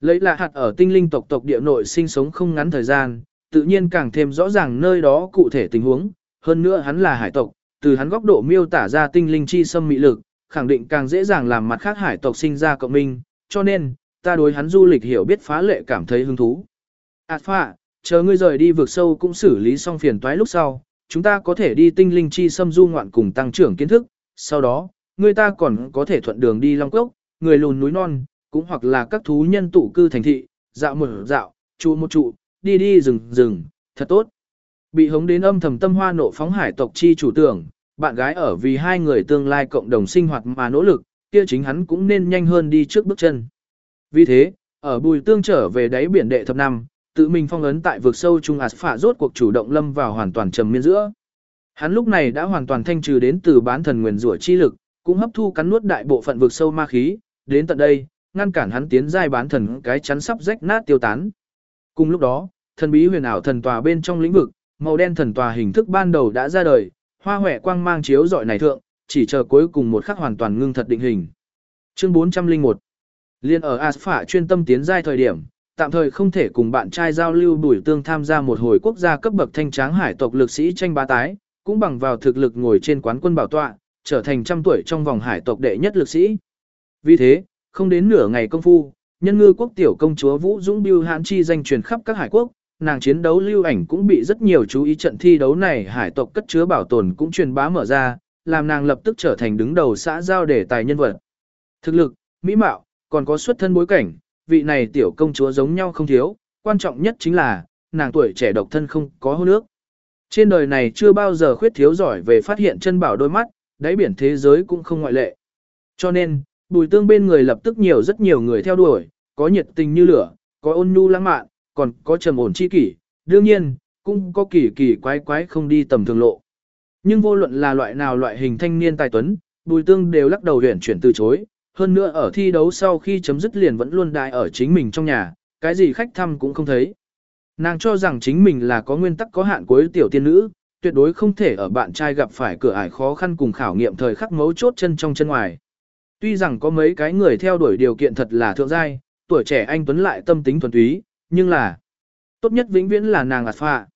Lấy là hạt ở tinh linh tộc tộc địa nội sinh sống không ngắn thời gian, tự nhiên càng thêm rõ ràng nơi đó cụ thể tình huống, hơn nữa hắn là hải tộc, từ hắn góc độ miêu tả ra tinh linh chi xâm mị lực, khẳng định càng dễ dàng làm mặt khác hải tộc sinh ra cộng minh, cho nên, ta đối hắn du lịch hiểu biết phá lệ cảm thấy hứng thú. Alpha, chờ ngươi rời đi vượt sâu cũng xử lý xong phiền toái lúc sau, chúng ta có thể đi tinh linh chi xâm du ngoạn cùng tăng trưởng kiến thức, sau đó, người ta còn có thể thuận đường đi Long Cốc, người lùn núi non, cũng hoặc là các thú nhân tụ cư thành thị, dạo một dạo, trụ một trụ, đi đi rừng rừng, thật tốt. Bị hống đến âm thầm tâm hoa nộ phóng hải tộc chi chủ tưởng, bạn gái ở vì hai người tương lai cộng đồng sinh hoạt mà nỗ lực, kia chính hắn cũng nên nhanh hơn đi trước bước chân. Vì thế, ở bùi tương trở về đáy biển đệ thập năm, tự mình phong ấn tại vực sâu trung phả rốt cuộc chủ động lâm vào hoàn toàn trầm miên giữa. Hắn lúc này đã hoàn toàn thanh trừ đến từ bán thần nguyền rủa chi lực, cũng hấp thu cắn nuốt đại bộ phận vực sâu ma khí, đến tận đây, ngăn cản hắn tiến giai bán thần cái chắn sắp rách nát tiêu tán. Cùng lúc đó, thần bí huyền ảo thần tòa bên trong lĩnh vực, màu đen thần tòa hình thức ban đầu đã ra đời, hoa hoẹ quang mang chiếu dọi này thượng, chỉ chờ cuối cùng một khắc hoàn toàn ngưng thật định hình. Chương 401 Liên ở Aspha chuyên tâm tiến giai thời điểm, tạm thời không thể cùng bạn trai giao lưu bùi tương tham gia một hồi quốc gia cấp bậc thanh tráng hải tộc lực sĩ tranh bá tái, cũng bằng vào thực lực ngồi trên quán quân bảo tọa, trở thành trăm tuổi trong vòng hải tộc đệ nhất lực sĩ. Vì thế, không đến nửa ngày công phu, nhân ngư quốc tiểu công chúa Vũ Dũng Biêu Hãn chi danh truyền khắp các hải quốc, nàng chiến đấu lưu ảnh cũng bị rất nhiều chú ý trận thi đấu này hải tộc cất chứa bảo tồn cũng truyền bá mở ra, làm nàng lập tức trở thành đứng đầu xã giao để tài nhân vật. Thực lực, mỹ mạo, còn có xuất thân bối cảnh, vị này tiểu công chúa giống nhau không thiếu, quan trọng nhất chính là, nàng tuổi trẻ độc thân không có hôn nước. Trên đời này chưa bao giờ khuyết thiếu giỏi về phát hiện chân bảo đôi mắt, đáy biển thế giới cũng không ngoại lệ. Cho nên, bùi tương bên người lập tức nhiều rất nhiều người theo đuổi, có nhiệt tình như lửa, có ôn nhu lãng mạn, còn có trầm ổn chi kỷ, đương nhiên, cũng có kỳ kỳ quái quái không đi tầm thường lộ. Nhưng vô luận là loại nào loại hình thanh niên tài tuấn, bùi tương đều lắc đầu huyền chuyển từ chối, hơn nữa ở thi đấu sau khi chấm dứt liền vẫn luôn đại ở chính mình trong nhà, cái gì khách thăm cũng không thấy. Nàng cho rằng chính mình là có nguyên tắc có hạn cuối tiểu tiên nữ, tuyệt đối không thể ở bạn trai gặp phải cửa ải khó khăn cùng khảo nghiệm thời khắc mấu chốt chân trong chân ngoài. Tuy rằng có mấy cái người theo đuổi điều kiện thật là thượng giai, tuổi trẻ anh Tuấn lại tâm tính thuần túy, nhưng là tốt nhất vĩnh viễn là nàng ạt phạ.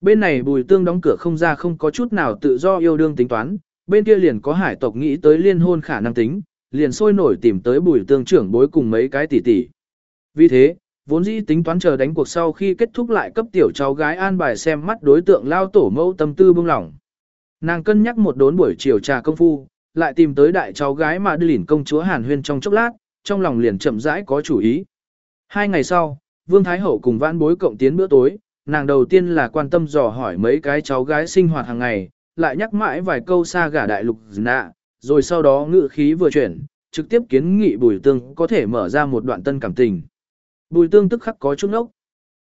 Bên này bùi tương đóng cửa không ra không có chút nào tự do yêu đương tính toán, bên kia liền có hải tộc nghĩ tới liên hôn khả năng tính, liền sôi nổi tìm tới bùi tương trưởng bối cùng mấy cái tỷ tỷ. Vì thế, vốn dĩ tính toán chờ đánh cuộc sau khi kết thúc lại cấp tiểu cháu gái an bài xem mắt đối tượng lao tổ mẫu tâm tư bông lỏng. Nàng cân nhắc một đốn buổi chiều trà công phu, lại tìm tới đại cháu gái mà đưa lỉn công chúa Hàn Huyên trong chốc lát, trong lòng liền chậm rãi có chủ ý. Hai ngày sau, Vương Thái Hậu cùng vãn bối cộng tiến bữa tối, nàng đầu tiên là quan tâm dò hỏi mấy cái cháu gái sinh hoạt hàng ngày, lại nhắc mãi vài câu xa gả đại lục nạ, rồi sau đó ngự khí vừa chuyển, trực tiếp kiến nghị bùi tương có thể mở ra một đoạn tân cảm tình. Bùi tương tức khắc có chút nốc.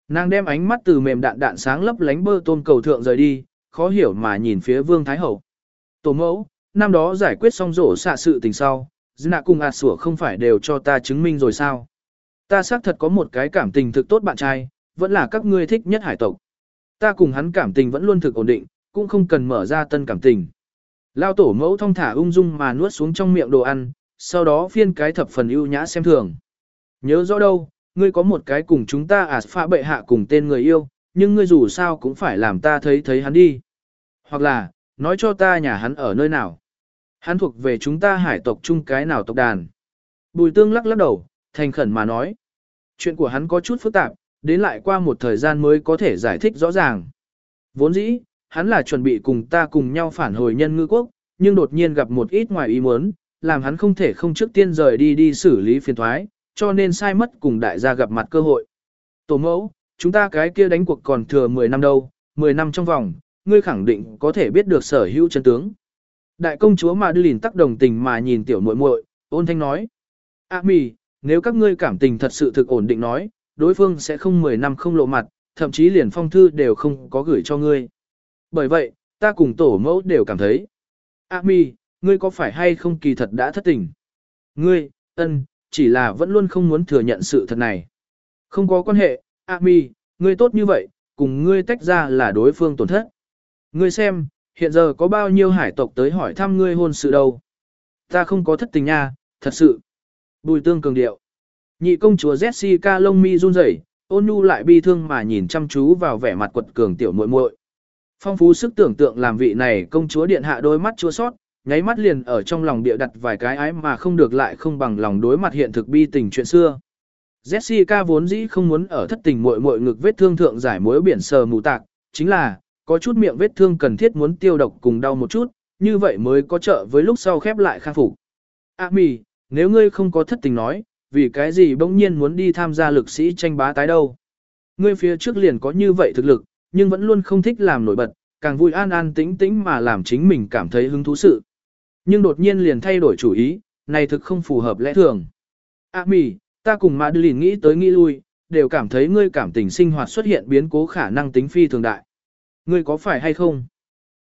Nàng đem ánh mắt từ mềm đạn đạn sáng lấp lánh bơ tôm cầu thượng rời đi, khó hiểu mà nhìn phía vương thái hậu. Tổ mẫu, năm đó giải quyết xong rổ xạ sự tình sau, nạ cùng ạt sủa không phải đều cho ta chứng minh rồi sao. Ta xác thật có một cái cảm tình thực tốt bạn trai, vẫn là các ngươi thích nhất hải tộc. Ta cùng hắn cảm tình vẫn luôn thực ổn định, cũng không cần mở ra tân cảm tình. Lao tổ mẫu thong thả ung dung mà nuốt xuống trong miệng đồ ăn, sau đó phiên cái thập phần ưu nhã xem thường. Nhớ rõ đâu, ngươi có một cái cùng chúng ta à pha bệ hạ cùng tên người yêu, nhưng ngươi dù sao cũng phải làm ta thấy thấy hắn đi. Hoặc là, nói cho ta nhà hắn ở nơi nào. Hắn thuộc về chúng ta hải tộc chung cái nào tộc đàn. Bùi tương lắc lắc đầu, thành khẩn mà nói. Chuyện của hắn có chút phức tạp, đến lại qua một thời gian mới có thể giải thích rõ ràng. Vốn dĩ, hắn là chuẩn bị cùng ta cùng nhau phản hồi nhân ngư quốc, nhưng đột nhiên gặp một ít ngoài ý muốn, làm hắn không thể không trước tiên rời đi đi xử lý phiền thoái, cho nên sai mất cùng đại gia gặp mặt cơ hội. Tổ mẫu, chúng ta cái kia đánh cuộc còn thừa 10 năm đâu, 10 năm trong vòng, ngươi khẳng định có thể biết được sở hữu chân tướng. Đại công chúa mà đưa lìn tắc đồng tình mà nhìn tiểu muội muội, ôn thanh nói. A mì, nếu các ngươi cảm tình thật sự thực ổn định nói, đối phương sẽ không 10 năm không lộ mặt, thậm chí liền phong thư đều không có gửi cho ngươi. Bởi vậy, ta cùng tổ mẫu đều cảm thấy. A mi, ngươi có phải hay không kỳ thật đã thất tình? Ngươi, ân, chỉ là vẫn luôn không muốn thừa nhận sự thật này. Không có quan hệ, A mi, ngươi tốt như vậy, cùng ngươi tách ra là đối phương tổn thất. Ngươi xem, hiện giờ có bao nhiêu hải tộc tới hỏi thăm ngươi hôn sự đâu. Ta không có thất tình nha, thật sự. Bùi tương cường điệu. Nhị công chúa Jessica lông mi run rẩy, ôn nhu lại bi thương mà nhìn chăm chú vào vẻ mặt quật cường tiểu muội muội. Phong phú sức tưởng tượng làm vị này công chúa điện hạ đôi mắt chua sót, nháy mắt liền ở trong lòng địa đặt vài cái ái mà không được lại không bằng lòng đối mặt hiện thực bi tình chuyện xưa. Jessica vốn dĩ không muốn ở thất tình muội muội ngực vết thương thượng giải mối biển sờ mù tạc, chính là, có chút miệng vết thương cần thiết muốn tiêu độc cùng đau một chút, như vậy mới có trợ với lúc sau khép lại khang phục. A mì, nếu ngươi không có thất tình nói, vì cái gì bỗng nhiên muốn đi tham gia lực sĩ tranh bá tái đâu. Ngươi phía trước liền có như vậy thực lực, nhưng vẫn luôn không thích làm nổi bật, càng vui an an tĩnh tĩnh mà làm chính mình cảm thấy hứng thú sự. Nhưng đột nhiên liền thay đổi chủ ý, này thực không phù hợp lẽ thường. A mì, ta cùng Madeline nghĩ tới nghĩ lui, đều cảm thấy ngươi cảm tình sinh hoạt xuất hiện biến cố khả năng tính phi thường đại. Ngươi có phải hay không?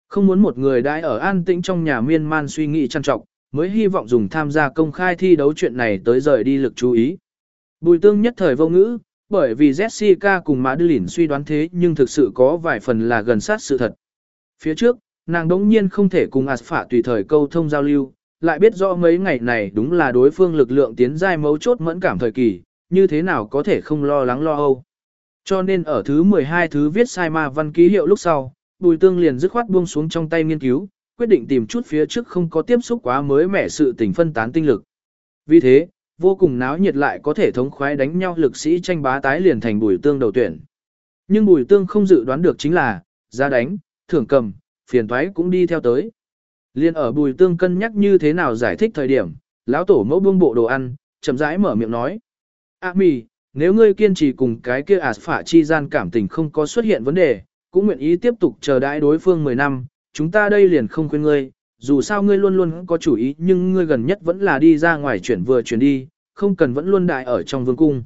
Không muốn một người đãi ở an tĩnh trong nhà miên man suy nghĩ trăn trọc, mới hy vọng dùng tham gia công khai thi đấu chuyện này tới rời đi lực chú ý. Bùi tương nhất thời vô ngữ, bởi vì Jessica cùng Madeline suy đoán thế nhưng thực sự có vài phần là gần sát sự thật. Phía trước, nàng đống nhiên không thể cùng Aspha tùy thời câu thông giao lưu, lại biết rõ mấy ngày này đúng là đối phương lực lượng tiến giai mấu chốt mẫn cảm thời kỳ, như thế nào có thể không lo lắng lo âu. Cho nên ở thứ 12 thứ viết sai ma văn ký hiệu lúc sau, Bùi Tương liền dứt khoát buông xuống trong tay nghiên cứu, quyết định tìm chút phía trước không có tiếp xúc quá mới mẻ sự tình phân tán tinh lực. Vì thế, vô cùng náo nhiệt lại có thể thống khoái đánh nhau lực sĩ tranh bá tái liền thành Bùi Tương đầu tuyển. Nhưng Bùi Tương không dự đoán được chính là, ra đánh, thưởng cầm, phiền toái cũng đi theo tới. Liên ở Bùi Tương cân nhắc như thế nào giải thích thời điểm, lão tổ mẫu buông bộ đồ ăn, chậm rãi mở miệng nói: "A mì, nếu ngươi kiên trì cùng cái kia ạt phả chi gian cảm tình không có xuất hiện vấn đề, cũng nguyện ý tiếp tục chờ đãi đối phương 10 năm, chúng ta đây liền không khuyên ngươi, dù sao ngươi luôn luôn có chủ ý nhưng ngươi gần nhất vẫn là đi ra ngoài chuyển vừa chuyển đi, không cần vẫn luôn đại ở trong vương cung.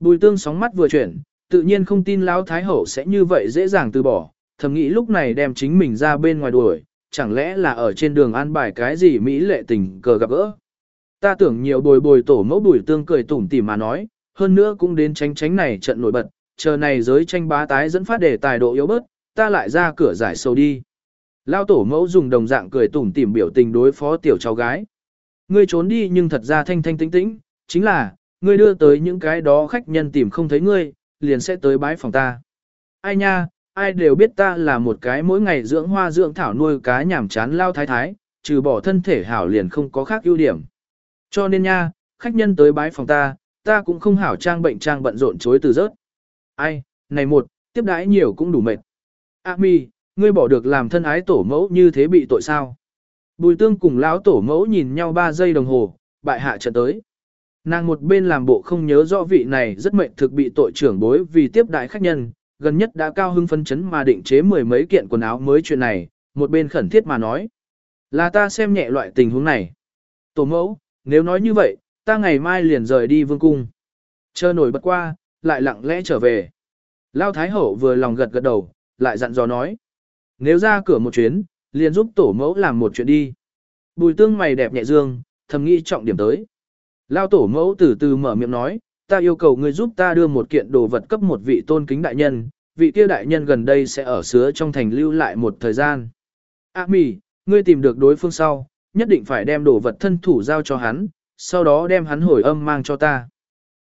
Bùi tương sóng mắt vừa chuyển, tự nhiên không tin Lão Thái Hậu sẽ như vậy dễ dàng từ bỏ, thầm nghĩ lúc này đem chính mình ra bên ngoài đuổi, chẳng lẽ là ở trên đường an bài cái gì Mỹ lệ tình cờ gặp gỡ. Ta tưởng nhiều bồi bồi tổ mẫu bùi tương cười tủm tỉm mà nói, hơn nữa cũng đến tránh tránh này trận nổi bật, chờ này giới tranh bá tái dẫn phát để tài độ yếu bớt, ta lại ra cửa giải sâu đi. Lao tổ mẫu dùng đồng dạng cười tủm tỉm biểu tình đối phó tiểu cháu gái. Ngươi trốn đi nhưng thật ra thanh thanh tĩnh tĩnh, chính là, ngươi đưa tới những cái đó khách nhân tìm không thấy ngươi, liền sẽ tới bái phòng ta. Ai nha, ai đều biết ta là một cái mỗi ngày dưỡng hoa dưỡng thảo nuôi cá nhảm chán lao thái thái, trừ bỏ thân thể hảo liền không có khác ưu điểm. Cho nên nha, khách nhân tới bái phòng ta, ta cũng không hảo trang bệnh trang bận rộn chối từ rớt. Ai, này một, tiếp đãi nhiều cũng đủ mệt. A mi, ngươi bỏ được làm thân ái tổ mẫu như thế bị tội sao? Bùi tương cùng lão tổ mẫu nhìn nhau 3 giây đồng hồ, bại hạ trận tới. Nàng một bên làm bộ không nhớ rõ vị này rất mệnh thực bị tội trưởng bối vì tiếp đại khách nhân, gần nhất đã cao hưng phân chấn mà định chế mười mấy kiện quần áo mới chuyện này, một bên khẩn thiết mà nói. Là ta xem nhẹ loại tình huống này. Tổ mẫu, nếu nói như vậy, ta ngày mai liền rời đi vương cung. Chờ nổi bật qua, lại lặng lẽ trở về. Lao Thái Hậu vừa lòng gật gật đầu, lại dặn dò nói. Nếu ra cửa một chuyến, liền giúp tổ mẫu làm một chuyện đi. Bùi tương mày đẹp nhẹ dương, thầm nghĩ trọng điểm tới. Lao tổ mẫu từ từ mở miệng nói, ta yêu cầu ngươi giúp ta đưa một kiện đồ vật cấp một vị tôn kính đại nhân, vị kia đại nhân gần đây sẽ ở sứa trong thành lưu lại một thời gian. A à, mì, ngươi tìm được đối phương sau, nhất định phải đem đồ vật thân thủ giao cho hắn, sau đó đem hắn hồi âm mang cho ta.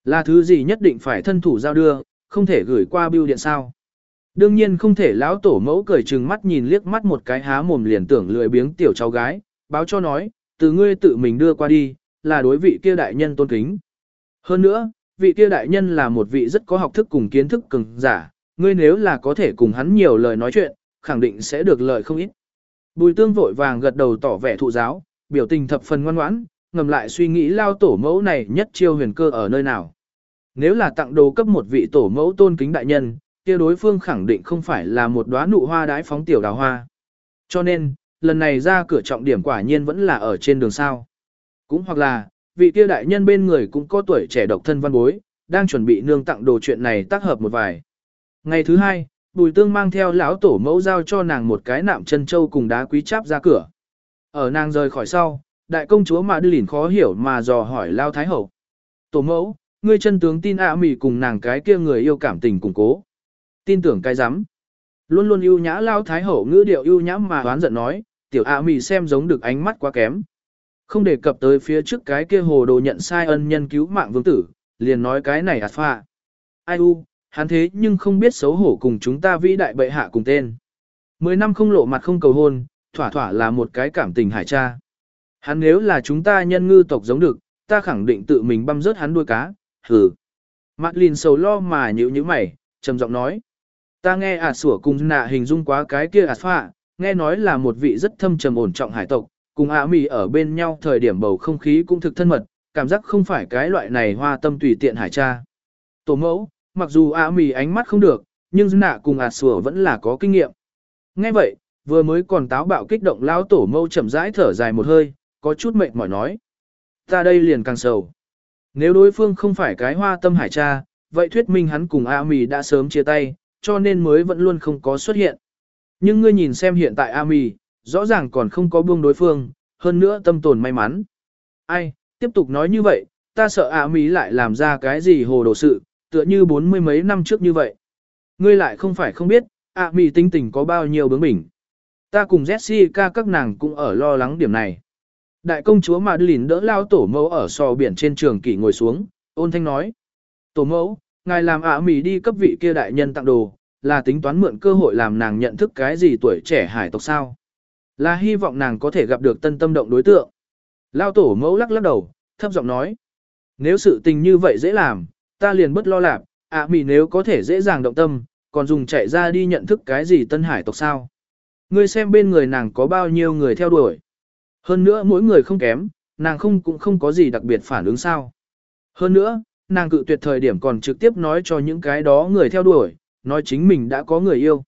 Là thứ gì nhất định phải thân thủ giao đưa, không thể gửi qua bưu điện sao. Đương nhiên không thể lão tổ mẫu cười trừng mắt nhìn liếc mắt một cái há mồm liền tưởng lười biếng tiểu cháu gái, báo cho nói, từ ngươi tự mình đưa qua đi, là đối vị kia đại nhân tôn kính. Hơn nữa, vị kia đại nhân là một vị rất có học thức cùng kiến thức cường giả, ngươi nếu là có thể cùng hắn nhiều lời nói chuyện, khẳng định sẽ được lợi không ít. Bùi tương vội vàng gật đầu tỏ vẻ thụ giáo, biểu tình thập phần ngoan ngoãn, ngầm lại suy nghĩ lao tổ mẫu này nhất chiêu huyền cơ ở nơi nào. Nếu là tặng đồ cấp một vị tổ mẫu tôn kính đại nhân, kia đối phương khẳng định không phải là một đóa nụ hoa đái phóng tiểu đào hoa. Cho nên, lần này ra cửa trọng điểm quả nhiên vẫn là ở trên đường sao. Cũng hoặc là, vị kia đại nhân bên người cũng có tuổi trẻ độc thân văn bối, đang chuẩn bị nương tặng đồ chuyện này tác hợp một vài. Ngày thứ hai, Bùi Tương mang theo lão tổ mẫu giao cho nàng một cái nạm chân châu cùng đá quý cháp ra cửa. Ở nàng rời khỏi sau, đại công chúa mà đưa lìn khó hiểu mà dò hỏi lao thái hậu. Tổ mẫu, ngươi chân tướng tin ạ à mì cùng nàng cái kia người yêu cảm tình củng cố. Tin tưởng cái rắm Luôn luôn yêu nhã lao thái hậu ngữ điệu yêu nhã mà đoán giận nói, tiểu ạ à mì xem giống được ánh mắt quá kém. Không đề cập tới phía trước cái kia hồ đồ nhận sai ân nhân cứu mạng vương tử, liền nói cái này ạt phạ. Ai u, hắn thế nhưng không biết xấu hổ cùng chúng ta vĩ đại bệ hạ cùng tên. Mười năm không lộ mặt không cầu hôn, thỏa thỏa là một cái cảm tình hải cha. Hắn nếu là chúng ta nhân ngư tộc giống được, ta khẳng định tự mình băm rớt hắn đuôi cá, hừ. Mạc Lìn sầu lo mà nhữ như mày, trầm giọng nói. Ta nghe ả sủa cùng nạ hình dung quá cái kia ả phạ, nghe nói là một vị rất thâm trầm ổn trọng hải tộc, cùng ả mì ở bên nhau thời điểm bầu không khí cũng thực thân mật, cảm giác không phải cái loại này hoa tâm tùy tiện hải cha. Tổ mẫu, mặc dù ả mì ánh mắt không được, nhưng nạ cùng ả sủa vẫn là có kinh nghiệm. Nghe vậy, vừa mới còn táo bạo kích động lao tổ mẫu chậm rãi thở dài một hơi, có chút mệt mỏi nói. Ta đây liền càng sầu. Nếu đối phương không phải cái hoa tâm hải cha, vậy thuyết minh hắn cùng A Mì đã sớm chia tay, cho nên mới vẫn luôn không có xuất hiện. Nhưng ngươi nhìn xem hiện tại A Mì, rõ ràng còn không có buông đối phương, hơn nữa tâm tồn may mắn. Ai, tiếp tục nói như vậy, ta sợ A Mì lại làm ra cái gì hồ đồ sự, tựa như bốn mươi mấy năm trước như vậy. Ngươi lại không phải không biết, A Mì tinh tình có bao nhiêu bướng bỉnh. Ta cùng Jessica các nàng cũng ở lo lắng điểm này. Đại công chúa Madeline đỡ lao tổ mẫu ở sò biển trên trường kỷ ngồi xuống, ôn thanh nói. Tổ mẫu, ngài làm ạ mì đi cấp vị kia đại nhân tặng đồ, là tính toán mượn cơ hội làm nàng nhận thức cái gì tuổi trẻ hải tộc sao. Là hy vọng nàng có thể gặp được tân tâm động đối tượng. Lao tổ mẫu lắc lắc đầu, thấp giọng nói. Nếu sự tình như vậy dễ làm, ta liền bất lo lạc, ạ mì nếu có thể dễ dàng động tâm, còn dùng chạy ra đi nhận thức cái gì tân hải tộc sao. Ngươi xem bên người nàng có bao nhiêu người theo đuổi. Hơn nữa mỗi người không kém, nàng không cũng không có gì đặc biệt phản ứng sao. Hơn nữa, nàng cự tuyệt thời điểm còn trực tiếp nói cho những cái đó người theo đuổi, nói chính mình đã có người yêu.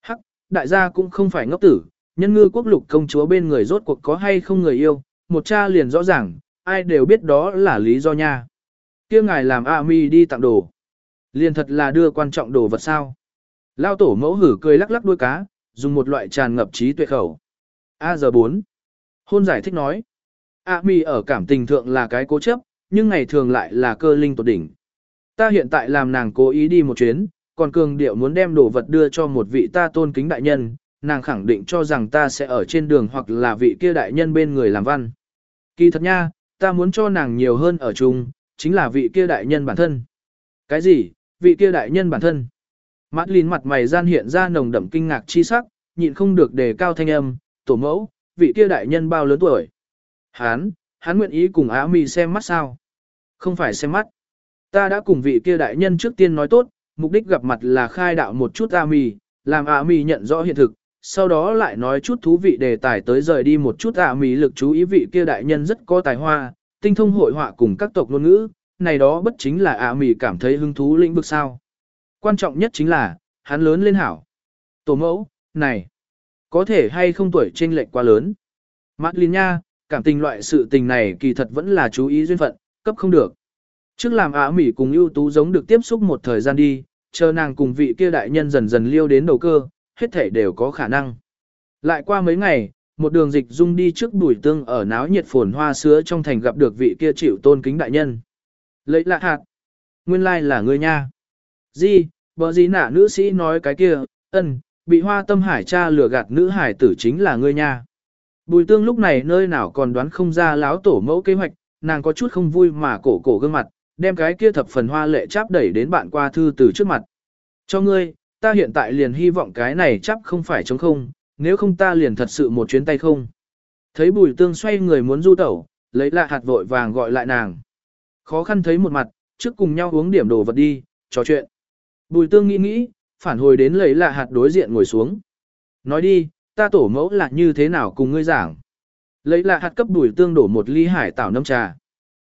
Hắc, đại gia cũng không phải ngốc tử, nhân ngư quốc lục công chúa bên người rốt cuộc có hay không người yêu, một cha liền rõ ràng, ai đều biết đó là lý do nha. kia ngài làm A mi đi tặng đồ. Liền thật là đưa quan trọng đồ vật sao. Lao tổ mẫu hử cười lắc lắc đuôi cá, dùng một loại tràn ngập trí tuệ khẩu. A giờ 4. Hôn giải thích nói. A mi ở cảm tình thượng là cái cố chấp, nhưng ngày thường lại là cơ linh tột đỉnh. Ta hiện tại làm nàng cố ý đi một chuyến, còn cường điệu muốn đem đồ vật đưa cho một vị ta tôn kính đại nhân, nàng khẳng định cho rằng ta sẽ ở trên đường hoặc là vị kia đại nhân bên người làm văn. Kỳ thật nha, ta muốn cho nàng nhiều hơn ở chung, chính là vị kia đại nhân bản thân. Cái gì, vị kia đại nhân bản thân? Mát Linh mặt mày gian hiện ra nồng đậm kinh ngạc chi sắc, nhịn không được đề cao thanh âm, tổ mẫu, vị kia đại nhân bao lớn tuổi. Hán, hắn nguyện ý cùng Á Mi xem mắt sao? Không phải xem mắt. Ta đã cùng vị kia đại nhân trước tiên nói tốt, mục đích gặp mặt là khai đạo một chút Á Mi, làm Á Mi nhận rõ hiện thực, sau đó lại nói chút thú vị đề tài tới rời đi một chút Á Mi lực chú ý vị kia đại nhân rất có tài hoa, tinh thông hội họa cùng các tộc ngôn ngữ, này đó bất chính là Á Mi cảm thấy hứng thú lĩnh vực sao. Quan trọng nhất chính là, hắn lớn lên hảo. Tổ mẫu, này, có thể hay không tuổi chênh lệch quá lớn. Madeline Linh Nha, cảm tình loại sự tình này kỳ thật vẫn là chú ý duyên phận, cấp không được. Trước làm ả mỉ cùng ưu tú giống được tiếp xúc một thời gian đi, chờ nàng cùng vị kia đại nhân dần dần liêu đến đầu cơ, hết thể đều có khả năng. Lại qua mấy ngày, một đường dịch dung đi trước bùi tương ở náo nhiệt phồn hoa sứa trong thành gặp được vị kia chịu tôn kính đại nhân. Lấy lạ hạt. Nguyên lai like là người nha. Di, bờ gì nả nữ sĩ nói cái kia, ân, bị hoa tâm hải cha lừa gạt nữ hải tử chính là ngươi nha. Bùi tương lúc này nơi nào còn đoán không ra láo tổ mẫu kế hoạch, nàng có chút không vui mà cổ cổ gương mặt, đem cái kia thập phần hoa lệ cháp đẩy đến bạn qua thư từ trước mặt. Cho ngươi, ta hiện tại liền hy vọng cái này chắp không phải chống không, nếu không ta liền thật sự một chuyến tay không. Thấy bùi tương xoay người muốn du tẩu, lấy lại hạt vội vàng gọi lại nàng. Khó khăn thấy một mặt, trước cùng nhau uống điểm đồ vật đi, trò chuyện. Bùi tương nghĩ nghĩ, phản hồi đến lấy lạ hạt đối diện ngồi xuống. Nói đi, ta tổ mẫu là như thế nào cùng ngươi giảng. Lấy lạ hạt cấp đùi tương đổ một ly hải tảo nâm trà.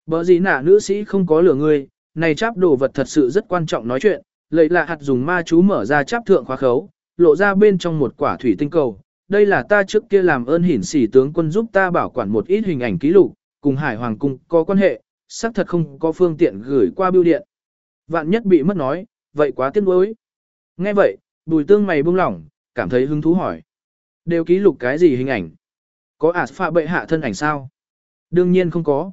Bỡ gì nạ nữ sĩ không có lừa ngươi, này cháp đồ vật thật sự rất quan trọng nói chuyện, lấy lạ hạt dùng ma chú mở ra cháp thượng khóa khấu, lộ ra bên trong một quả thủy tinh cầu. Đây là ta trước kia làm ơn hiển sĩ tướng quân giúp ta bảo quản một ít hình ảnh ký lục, cùng hải hoàng cung có quan hệ, xác thật không có phương tiện gửi qua bưu điện. Vạn nhất bị mất nói, vậy quá tiếc nuối. Nghe vậy, bùi tương mày buông lỏng, cảm thấy hứng thú hỏi. Đều ký lục cái gì hình ảnh? Có ả phạ bệ hạ thân ảnh sao? Đương nhiên không có.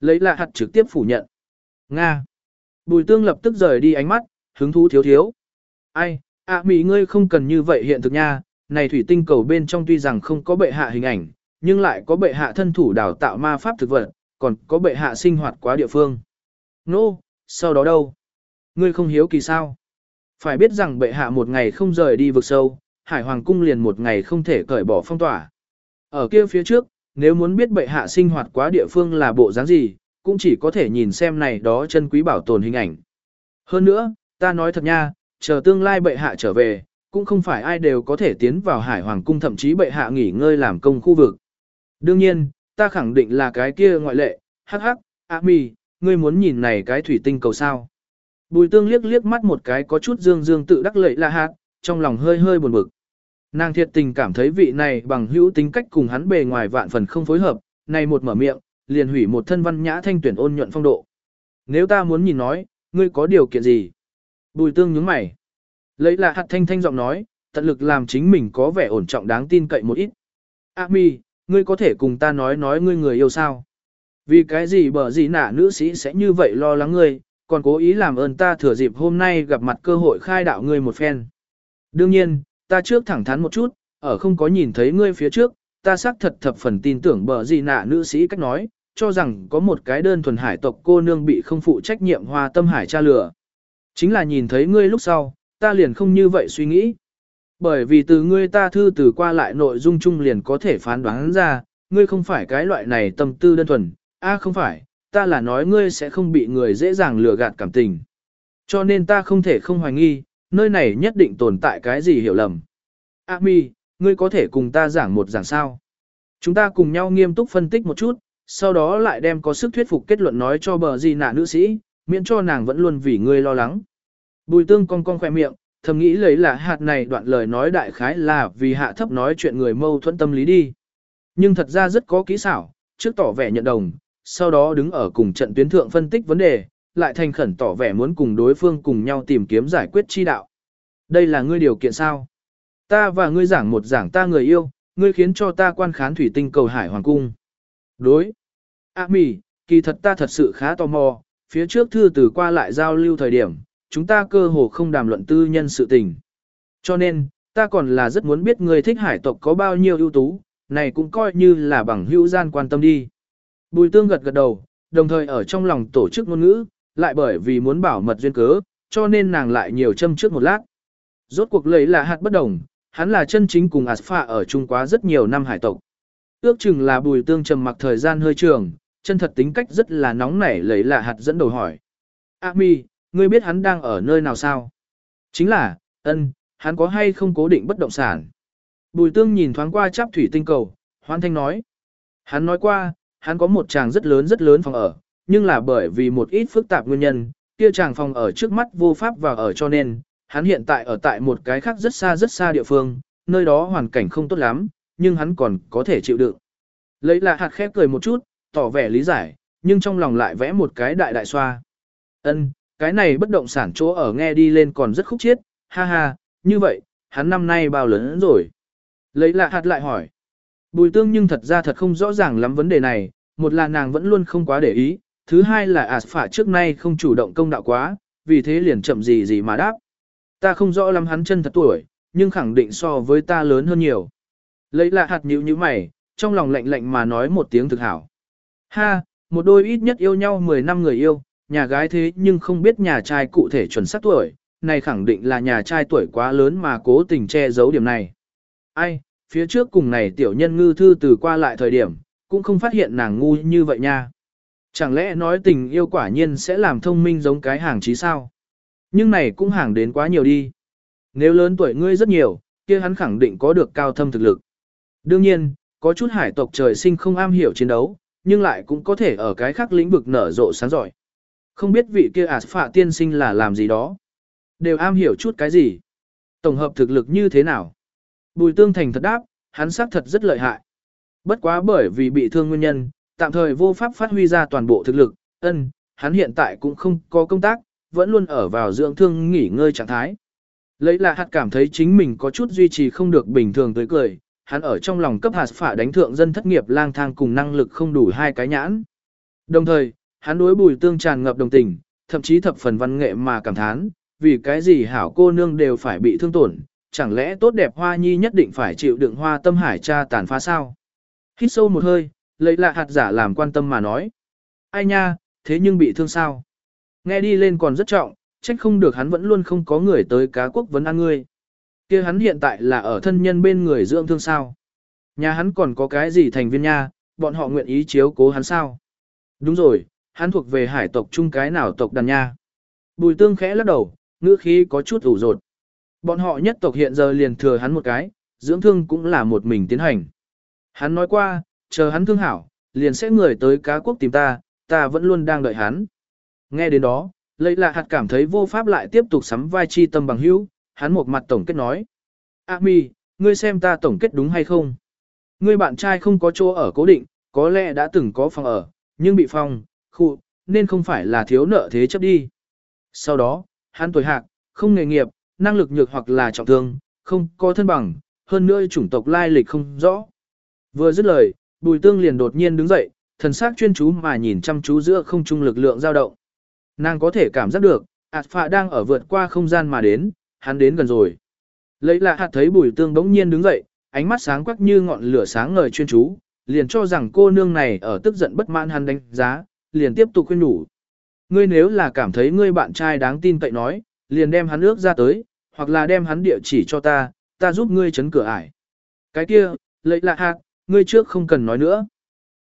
Lấy lạ hạt trực tiếp phủ nhận. Nga. Bùi tương lập tức rời đi ánh mắt, hứng thú thiếu thiếu. Ai, ạ à, mỹ ngươi không cần như vậy hiện thực nha, này thủy tinh cầu bên trong tuy rằng không có bệ hạ hình ảnh, nhưng lại có bệ hạ thân thủ đào tạo ma pháp thực vật, còn có bệ hạ sinh hoạt quá địa phương. Nô, no, sau đó đâu? Ngươi không hiếu kỳ sao? Phải biết rằng bệ hạ một ngày không rời đi vực sâu, hải hoàng cung liền một ngày không thể cởi bỏ phong tỏa. Ở kia phía trước, nếu muốn biết bệ hạ sinh hoạt quá địa phương là bộ dáng gì, cũng chỉ có thể nhìn xem này đó chân quý bảo tồn hình ảnh. Hơn nữa, ta nói thật nha, chờ tương lai bệ hạ trở về, cũng không phải ai đều có thể tiến vào hải hoàng cung thậm chí bệ hạ nghỉ ngơi làm công khu vực. Đương nhiên, ta khẳng định là cái kia ngoại lệ, hắc hắc, ạ mi, ngươi muốn nhìn này cái thủy tinh cầu sao. Bùi tương liếc liếc mắt một cái có chút dương dương tự đắc lệ là hạt, trong lòng hơi hơi buồn bực. Nàng thiệt tình cảm thấy vị này bằng hữu tính cách cùng hắn bề ngoài vạn phần không phối hợp, này một mở miệng, liền hủy một thân văn nhã thanh tuyển ôn nhuận phong độ. Nếu ta muốn nhìn nói, ngươi có điều kiện gì? Bùi tương nhướng mày. Lấy là hạt thanh thanh giọng nói, tận lực làm chính mình có vẻ ổn trọng đáng tin cậy một ít. A mi, ngươi có thể cùng ta nói nói ngươi người yêu sao? Vì cái gì bở gì nả nữ sĩ sẽ như vậy lo lắng ngươi, còn cố ý làm ơn ta thừa dịp hôm nay gặp mặt cơ hội khai đạo ngươi một phen. Đương nhiên, ta trước thẳng thắn một chút, ở không có nhìn thấy ngươi phía trước, ta xác thật thập phần tin tưởng bờ gì nạ nữ sĩ cách nói, cho rằng có một cái đơn thuần hải tộc cô nương bị không phụ trách nhiệm hoa tâm hải tra lửa. Chính là nhìn thấy ngươi lúc sau, ta liền không như vậy suy nghĩ. Bởi vì từ ngươi ta thư từ qua lại nội dung chung liền có thể phán đoán ra, ngươi không phải cái loại này tâm tư đơn thuần, a không phải, ta là nói ngươi sẽ không bị người dễ dàng lừa gạt cảm tình. Cho nên ta không thể không hoài nghi, nơi này nhất định tồn tại cái gì hiểu lầm. A mi, ngươi có thể cùng ta giảng một giảng sao. Chúng ta cùng nhau nghiêm túc phân tích một chút, sau đó lại đem có sức thuyết phục kết luận nói cho bờ gì nạ nữ sĩ, miễn cho nàng vẫn luôn vì ngươi lo lắng. Bùi tương cong cong khoe miệng, thầm nghĩ lấy là hạt này đoạn lời nói đại khái là vì hạ thấp nói chuyện người mâu thuẫn tâm lý đi. Nhưng thật ra rất có kỹ xảo, trước tỏ vẻ nhận đồng, sau đó đứng ở cùng trận tuyến thượng phân tích vấn đề, lại thành khẩn tỏ vẻ muốn cùng đối phương cùng nhau tìm kiếm giải quyết chi đạo. Đây là ngươi điều kiện sao? Ta và ngươi giảng một giảng ta người yêu, ngươi khiến cho ta quan khán thủy tinh cầu hải hoàng cung. Đối. A à, mì, kỳ thật ta thật sự khá tò mò, phía trước thư từ qua lại giao lưu thời điểm, chúng ta cơ hồ không đàm luận tư nhân sự tình. Cho nên, ta còn là rất muốn biết người thích hải tộc có bao nhiêu ưu tú, này cũng coi như là bằng hữu gian quan tâm đi. Bùi tương gật gật đầu, đồng thời ở trong lòng tổ chức ngôn ngữ, lại bởi vì muốn bảo mật duyên cớ, cho nên nàng lại nhiều châm trước một lát. Rốt cuộc lấy là hạt bất đồng, hắn là chân chính cùng Aspha ở Trung Quá rất nhiều năm hải tộc. Ước chừng là bùi tương trầm mặc thời gian hơi trường, chân thật tính cách rất là nóng nảy lấy là hạt dẫn đầu hỏi. A mi, ngươi biết hắn đang ở nơi nào sao? Chính là, ân, hắn có hay không cố định bất động sản? Bùi tương nhìn thoáng qua chắp thủy tinh cầu, hoan thanh nói. Hắn nói qua, hắn có một chàng rất lớn rất lớn phòng ở, nhưng là bởi vì một ít phức tạp nguyên nhân, kia chàng phòng ở trước mắt vô pháp vào ở cho nên, hắn hiện tại ở tại một cái khác rất xa rất xa địa phương, nơi đó hoàn cảnh không tốt lắm, nhưng hắn còn có thể chịu đựng. Lấy là hạt khép cười một chút, tỏ vẻ lý giải, nhưng trong lòng lại vẽ một cái đại đại xoa. Ân, cái này bất động sản chỗ ở nghe đi lên còn rất khúc chiết, ha ha, như vậy, hắn năm nay bao lớn rồi. Lấy là hạt lại hỏi. Bùi tương nhưng thật ra thật không rõ ràng lắm vấn đề này, một là nàng vẫn luôn không quá để ý, thứ hai là ạt phả trước nay không chủ động công đạo quá, vì thế liền chậm gì gì mà đáp. Ta không rõ lắm hắn chân thật tuổi, nhưng khẳng định so với ta lớn hơn nhiều. Lấy là hạt nhữ như mày, trong lòng lạnh lạnh mà nói một tiếng thực hảo. Ha, một đôi ít nhất yêu nhau 10 năm người yêu, nhà gái thế nhưng không biết nhà trai cụ thể chuẩn xác tuổi, này khẳng định là nhà trai tuổi quá lớn mà cố tình che giấu điểm này. Ai, phía trước cùng này tiểu nhân ngư thư từ qua lại thời điểm, cũng không phát hiện nàng ngu như vậy nha. Chẳng lẽ nói tình yêu quả nhiên sẽ làm thông minh giống cái hàng trí sao? Nhưng này cũng hàng đến quá nhiều đi. Nếu lớn tuổi ngươi rất nhiều, kia hắn khẳng định có được cao thâm thực lực. Đương nhiên, có chút hải tộc trời sinh không am hiểu chiến đấu, nhưng lại cũng có thể ở cái khác lĩnh vực nở rộ sáng giỏi. Không biết vị kia ạt phạ tiên sinh là làm gì đó. Đều am hiểu chút cái gì. Tổng hợp thực lực như thế nào. Bùi tương thành thật đáp, hắn xác thật rất lợi hại. Bất quá bởi vì bị thương nguyên nhân, tạm thời vô pháp phát huy ra toàn bộ thực lực, ân, hắn hiện tại cũng không có công tác, vẫn luôn ở vào dưỡng thương nghỉ ngơi trạng thái. Lấy là hạt cảm thấy chính mình có chút duy trì không được bình thường tới cười, hắn ở trong lòng cấp hạt phả đánh thượng dân thất nghiệp lang thang cùng năng lực không đủ hai cái nhãn. Đồng thời, hắn đối bùi tương tràn ngập đồng tình, thậm chí thập phần văn nghệ mà cảm thán, vì cái gì hảo cô nương đều phải bị thương tổn, chẳng lẽ tốt đẹp hoa nhi nhất định phải chịu đựng hoa tâm hải cha tàn phá sao? Hít sâu một hơi, lấy lạ hạt giả làm quan tâm mà nói. Ai nha, thế nhưng bị thương sao? Nghe đi lên còn rất trọng, trách không được hắn vẫn luôn không có người tới cá quốc vấn an ngươi. kia hắn hiện tại là ở thân nhân bên người dưỡng thương sao. Nhà hắn còn có cái gì thành viên nha, bọn họ nguyện ý chiếu cố hắn sao. Đúng rồi, hắn thuộc về hải tộc chung cái nào tộc đàn nha. Bùi tương khẽ lắc đầu, ngữ khí có chút ủ rột. Bọn họ nhất tộc hiện giờ liền thừa hắn một cái, dưỡng thương cũng là một mình tiến hành. Hắn nói qua, chờ hắn thương hảo, liền sẽ người tới cá quốc tìm ta, ta vẫn luôn đang đợi hắn. Nghe đến đó, lấy lạ hạt cảm thấy vô pháp lại tiếp tục sắm vai chi tâm bằng hữu, hắn một mặt tổng kết nói. A mi, ngươi xem ta tổng kết đúng hay không? Ngươi bạn trai không có chỗ ở cố định, có lẽ đã từng có phòng ở, nhưng bị phong, khu, nên không phải là thiếu nợ thế chấp đi. Sau đó, hắn tuổi hạc, không nghề nghiệp, năng lực nhược hoặc là trọng thương, không có thân bằng, hơn nữa chủng tộc lai lịch không rõ. Vừa dứt lời, bùi tương liền đột nhiên đứng dậy, thần sắc chuyên chú mà nhìn chăm chú giữa không trung lực lượng dao động. Nàng có thể cảm giác được, ạt phạ đang ở vượt qua không gian mà đến, hắn đến gần rồi. Lấy là hạt thấy bùi tương bỗng nhiên đứng dậy, ánh mắt sáng quắc như ngọn lửa sáng ngời chuyên chú, liền cho rằng cô nương này ở tức giận bất mãn hắn đánh giá, liền tiếp tục khuyên nhủ. Ngươi nếu là cảm thấy ngươi bạn trai đáng tin cậy nói, liền đem hắn ước ra tới, hoặc là đem hắn địa chỉ cho ta, ta giúp ngươi chấn cửa ải. Cái kia, lấy là hạt, ngươi trước không cần nói nữa.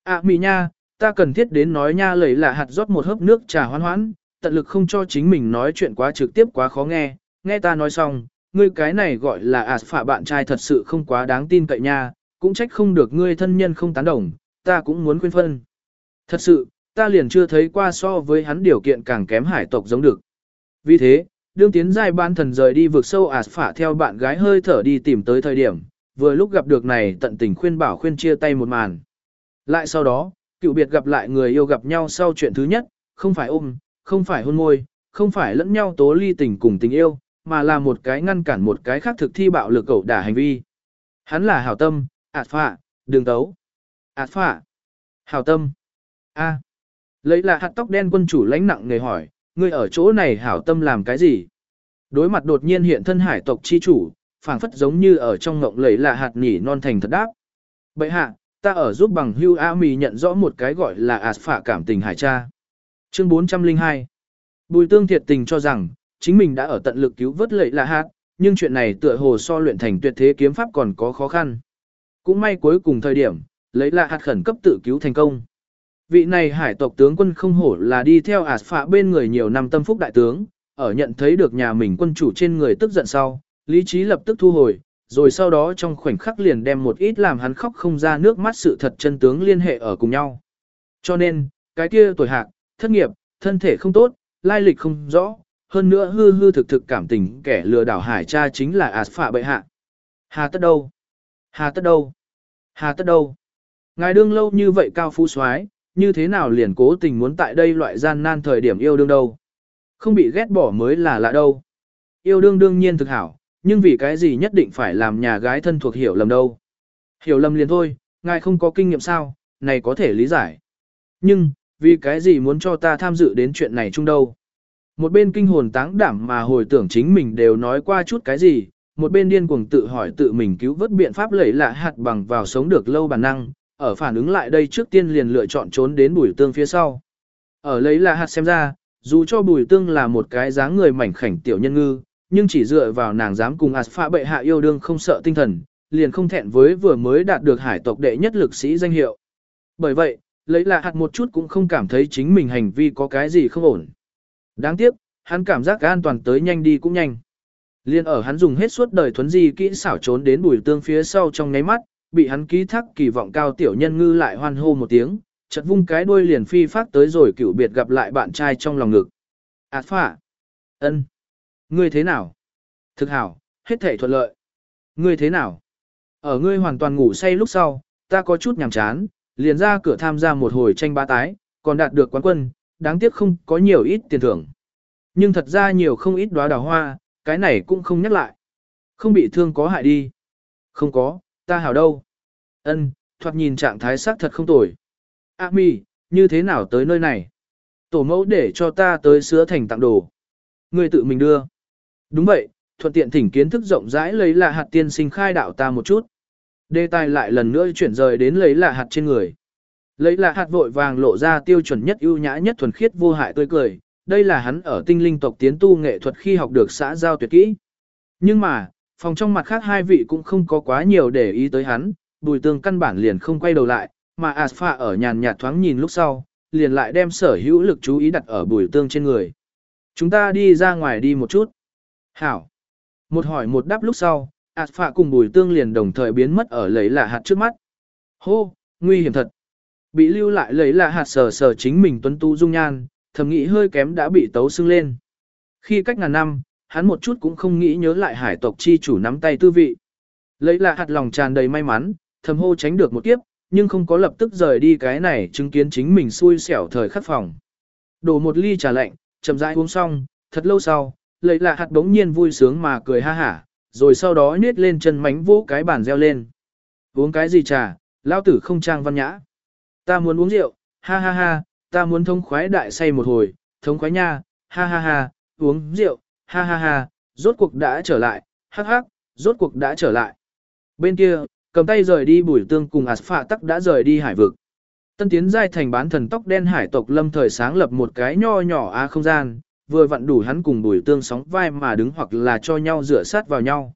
À mì nha, ta cần thiết đến nói nha lấy là hạt rót một hớp nước trà hoan hoãn, tận lực không cho chính mình nói chuyện quá trực tiếp quá khó nghe, nghe ta nói xong, ngươi cái này gọi là ạt phạ bạn trai thật sự không quá đáng tin cậy nha, cũng trách không được ngươi thân nhân không tán đồng, ta cũng muốn khuyên phân. Thật sự, ta liền chưa thấy qua so với hắn điều kiện càng kém hải tộc giống được. Vì thế, đương tiến giai ban thần rời đi vượt sâu à, ạt phả theo bạn gái hơi thở đi tìm tới thời điểm, vừa lúc gặp được này tận tình khuyên bảo khuyên chia tay một màn. Lại sau đó, cựu biệt gặp lại người yêu gặp nhau sau chuyện thứ nhất, không phải ôm, không phải hôn môi, không phải lẫn nhau tố ly tình cùng tình yêu, mà là một cái ngăn cản một cái khác thực thi bạo lực cẩu đả hành vi. Hắn là hảo tâm, ạt phạ, đường tấu. ạt phạ, hảo tâm. a Lấy là hạt tóc đen quân chủ lãnh nặng người hỏi, ngươi ở chỗ này hảo tâm làm cái gì? Đối mặt đột nhiên hiện thân hải tộc chi chủ, phảng phất giống như ở trong ngộng lấy là hạt nhỉ non thành thật đáp. Bậy hạ, ta ở giúp bằng hưu A mì nhận rõ một cái gọi là ạt phạ cảm tình hải cha. Chương 402 Bùi tương thiệt tình cho rằng, chính mình đã ở tận lực cứu vớt lệ là hạt, nhưng chuyện này tựa hồ so luyện thành tuyệt thế kiếm pháp còn có khó khăn. Cũng may cuối cùng thời điểm, lấy là hạt khẩn cấp tự cứu thành công. Vị này hải tộc tướng quân không hổ là đi theo ạt phạ bên người nhiều năm tâm phúc đại tướng, ở nhận thấy được nhà mình quân chủ trên người tức giận sau, lý trí lập tức thu hồi, rồi sau đó trong khoảnh khắc liền đem một ít làm hắn khóc không ra nước mắt sự thật chân tướng liên hệ ở cùng nhau. Cho nên, cái kia tuổi hạc, thất nghiệp, thân thể không tốt, lai lịch không rõ, hơn nữa hư hư thực thực cảm tình kẻ lừa đảo hải cha chính là ạt phạ bệ hạ. Hà tất đâu? Hà tất đâu? Hà tất đâu? Ngài đương lâu như vậy cao phú soái như thế nào liền cố tình muốn tại đây loại gian nan thời điểm yêu đương đâu. Không bị ghét bỏ mới là lạ đâu. Yêu đương đương nhiên thực hảo, nhưng vì cái gì nhất định phải làm nhà gái thân thuộc hiểu lầm đâu. Hiểu lầm liền thôi, ngài không có kinh nghiệm sao, này có thể lý giải. Nhưng, vì cái gì muốn cho ta tham dự đến chuyện này chung đâu. Một bên kinh hồn táng đảm mà hồi tưởng chính mình đều nói qua chút cái gì, một bên điên cuồng tự hỏi tự mình cứu vớt biện pháp lẩy lạ hạt bằng vào sống được lâu bản năng, ở phản ứng lại đây trước tiên liền lựa chọn trốn đến bùi tương phía sau. Ở lấy là hạt xem ra, dù cho bùi tương là một cái dáng người mảnh khảnh tiểu nhân ngư, nhưng chỉ dựa vào nàng dám cùng Aspha bệ hạ yêu đương không sợ tinh thần, liền không thẹn với vừa mới đạt được hải tộc đệ nhất lực sĩ danh hiệu. Bởi vậy, lấy là hạt một chút cũng không cảm thấy chính mình hành vi có cái gì không ổn. Đáng tiếc, hắn cảm giác an toàn tới nhanh đi cũng nhanh. Liên ở hắn dùng hết suốt đời thuấn di kỹ xảo trốn đến bùi tương phía sau trong ngáy mắt, bị hắn ký thác kỳ vọng cao tiểu nhân ngư lại hoan hô một tiếng, chợt vung cái đuôi liền phi phát tới rồi cựu biệt gặp lại bạn trai trong lòng ngực. Ảt phả! ân, Ngươi thế nào? Thực hảo, hết thể thuận lợi. Ngươi thế nào? Ở ngươi hoàn toàn ngủ say lúc sau, ta có chút nhàm chán, liền ra cửa tham gia một hồi tranh ba tái, còn đạt được quán quân, đáng tiếc không có nhiều ít tiền thưởng. Nhưng thật ra nhiều không ít đóa đào hoa, cái này cũng không nhắc lại. Không bị thương có hại đi. Không có, ta hảo đâu. Ân, thoạt nhìn trạng thái xác thật không tồi. A mi, như thế nào tới nơi này? Tổ mẫu để cho ta tới sứa thành tặng đồ. Ngươi tự mình đưa. Đúng vậy, thuận tiện thỉnh kiến thức rộng rãi lấy là hạt tiên sinh khai đạo ta một chút. Đề tài lại lần nữa chuyển rời đến lấy là hạt trên người. Lấy là hạt vội vàng lộ ra tiêu chuẩn nhất ưu nhã nhất thuần khiết vô hại tươi cười, đây là hắn ở tinh linh tộc tiến tu nghệ thuật khi học được xã giao tuyệt kỹ. Nhưng mà, phòng trong mặt khác hai vị cũng không có quá nhiều để ý tới hắn, bùi tương căn bản liền không quay đầu lại, mà Aspha ở nhàn nhạt thoáng nhìn lúc sau, liền lại đem sở hữu lực chú ý đặt ở bùi tương trên người. Chúng ta đi ra ngoài đi một chút. Hảo. Một hỏi một đáp lúc sau, ạt phạ cùng bùi tương liền đồng thời biến mất ở lấy lạ hạt trước mắt. Hô, nguy hiểm thật. Bị lưu lại lấy lạ hạt sờ sờ chính mình tuấn tu dung nhan, thầm nghĩ hơi kém đã bị tấu xưng lên. Khi cách ngàn năm, hắn một chút cũng không nghĩ nhớ lại hải tộc chi chủ nắm tay tư vị. Lấy lạ hạt lòng tràn đầy may mắn, thầm hô tránh được một kiếp, nhưng không có lập tức rời đi cái này chứng kiến chính mình xui xẻo thời khắc phòng. Đổ một ly trà lạnh, chậm rãi uống xong, thật lâu sau, lấy lạ hạt đống nhiên vui sướng mà cười ha hả, rồi sau đó nhét lên chân mánh vỗ cái bàn reo lên. Uống cái gì trà, lao tử không trang văn nhã. Ta muốn uống rượu, ha ha ha, ta muốn thông khoái đại say một hồi, thông khoái nha, ha ha ha, uống rượu, ha ha ha, rốt cuộc đã trở lại, hắc hắc, rốt cuộc đã trở lại. Bên kia, cầm tay rời đi bùi tương cùng Aspha tắc đã rời đi hải vực. Tân tiến giai thành bán thần tóc đen hải tộc lâm thời sáng lập một cái nho nhỏ á không gian, vừa vặn đủ hắn cùng bùi tương sóng vai mà đứng hoặc là cho nhau rửa sát vào nhau.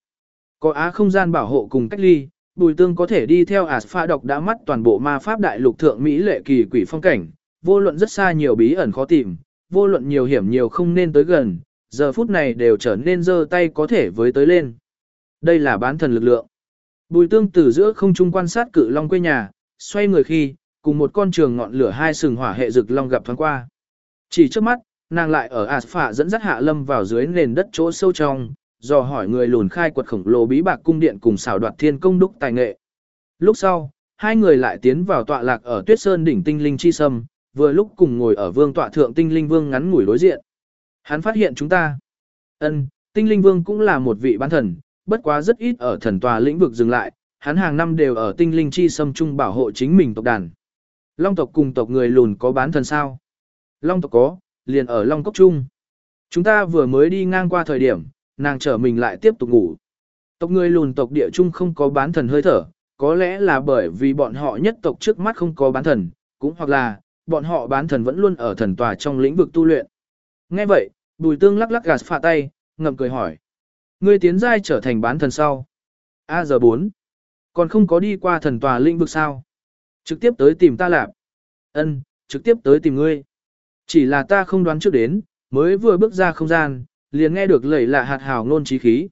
Có á không gian bảo hộ cùng cách ly, bùi tương có thể đi theo Aspha độc đã mắt toàn bộ ma pháp đại lục thượng Mỹ lệ kỳ quỷ phong cảnh, vô luận rất xa nhiều bí ẩn khó tìm, vô luận nhiều hiểm nhiều không nên tới gần, giờ phút này đều trở nên dơ tay có thể với tới lên. Đây là bán thần lực lượng. Bùi tương từ giữa không trung quan sát cự long quê nhà, xoay người khi, cùng một con trường ngọn lửa hai sừng hỏa hệ rực long gặp thoáng qua. Chỉ trước mắt, nàng lại ở Aspha dẫn dắt hạ lâm vào dưới nền đất chỗ sâu trong, dò hỏi người lùn khai quật khổng lồ bí bạc cung điện cùng xảo đoạt thiên công đúc tài nghệ. Lúc sau, hai người lại tiến vào tọa lạc ở tuyết sơn đỉnh tinh linh chi sâm, vừa lúc cùng ngồi ở vương tọa thượng tinh linh vương ngắn ngủi đối diện. Hắn phát hiện chúng ta. Ân, tinh linh vương cũng là một vị bán thần, bất quá rất ít ở thần tòa lĩnh vực dừng lại, hắn hàng năm đều ở tinh linh chi sâm trung bảo hộ chính mình tộc đàn. Long tộc cùng tộc người lùn có bán thần sao? Long tộc có, liền ở Long cốc trung. Chúng ta vừa mới đi ngang qua thời điểm, nàng trở mình lại tiếp tục ngủ. Tộc người lùn tộc địa trung không có bán thần hơi thở, có lẽ là bởi vì bọn họ nhất tộc trước mắt không có bán thần, cũng hoặc là, bọn họ bán thần vẫn luôn ở thần tòa trong lĩnh vực tu luyện. Nghe vậy, bùi tương lắc lắc gạt phạ tay, ngậm cười hỏi. Ngươi tiến giai trở thành bán thần sau. A giờ 4. Còn không có đi qua thần tòa lĩnh vực sao? Trực tiếp tới tìm ta lạp. Ân, trực tiếp tới tìm ngươi. Chỉ là ta không đoán trước đến, mới vừa bước ra không gian, liền nghe được lẩy lạ hạt hào ngôn trí khí.